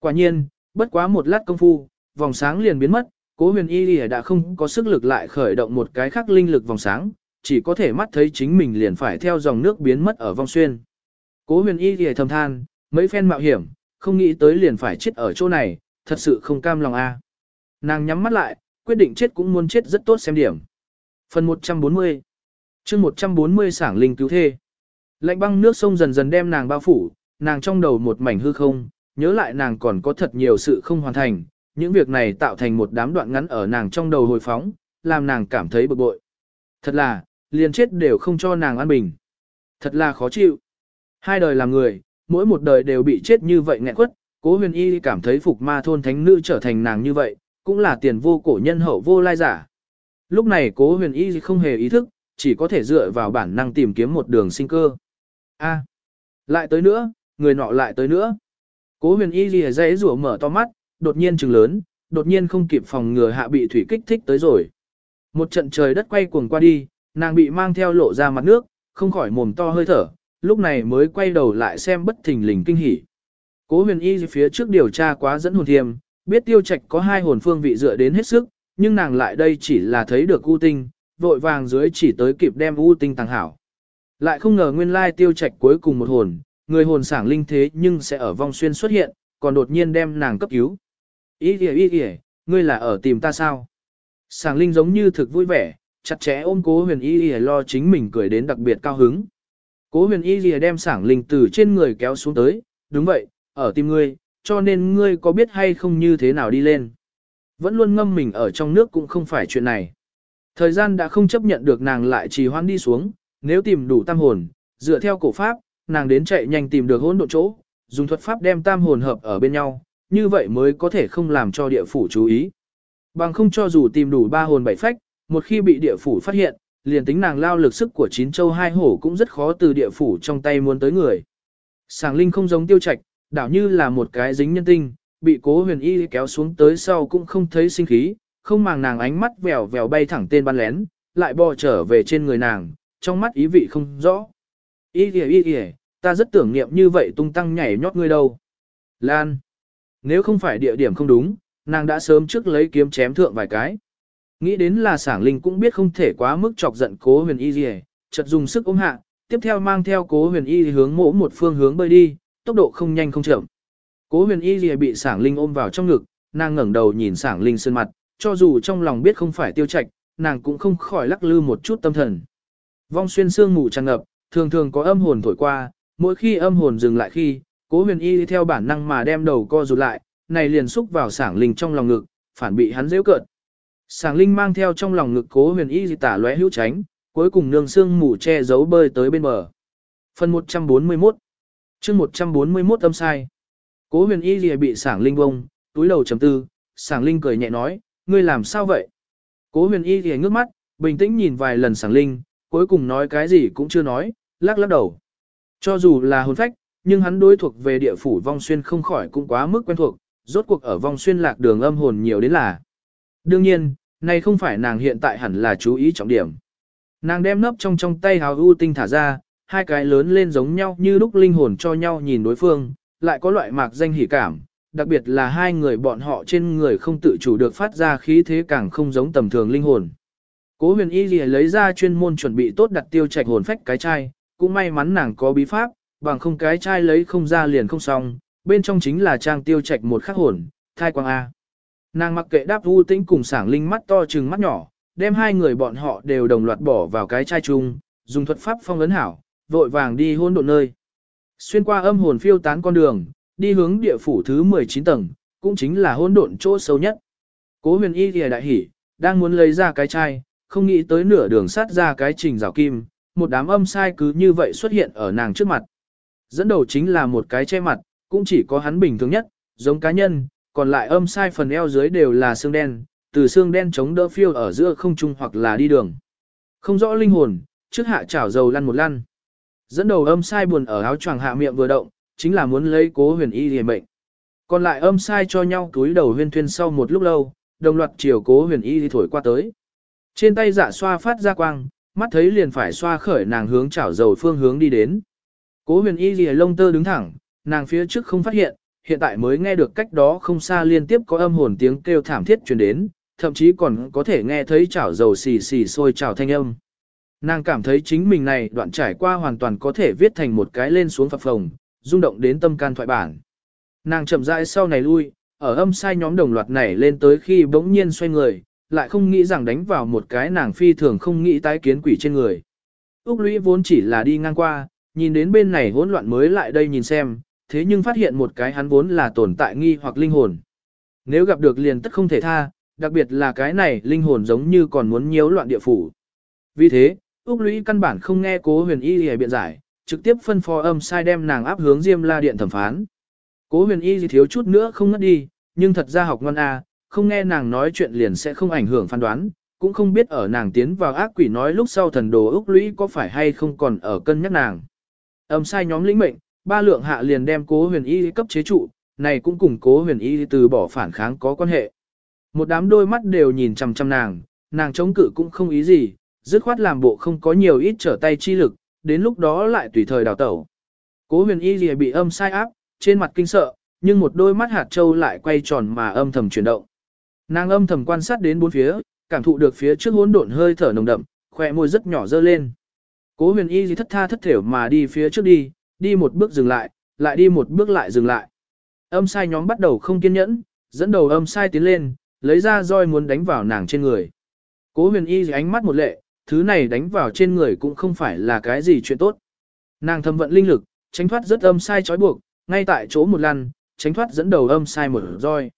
Quả nhiên, bất quá một lát công phu, vòng sáng liền biến mất, cố huyền y đã không có sức lực lại khởi động một cái khác linh lực vòng sáng, chỉ có thể mắt thấy chính mình liền phải theo dòng nước biến mất ở vong xuyên. Cố huyền y thì thầm than, mấy phen mạo hiểm, không nghĩ tới liền phải chết ở chỗ này, thật sự không cam lòng a. Nàng nhắm mắt lại, quyết định chết cũng muốn chết rất tốt xem điểm. Phần 140 chương 140 sảng linh cứu thê. Lạnh băng nước sông dần dần đem nàng bao phủ, nàng trong đầu một mảnh hư không, nhớ lại nàng còn có thật nhiều sự không hoàn thành, những việc này tạo thành một đám đoạn ngắn ở nàng trong đầu hồi phóng, làm nàng cảm thấy bực bội. Thật là, liền chết đều không cho nàng an bình. Thật là khó chịu. Hai đời làm người, mỗi một đời đều bị chết như vậy nghẹn quất, cố huyền y cảm thấy phục ma thôn thánh nữ trở thành nàng như vậy, cũng là tiền vô cổ nhân hậu vô lai giả. Lúc này cố huyền y không hề ý thức, chỉ có thể dựa vào bản năng tìm kiếm một đường sinh cơ. A, lại tới nữa, người nọ lại tới nữa. Cố huyền y gì dãy rủa mở to mắt, đột nhiên trừng lớn, đột nhiên không kịp phòng ngừa hạ bị thủy kích thích tới rồi. Một trận trời đất quay cuồng qua đi, nàng bị mang theo lộ ra mặt nước, không khỏi mồm to hơi thở, lúc này mới quay đầu lại xem bất thình lình kinh hỉ. Cố huyền y phía trước điều tra quá dẫn hồn thiềm, biết tiêu trạch có hai hồn phương vị dựa đến hết sức, nhưng nàng lại đây chỉ là thấy được u tinh, vội vàng dưới chỉ tới kịp đem u tinh tăng hảo. Lại không ngờ nguyên lai tiêu trạch cuối cùng một hồn, người hồn sảng linh thế nhưng sẽ ở vong xuyên xuất hiện, còn đột nhiên đem nàng cấp cứu. Ý kìa ý kìa, ngươi là ở tìm ta sao? Sảng linh giống như thực vui vẻ, chặt chẽ ôm cố huyền y kìa lo chính mình cười đến đặc biệt cao hứng. Cố huyền y kìa đem sảng linh từ trên người kéo xuống tới, đúng vậy, ở tim ngươi, cho nên ngươi có biết hay không như thế nào đi lên. Vẫn luôn ngâm mình ở trong nước cũng không phải chuyện này. Thời gian đã không chấp nhận được nàng lại trì hoãn đi xuống, nếu tìm đủ tam hồn, dựa theo cổ pháp, nàng đến chạy nhanh tìm được hỗn độ chỗ, dùng thuật pháp đem tam hồn hợp ở bên nhau, như vậy mới có thể không làm cho địa phủ chú ý. Bằng không cho dù tìm đủ ba hồn bảy phách, một khi bị địa phủ phát hiện, liền tính nàng lao lực sức của chín châu hai hổ cũng rất khó từ địa phủ trong tay muốn tới người. Sàng linh không giống tiêu trạch, đảo như là một cái dính nhân tinh, bị cố huyền y kéo xuống tới sau cũng không thấy sinh khí, không màng nàng ánh mắt vèo vèo bay thẳng tên bắn lén, lại bò trở về trên người nàng, trong mắt ý vị không rõ. Y kìa y kìa, ta rất tưởng niệm như vậy tung tăng nhảy nhót ngươi đâu. Lan. Nếu không phải địa điểm không đúng, nàng đã sớm trước lấy kiếm chém thượng vài cái. Nghĩ đến là sảng linh cũng biết không thể quá mức chọc giận cố huyền y kìa, chợt dùng sức ôm hạ, tiếp theo mang theo cố huyền y hướng mỗ một phương hướng bơi đi, tốc độ không nhanh không chậm. Cố huyền y gì bị sảng linh ôm vào trong ngực, nàng ngẩng đầu nhìn sảng linh sơn mặt, cho dù trong lòng biết không phải tiêu trạch, nàng cũng không khỏi lắc lư một chút tâm thần. Vong xuyên sương ngủ tràn ngập, thường thường có âm hồn thổi qua, mỗi khi âm hồn dừng lại khi, cố huyền y theo bản năng mà đem đầu co rụt lại, này liền xúc vào sảng linh trong lòng ngực, phản bị hắn dễ cợt. Sảng linh mang theo trong lòng ngực cố huyền y tả lóe hữu tránh, cuối cùng nương xương mù che giấu bơi tới bên bờ. Phần 141 chương 141 âm sai. Cố huyền y gì bị sảng linh bông, túi đầu chấm tư, sảng linh cười nhẹ nói, ngươi làm sao vậy? Cố huyền y gì ngước mắt, bình tĩnh nhìn vài lần sảng linh, cuối cùng nói cái gì cũng chưa nói, lắc lắc đầu. Cho dù là hồn phách, nhưng hắn đối thuộc về địa phủ vong xuyên không khỏi cũng quá mức quen thuộc, rốt cuộc ở vong xuyên lạc đường âm hồn nhiều đến là. Đương nhiên, này không phải nàng hiện tại hẳn là chú ý trọng điểm. Nàng đem nấp trong trong tay hào u tinh thả ra, hai cái lớn lên giống nhau như lúc linh hồn cho nhau nhìn đối phương, lại có loại mạc danh hỉ cảm, đặc biệt là hai người bọn họ trên người không tự chủ được phát ra khí thế càng không giống tầm thường linh hồn. Cố huyền y gì lấy ra chuyên môn chuẩn bị tốt đặt tiêu trạch hồn phách cái chai, cũng may mắn nàng có bí pháp, bằng không cái chai lấy không ra liền không xong, bên trong chính là trang tiêu trạch một khắc hồn, thai quang A. Nàng mặc kệ đáp vu tĩnh cùng sảng linh mắt to trừng mắt nhỏ, đem hai người bọn họ đều đồng loạt bỏ vào cái chai chung, dùng thuật pháp phong ấn hảo, vội vàng đi hôn độn nơi. Xuyên qua âm hồn phiêu tán con đường, đi hướng địa phủ thứ 19 tầng, cũng chính là hôn độn chỗ sâu nhất. Cố huyền y thì đại hỉ, đang muốn lấy ra cái chai, không nghĩ tới nửa đường sát ra cái trình rào kim, một đám âm sai cứ như vậy xuất hiện ở nàng trước mặt. Dẫn đầu chính là một cái che mặt, cũng chỉ có hắn bình thường nhất, giống cá nhân, còn lại âm sai phần eo dưới đều là xương đen, từ xương đen chống đỡ phiêu ở giữa không trung hoặc là đi đường. Không rõ linh hồn, trước hạ chảo dầu lăn một lăn. Dẫn đầu âm sai buồn ở áo choàng hạ miệng vừa động, chính là muốn lấy cố huyền y hề mệnh. Còn lại âm sai cho nhau túi đầu huyên thuyên sau một lúc lâu, đồng loạt chiều cố huyền y thì thổi qua tới. Trên tay dạ xoa phát ra quang, mắt thấy liền phải xoa khởi nàng hướng chảo dầu phương hướng đi đến. Cố huyền y lìa lông tơ đứng thẳng, nàng phía trước không phát hiện, hiện tại mới nghe được cách đó không xa liên tiếp có âm hồn tiếng kêu thảm thiết truyền đến, thậm chí còn có thể nghe thấy chảo dầu xì xì sôi chảo thanh âm. Nàng cảm thấy chính mình này đoạn trải qua hoàn toàn có thể viết thành một cái lên xuống phập phồng, rung động đến tâm can thoại bản. Nàng chậm rãi sau này lui, ở âm sai nhóm đồng loạt này lên tới khi bỗng nhiên xoay người, lại không nghĩ rằng đánh vào một cái nàng phi thường không nghĩ tái kiến quỷ trên người. Úc lũy vốn chỉ là đi ngang qua, nhìn đến bên này hỗn loạn mới lại đây nhìn xem, thế nhưng phát hiện một cái hắn vốn là tồn tại nghi hoặc linh hồn. Nếu gặp được liền tất không thể tha, đặc biệt là cái này linh hồn giống như còn muốn nhiễu loạn địa phủ. Vì thế, Úc lũy căn bản không nghe cố huyền y lìa biện giải, trực tiếp phân phó âm sai đem nàng áp hướng Diêm La Điện thẩm phán. Cố huyền y gì thiếu chút nữa không ngất đi, nhưng thật ra học ngon a, không nghe nàng nói chuyện liền sẽ không ảnh hưởng phán đoán, cũng không biết ở nàng tiến vào ác quỷ nói lúc sau thần đồ Úc lũy có phải hay không còn ở cân nhắc nàng. Âm sai nhóm lĩnh mệnh, ba lượng hạ liền đem cố huyền y cấp chế trụ, này cũng cùng cố huyền y từ bỏ phản kháng có quan hệ. Một đám đôi mắt đều nhìn chằm chằm nàng, nàng chống cự cũng không ý gì, dứt khoát làm bộ không có nhiều ít trở tay chi lực, đến lúc đó lại tùy thời đào tẩu. Cố huyền y gì bị âm sai áp, trên mặt kinh sợ, nhưng một đôi mắt hạt châu lại quay tròn mà âm thầm chuyển động. Nàng âm thầm quan sát đến bốn phía, cảm thụ được phía trước hỗn độn hơi thở nồng đậm, khỏe môi rất nhỏ dơ lên. Cố huyền y gì thất tha thất thểu mà đi phía trước đi, đi một bước dừng lại, lại đi một bước lại dừng lại. Âm sai nhóm bắt đầu không kiên nhẫn, dẫn đầu âm sai tiến lên, lấy ra roi muốn đánh vào nàng trên người. Cố huyền y ánh mắt một lệ, thứ này đánh vào trên người cũng không phải là cái gì chuyện tốt. Nàng thâm vận linh lực, tránh thoát rất âm sai trói buộc, ngay tại chỗ một lần, tránh thoát dẫn đầu âm sai một roi.